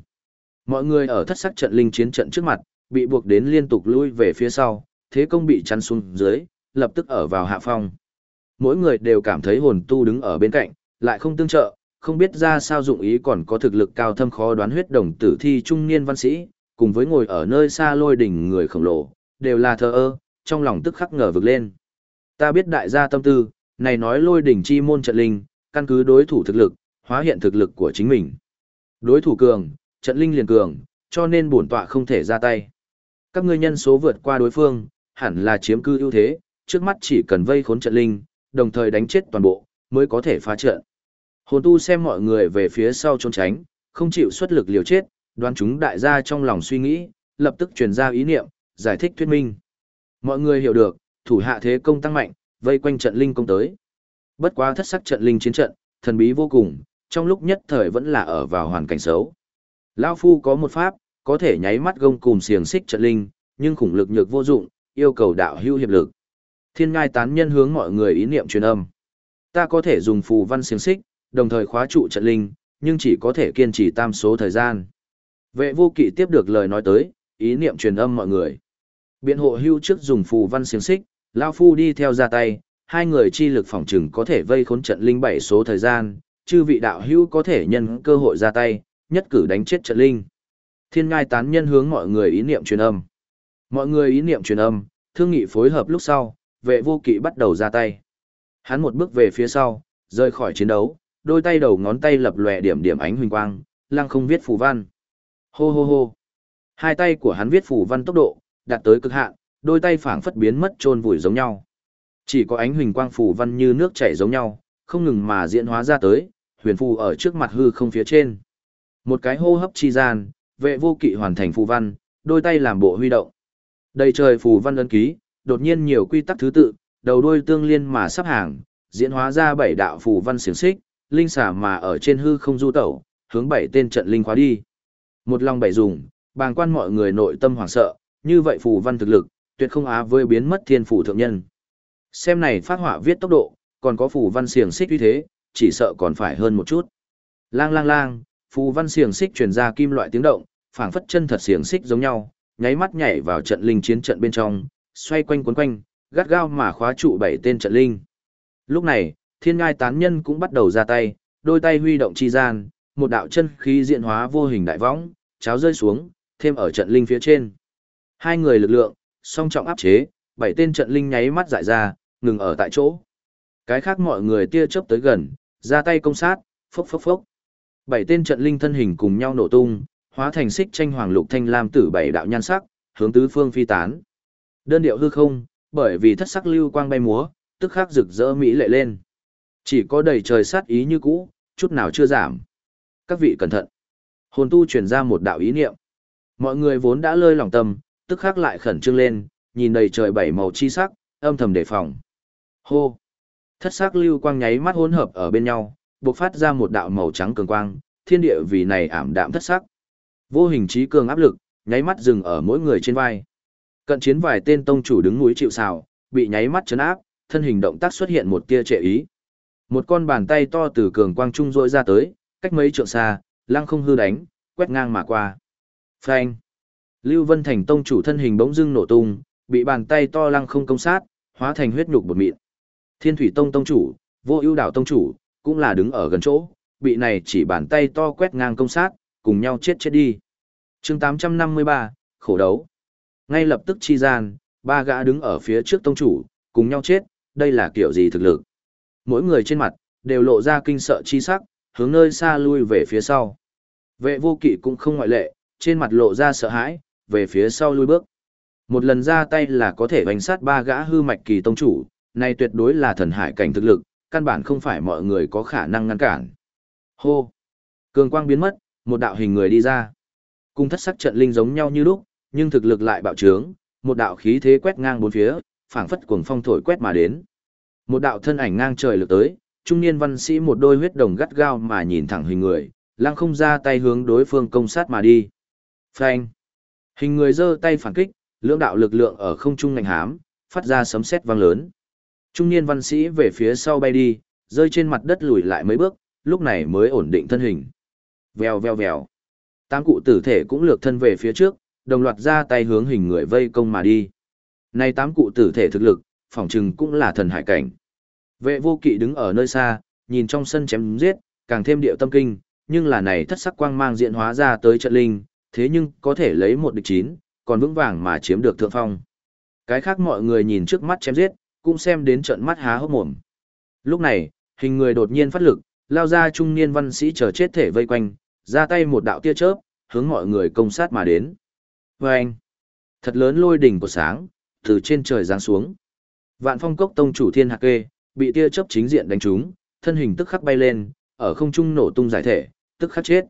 S1: Mọi người ở thất sắc trận linh chiến trận trước mặt, bị buộc đến liên tục lui về phía sau, thế công bị chắn xuống dưới, lập tức ở vào hạ phong. Mỗi người đều cảm thấy hồn tu đứng ở bên cạnh, lại không tương trợ, không biết ra sao dụng ý còn có thực lực cao thâm khó đoán huyết đồng tử thi trung niên văn sĩ, cùng với ngồi ở nơi xa lôi đỉnh người khổng lồ, đều là thờ ơ, trong lòng tức khắc ngờ vực lên. Ta biết đại gia tâm tư, này nói lôi đỉnh chi môn trận linh, căn cứ đối thủ thực lực, hóa hiện thực lực của chính mình. Đối thủ cường, trận linh liền cường, cho nên bổn tọa không thể ra tay. Các ngươi nhân số vượt qua đối phương, hẳn là chiếm cư ưu thế, trước mắt chỉ cần vây khốn trận linh, đồng thời đánh chết toàn bộ, mới có thể phá trận. Hồn tu xem mọi người về phía sau trốn tránh, không chịu xuất lực liều chết, đoán chúng đại gia trong lòng suy nghĩ, lập tức truyền ra ý niệm, giải thích thuyết minh. Mọi người hiểu được, thủ hạ thế công tăng mạnh, vây quanh trận linh công tới. Bất quá thất sắc trận linh chiến trận, thần bí vô cùng, trong lúc nhất thời vẫn là ở vào hoàn cảnh xấu. Lão Phu có một pháp, có thể nháy mắt gông cùm xiềng xích trận linh, nhưng khủng lực nhược vô dụng, yêu cầu đạo hữu hiệp lực. Thiên ngai tán nhân hướng mọi người ý niệm truyền âm. Ta có thể dùng phù văn xiềng xích, đồng thời khóa trụ trận linh, nhưng chỉ có thể kiên trì tam số thời gian. Vệ vô kỵ tiếp được lời nói tới, ý niệm truyền âm mọi người. Biện hộ hưu trước dùng phù văn xiềng xích, Lao Phu đi theo ra tay, hai người chi lực phòng trừng có thể vây khốn trận linh bảy số thời gian, chư vị đạo hưu có thể nhân cơ hội ra tay, nhất cử đánh chết trận linh. Thiên ngai tán nhân hướng mọi người ý niệm truyền âm. Mọi người ý niệm truyền âm, thương nghị phối hợp lúc sau, vệ vô kỵ bắt đầu ra tay. Hắn một bước về phía sau, rời khỏi chiến đấu, đôi tay đầu ngón tay lập lòe điểm điểm ánh huỳnh quang, lăng không viết phù văn. Hô hô hô. Hai tay của hắn viết phù văn tốc độ, đạt tới cực hạn, đôi tay phảng phất biến mất trôn vùi giống nhau. Chỉ có ánh huỳnh quang phù văn như nước chảy giống nhau, không ngừng mà diễn hóa ra tới, huyền phù ở trước mặt hư không phía trên. Một cái hô hấp chi gian, vệ vô kỵ hoàn thành phù văn, đôi tay làm bộ huy động. Đầy trời phù văn ấn ký, đột nhiên nhiều quy tắc thứ tự, đầu đuôi tương liên mà sắp hàng, diễn hóa ra bảy đạo phù văn xiển xích, linh xả mà ở trên hư không du tẩu, hướng bảy tên trận linh khóa đi. Một lòng bảy dùng, bàng quan mọi người nội tâm hoảng sợ, như vậy phù văn thực lực, tuyệt không á với biến mất thiên phủ thượng nhân. Xem này phát họa viết tốc độ, còn có phù văn xiềng xích uy thế, chỉ sợ còn phải hơn một chút. Lang lang lang, phù văn xiềng xích truyền ra kim loại tiếng động, phảng phất chân thật xiềng xích giống nhau, nháy mắt nhảy vào trận linh chiến trận bên trong, xoay quanh quấn quanh, gắt gao mà khóa trụ bảy tên trận linh. Lúc này, thiên ngai tán nhân cũng bắt đầu ra tay, đôi tay huy động chi gian, một đạo chân khí diện hóa vô hình đại võng, cháo rơi xuống, thêm ở trận linh phía trên. Hai người lực lượng, song trọng áp chế, bảy tên trận linh nháy mắt dại ra, ngừng ở tại chỗ. Cái khác mọi người tia chớp tới gần, ra tay công sát, phốc phốc phốc. Bảy tên trận linh thân hình cùng nhau nổ tung, hóa thành xích tranh hoàng lục thanh lam tử bảy đạo nhan sắc, hướng tứ phương phi tán. Đơn điệu hư không, bởi vì thất sắc lưu quang bay múa, tức khắc rực rỡ mỹ lệ lên. Chỉ có đầy trời sát ý như cũ, chút nào chưa giảm. Các vị cẩn thận. Hồn tu truyền ra một đạo ý niệm. Mọi người vốn đã lơi lòng tâm, tức khắc lại khẩn trương lên, nhìn đầy trời bảy màu chi sắc, âm thầm đề phòng. Hô! Thất sắc lưu quang nháy mắt hỗn hợp ở bên nhau, bộc phát ra một đạo màu trắng cường quang, thiên địa vì này ảm đạm thất sắc. Vô hình trí cường áp lực, nháy mắt dừng ở mỗi người trên vai. Cận chiến vài tên tông chủ đứng núi chịu sào, bị nháy mắt chấn áp, thân hình động tác xuất hiện một tia trệ ý. Một con bàn tay to từ cường quang trung rỗi ra tới, cách mấy trượng xa, lăng không hư đánh, quét ngang mà qua. Phanh! Lưu Vân Thành tông chủ thân hình bỗng dưng nổ tung, bị bàn tay to lăng không công sát, hóa thành huyết nhục bột mịn. Thiên Thủy Tông tông chủ, Vô Ưu Đảo tông chủ, cũng là đứng ở gần chỗ, bị này chỉ bàn tay to quét ngang công sát, cùng nhau chết chết đi. Chương 853, khổ đấu. Ngay lập tức chi gian, ba gã đứng ở phía trước tông chủ, cùng nhau chết, đây là kiểu gì thực lực? Mỗi người trên mặt đều lộ ra kinh sợ chi sắc, hướng nơi xa lui về phía sau. Vệ vô kỵ cũng không ngoại lệ, trên mặt lộ ra sợ hãi, về phía sau lui bước. Một lần ra tay là có thể đánh sát ba gã hư mạch kỳ tông chủ, này tuyệt đối là thần hải cảnh thực lực, căn bản không phải mọi người có khả năng ngăn cản. Hô! Cường quang biến mất, một đạo hình người đi ra. Cùng thất sắc trận linh giống nhau như lúc, nhưng thực lực lại bạo trướng, một đạo khí thế quét ngang bốn phía, phảng phất cuồng phong thổi quét mà đến. Một đạo thân ảnh ngang trời lượt tới, trung niên văn sĩ một đôi huyết đồng gắt gao mà nhìn thẳng hình người, lăng không ra tay hướng đối phương công sát mà đi. Phanh! Hình người giơ tay phản kích, lưỡng đạo lực lượng ở không trung ngành hám, phát ra sấm sét vang lớn. Trung niên văn sĩ về phía sau bay đi, rơi trên mặt đất lùi lại mấy bước, lúc này mới ổn định thân hình. Vèo vèo vèo. Tám cụ tử thể cũng lược thân về phía trước, đồng loạt ra tay hướng hình người vây công mà đi. Này tám cụ tử thể thực lực, phỏng chừng cũng là thần hải cảnh. Vệ vô kỵ đứng ở nơi xa, nhìn trong sân chém giết, càng thêm điệu tâm kinh, nhưng là này thất sắc quang mang diện hóa ra tới trận linh, thế nhưng có thể lấy một địch chín, còn vững vàng mà chiếm được thượng phong. Cái khác mọi người nhìn trước mắt chém giết, cũng xem đến trận mắt há hốc mồm. Lúc này, hình người đột nhiên phát lực, lao ra trung niên văn sĩ chờ chết thể vây quanh, ra tay một đạo tia chớp, hướng mọi người công sát mà đến. Vâng! thật lớn lôi đỉnh của sáng, từ trên trời giáng xuống. Vạn phong cốc tông chủ thiên hạc kê, bị tia chớp chính diện đánh trúng, thân hình tức khắc bay lên, ở không trung nổ tung giải thể, tức khắc chết.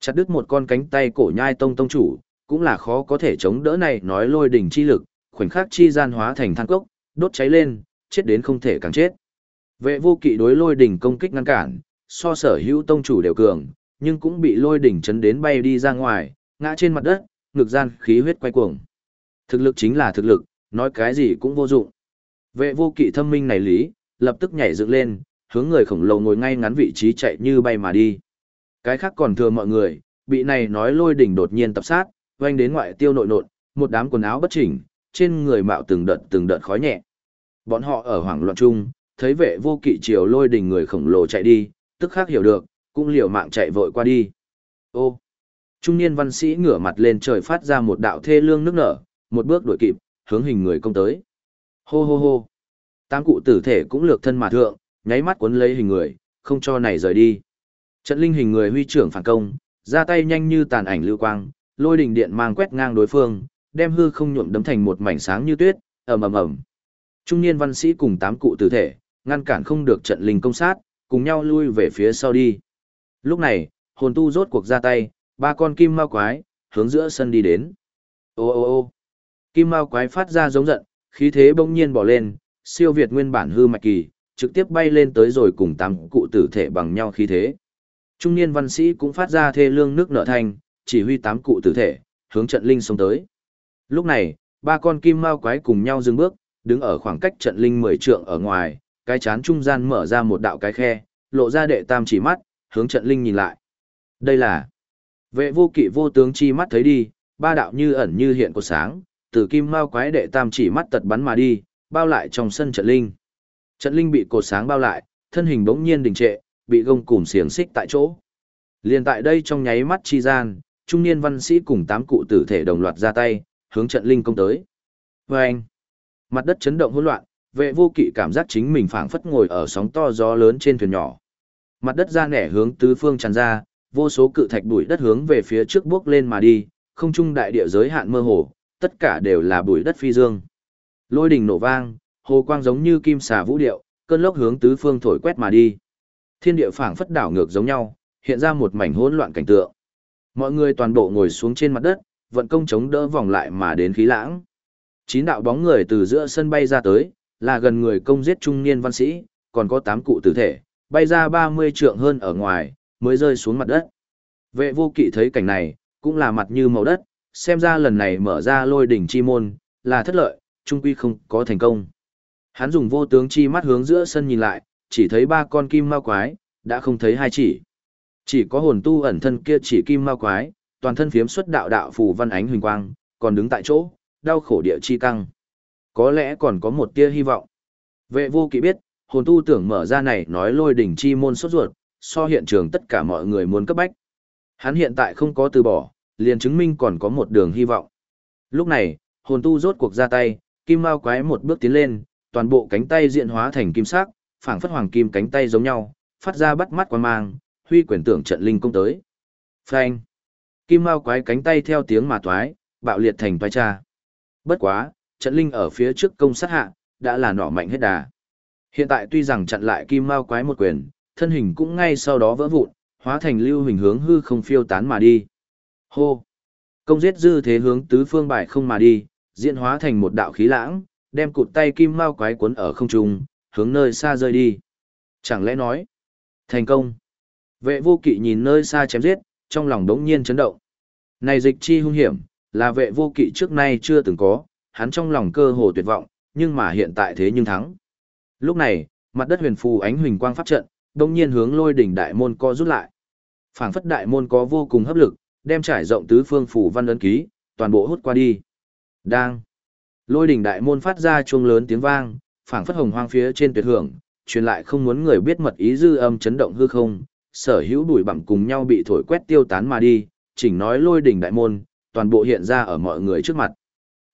S1: Chặt đứt một con cánh tay cổ nhai tông tông chủ, cũng là khó có thể chống đỡ này nói lôi đỉnh chi lực, khoảnh khắc chi gian hóa thành than cốc, đốt cháy lên, chết đến không thể càng chết. Vệ vô kỵ đối lôi đỉnh công kích ngăn cản, so sở hữu tông chủ đều cường, nhưng cũng bị lôi đỉnh chấn đến bay đi ra ngoài, ngã trên mặt đất, ngực gian khí huyết quay cuồng. Thực lực chính là thực lực, nói cái gì cũng vô dụng. Vệ vô kỵ thâm minh này lý, lập tức nhảy dựng lên, hướng người khổng lồ ngồi ngay ngắn vị trí chạy như bay mà đi. Cái khác còn thừa mọi người, bị này nói lôi đỉnh đột nhiên tập sát, vang đến ngoại tiêu nội nộn, một đám quần áo bất chỉnh, trên người mạo từng đợt từng đợt khói nhẹ. Bọn họ ở hoảng loạn chung, thấy vệ vô kỵ chiều lôi đỉnh người khổng lồ chạy đi, tức khắc hiểu được, cũng liều mạng chạy vội qua đi. Ô! Trung niên văn sĩ ngửa mặt lên trời phát ra một đạo thê lương nước nở, một bước đuổi kịp, hướng hình người công tới. Hô hô hô! Tám cụ tử thể cũng lược thân mà thượng, nháy mắt cuốn lấy hình người, không cho này rời đi. Trận linh hình người huy trưởng phản công, ra tay nhanh như tàn ảnh lưu quang, lôi đỉnh điện mang quét ngang đối phương, đem hư không nhuộm đấm thành một mảnh sáng như tuyết, ầm ầm ầm. Trung niên văn sĩ cùng tám cụ tử thể, ngăn cản không được trận linh công sát, cùng nhau lui về phía sau đi. Lúc này, hồn tu rốt cuộc ra tay, ba con kim ma quái, hướng giữa sân đi đến. Ô ô ô kim ma quái phát ra giống giận, khí thế bỗng nhiên bỏ lên, siêu việt nguyên bản hư mạch kỳ, trực tiếp bay lên tới rồi cùng tám cụ tử thể bằng nhau khí thế. Trung niên văn sĩ cũng phát ra thê lương nước nợ thành, chỉ huy tám cụ tử thể, hướng trận linh xông tới. Lúc này, ba con kim mao quái cùng nhau dừng bước, đứng ở khoảng cách trận linh mười trượng ở ngoài, cái chán trung gian mở ra một đạo cái khe, lộ ra đệ tam chỉ mắt, hướng trận linh nhìn lại. Đây là vệ vô kỵ vô tướng chi mắt thấy đi, ba đạo như ẩn như hiện của sáng, từ kim mao quái đệ tam chỉ mắt tật bắn mà đi, bao lại trong sân trận linh. Trận linh bị cột sáng bao lại, thân hình bỗng nhiên đình trệ, bị gông cùm xiềng xích tại chỗ. Liên tại đây trong nháy mắt chi gian, trung niên văn sĩ cùng tám cụ tử thể đồng loạt ra tay, hướng trận linh công tới. vâng, mặt đất chấn động hỗn loạn, vệ vô kỵ cảm giác chính mình phảng phất ngồi ở sóng to gió lớn trên thuyền nhỏ. Mặt đất ra nẻ hướng tứ phương tràn ra, vô số cự thạch bụi đất hướng về phía trước bước lên mà đi, không trung đại địa giới hạn mơ hồ, tất cả đều là bụi đất phi dương. Lôi đình nổ vang, hồ quang giống như kim xà vũ điệu, cơn lốc hướng tứ phương thổi quét mà đi. Thiên địa phảng phất đảo ngược giống nhau, hiện ra một mảnh hỗn loạn cảnh tượng. Mọi người toàn bộ ngồi xuống trên mặt đất, vận công chống đỡ vòng lại mà đến khí lãng. Chín đạo bóng người từ giữa sân bay ra tới, là gần người công giết trung niên văn sĩ, còn có tám cụ tử thể, bay ra 30 trượng hơn ở ngoài, mới rơi xuống mặt đất. Vệ vô kỵ thấy cảnh này, cũng là mặt như màu đất, xem ra lần này mở ra lôi đỉnh chi môn, là thất lợi, trung quy không có thành công. Hắn dùng vô tướng chi mắt hướng giữa sân nhìn lại, chỉ thấy ba con kim ma quái, đã không thấy hai chỉ. Chỉ có hồn tu ẩn thân kia chỉ kim ma quái, toàn thân phiếm xuất đạo đạo phù văn ánh huỳnh quang, còn đứng tại chỗ, đau khổ địa chi căng. Có lẽ còn có một tia hy vọng. Vệ vô kỵ biết, hồn tu tưởng mở ra này nói lôi đỉnh chi môn sốt ruột, so hiện trường tất cả mọi người muốn cấp bách. Hắn hiện tại không có từ bỏ, liền chứng minh còn có một đường hy vọng. Lúc này, hồn tu rốt cuộc ra tay, kim mao quái một bước tiến lên, toàn bộ cánh tay diện hóa thành kim sắc, phảng phất hoàng kim cánh tay giống nhau, phát ra bắt mắt quan mang, huy quyền tưởng trận linh công tới. Phanh! Kim mao quái cánh tay theo tiếng mà toái, bạo liệt thành toái cha. Bất quá, trận linh ở phía trước công sát hạ, đã là nỏ mạnh hết đà. Hiện tại tuy rằng chặn lại kim mao quái một quyền, thân hình cũng ngay sau đó vỡ vụn, hóa thành lưu hình hướng hư không phiêu tán mà đi. Hô! Công giết dư thế hướng tứ phương bại không mà đi, diễn hóa thành một đạo khí lãng, đem cụt tay kim mao quái cuốn ở không trung, hướng nơi xa rơi đi. Chẳng lẽ nói, thành công. Vệ vô kỵ nhìn nơi xa chém giết, trong lòng đống nhiên chấn động. Này dịch chi hung hiểm, là vệ vô kỵ trước nay chưa từng có, hắn trong lòng cơ hồ tuyệt vọng, nhưng mà hiện tại thế nhưng thắng. Lúc này, mặt đất huyền phù ánh huỳnh quang pháp trận, đống nhiên hướng lôi đỉnh đại môn co rút lại. Phảng phất đại môn có vô cùng hấp lực, đem trải rộng tứ phương phủ văn ấn ký, toàn bộ hút qua đi. Đang. Lôi đỉnh đại môn phát ra chuông lớn tiếng vang, phảng phất hồng hoang phía trên tuyệt hưởng, truyền lại không muốn người biết mật ý dư âm chấn động hư không, sở hữu bụi bặm cùng nhau bị thổi quét tiêu tán mà đi, chỉnh nói lôi đỉnh đại môn, toàn bộ hiện ra ở mọi người trước mặt.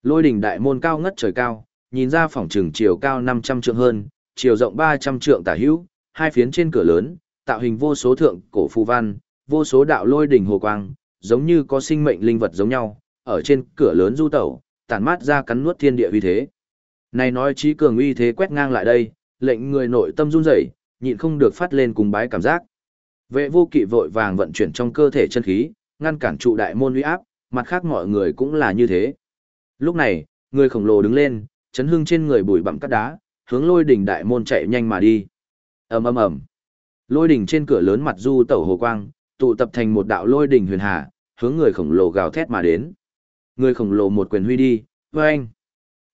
S1: Lôi đỉnh đại môn cao ngất trời cao, nhìn ra phòng trường chiều cao 500 trượng hơn, chiều rộng 300 trượng tả hữu, hai phiến trên cửa lớn, tạo hình vô số thượng cổ phù văn, vô số đạo lôi đỉnh hồ quang, giống như có sinh mệnh linh vật giống nhau, ở trên cửa lớn du tẩu, tản mát ra cắn nuốt thiên địa uy thế. Này nói trí cường uy thế quét ngang lại đây, lệnh người nội tâm run rẩy, nhịn không được phát lên cùng bái cảm giác. Vệ vô kỵ vội vàng vận chuyển trong cơ thể chân khí, ngăn cản trụ đại môn uy áp, mặt khác mọi người cũng là như thế. Lúc này, người khổng lồ đứng lên, chấn hưng trên người bụi bặm cắt đá, hướng lôi đỉnh đại môn chạy nhanh mà đi. ầm ầm ầm, lôi đỉnh trên cửa lớn mặt du tẩu hồ quang, tụ tập thành một đạo lôi đỉnh huyền hà, hướng người khổng lồ gào thét mà đến. Người khổng lồ một quyền huy đi, anh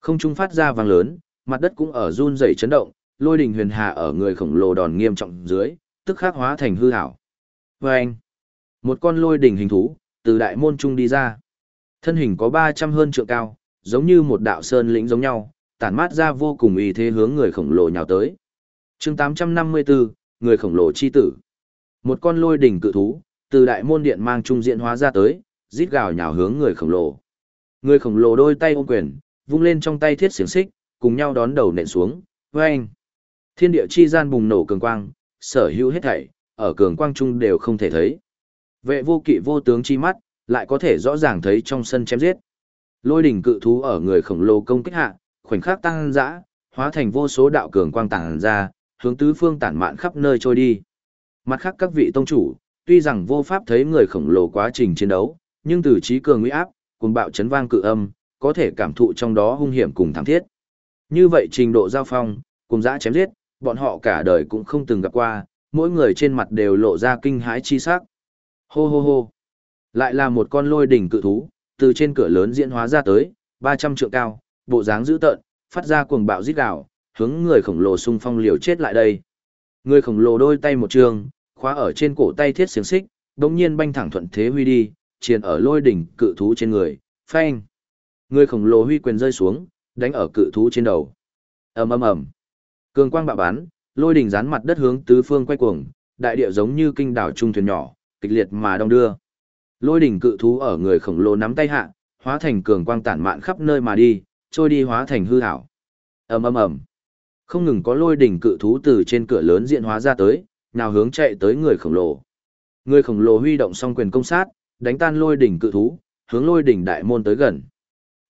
S1: không trung phát ra vang lớn, mặt đất cũng ở run rẩy chấn động, lôi đỉnh huyền hà ở người khổng lồ đòn nghiêm trọng dưới, tức khắc hóa thành hư hảo. anh. một con lôi đỉnh hình thú từ đại môn trung đi ra. Thân hình có 300 hơn trượng cao, giống như một đạo sơn lĩnh giống nhau, tản mát ra vô cùng uy thế hướng người khổng lồ nhào tới. chương 854, người khổng lồ chi tử. Một con lôi đỉnh cự thú, từ đại môn điện mang trung diện hóa ra tới, rít gào nhào hướng người khổng lồ. Người khổng lồ đôi tay ôm quyền, vung lên trong tay thiết xiềng xích, cùng nhau đón đầu nện xuống, vang. Thiên địa chi gian bùng nổ cường quang, sở hữu hết thảy, ở cường quang trung đều không thể thấy. Vệ vô kỵ vô tướng chi mắt, lại có thể rõ ràng thấy trong sân chém giết. Lôi đỉnh cự thú ở người khổng lồ công kích hạ, khoảnh khắc tăng dã, hóa thành vô số đạo cường quang tản ra, hướng tứ phương tản mạn khắp nơi trôi đi. Mặt khác các vị tông chủ, tuy rằng vô pháp thấy người khổng lồ quá trình chiến đấu, nhưng từ trí cường uy áp, Cuồng bạo chấn vang cự âm, có thể cảm thụ trong đó hung hiểm cùng thảm thiết. Như vậy trình độ giao phong, cùng dã chém giết, bọn họ cả đời cũng không từng gặp qua, mỗi người trên mặt đều lộ ra kinh hãi chi sắc. Hô hô hô. Lại là một con lôi đỉnh cự thú, từ trên cửa lớn diễn hóa ra tới, 300 trượng cao, bộ dáng dữ tợn, phát ra cuồng bạo rít gào, hướng người khổng lồ xung phong liều chết lại đây. Người khổng lồ đôi tay một trường, khóa ở trên cổ tay thiết xiềng xích, đống nhiên banh thẳng thuận thế huy đi, triền ở lôi đỉnh cự thú trên người, phanh. Người khổng lồ huy quyền rơi xuống, đánh ở cự thú trên đầu. ầm ầm ầm, cường quang bạo bán, lôi đỉnh dán mặt đất hướng tứ phương quay cuồng, đại địa giống như kinh đảo trung thuyền nhỏ, kịch liệt mà đông đưa. Lôi đỉnh cự thú ở người khổng lồ nắm tay hạ, hóa thành cường quang tản mạn khắp nơi mà đi, trôi đi hóa thành hư hảo. ầm ầm ầm, không ngừng có lôi đỉnh cự thú từ trên cửa lớn diện hóa ra tới, nào hướng chạy tới người khổng lồ. Người khổng lồ huy động song quyền công sát, đánh tan lôi đỉnh cự thú, hướng lôi đỉnh đại môn tới gần.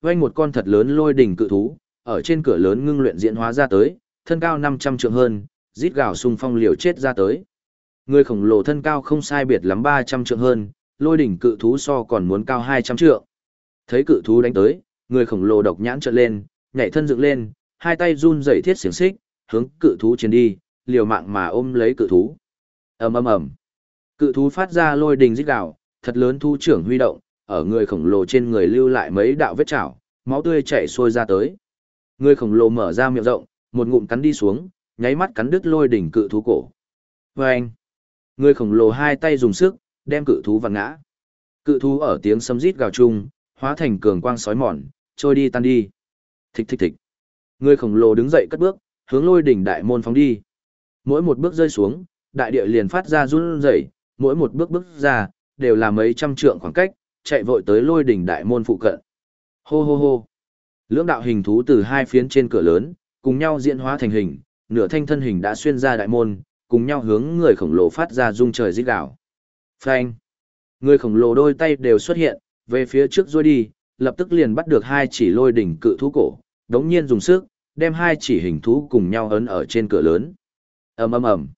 S1: Vành một con thật lớn lôi đỉnh cự thú, ở trên cửa lớn ngưng luyện diễn hóa ra tới, thân cao 500 trượng hơn, rít gào xung phong liều chết ra tới. Người khổng lồ thân cao không sai biệt lắm 300 trượng hơn, lôi đỉnh cự thú so còn muốn cao 200 trượng. Thấy cự thú đánh tới, người khổng lồ độc nhãn trợn lên, nhảy thân dựng lên, hai tay run rẩy thiết xiển xích, hướng cự thú chiến đi, liều mạng mà ôm lấy cự thú. ầm ầm ầm, cự thú phát ra lôi đình rít gào, thật lớn thu trưởng huy động, ở người khổng lồ trên người lưu lại mấy đạo vết chảo, máu tươi chảy xuôi ra tới. Người khổng lồ mở ra miệng rộng, một ngụm cắn đi xuống, nháy mắt cắn đứt lôi đỉnh cự thú cổ. Và anh, người khổng lồ hai tay dùng sức, đem cự thú vặn ngã. Cự thú ở tiếng sấm rít gào chung, hóa thành cường quang sói mòn, trôi đi tan đi. Thịch thịch thịch. Người khổng lồ đứng dậy cất bước, hướng lôi đỉnh đại môn phóng đi. Mỗi một bước rơi xuống, đại địa liền phát ra run rẩy, mỗi một bước bước ra, đều là mấy trăm trượng khoảng cách, chạy vội tới lôi đỉnh đại môn phụ cận. Hô hô hô. Lưỡng đạo hình thú từ hai phiến trên cửa lớn, cùng nhau diễn hóa thành hình, nửa thanh thân hình đã xuyên ra đại môn, cùng nhau hướng người khổng lồ phát ra rung trời rít gào. Phanh. Người khổng lồ đôi tay đều xuất hiện, về phía trước rôi đi, lập tức liền bắt được hai chỉ lôi đỉnh cự thú cổ, đống nhiên dùng sức, đem hai chỉ hình thú cùng nhau ấn ở trên cửa lớn. ầm ầm ầm,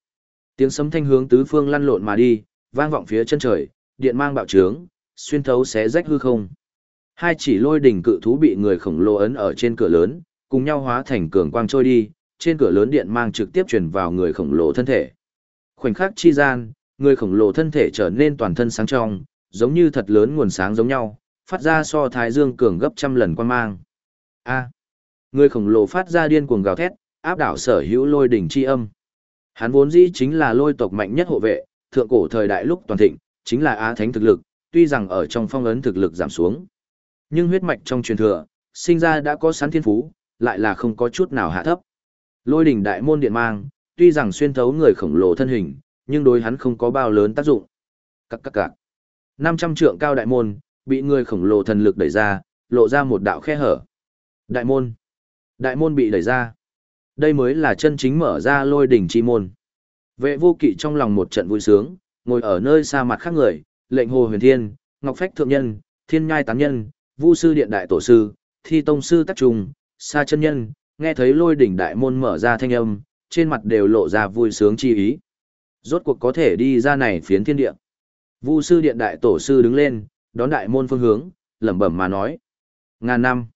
S1: tiếng sấm thanh hướng tứ phương lăn lộn mà đi, vang vọng phía chân trời, điện mang bạo trướng, xuyên thấu xé rách hư không. Hai chỉ lôi đỉnh cự thú bị người khổng lồ ấn ở trên cửa lớn, cùng nhau hóa thành cường quang trôi đi, trên cửa lớn điện mang trực tiếp truyền vào người khổng lồ thân thể. Khoảnh khắc chi gian, người khổng lồ thân thể trở nên toàn thân sáng trong, giống như thật lớn nguồn sáng giống nhau, phát ra so thái dương cường gấp trăm lần quan mang. A. người khổng lồ phát ra điên cuồng gào thét, áp đảo sở hữu lôi đỉnh chi âm. Hắn vốn dĩ chính là lôi tộc mạnh nhất hộ vệ, thượng cổ thời đại lúc toàn thịnh, chính là á thánh thực lực, tuy rằng ở trong phong ấn thực lực giảm xuống. Nhưng huyết mạch trong truyền thừa, sinh ra đã có sẵn thiên phú, lại là không có chút nào hạ thấp. Lôi đỉnh đại môn điện mang, tuy rằng xuyên thấu người khổng lồ thân hình, nhưng đối hắn không có bao lớn tác dụng. Các các các. 500 trượng cao đại môn, bị người khổng lồ thần lực đẩy ra, lộ ra một đạo khe hở. Đại môn. Đại môn bị đẩy ra. Đây mới là chân chính mở ra lôi đỉnh chi môn. Vệ vô kỵ trong lòng một trận vui sướng, ngồi ở nơi xa mặt khác người, lệnh hồ huyền thiên, ngọc phách thượng nhân, thiên nhai tán nhân, vu sư điện đại tổ sư, thi tông sư tắc trùng, sa chân nhân, nghe thấy lôi đỉnh đại môn mở ra thanh âm, trên mặt đều lộ ra vui sướng chi ý. Rốt cuộc có thể đi ra này phiến thiên địa. Vu sư điện đại tổ sư đứng lên, đón đại môn phương hướng, lẩm bẩm mà nói. Ngàn năm.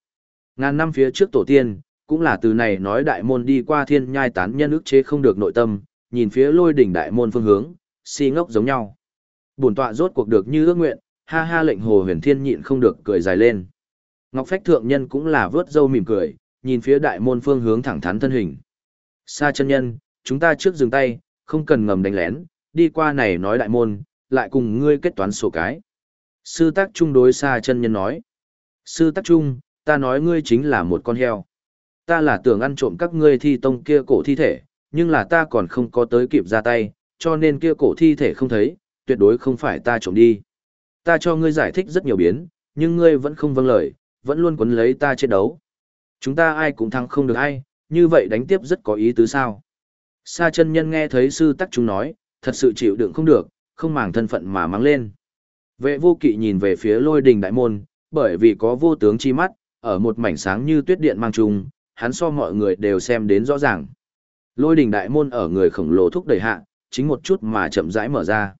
S1: Ngàn năm phía trước tổ tiên, cũng là từ này nói đại môn đi qua thiên nhai tán nhân ức chế không được nội tâm, nhìn phía lôi đỉnh đại môn phương hướng, si ngốc giống nhau. Bổn tọa rốt cuộc được như ước nguyện, ha ha lệnh hồ huyền thiên nhịn không được cười dài lên. Ngọc Phách thượng nhân cũng là vớt dâu mỉm cười, nhìn phía đại môn phương hướng thẳng thắn thân hình. Sa chân nhân, chúng ta trước dừng tay, không cần ngầm đánh lén, đi qua này nói đại môn, lại cùng ngươi kết toán sổ cái. Sư tác trung đối Sa chân nhân nói. Sư tác trung, ta nói ngươi chính là một con heo. Ta là tưởng ăn trộm các ngươi thi tông kia cổ thi thể, nhưng là ta còn không có tới kịp ra tay, cho nên kia cổ thi thể không thấy, tuyệt đối không phải ta trộm đi. Ta cho ngươi giải thích rất nhiều biến, nhưng ngươi vẫn không vâng lời, vẫn luôn quấn lấy ta chiến đấu. Chúng ta ai cũng thắng không được ai, như vậy đánh tiếp rất có ý tứ sao. Sa chân nhân nghe thấy sư tắc chúng nói, thật sự chịu đựng không được, không màng thân phận mà mang lên. Vệ vô kỵ nhìn về phía lôi đình đại môn, bởi vì có vô tướng chi mắt, ở một mảnh sáng như tuyết điện mang trùng, hắn so mọi người đều xem đến rõ ràng. Lôi đình đại môn ở người khổng lồ thúc đẩy hạ, chính một chút mà chậm rãi mở ra.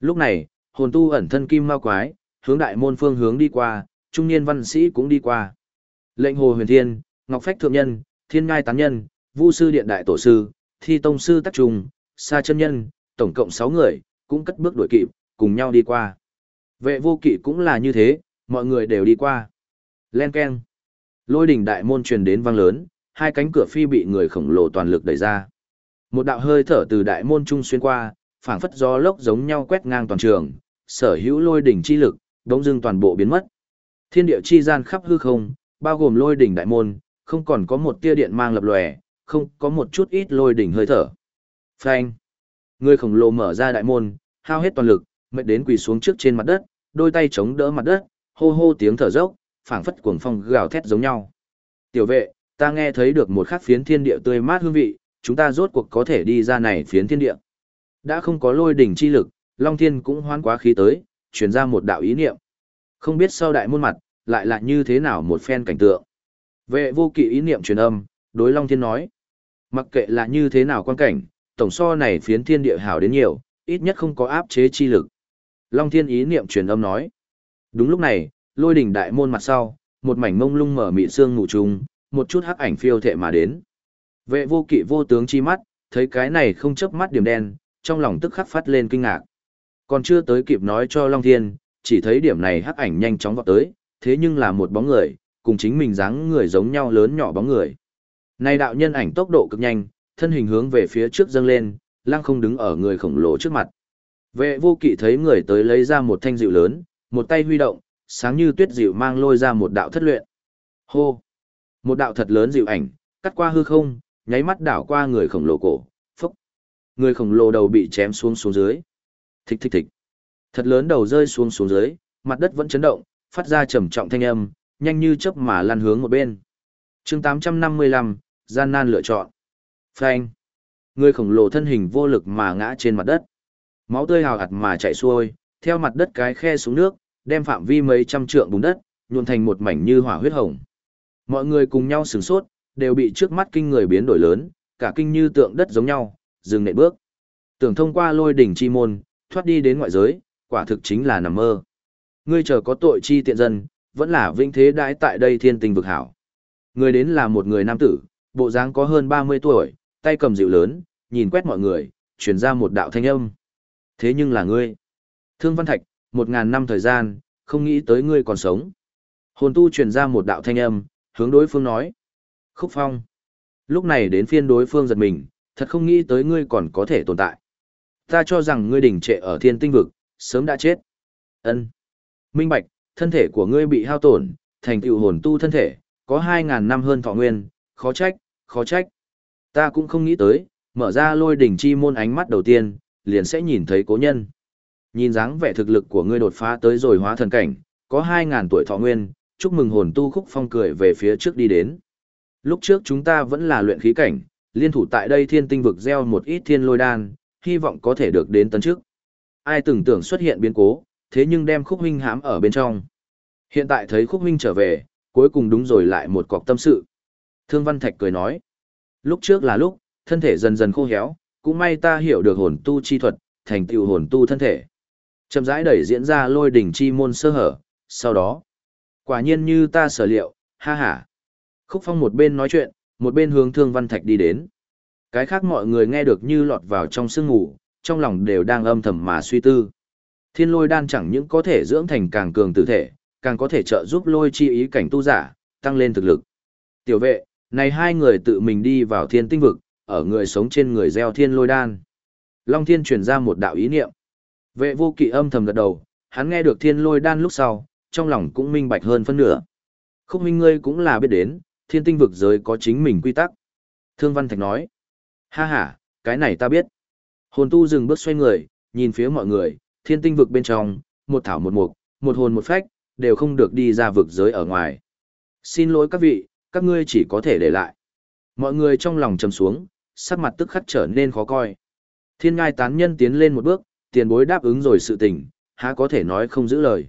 S1: Lúc này, hồn tu ẩn thân kim ma quái, hướng đại môn phương hướng đi qua, trung niên văn sĩ cũng đi qua. Lệnh hồ huyền thiên, ngọc phách thượng nhân, thiên ngai tán nhân, vu sư điện đại tổ sư, thi tông sư tắc trùng, sa chân nhân, tổng cộng 6 người, cũng cất bước đuổi kịp, cùng nhau đi qua. Vệ vô kỵ cũng là như thế, mọi người đều đi qua. Len keng. Lôi đỉnh đại môn truyền đến vang lớn, hai cánh cửa phi bị người khổng lồ toàn lực đẩy ra. Một đạo hơi thở từ đại môn trung xuyên qua, phảng phất gió lốc giống nhau quét ngang toàn trường, sở hữu lôi đỉnh chi lực, đống dưng toàn bộ biến mất. Thiên địa chi gian khắp hư không, bao gồm lôi đỉnh đại môn, không còn có một tia điện mang lập lòe, không có một chút ít lôi đỉnh hơi thở. Phanh. Người khổng lồ mở ra đại môn, hao hết toàn lực, mệt đến quỳ xuống trước trên mặt đất, đôi tay chống đỡ mặt đất, hô hô tiếng thở dốc, phảng phất cuồng phong gào thét giống nhau. Tiểu vệ, ta nghe thấy được một khắc phiến thiên địa tươi mát hương vị, chúng ta rốt cuộc có thể đi ra này phiến thiên địa. Đã không có lôi đỉnh chi lực, Long Thiên cũng hoán quá khí tới, truyền ra một đạo ý niệm. Không biết sau đại môn mặt, lại là như thế nào một phen cảnh tượng. Vệ vô kỵ ý niệm truyền âm, đối Long Thiên nói. Mặc kệ là như thế nào quan cảnh, tổng so này phiến thiên địa hảo đến nhiều, ít nhất không có áp chế chi lực. Long Thiên ý niệm truyền âm nói. Đúng lúc này, lôi đỉnh đại môn mặt sau, một mảnh mông lung mở mị xương ngủ trùng, một chút hắc ảnh phiêu thệ mà đến. Vệ vô kỵ vô tướng chi mắt, thấy cái này không chớp mắt điểm đen, trong lòng tức khắc phát lên kinh ngạc. Còn chưa tới kịp nói cho Long Thiên, chỉ thấy điểm này hắc ảnh nhanh chóng vọt tới, thế nhưng là một bóng người, cùng chính mình dáng người giống nhau lớn nhỏ bóng người. Này đạo nhân ảnh tốc độ cực nhanh, thân hình hướng về phía trước dâng lên, lăng không đứng ở người khổng lồ trước mặt. Vệ vô kỵ thấy người tới lấy ra một thanh dịu lớn, một tay huy động, sáng như tuyết dịu mang lôi ra một đạo thất luyện. Hô! Một đạo thật lớn dịu ảnh, cắt qua hư không, nháy mắt đảo qua người khổng lồ cổ, phốc. Người khổng lồ đầu bị chém xuống xuống dưới. Thịch thịch thịch. Thật lớn đầu rơi xuống xuống dưới, mặt đất vẫn chấn động, phát ra trầm trọng thanh âm, nhanh như chớp mà lăn hướng một bên. chương 855, gian nan lựa chọn. Phanh. Người khổng lồ thân hình vô lực mà ngã trên mặt đất. Máu tươi hào hạt mà chảy xuôi, theo mặt đất cái khe xuống nước, đem phạm vi mấy trăm trượng bùn đất, nhuộn thành một mảnh như hỏa huyết hồng. Mọi người cùng nhau sửng sốt, đều bị trước mắt kinh người biến đổi lớn, cả kinh như tượng đất giống nhau, dừng nệ bước. Tưởng thông qua lôi đỉnh chi môn, thoát đi đến ngoại giới, quả thực chính là nằm mơ. Ngươi chờ có tội chi tiện dân, vẫn là vinh thế đãi tại đây thiên tình vực hảo. Người đến là một người nam tử, bộ dáng có hơn 30 tuổi, tay cầm dịu lớn, nhìn quét mọi người, truyền ra một đạo thanh âm. Thế nhưng là ngươi. Thương Văn Thạch, một ngàn năm thời gian, không nghĩ tới ngươi còn sống. Hồn tu truyền ra một đạo thanh âm, hướng đối phương nói. Khúc Phong. Lúc này đến phiên đối phương giật mình, thật không nghĩ tới ngươi còn có thể tồn tại. Ta cho rằng ngươi đỉnh trệ ở thiên tinh vực, sớm đã chết. Ân. Minh Bạch, thân thể của ngươi bị hao tổn, thành tựu hồn tu thân thể, có 2.000 năm hơn thọ nguyên, khó trách, khó trách. Ta cũng không nghĩ tới, mở ra lôi đỉnh chi môn ánh mắt đầu tiên, liền sẽ nhìn thấy cố nhân. Nhìn dáng vẻ thực lực của ngươi đột phá tới rồi hóa thần cảnh, có 2.000 tuổi thọ nguyên, chúc mừng hồn tu khúc phong cười về phía trước đi đến. Lúc trước chúng ta vẫn là luyện khí cảnh, liên thủ tại đây thiên tinh vực gieo một ít thiên lôi đan, hy vọng có thể được đến tấn trước. Ai từng tưởng xuất hiện biến cố, thế nhưng đem khúc huynh hãm ở bên trong. Hiện tại thấy khúc huynh trở về, cuối cùng đúng rồi lại một cọc tâm sự. Thương Văn Thạch cười nói, lúc trước là lúc, thân thể dần dần khô héo, cũng may ta hiểu được hồn tu chi thuật, thành tựu hồn tu thân thể. Chậm rãi đẩy diễn ra lôi đỉnh chi môn sơ hở, sau đó, quả nhiên như ta sở liệu, ha ha. Khúc Phong một bên nói chuyện, một bên hướng Thương Văn Thạch đi đến. Cái khác mọi người nghe được như lọt vào trong sương ngủ, trong lòng đều đang âm thầm mà suy tư. Thiên lôi đan chẳng những có thể dưỡng thành càng cường tử thể, càng có thể trợ giúp lôi chi ý cảnh tu giả, tăng lên thực lực. Tiểu vệ, này hai người tự mình đi vào thiên tinh vực, ở người sống trên người gieo thiên lôi đan. Long thiên truyền ra một đạo ý niệm. Vệ vô kỵ âm thầm gật đầu, hắn nghe được thiên lôi đan lúc sau, trong lòng cũng minh bạch hơn phân nửa. Khúc minh ngươi cũng là biết đến, thiên tinh vực giới có chính mình quy tắc. Thương Văn Thạch nói, ha ha, cái này ta biết. Hồn tu dừng bước xoay người, nhìn phía mọi người, thiên tinh vực bên trong, một thảo một mục, một hồn một phách, đều không được đi ra vực giới ở ngoài. Xin lỗi các vị, các ngươi chỉ có thể để lại. Mọi người trong lòng trầm xuống, sắc mặt tức khắc trở nên khó coi. Thiên ngai tán nhân tiến lên một bước, tiền bối đáp ứng rồi sự tình, há có thể nói không giữ lời.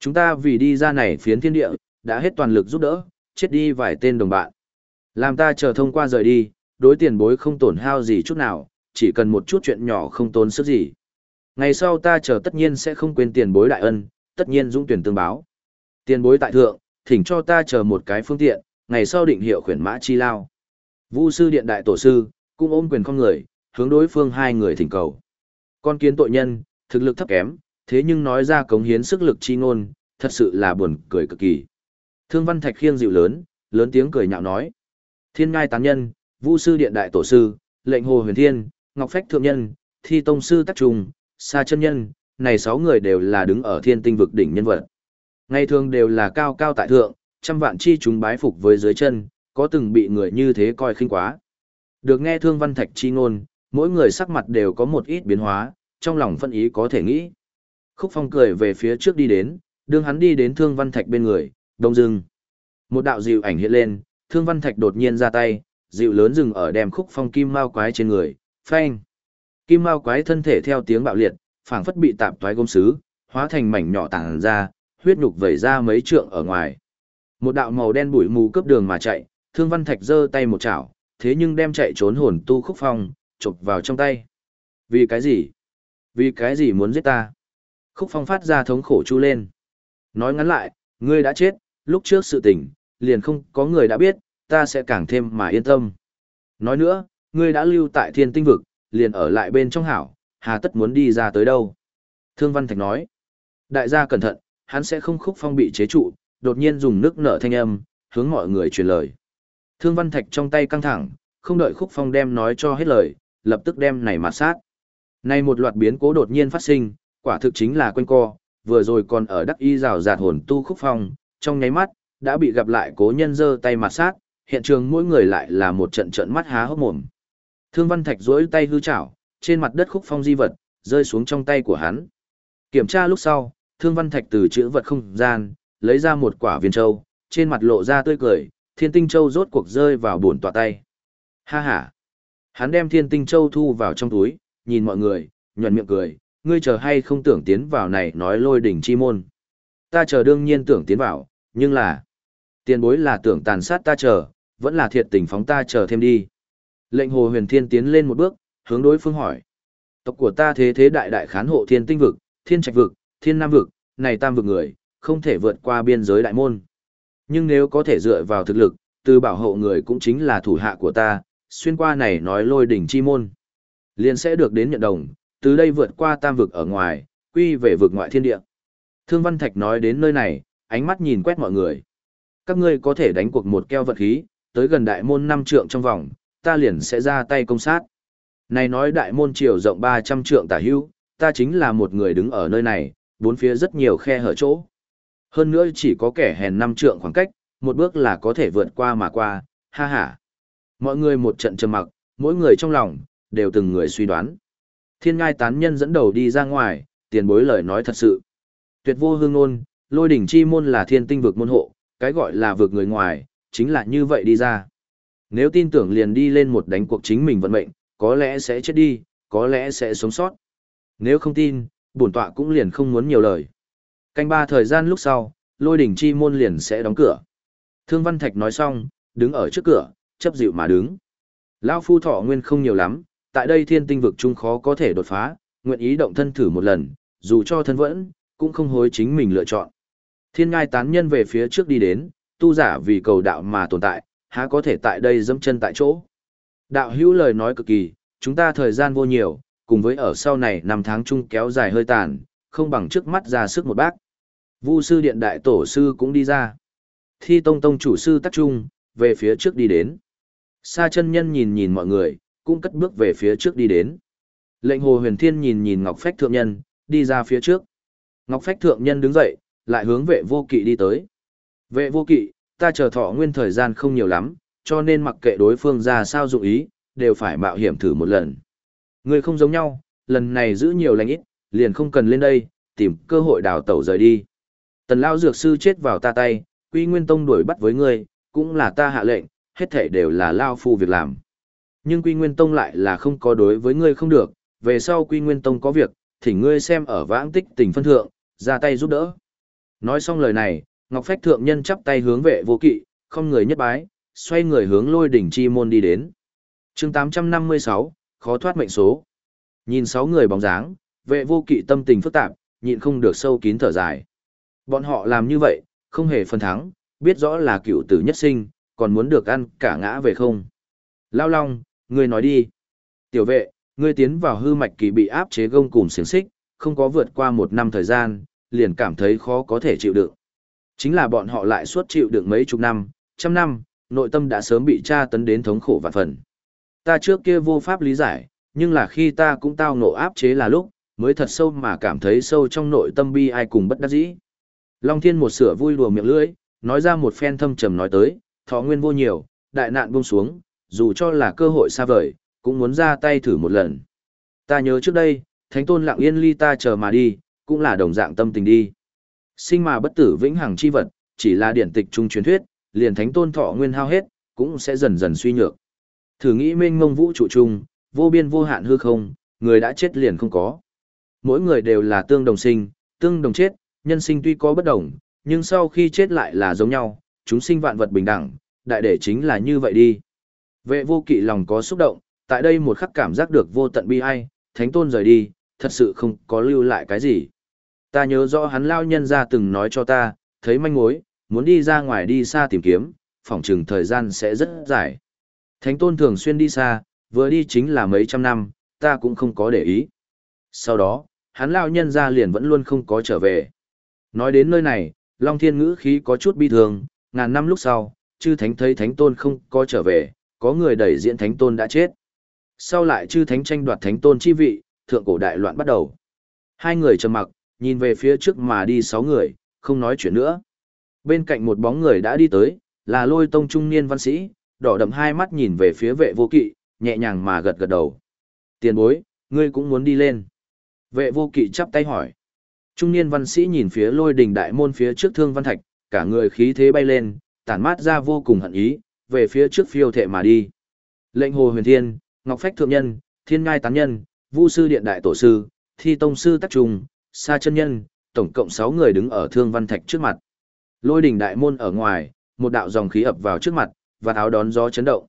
S1: Chúng ta vì đi ra này phiến thiên địa, đã hết toàn lực giúp đỡ, chết đi vài tên đồng bạn. Làm ta chờ thông qua rời đi, đối tiền bối không tổn hao gì chút nào, chỉ cần một chút chuyện nhỏ không tốn sức gì. Ngày sau ta chờ tất nhiên sẽ không quên tiền bối đại ân, tất nhiên dũng tuyển tương báo. Tiền bối tại thượng, thỉnh cho ta chờ một cái phương tiện, ngày sau định hiệu khuyển mã chi lao. Vu sư điện đại tổ sư, cũng ôm quyền không người, hướng đối phương hai người thỉnh cầu. Con kiến tội nhân, thực lực thấp kém, thế nhưng nói ra cống hiến sức lực chi ngôn, thật sự là buồn cười cực kỳ. Thương Văn Thạch khiêng dịu lớn, lớn tiếng cười nhạo nói. Thiên ngai tán nhân, Vu sư điện đại tổ sư, lệnh hồ huyền thiên, ngọc phách thượng nhân, thi tông sư tắc trùng, sa chân nhân, này sáu người đều là đứng ở thiên tinh vực đỉnh nhân vật. Ngày thường đều là cao cao tại thượng, trăm vạn chi chúng bái phục với dưới chân, có từng bị người như thế coi khinh quá. Được nghe thương văn thạch chi ngôn, mỗi người sắc mặt đều có một ít biến hóa, trong lòng phân ý có thể nghĩ. Khúc phong cười về phía trước đi đến, đương hắn đi đến thương văn thạch bên người, đông dưng. Một đạo dịu ảnh hiện lên, thương văn thạch đột nhiên ra tay, dịu lớn dừng ở đem khúc phong kim mao quái trên người, phanh. Kim mao quái thân thể theo tiếng bạo liệt, phảng phất bị tạp toái gôm sứ, hóa thành mảnh nhỏ tàng ra, huyết nhục vẩy ra mấy trượng ở ngoài. Một đạo màu đen bụi mù cướp đường mà chạy, Thương Văn Thạch giơ tay một chảo, thế nhưng đem chạy trốn hồn tu khúc phong, chụp vào trong tay. Vì cái gì? Vì cái gì muốn giết ta? Khúc phong phát ra thống khổ chu lên. Nói ngắn lại, ngươi đã chết, lúc trước sự tình, liền không có người đã biết, ta sẽ càng thêm mà yên tâm. Nói nữa, ngươi đã lưu tại thiên tinh vực, liền ở lại bên trong hảo, hà tất muốn đi ra tới đâu. Thương Văn Thạch nói, đại gia cẩn thận, hắn sẽ không khúc phong bị chế trụ, đột nhiên dùng nước nở thanh âm, hướng mọi người truyền lời. Thương Văn Thạch trong tay căng thẳng, không đợi khúc phong đem nói cho hết lời, lập tức đem này mà sát. Nay một loạt biến cố đột nhiên phát sinh, quả thực chính là quanh co, vừa rồi còn ở đắc y rào rạt hồn tu khúc phong, trong nháy mắt, đã bị gặp lại cố nhân giơ tay mặt sát, hiện trường mỗi người lại là một trận trận mắt há hốc mồm. Thương Văn Thạch duỗi tay hư chảo, trên mặt đất khúc phong di vật, rơi xuống trong tay của hắn. Kiểm tra lúc sau, Thương Văn Thạch từ chữ vật không gian, lấy ra một quả viên châu, trên mặt lộ ra tươi cười, thiên tinh châu rốt cuộc rơi vào buồn tọa tay. Ha ha! Hắn đem thiên tinh châu thu vào trong túi, nhìn mọi người, nhuận miệng cười, ngươi chờ hay không tưởng tiến vào này nói lôi đỉnh chi môn. Ta chờ đương nhiên tưởng tiến vào, nhưng là, tiền bối là tưởng tàn sát ta chờ, vẫn là thiệt tình phóng ta chờ thêm đi. Lệnh hồ huyền thiên tiến lên một bước, hướng đối phương hỏi. Tộc của ta thế thế đại đại khán hộ thiên tinh vực, thiên trạch vực, thiên nam vực, này tam vực người, không thể vượt qua biên giới đại môn. Nhưng nếu có thể dựa vào thực lực, từ bảo hộ người cũng chính là thủ hạ của ta, xuyên qua này nói lôi đỉnh chi môn. liền sẽ được đến nhận đồng, từ đây vượt qua tam vực ở ngoài, quy về vực ngoại thiên địa. Thương Văn Thạch nói đến nơi này, ánh mắt nhìn quét mọi người. Các ngươi có thể đánh cuộc một keo vật khí, tới gần đại môn năm trượng trong vòng, ta liền sẽ ra tay công sát. Này nói đại môn chiều rộng 300 trượng tả hưu, ta chính là một người đứng ở nơi này, bốn phía rất nhiều khe hở chỗ. Hơn nữa chỉ có kẻ hèn năm trượng khoảng cách, một bước là có thể vượt qua mà qua, ha ha. Mọi người một trận trầm mặc, mỗi người trong lòng, đều từng người suy đoán. Thiên ngai tán nhân dẫn đầu đi ra ngoài, tiền bối lời nói thật sự. Tuyệt vô hương ngôn, lôi đỉnh chi môn là thiên tinh vực môn hộ, cái gọi là vực người ngoài, chính là như vậy đi ra. Nếu tin tưởng liền đi lên một đánh cuộc chính mình vận mệnh, có lẽ sẽ chết đi, có lẽ sẽ sống sót. Nếu không tin, bổn tọa cũng liền không muốn nhiều lời. Canh ba thời gian lúc sau, lôi đỉnh chi môn liền sẽ đóng cửa. Thương Văn Thạch nói xong, đứng ở trước cửa, chấp dịu mà đứng. Lão phu thọ nguyên không nhiều lắm, tại đây thiên tinh vực trung khó có thể đột phá, nguyện ý động thân thử một lần, dù cho thân vẫn, cũng không hối chính mình lựa chọn. Thiên ngai tán nhân về phía trước đi đến, tu giả vì cầu đạo mà tồn tại, há có thể tại đây dẫm chân tại chỗ. Đạo hữu lời nói cực kỳ, chúng ta thời gian vô nhiều, cùng với ở sau này năm tháng chung kéo dài hơi tàn, không bằng trước mắt ra sức một bác. Vu sư điện đại tổ sư cũng đi ra. Thi tông tông chủ sư tắc trung, về phía trước đi đến. Sa chân nhân nhìn nhìn mọi người, cũng cất bước về phía trước đi đến. Lệnh hồ huyền thiên nhìn nhìn Ngọc Phách thượng nhân, đi ra phía trước. Ngọc Phách thượng nhân đứng dậy, lại hướng vệ vô kỵ đi tới. Vệ vô kỵ, ta chờ thọ nguyên thời gian không nhiều lắm, cho nên mặc kệ đối phương ra sao dụng ý, đều phải mạo hiểm thử một lần. Người không giống nhau, lần này giữ nhiều lành ít, liền không cần lên đây, tìm cơ hội đào tẩu rời đi. Tần Lao Dược Sư chết vào ta tay, Quy Nguyên Tông đuổi bắt với ngươi, cũng là ta hạ lệnh, hết thể đều là Lao Phu việc làm. Nhưng Quy Nguyên Tông lại là không có đối với ngươi không được, về sau Quy Nguyên Tông có việc, thì ngươi xem ở vãng tích tình phân thượng, ra tay giúp đỡ. Nói xong lời này, Ngọc Phách Thượng Nhân chắp tay hướng vệ vô kỵ, không người nhất bái, xoay người hướng lôi đỉnh chi môn đi đến. chương 856, khó thoát mệnh số. Nhìn sáu người bóng dáng, vệ vô kỵ tâm tình phức tạp, nhịn không được sâu kín thở dài. Bọn họ làm như vậy, không hề phân thắng, biết rõ là cựu tử nhất sinh, còn muốn được ăn cả ngã về không. Lao Long, ngươi nói đi. Tiểu vệ, ngươi tiến vào hư mạch kỳ bị áp chế gông cùng xiềng xích, không có vượt qua một năm thời gian, liền cảm thấy khó có thể chịu đựng. Chính là bọn họ lại suốt chịu đựng mấy chục năm, trăm năm, nội tâm đã sớm bị tra tấn đến thống khổ và phần. Ta trước kia vô pháp lý giải, nhưng là khi ta cũng tao ngộ áp chế là lúc, mới thật sâu mà cảm thấy sâu trong nội tâm bi ai cùng bất đắc dĩ. Long Thiên một sửa vui đùa miệng lưỡi, nói ra một phen thâm trầm nói tới, thọ nguyên vô nhiều, đại nạn buông xuống, dù cho là cơ hội xa vời, cũng muốn ra tay thử một lần. Ta nhớ trước đây, Thánh Tôn lặng yên ly ta chờ mà đi, cũng là đồng dạng tâm tình đi. Sinh mà bất tử vĩnh hằng chi vật, chỉ là điển tịch trung truyền thuyết, liền Thánh Tôn thọ nguyên hao hết, cũng sẽ dần dần suy nhược. Thử nghĩ mênh mông vũ trụ trung, vô biên vô hạn hư không, người đã chết liền không có. Mỗi người đều là tương đồng sinh, tương đồng chết, nhân sinh tuy có bất đồng, nhưng sau khi chết lại là giống nhau, chúng sinh vạn vật bình đẳng, đại để chính là như vậy đi. Vệ vô kỵ lòng có xúc động, tại đây một khắc cảm giác được vô tận bi ai, thánh tôn rời đi, thật sự không có lưu lại cái gì. Ta nhớ rõ hắn lao nhân ra từng nói cho ta, thấy manh mối, muốn đi ra ngoài đi xa tìm kiếm, phỏng chừng thời gian sẽ rất dài. Thánh tôn thường xuyên đi xa, vừa đi chính là mấy trăm năm, ta cũng không có để ý. Sau đó, hắn lao nhân ra liền vẫn luôn không có trở về. Nói đến nơi này, Long Thiên ngữ khí có chút bi thường, ngàn năm lúc sau, chư thánh thấy thánh tôn không có trở về, có người đẩy diễn thánh tôn đã chết. Sau lại chư thánh tranh đoạt thánh tôn chi vị, thượng cổ đại loạn bắt đầu. Hai người trầm mặc, nhìn về phía trước mà đi sáu người, không nói chuyện nữa. Bên cạnh một bóng người đã đi tới, là lôi tông trung niên văn sĩ, đỏ đậm hai mắt nhìn về phía vệ vô kỵ, nhẹ nhàng mà gật gật đầu. Tiền bối, ngươi cũng muốn đi lên. Vệ vô kỵ chắp tay hỏi. Trung niên văn sĩ nhìn phía lôi đình đại môn phía trước thương văn thạch, cả người khí thế bay lên, tản mát ra vô cùng hận ý, về phía trước phiêu thệ mà đi. Lệnh hồ huyền thiên, ngọc phách thượng nhân, thiên ngai tán nhân, vu sư điện đại tổ sư, thi tông sư tắc trùng, sa chân nhân, tổng cộng 6 người đứng ở thương văn thạch trước mặt. Lôi đỉnh đại môn ở ngoài, một đạo dòng khí ập vào trước mặt, và áo đón gió chấn động.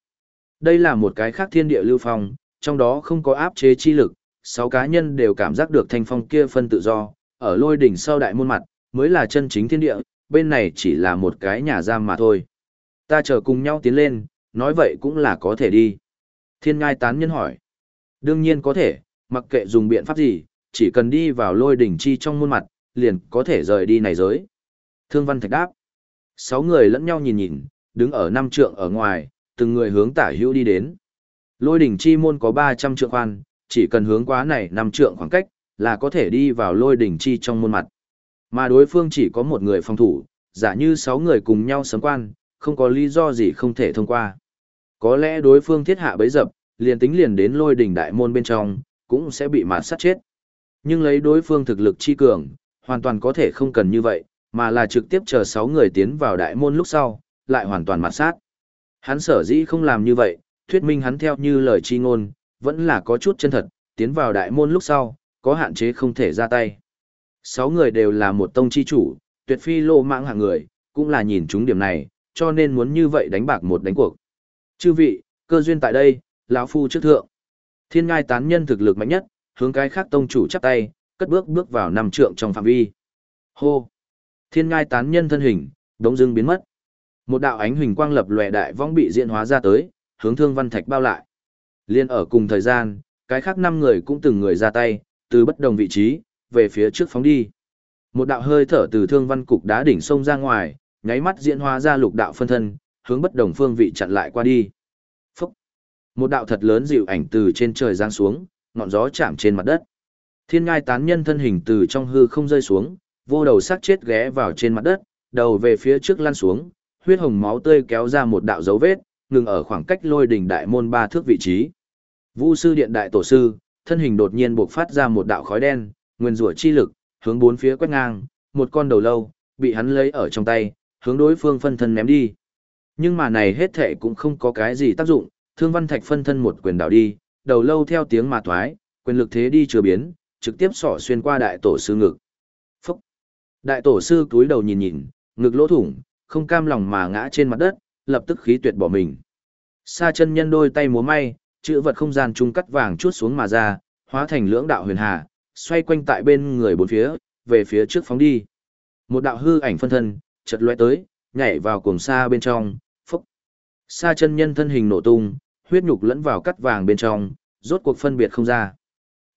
S1: Đây là một cái khác thiên địa lưu phong, trong đó không có áp chế chi lực, sáu cá nhân đều cảm giác được thanh phong kia phân tự do, ở lôi đỉnh sau đại môn mặt, mới là chân chính thiên địa, bên này chỉ là một cái nhà giam mà thôi. Ta chờ cùng nhau tiến lên, nói vậy cũng là có thể đi. Thiên ngai tán nhân hỏi. Đương nhiên có thể, mặc kệ dùng biện pháp gì, chỉ cần đi vào lôi đỉnh chi trong môn mặt, liền có thể rời đi này giới. Thương văn thạch đáp. Sáu người lẫn nhau nhìn nhìn, đứng ở năm trượng ở ngoài, từng người hướng tả hữu đi đến. Lôi đỉnh chi môn có 300 trượng khoan, chỉ cần hướng quá này năm trượng khoảng cách, là có thể đi vào lôi đỉnh chi trong môn mặt. Mà đối phương chỉ có một người phòng thủ, giả như sáu người cùng nhau sấm quan, không có lý do gì không thể thông qua. Có lẽ đối phương thiết hạ bấy dập, liền tính liền đến lôi đỉnh đại môn bên trong, cũng sẽ bị mạt sát chết. Nhưng lấy đối phương thực lực chi cường, hoàn toàn có thể không cần như vậy, mà là trực tiếp chờ sáu người tiến vào đại môn lúc sau, lại hoàn toàn mạt sát. Hắn sở dĩ không làm như vậy, thuyết minh hắn theo như lời chi ngôn, vẫn là có chút chân thật, tiến vào đại môn lúc sau, có hạn chế không thể ra tay. Sáu người đều là một tông chi chủ, tuyệt phi lô mạng hạng người, cũng là nhìn chúng điểm này, cho nên muốn như vậy đánh bạc một đánh cuộc. Chư vị, cơ duyên tại đây, lão phu trước thượng. Thiên ngai tán nhân thực lực mạnh nhất, hướng cái khác tông chủ chắp tay, cất bước bước vào năm trượng trong phạm vi. Hô! Thiên ngai tán nhân thân hình, đống dưng biến mất. Một đạo ánh huỳnh quang lập lòe đại vong bị diễn hóa ra tới, hướng thương văn thạch bao lại. Liên ở cùng thời gian, cái khác năm người cũng từng người ra tay, từ bất đồng vị trí, về phía trước phóng đi. Một đạo hơi thở từ thương văn cục đá đỉnh sông ra ngoài, nháy mắt diễn hóa ra lục đạo phân thân, hướng bất đồng phương vị chặn lại qua đi. Phúc! Một đạo thật lớn dịu ảnh từ trên trời giáng xuống, ngọn gió chạm trên mặt đất. Thiên ngai tán nhân thân hình từ trong hư không rơi xuống, vô đầu xác chết ghé vào trên mặt đất, đầu về phía trước lăn xuống, huyết hồng máu tươi kéo ra một đạo dấu vết, ngừng ở khoảng cách lôi đỉnh đại môn ba thước vị trí. Vu sư điện đại tổ sư, thân hình đột nhiên bộc phát ra một đạo khói đen, nguyên rủa chi lực, hướng bốn phía quét ngang, một con đầu lâu, bị hắn lấy ở trong tay, hướng đối phương phân thân ném đi. Nhưng mà này hết thệ cũng không có cái gì tác dụng, thương văn thạch phân thân một quyền đảo đi, đầu lâu theo tiếng mà thoái, quyền lực thế đi chưa biến, trực tiếp sỏ xuyên qua đại tổ sư ngực. Phúc! Đại tổ sư cúi đầu nhìn nhìn, ngực lỗ thủng, không cam lòng mà ngã trên mặt đất, lập tức khí tuyệt bỏ mình. Sa chân nhân đôi tay múa may, chữ vật không gian trung cắt vàng chuốt xuống mà ra, hóa thành lưỡng đạo huyền hà, xoay quanh tại bên người bốn phía, về phía trước phóng đi. Một đạo hư ảnh phân thân, chợt lóe tới, nhảy vào cuồng sa bên trong, phúc. Sa chân nhân thân hình nổ tung, huyết nhục lẫn vào cắt vàng bên trong, rốt cuộc phân biệt không ra.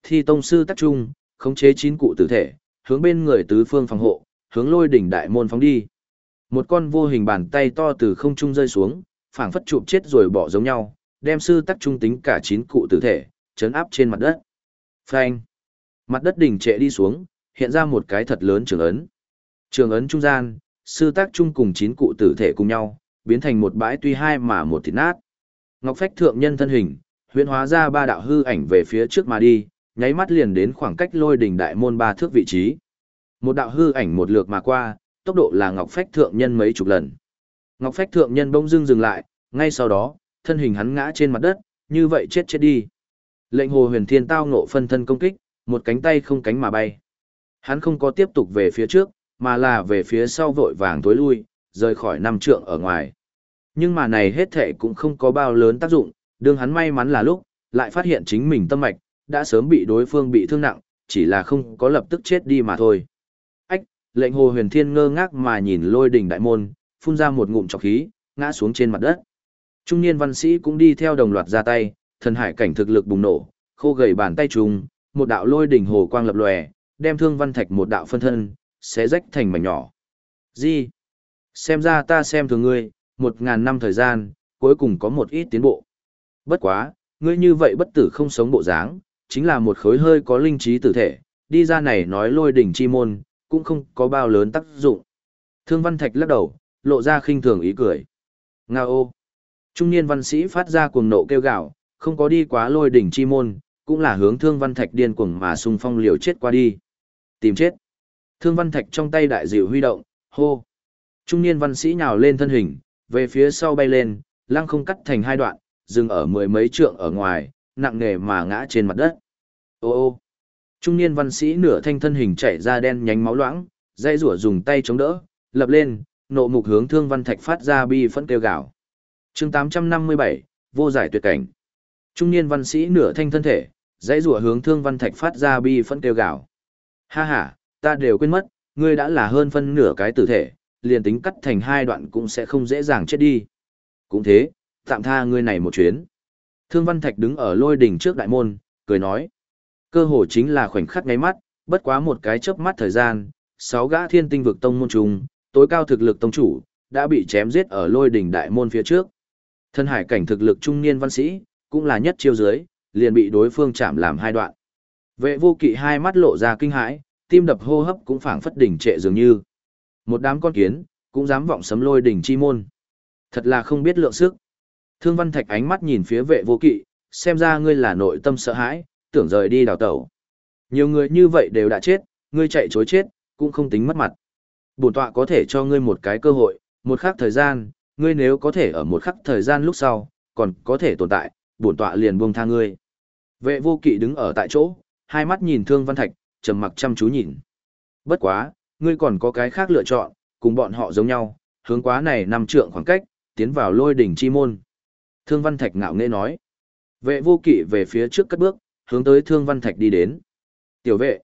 S1: Thi tông sư tác trung, khống chế chín cụ tử thể, hướng bên người tứ phương phòng hộ, hướng lôi đỉnh đại môn phóng đi. Một con vô hình bàn tay to từ không trung rơi xuống, phảng phất chụp chết rồi bỏ giống nhau, đem sư tắc trung tính cả chín cụ tử thể, chấn áp trên mặt đất. Phanh. Mặt đất đỉnh trệ đi xuống, hiện ra một cái thật lớn trường ấn. Trường ấn trung gian, sư tác trung cùng chín cụ tử thể cùng nhau, biến thành một bãi tuy hai mà một thịt nát. Ngọc Phách thượng nhân thân hình, huyễn hóa ra ba đạo hư ảnh về phía trước mà đi, nháy mắt liền đến khoảng cách lôi đỉnh đại môn ba thước vị trí. Một đạo hư ảnh một lượt mà qua, tốc độ là Ngọc Phách thượng nhân mấy chục lần. Ngọc Phách thượng nhân bỗng dưng dừng lại, ngay sau đó, thân hình hắn ngã trên mặt đất, như vậy chết chết đi. Lệnh Hồ Huyền Thiên tao ngộ phân thân công kích, một cánh tay không cánh mà bay. Hắn không có tiếp tục về phía trước, mà là về phía sau vội vàng tối lui, rời khỏi năm trượng ở ngoài. Nhưng mà này hết thể cũng không có bao lớn tác dụng, đương hắn may mắn là lúc, lại phát hiện chính mình tâm mạch, đã sớm bị đối phương bị thương nặng, chỉ là không có lập tức chết đi mà thôi. Ách, lệnh hồ huyền thiên ngơ ngác mà nhìn lôi đỉnh đại môn, phun ra một ngụm trọc khí, ngã xuống trên mặt đất. Trung niên văn sĩ cũng đi theo đồng loạt ra tay, thần hải cảnh thực lực bùng nổ, khô gầy bàn tay trùng, một đạo lôi đỉnh hồ quang lập lòe, đem thương văn thạch một đạo phân thân, sẽ rách thành mảnh nhỏ. Gì? Xem ra ta xem thường ngươi, một ngàn năm thời gian, cuối cùng có một ít tiến bộ. Bất quá, ngươi như vậy bất tử không sống bộ dáng, chính là một khối hơi có linh trí tử thể, đi ra này nói lôi đỉnh chi môn, cũng không có bao lớn tác dụng. Thương văn thạch lắc đầu, lộ ra khinh thường ý cười. Nga ô! Trung niên văn sĩ phát ra cuồng nộ kêu gạo, không có đi quá lôi đỉnh chi môn, cũng là hướng thương văn thạch điên cuồng mà xung phong liều chết qua đi. Tìm chết. Thương văn thạch trong tay đại diệu huy động, hô. Trung niên văn sĩ nhào lên thân hình, về phía sau bay lên, lăng không cắt thành hai đoạn, dừng ở mười mấy trượng ở ngoài, nặng nề mà ngã trên mặt đất. Ô ô. Trung niên văn sĩ nửa thanh thân hình chảy ra đen nhánh máu loãng, dây rủa dùng tay chống đỡ, lập lên, nộ mục hướng thương văn thạch phát ra bi phẫn kêu gào. chương 857, vô giải tuyệt cảnh. Trung niên văn sĩ nửa thanh thân thể, dãy rùa hướng thương văn thạch phát ra bi phẫn kêu gào. Ha ha, ta đều quên mất, ngươi đã là hơn phân nửa cái tử thể, liền tính cắt thành hai đoạn cũng sẽ không dễ dàng chết đi. Cũng thế, tạm tha ngươi này một chuyến. Thương văn thạch đứng ở lôi đỉnh trước đại môn, cười nói. Cơ hồ chính là khoảnh khắc ngáy mắt, bất quá một cái chớp mắt thời gian, sáu gã thiên tinh vực tông môn trùng, tối cao thực lực tông chủ, đã bị chém giết ở lôi đỉnh đại môn phía trước. Thân hải cảnh thực lực trung niên văn sĩ, cũng là nhất chiêu dưới, liền bị đối phương chạm làm hai đoạn. Vệ vô kỵ hai mắt lộ ra kinh hãi, tim đập hô hấp cũng phảng phất đỉnh trệ dường như. Một đám con kiến, cũng dám vọng sấm lôi đỉnh chi môn. Thật là không biết lượng sức. Thương Văn Thạch ánh mắt nhìn phía vệ vô kỵ, xem ra ngươi là nội tâm sợ hãi, tưởng rời đi đào tẩu. Nhiều người như vậy đều đã chết, ngươi chạy chối chết, cũng không tính mất mặt. Bổn tọa có thể cho ngươi một cái cơ hội, một khắc thời gian, ngươi nếu có thể ở một khắc thời gian lúc sau, còn có thể tồn tại, bổn tọa liền buông tha ngươi. Vệ vô kỵ đứng ở tại chỗ, hai mắt nhìn Thương Văn Thạch, trầm mặc chăm chú nhìn. Bất quá, ngươi còn có cái khác lựa chọn, cùng bọn họ giống nhau, hướng quá này nằm trượng khoảng cách, tiến vào lôi đỉnh chi môn. Thương Văn Thạch ngạo nghễ nói. Vệ vô kỵ về phía trước cất bước, hướng tới Thương Văn Thạch đi đến. Tiểu vệ,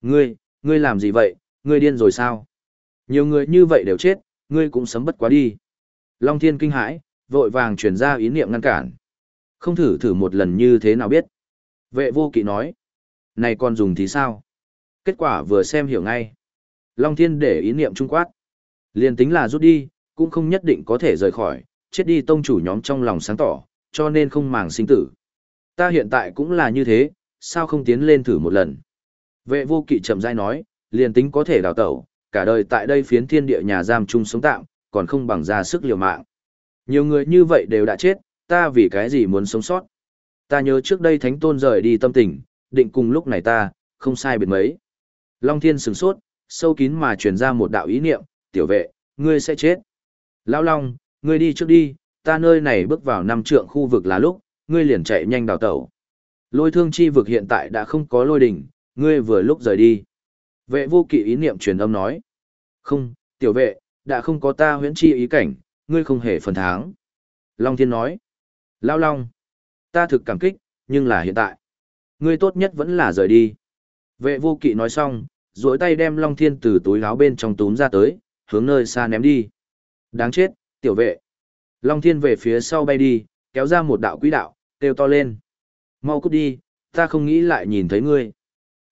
S1: ngươi, ngươi làm gì vậy, ngươi điên rồi sao? Nhiều người như vậy đều chết, ngươi cũng sấm bất quá đi. Long Thiên kinh hãi, vội vàng truyền ra ý niệm ngăn cản. Không thử thử một lần như thế nào biết. Vệ vô kỵ nói. Này còn dùng thì sao? Kết quả vừa xem hiểu ngay. Long Thiên để ý niệm trung quát. Liên tính là rút đi, cũng không nhất định có thể rời khỏi, chết đi tông chủ nhóm trong lòng sáng tỏ, cho nên không màng sinh tử. Ta hiện tại cũng là như thế, sao không tiến lên thử một lần? Vệ vô kỵ chậm rãi nói, liền tính có thể đào tẩu, cả đời tại đây phiến thiên địa nhà giam chung sống tạm, còn không bằng ra sức liều mạng. Nhiều người như vậy đều đã chết, ta vì cái gì muốn sống sót? Ta nhớ trước đây thánh tôn rời đi tâm tình, định cùng lúc này ta, không sai biệt mấy. Long thiên sửng sốt, sâu kín mà truyền ra một đạo ý niệm, tiểu vệ, ngươi sẽ chết. Lão Long, ngươi đi trước đi, ta nơi này bước vào năm trượng khu vực là lúc, ngươi liền chạy nhanh đào tẩu. Lôi thương chi vực hiện tại đã không có lôi đỉnh, ngươi vừa lúc rời đi. Vệ vô kỵ ý niệm truyền âm nói. Không, tiểu vệ, đã không có ta huyễn chi ý cảnh, ngươi không hề phần tháng. Long thiên nói. Lao Long, ta thực cảm kích, nhưng là hiện tại. Ngươi tốt nhất vẫn là rời đi. Vệ vô kỵ nói xong, duỗi tay đem Long Thiên từ túi áo bên trong túm ra tới, hướng nơi xa ném đi. Đáng chết, tiểu vệ. Long Thiên về phía sau bay đi, kéo ra một đạo quỹ đạo, kêu to lên. Mau cút đi, ta không nghĩ lại nhìn thấy ngươi.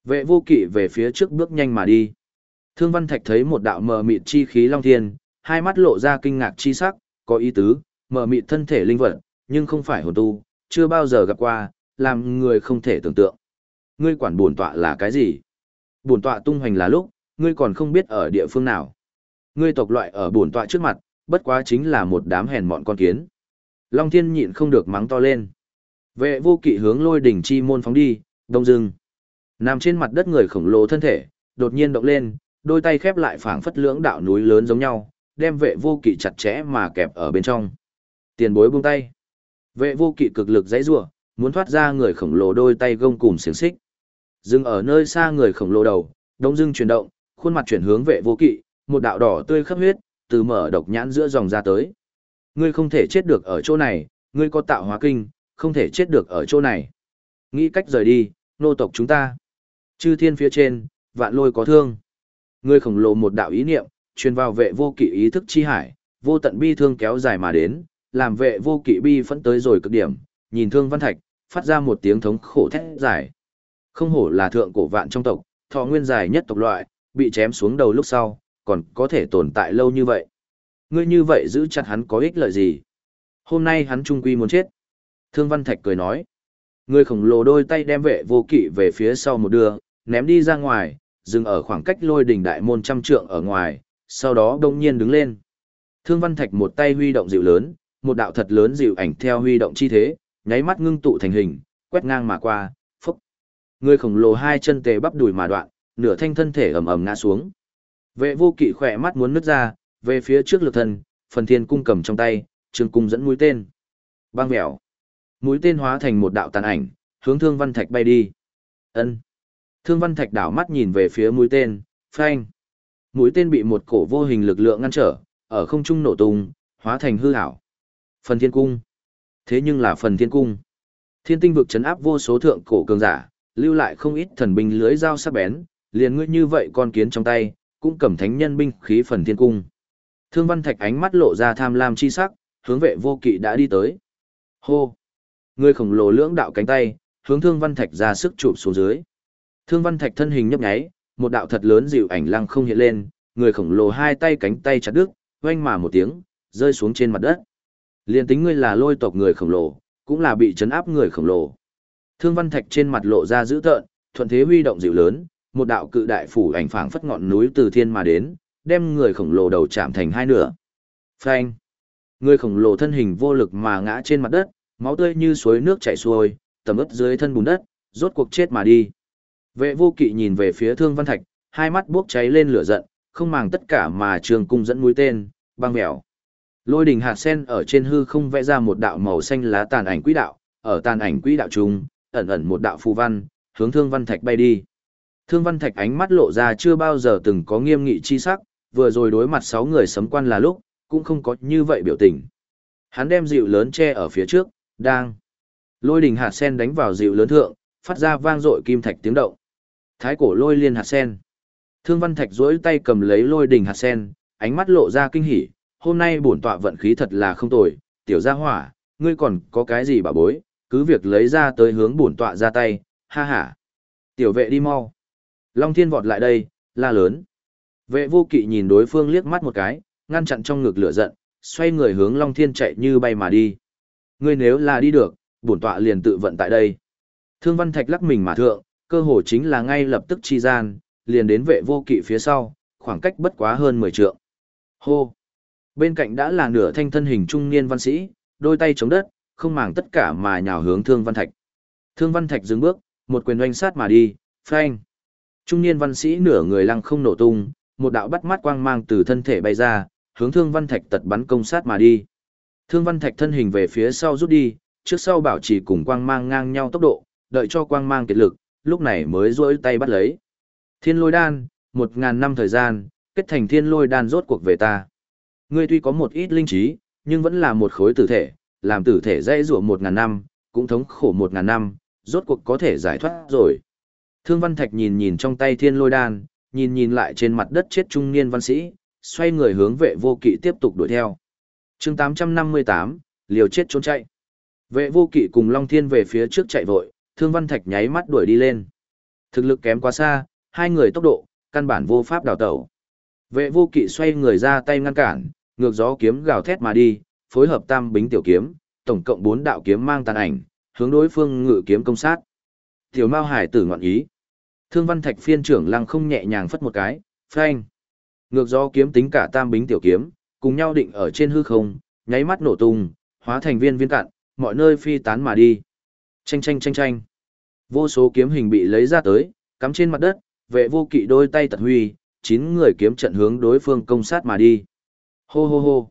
S1: Vệ vô kỵ về phía trước bước nhanh mà đi. Thương Văn Thạch thấy một đạo mờ mịt chi khí Long Thiên, hai mắt lộ ra kinh ngạc chi sắc, có ý tứ, mờ mịt thân thể linh vật, nhưng không phải hồn tu, chưa bao giờ gặp qua, làm người không thể tưởng tượng. Ngươi quản bổn tọa là cái gì? Bổn tọa tung hoành là lúc, ngươi còn không biết ở địa phương nào. Ngươi tộc loại ở bổn tọa trước mặt, bất quá chính là một đám hèn mọn con kiến. Long Thiên nhịn không được mắng to lên. Vệ vô kỵ hướng lôi đỉnh chi môn phóng đi, đông dừng. Nằm trên mặt đất người khổng lồ thân thể, đột nhiên động lên, đôi tay khép lại phảng phất lưỡng đạo núi lớn giống nhau, đem vệ vô kỵ chặt chẽ mà kẹp ở bên trong. Tiền bối buông tay. Vệ vô kỵ cực lực dãy rủa, muốn thoát ra người khổng lồ đôi tay gông cùm xiềng xích. Dừng ở nơi xa người khổng lồ đầu, đông dưng chuyển động, khuôn mặt chuyển hướng vệ vô kỵ, một đạo đỏ tươi khắp huyết, từ mở độc nhãn giữa dòng ra tới. Ngươi không thể chết được ở chỗ này, ngươi có tạo hóa kinh, không thể chết được ở chỗ này. Nghĩ cách rời đi, nô tộc chúng ta. Chư thiên phía trên, vạn lôi có thương. Ngươi khổng lồ một đạo ý niệm, truyền vào vệ vô kỵ ý thức chi hải, vô tận bi thương kéo dài mà đến, làm vệ vô kỵ bi phẫn tới rồi cực điểm, nhìn thương văn thạch, phát ra một tiếng thống khổ thét dài. Không hổ là thượng cổ vạn trong tộc, thọ nguyên dài nhất tộc loại, bị chém xuống đầu lúc sau, còn có thể tồn tại lâu như vậy. Ngươi như vậy giữ chặt hắn có ích lợi gì? Hôm nay hắn trung quy muốn chết. Thương Văn Thạch cười nói. Người khổng lồ đôi tay đem vệ vô kỵ về phía sau một đưa, ném đi ra ngoài, dừng ở khoảng cách lôi đỉnh đại môn trăm trượng ở ngoài, sau đó đông nhiên đứng lên. Thương Văn Thạch một tay huy động dịu lớn, một đạo thật lớn dịu ảnh theo huy động chi thế, nháy mắt ngưng tụ thành hình, quét ngang mà qua. Người khổng lồ hai chân tề bắp đùi mà đoạn, nửa thanh thân thể ầm ầm ngã xuống. Vệ vô kỵ khỏe mắt muốn nứt ra, về phía trước lực thần, phần thiên cung cầm trong tay, trường cung dẫn mũi tên. Băng mèo. Mũi tên hóa thành một đạo tàn ảnh, hướng thương văn thạch bay đi. ân Thương văn thạch đảo mắt nhìn về phía mũi tên, phanh. Mũi tên bị một cổ vô hình lực lượng ngăn trở, ở không trung nổ tung, hóa thành hư ảo. Phần thiên cung. Thế nhưng là phần thiên cung. Thiên tinh vực chấn áp vô số thượng cổ cường giả, lưu lại không ít thần binh lưới dao sắc bén, liền ngươi như vậy con kiến trong tay, cũng cầm thánh nhân binh khí phần thiên cung. Thương Văn Thạch ánh mắt lộ ra tham lam chi sắc, hướng vệ vô kỵ đã đi tới. Hô! Người khổng lồ lưỡng đạo cánh tay, hướng Thương Văn Thạch ra sức chụp xuống dưới. Thương Văn Thạch thân hình nhấp nháy, một đạo thật lớn dịu ảnh lăng không hiện lên, người khổng lồ hai tay cánh tay chặt đứt, oanh mà một tiếng, rơi xuống trên mặt đất. Liên tính ngươi là lôi tộc người khổng lồ, cũng là bị chấn áp người khổng lồ. Thương Văn Thạch trên mặt lộ ra dữ tợn, thuận thế huy động dịu lớn, một đạo cự đại phủ ảnh phảng phất ngọn núi từ thiên mà đến, đem người khổng lồ đầu chạm thành hai nửa. Phanh! Người khổng lồ thân hình vô lực mà ngã trên mặt đất, máu tươi như suối nước chảy xuôi, tầm ướt dưới thân bùn đất, rốt cuộc chết mà đi. Vệ vô kỵ nhìn về phía Thương Văn Thạch, hai mắt bốc cháy lên lửa giận, không màng tất cả mà trường cung dẫn mũi tên, băng mèo. Lôi đình hạt sen ở trên hư không vẽ ra một đạo màu xanh lá tàn ảnh quỹ đạo, ở tàn ảnh quỹ đạo trung, ẩn ẩn một đạo phù văn, hướng Thương Văn Thạch bay đi. Thương Văn Thạch ánh mắt lộ ra chưa bao giờ từng có nghiêm nghị chi sắc, vừa rồi đối mặt sáu người sấm quan là lúc, cũng không có như vậy biểu tình. Hắn đem dịu lớn che ở phía trước, đang. Lôi đình hạt sen đánh vào dịu lớn thượng, phát ra vang dội kim thạch tiếng động. Thái cổ lôi liên hạt sen. Thương Văn Thạch duỗi tay cầm lấy lôi đình hạt sen, ánh mắt lộ ra kinh hỉ, hôm nay bổn tọa vận khí thật là không tồi, tiểu gia hỏa, ngươi còn có cái gì bảo bối, cứ việc lấy ra tới hướng bổn tọa ra tay, ha ha. Tiểu vệ đi mau. Long Thiên vọt lại đây, la lớn. Vệ vô kỵ nhìn đối phương liếc mắt một cái, ngăn chặn trong ngực lửa giận, xoay người hướng Long Thiên chạy như bay mà đi. Ngươi nếu là đi được, bổn tọa liền tự vận tại đây. Thương Văn Thạch lắc mình mà thượng, cơ hồ chính là ngay lập tức chi gian, liền đến vệ vô kỵ phía sau, khoảng cách bất quá hơn 10 trượng. Hô! Bên cạnh đã là nửa thanh thân hình trung niên văn sĩ, đôi tay chống đất, không màng tất cả mà nhào hướng Thương Văn Thạch. Thương Văn Thạch dừng bước, một quyền oanh sát mà đi, phanh. Trung niên văn sĩ nửa người lăng không nổ tung, một đạo bắt mắt quang mang từ thân thể bay ra, hướng Thương Văn Thạch tật bắn công sát mà đi. Thương Văn Thạch thân hình về phía sau rút đi, trước sau bảo trì cùng quang mang ngang nhau tốc độ, đợi cho quang mang kiệt lực, lúc này mới duỗi tay bắt lấy. Thiên lôi đan, một ngàn năm thời gian, kết thành thiên lôi đan rốt cuộc về ta. Ngươi tuy có một ít linh trí, nhưng vẫn là một khối tử thể, làm tử thể dây rủa một ngàn năm, cũng thống khổ một ngàn năm, rốt cuộc có thể giải thoát rồi. Thương Văn Thạch nhìn nhìn trong tay thiên lôi đan, nhìn nhìn lại trên mặt đất chết trung niên văn sĩ, xoay người hướng vệ vô kỵ tiếp tục đuổi theo. chương 858, liều chết trốn chạy. Vệ vô kỵ cùng Long Thiên về phía trước chạy vội, Thương Văn Thạch nháy mắt đuổi đi lên. Thực lực kém quá xa, hai người tốc độ, căn bản vô pháp đào tẩu. Vệ vô kỵ xoay người ra tay ngăn cản, ngược gió kiếm gào thét mà đi, phối hợp tam bính tiểu kiếm, tổng cộng bốn đạo kiếm mang tàn ảnh, hướng đối phương ngự kiếm công sát. Tiểu Mao Hải tử ngọn ý. Thương Văn Thạch phiên trưởng lăng không nhẹ nhàng phất một cái, phanh. Ngược gió kiếm tính cả tam bính tiểu kiếm, cùng nhau định ở trên hư không, nháy mắt nổ tung, hóa thành viên viên cạn, mọi nơi phi tán mà đi. Chanh chanh chanh chanh. Vô số kiếm hình bị lấy ra tới, cắm trên mặt đất, vệ vô kỵ đôi tay tật huy, chín người kiếm trận hướng đối phương công sát mà đi. Hô hô hô.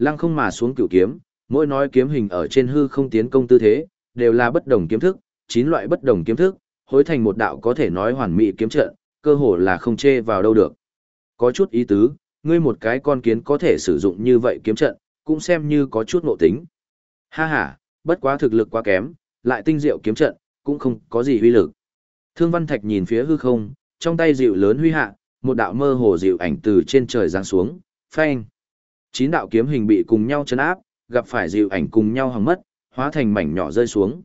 S1: Lăng không mà xuống cửu kiếm, mỗi nói kiếm hình ở trên hư không tiến công tư thế, đều là bất đồng kiếm thức, chín loại bất đồng kiếm thức, hối thành một đạo có thể nói hoàn mỹ kiếm trận, cơ hồ là không chê vào đâu được. Có chút ý tứ, ngươi một cái con kiến có thể sử dụng như vậy kiếm trận, cũng xem như có chút ngộ tính. Ha ha, bất quá thực lực quá kém, lại tinh diệu kiếm trận, cũng không có gì uy lực. Thương Văn Thạch nhìn phía hư không, trong tay dịu lớn huy hạ, một đạo mơ hồ dịu ảnh từ trên trời giáng xuống, phanh. Chín đạo kiếm hình bị cùng nhau chấn áp, gặp phải dịu ảnh cùng nhau hằng mất, hóa thành mảnh nhỏ rơi xuống.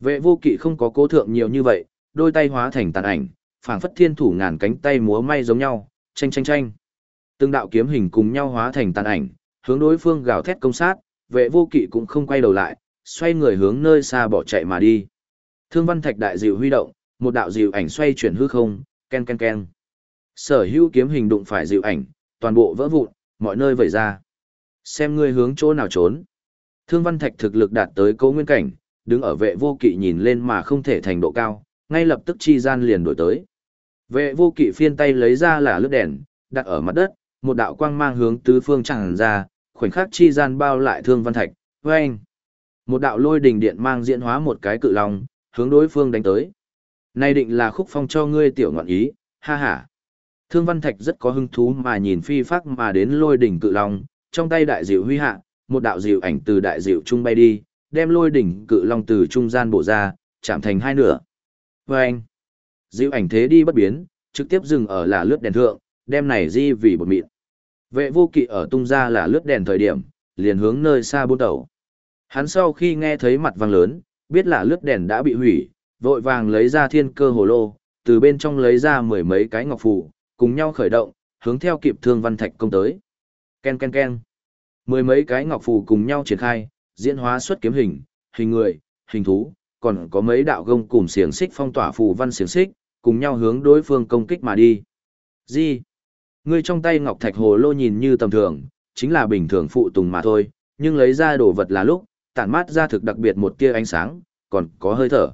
S1: Vệ vô kỵ không có cố thượng nhiều như vậy, đôi tay hóa thành tàn ảnh, phảng phất thiên thủ ngàn cánh tay múa may giống nhau, tranh tranh tranh. Từng đạo kiếm hình cùng nhau hóa thành tàn ảnh, hướng đối phương gào thét công sát, vệ vô kỵ cũng không quay đầu lại, xoay người hướng nơi xa bỏ chạy mà đi. Thương văn thạch đại dịu huy động, một đạo dịu ảnh xoay chuyển hư không, ken ken ken. Sở hữu kiếm hình đụng phải dịu ảnh, toàn bộ vỡ vụn, mọi nơi vẩy ra. Xem ngươi hướng chỗ nào trốn. Thương văn thạch thực lực đạt tới cấu nguyên cảnh, đứng ở vệ vô kỵ nhìn lên mà không thể thành độ cao, ngay lập tức chi gian liền đổi tới. Vệ vô kỵ phiên tay lấy ra là lướt đèn, đặt ở mặt đất, một đạo quang mang hướng tứ phương tràn ra, khoảnh khắc chi gian bao lại thương văn thạch, vâng. Một đạo lôi đình điện mang diễn hóa một cái cự long, hướng đối phương đánh tới. Này định là khúc phong cho ngươi tiểu ngọn ý, ha ha. Thương văn thạch rất có hứng thú mà nhìn phi phác mà đến lôi đỉnh cự long, trong tay đại diệu huy hạ, một đạo diệu ảnh từ đại diệu trung bay đi, đem lôi đỉnh cự long từ trung gian bổ ra, chạm thành hai nửa. Và anh, diệu ảnh thế đi bất biến, trực tiếp dừng ở là lướt đèn thượng, đem này di vì bột mịn. Vệ vô kỵ ở tung ra là lướt đèn thời điểm, liền hướng nơi xa buôn tẩu. Hắn sau khi nghe thấy mặt vang lớn, biết là lướt đèn đã bị hủy, vội vàng lấy ra thiên cơ hồ lô, từ bên trong lấy ra mười mấy cái ngọc phù, cùng nhau khởi động, hướng theo kịp thương văn thạch công tới. Ken ken ken. Mười mấy cái ngọc phù cùng nhau triển khai, diễn hóa xuất kiếm hình, hình người, hình thú, còn có mấy đạo gông cùng xiềng xích phong tỏa phù văn xiềng xích, cùng nhau hướng đối phương công kích mà đi. Gì? Ngươi trong tay ngọc thạch hồ lô nhìn như tầm thường, chính là bình thường phụ tùng mà thôi, nhưng lấy ra đồ vật là lúc, tản mát ra thực đặc biệt một tia ánh sáng, còn có hơi thở.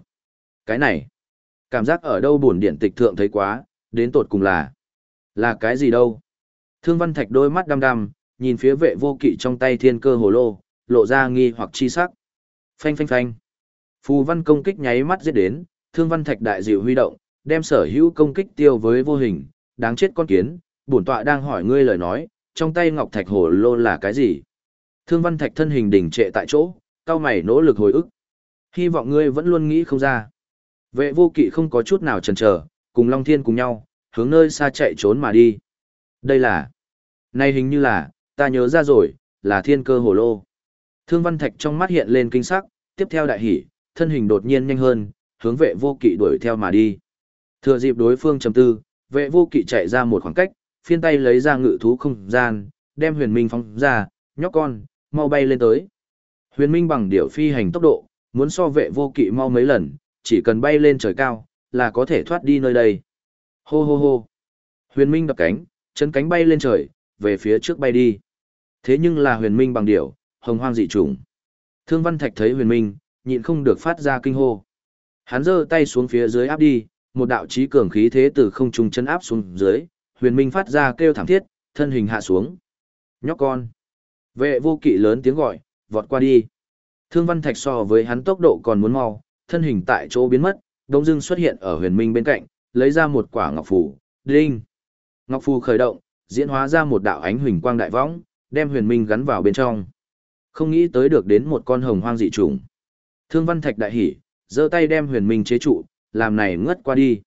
S1: Cái này, cảm giác ở đâu buồn điện tịch thượng thấy quá, đến tột cùng là, là cái gì đâu? Thương Văn Thạch đôi mắt đăm đăm, nhìn phía vệ vô kỵ trong tay thiên cơ hồ lô, lộ ra nghi hoặc chi sắc. Phanh phanh phanh. Phù văn công kích nháy mắt giết đến, Thương Văn Thạch đại dịu huy động, đem sở hữu công kích tiêu với vô hình, đáng chết con kiến, bổn tọa đang hỏi ngươi lời nói, trong tay ngọc thạch hồ lô là cái gì? Thương Văn Thạch thân hình đỉnh trệ tại chỗ, cao mày nỗ lực hồi ức. Hy vọng ngươi vẫn luôn nghĩ không ra. Vệ vô kỵ không có chút nào chần chờ, cùng Long Thiên cùng nhau, hướng nơi xa chạy trốn mà đi. Đây là... Này hình như là, ta nhớ ra rồi, là thiên cơ hồ lô. Thương Văn Thạch trong mắt hiện lên kinh sắc, tiếp theo đại hỉ, thân hình đột nhiên nhanh hơn, hướng vệ vô kỵ đuổi theo mà đi. Thừa dịp đối phương trầm tư, vệ vô kỵ chạy ra một khoảng cách, phiên tay lấy ra ngự thú không gian, đem huyền minh phóng ra, nhóc con, mau bay lên tới. Huyền minh bằng điểu phi hành tốc độ, muốn so vệ vô kỵ mau mấy lần, chỉ cần bay lên trời cao, là có thể thoát đi nơi đây. Hô hô hô. Huyền minh đập cánh, chân cánh bay lên trời, về phía trước bay đi. Thế nhưng là huyền minh bằng điểu, hồng hoang dị trùng. Thương Văn Thạch thấy huyền minh, nhịn không được phát ra kinh hô. Hắn giơ tay xuống phía dưới áp đi, một đạo trí cường khí thế từ không trung chân áp xuống dưới, huyền minh phát ra kêu thảm thiết, thân hình hạ xuống. Nhóc con. Vệ vô kỵ lớn tiếng gọi, vọt qua đi. Thương Văn Thạch so với hắn tốc độ còn muốn mau, thân hình tại chỗ biến mất, đông dưng xuất hiện ở huyền minh bên cạnh, lấy ra một quả ngọc phù, đinh. Ngọc phù khởi động, diễn hóa ra một đạo ánh huỳnh quang đại võng, đem huyền minh gắn vào bên trong. Không nghĩ tới được đến một con hồng hoang dị trùng. Thương Văn Thạch đại hỉ, giơ tay đem huyền minh chế trụ, làm này ngất qua đi.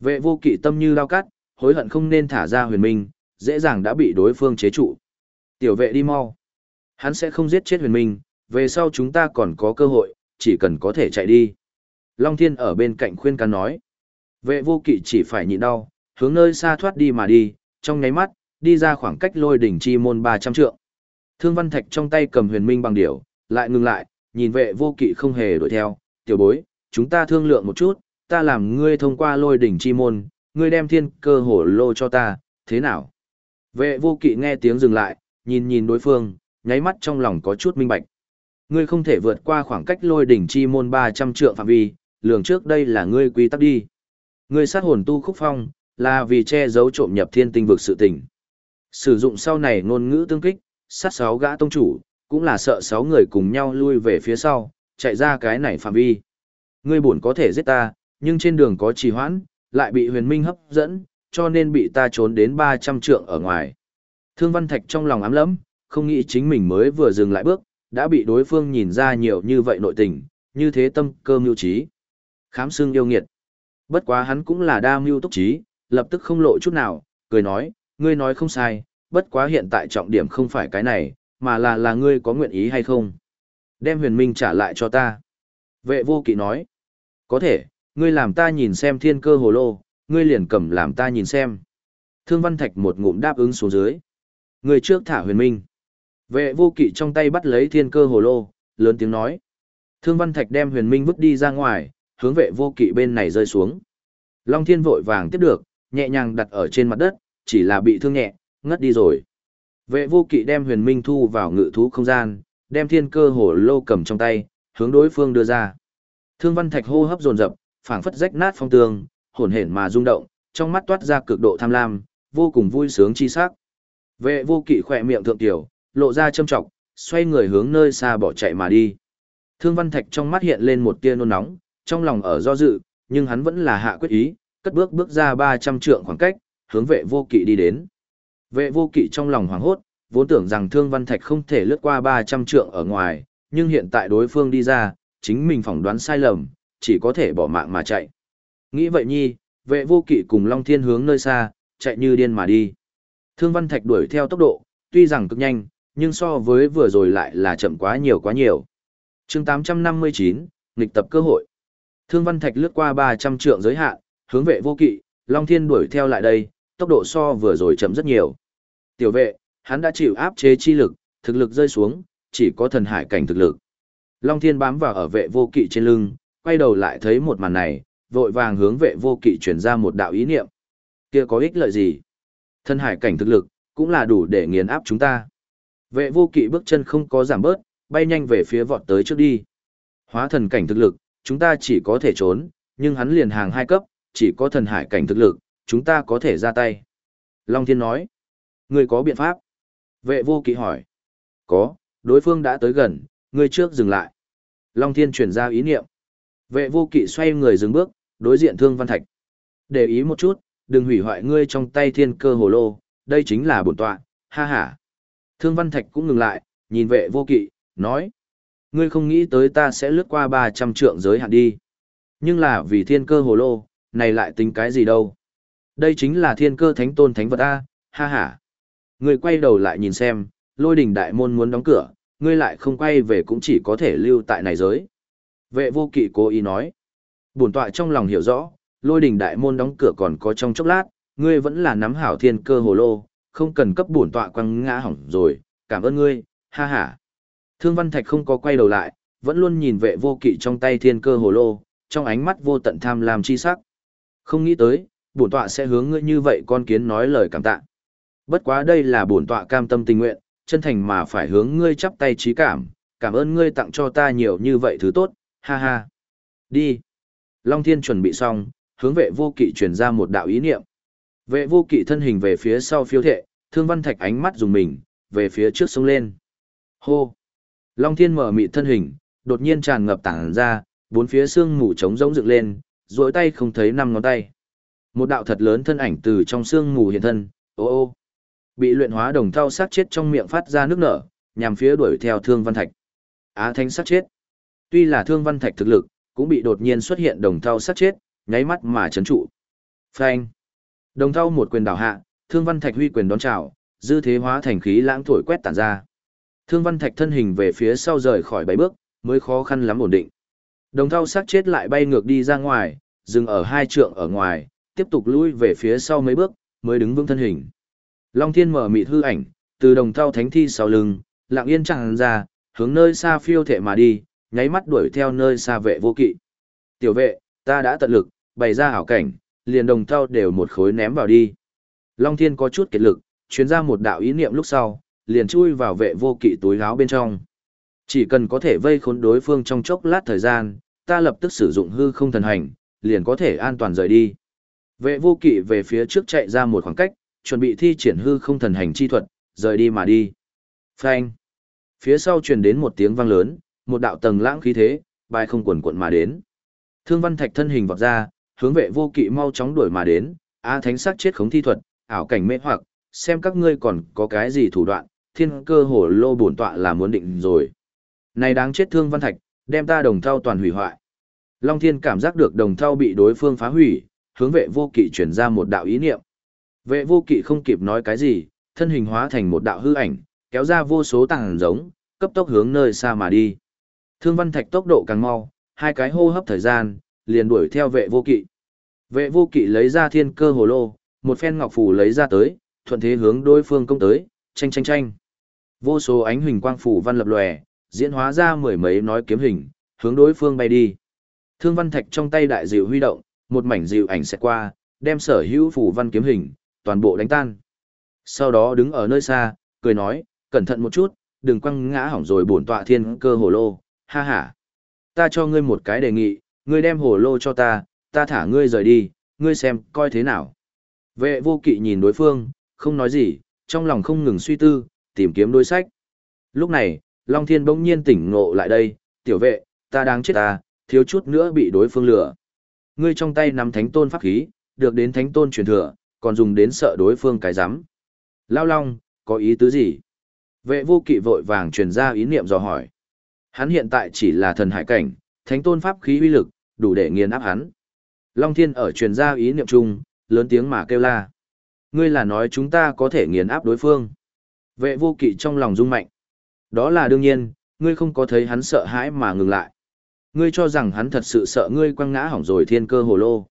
S1: Vệ vô kỵ tâm như lao cắt, hối hận không nên thả ra huyền minh, dễ dàng đã bị đối phương chế trụ. Tiểu vệ đi mau. Hắn sẽ không giết chết huyền minh, về sau chúng ta còn có cơ hội, chỉ cần có thể chạy đi. Long Thiên ở bên cạnh khuyên can nói. Vệ vô kỵ chỉ phải nhịn đau, hướng nơi xa thoát đi mà đi, trong nháy mắt, đi ra khoảng cách lôi đỉnh chi môn 300 trượng. Thương Văn Thạch trong tay cầm huyền minh bằng điểu, lại ngừng lại, nhìn vệ vô kỵ không hề đuổi theo, tiểu bối, chúng ta thương lượng một chút, ta làm ngươi thông qua lôi đỉnh chi môn, ngươi đem thiên cơ hổ lô cho ta, thế nào? Vệ vô kỵ nghe tiếng dừng lại, nhìn nhìn đối phương, nháy mắt trong lòng có chút minh bạch. Ngươi không thể vượt qua khoảng cách lôi đỉnh chi môn 300 trượng phạm vi, lường trước đây là ngươi quy tắc đi. Ngươi sát hồn tu khúc phong, là vì che giấu trộm nhập thiên tinh vực sự tình. Sử dụng sau này ngôn ngữ tương kích, sát sáu gã tông chủ, cũng là sợ sáu người cùng nhau lui về phía sau, chạy ra cái này phạm vi. Ngươi buồn có thể giết ta, nhưng trên đường có trì hoãn, lại bị huyền minh hấp dẫn, cho nên bị ta trốn đến 300 trượng ở ngoài. Thương Văn Thạch trong lòng ám lẫm, không nghĩ chính mình mới vừa dừng lại bước, đã bị đối phương nhìn ra nhiều như vậy nội tình, như thế tâm cơ mưu trí. Khám xương yêu nghiệt. Bất quá hắn cũng là đa mưu túc trí, lập tức không lộ chút nào, cười nói, ngươi nói không sai, bất quá hiện tại trọng điểm không phải cái này, mà là là ngươi có nguyện ý hay không. Đem huyền minh trả lại cho ta. Vệ vô kỵ nói, có thể, ngươi làm ta nhìn xem thiên cơ hồ lô, ngươi liền cầm làm ta nhìn xem. Thương Văn Thạch một ngụm đáp ứng xuống dưới. Ngươi trước thả huyền minh. Vệ vô kỵ trong tay bắt lấy thiên cơ hồ lô, lớn tiếng nói. Thương Văn Thạch đem huyền minh vứt đi ra ngoài, hướng vệ vô kỵ bên này rơi xuống. Long Thiên vội vàng tiếp được, nhẹ nhàng đặt ở trên mặt đất, chỉ là bị thương nhẹ, ngất đi rồi. Vệ vô kỵ đem huyền minh thu vào ngự thú không gian, đem thiên cơ hồ lô cầm trong tay, hướng đối phương đưa ra. Thương Văn Thạch hô hấp dồn dập, phảng phất rách nát phong tường, hồn hển mà rung động, trong mắt toát ra cực độ tham lam, vô cùng vui sướng chi sắc. Vệ vô kỵ khỏe miệng thượng tiểu, lộ ra châm trọng, xoay người hướng nơi xa bỏ chạy mà đi. Thương Văn Thạch trong mắt hiện lên một tia nôn nóng, trong lòng ở do dự, nhưng hắn vẫn là hạ quyết ý, cất bước bước ra 300 trượng khoảng cách, hướng vệ vô kỵ đi đến. Vệ vô kỵ trong lòng hoảng hốt, vốn tưởng rằng Thương Văn Thạch không thể lướt qua 300 trượng ở ngoài, nhưng hiện tại đối phương đi ra, chính mình phỏng đoán sai lầm, chỉ có thể bỏ mạng mà chạy. Nghĩ vậy nhi, vệ vô kỵ cùng Long Thiên hướng nơi xa, chạy như điên mà đi. Thương Văn Thạch đuổi theo tốc độ, tuy rằng cực nhanh, nhưng so với vừa rồi lại là chậm quá nhiều quá nhiều. chương 859, nghịch tập cơ hội. Thương Văn Thạch lướt qua 300 trượng giới hạn, hướng vệ vô kỵ, Long Thiên đuổi theo lại đây, tốc độ so vừa rồi chậm rất nhiều. Tiểu vệ, hắn đã chịu áp chế chi lực, thực lực rơi xuống, chỉ có thần hải cảnh thực lực. Long Thiên bám vào ở vệ vô kỵ trên lưng, quay đầu lại thấy một màn này, vội vàng hướng vệ vô kỵ chuyển ra một đạo ý niệm. Kia có ích lợi gì? Thần hải cảnh thực lực, cũng là đủ để nghiền áp chúng ta. Vệ vô kỵ bước chân không có giảm bớt, bay nhanh về phía vọt tới trước đi. Hóa thần cảnh thực lực, chúng ta chỉ có thể trốn, nhưng hắn liền hàng hai cấp, chỉ có thần hải cảnh thực lực, chúng ta có thể ra tay. Long Thiên nói, ngươi có biện pháp? Vệ vô kỵ hỏi, có, đối phương đã tới gần, ngươi trước dừng lại. Long Thiên chuyển ra ý niệm. Vệ vô kỵ xoay người dừng bước, đối diện Thương Văn Thạch. Để ý một chút, đừng hủy hoại ngươi trong tay thiên cơ hồ lô, đây chính là bổn tọa, ha ha. Thương Văn Thạch cũng ngừng lại, nhìn vệ vô kỵ, nói. Ngươi không nghĩ tới ta sẽ lướt qua 300 trượng giới hạn đi. Nhưng là vì thiên cơ hồ lô, này lại tính cái gì đâu. Đây chính là thiên cơ thánh tôn thánh vật A, ha ha. Ngươi quay đầu lại nhìn xem, lôi đình đại môn muốn đóng cửa, ngươi lại không quay về cũng chỉ có thể lưu tại này giới. Vệ vô kỵ cố ý nói. Bổn tọa trong lòng hiểu rõ, lôi đình đại môn đóng cửa còn có trong chốc lát, ngươi vẫn là nắm hảo thiên cơ hồ lô, không cần cấp bổn tọa quăng ngã hỏng rồi, cảm ơn ngươi, ha ha. Thương Văn Thạch không có quay đầu lại, vẫn luôn nhìn vệ vô kỵ trong tay thiên cơ hồ lô, trong ánh mắt vô tận tham lam chi sắc. Không nghĩ tới, bổn tọa sẽ hướng ngươi như vậy con kiến nói lời cảm tạ. Bất quá đây là bổn tọa cam tâm tình nguyện, chân thành mà phải hướng ngươi chắp tay trí cảm, cảm ơn ngươi tặng cho ta nhiều như vậy thứ tốt, ha ha. Đi. Long Thiên chuẩn bị xong, hướng vệ vô kỵ truyền ra một đạo ý niệm. Vệ vô kỵ thân hình về phía sau phiêu thệ, thương văn thạch ánh mắt dùng mình, về phía trước sông lên. Hô! Long thiên mở mị thân hình, đột nhiên tràn ngập tảng ra, bốn phía xương mù trống rỗng dựng lên, duỗi tay không thấy năm ngón tay. Một đạo thật lớn thân ảnh từ trong xương mù hiện thân, ô ô. Bị luyện hóa đồng thau sát chết trong miệng phát ra nước nở, nhằm phía đuổi theo thương văn thạch. Á thánh sát chết. Tuy là thương văn thạch thực lực, cũng bị đột nhiên xuất hiện đồng thau sát chết, nháy mắt mà chấn trụ. Phanh. Đồng thau một quyền đảo hạ, Thương Văn Thạch huy quyền đón chào, dư thế hóa thành khí lãng thổi quét tản ra. Thương Văn Thạch thân hình về phía sau rời khỏi bảy bước, mới khó khăn lắm ổn định. Đồng thau xác chết lại bay ngược đi ra ngoài, dừng ở hai trượng ở ngoài, tiếp tục lui về phía sau mấy bước, mới đứng vững thân hình. Long Thiên mở mịt hư ảnh, từ đồng thau thánh thi sau lưng, lặng yên chẳng ra, hướng nơi xa phiêu thể mà đi, nháy mắt đuổi theo nơi xa vệ vô kỵ. Tiểu vệ, ta đã tận lực, bày ra hảo cảnh, liền đồng thau đều một khối ném vào đi. Long Thiên có chút kiệt lực, chuyến ra một đạo ý niệm lúc sau, liền chui vào vệ vô kỵ túi gáo bên trong. Chỉ cần có thể vây khốn đối phương trong chốc lát thời gian, ta lập tức sử dụng hư không thần hành, liền có thể an toàn rời đi. Vệ vô kỵ về phía trước chạy ra một khoảng cách, chuẩn bị thi triển hư không thần hành chi thuật, rời đi mà đi. Phanh. Phía sau truyền đến một tiếng vang lớn, một đạo tầng lãng khí thế, bài không quần cuộn mà đến. Thương Văn Thạch thân hình vọt ra, hướng vệ vô kỵ mau chóng đuổi mà đến, A Thánh sắc chết khống thi thuật, ảo cảnh mê hoặc, xem các ngươi còn có cái gì thủ đoạn, thiên cơ hổ lô bổn tọa là muốn định rồi. Này đáng chết Thương Văn Thạch, đem ta đồng thau toàn hủy hoại. Long Thiên cảm giác được đồng thau bị đối phương phá hủy, hướng vệ vô kỵ chuyển ra một đạo ý niệm. Vệ vô kỵ không kịp nói cái gì, thân hình hóa thành một đạo hư ảnh, kéo ra vô số tàng giống, cấp tốc hướng nơi xa mà đi. Thương Văn Thạch tốc độ càng mau, hai cái hô hấp thời gian, liền đuổi theo vệ vô kỵ. Vệ vô kỵ lấy ra thiên cơ hồ lô, một phen ngọc phù lấy ra tới, thuận thế hướng đối phương công tới, tranh tranh tranh. Vô số ánh huỳnh quang phủ văn lập lòe, diễn hóa ra mười mấy nói kiếm hình, hướng đối phương bay đi. Thương văn thạch trong tay đại diệu huy động, một mảnh diệu ảnh sẽ qua, đem sở hữu phủ văn kiếm hình, toàn bộ đánh tan. Sau đó đứng ở nơi xa, cười nói, cẩn thận một chút, đừng quăng ngã hỏng rồi bổn tọa thiên cơ hồ lô, ha ha. Ta cho ngươi một cái đề nghị, ngươi đem hồ lô cho ta, ta thả ngươi rời đi, ngươi xem, coi thế nào. Vệ vô kỵ nhìn đối phương, không nói gì, trong lòng không ngừng suy tư, tìm kiếm đối sách. Lúc này, Long Thiên bỗng nhiên tỉnh ngộ lại đây, tiểu vệ, ta đang chết ta, thiếu chút nữa bị đối phương lừa. Ngươi trong tay nắm thánh tôn pháp khí, được đến thánh tôn truyền thừa, còn dùng đến sợ đối phương cái rắm Lao Long, có ý tứ gì? Vệ vô kỵ vội vàng truyền ra ý niệm dò hỏi. Hắn hiện tại chỉ là thần hải cảnh, thánh tôn pháp khí uy lực, đủ để nghiền áp hắn. Long Thiên ở truyền ra ý niệm chung, lớn tiếng mà kêu la. Ngươi là nói chúng ta có thể nghiền áp đối phương. Vệ vô kỵ trong lòng rung mạnh. Đó là đương nhiên, ngươi không có thấy hắn sợ hãi mà ngừng lại. Ngươi cho rằng hắn thật sự sợ ngươi quăng ngã hỏng rồi thiên cơ hồ lô.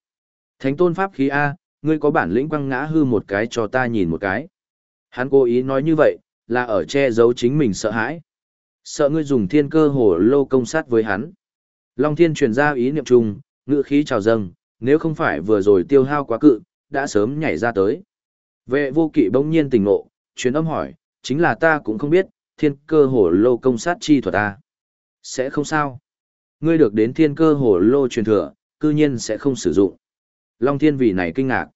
S1: Thánh tôn pháp khí A, ngươi có bản lĩnh quăng ngã hư một cái cho ta nhìn một cái. Hắn cố ý nói như vậy, là ở che giấu chính mình sợ hãi. Sợ ngươi dùng thiên cơ hồ lô công sát với hắn. Long thiên truyền ra ý niệm chung, ngự khí trào dâng, nếu không phải vừa rồi tiêu hao quá cự, đã sớm nhảy ra tới. Vệ vô kỵ bỗng nhiên tỉnh ngộ, truyền âm hỏi, chính là ta cũng không biết, thiên cơ hồ lô công sát chi thuật ta. Sẽ không sao. Ngươi được đến thiên cơ hồ lô truyền thừa, cư nhiên sẽ không sử dụng. Long thiên vì này kinh ngạc.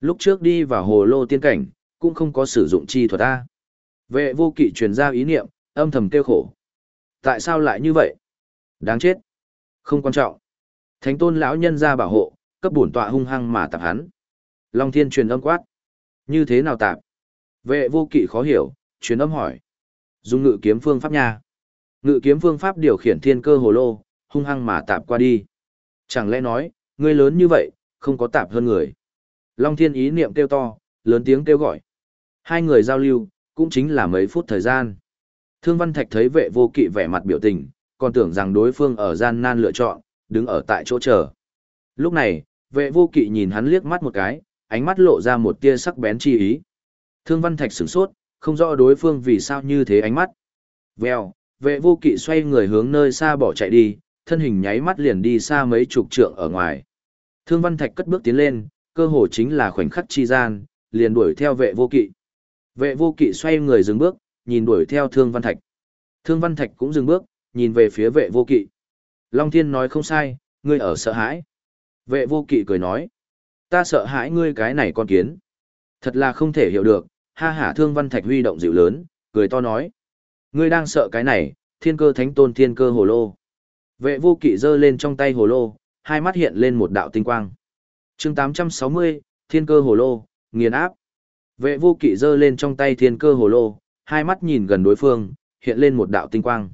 S1: Lúc trước đi vào hồ lô tiên cảnh, cũng không có sử dụng chi thuật ta. Vệ vô kỵ truyền ra ý niệm, âm thầm kêu khổ. Tại sao lại như vậy? Đáng chết. Không quan trọng. Thánh tôn lão nhân ra bảo hộ, cấp bổn tọa hung hăng mà tạp hắn. Long thiên truyền âm quát. Như thế nào tạp? Vệ vô kỵ khó hiểu, truyền âm hỏi. Dùng ngự kiếm phương pháp nha. Ngự kiếm phương pháp điều khiển thiên cơ hồ lô, hung hăng mà tạp qua đi. Chẳng lẽ nói, ngươi lớn như vậy, không có tạp hơn người. Long thiên ý niệm kêu to, lớn tiếng kêu gọi. Hai người giao lưu, cũng chính là mấy phút thời gian. Thương Văn Thạch thấy vệ vô kỵ vẻ mặt biểu tình, còn tưởng rằng đối phương ở gian nan lựa chọn, đứng ở tại chỗ chờ. Lúc này, vệ vô kỵ nhìn hắn liếc mắt một cái, ánh mắt lộ ra một tia sắc bén chi ý. Thương Văn Thạch sửng sốt, không rõ đối phương vì sao như thế ánh mắt. Vèo, vệ vô kỵ xoay người hướng nơi xa bỏ chạy đi, thân hình nháy mắt liền đi xa mấy chục trượng ở ngoài. Thương Văn Thạch cất bước tiến lên, cơ hồ chính là khoảnh khắc chi gian, liền đuổi theo vệ vô kỵ. Vệ vô kỵ xoay người dừng bước, nhìn đuổi theo Thương Văn Thạch. Thương Văn Thạch cũng dừng bước, nhìn về phía vệ vô kỵ. Long Thiên nói không sai, ngươi ở sợ hãi. Vệ vô kỵ cười nói. Ta sợ hãi ngươi cái này con kiến. Thật là không thể hiểu được, ha hả Thương Văn Thạch huy động dịu lớn, cười to nói. Ngươi đang sợ cái này, thiên cơ thánh tôn thiên cơ hồ lô. Vệ vô kỵ giơ lên trong tay hồ lô, hai mắt hiện lên một đạo tinh quang. chương 860, thiên cơ hồ lô, nghiền áp. Vệ vô kỵ giơ lên trong tay thiên cơ hồ lô, hai mắt nhìn gần đối phương, hiện lên một đạo tinh quang.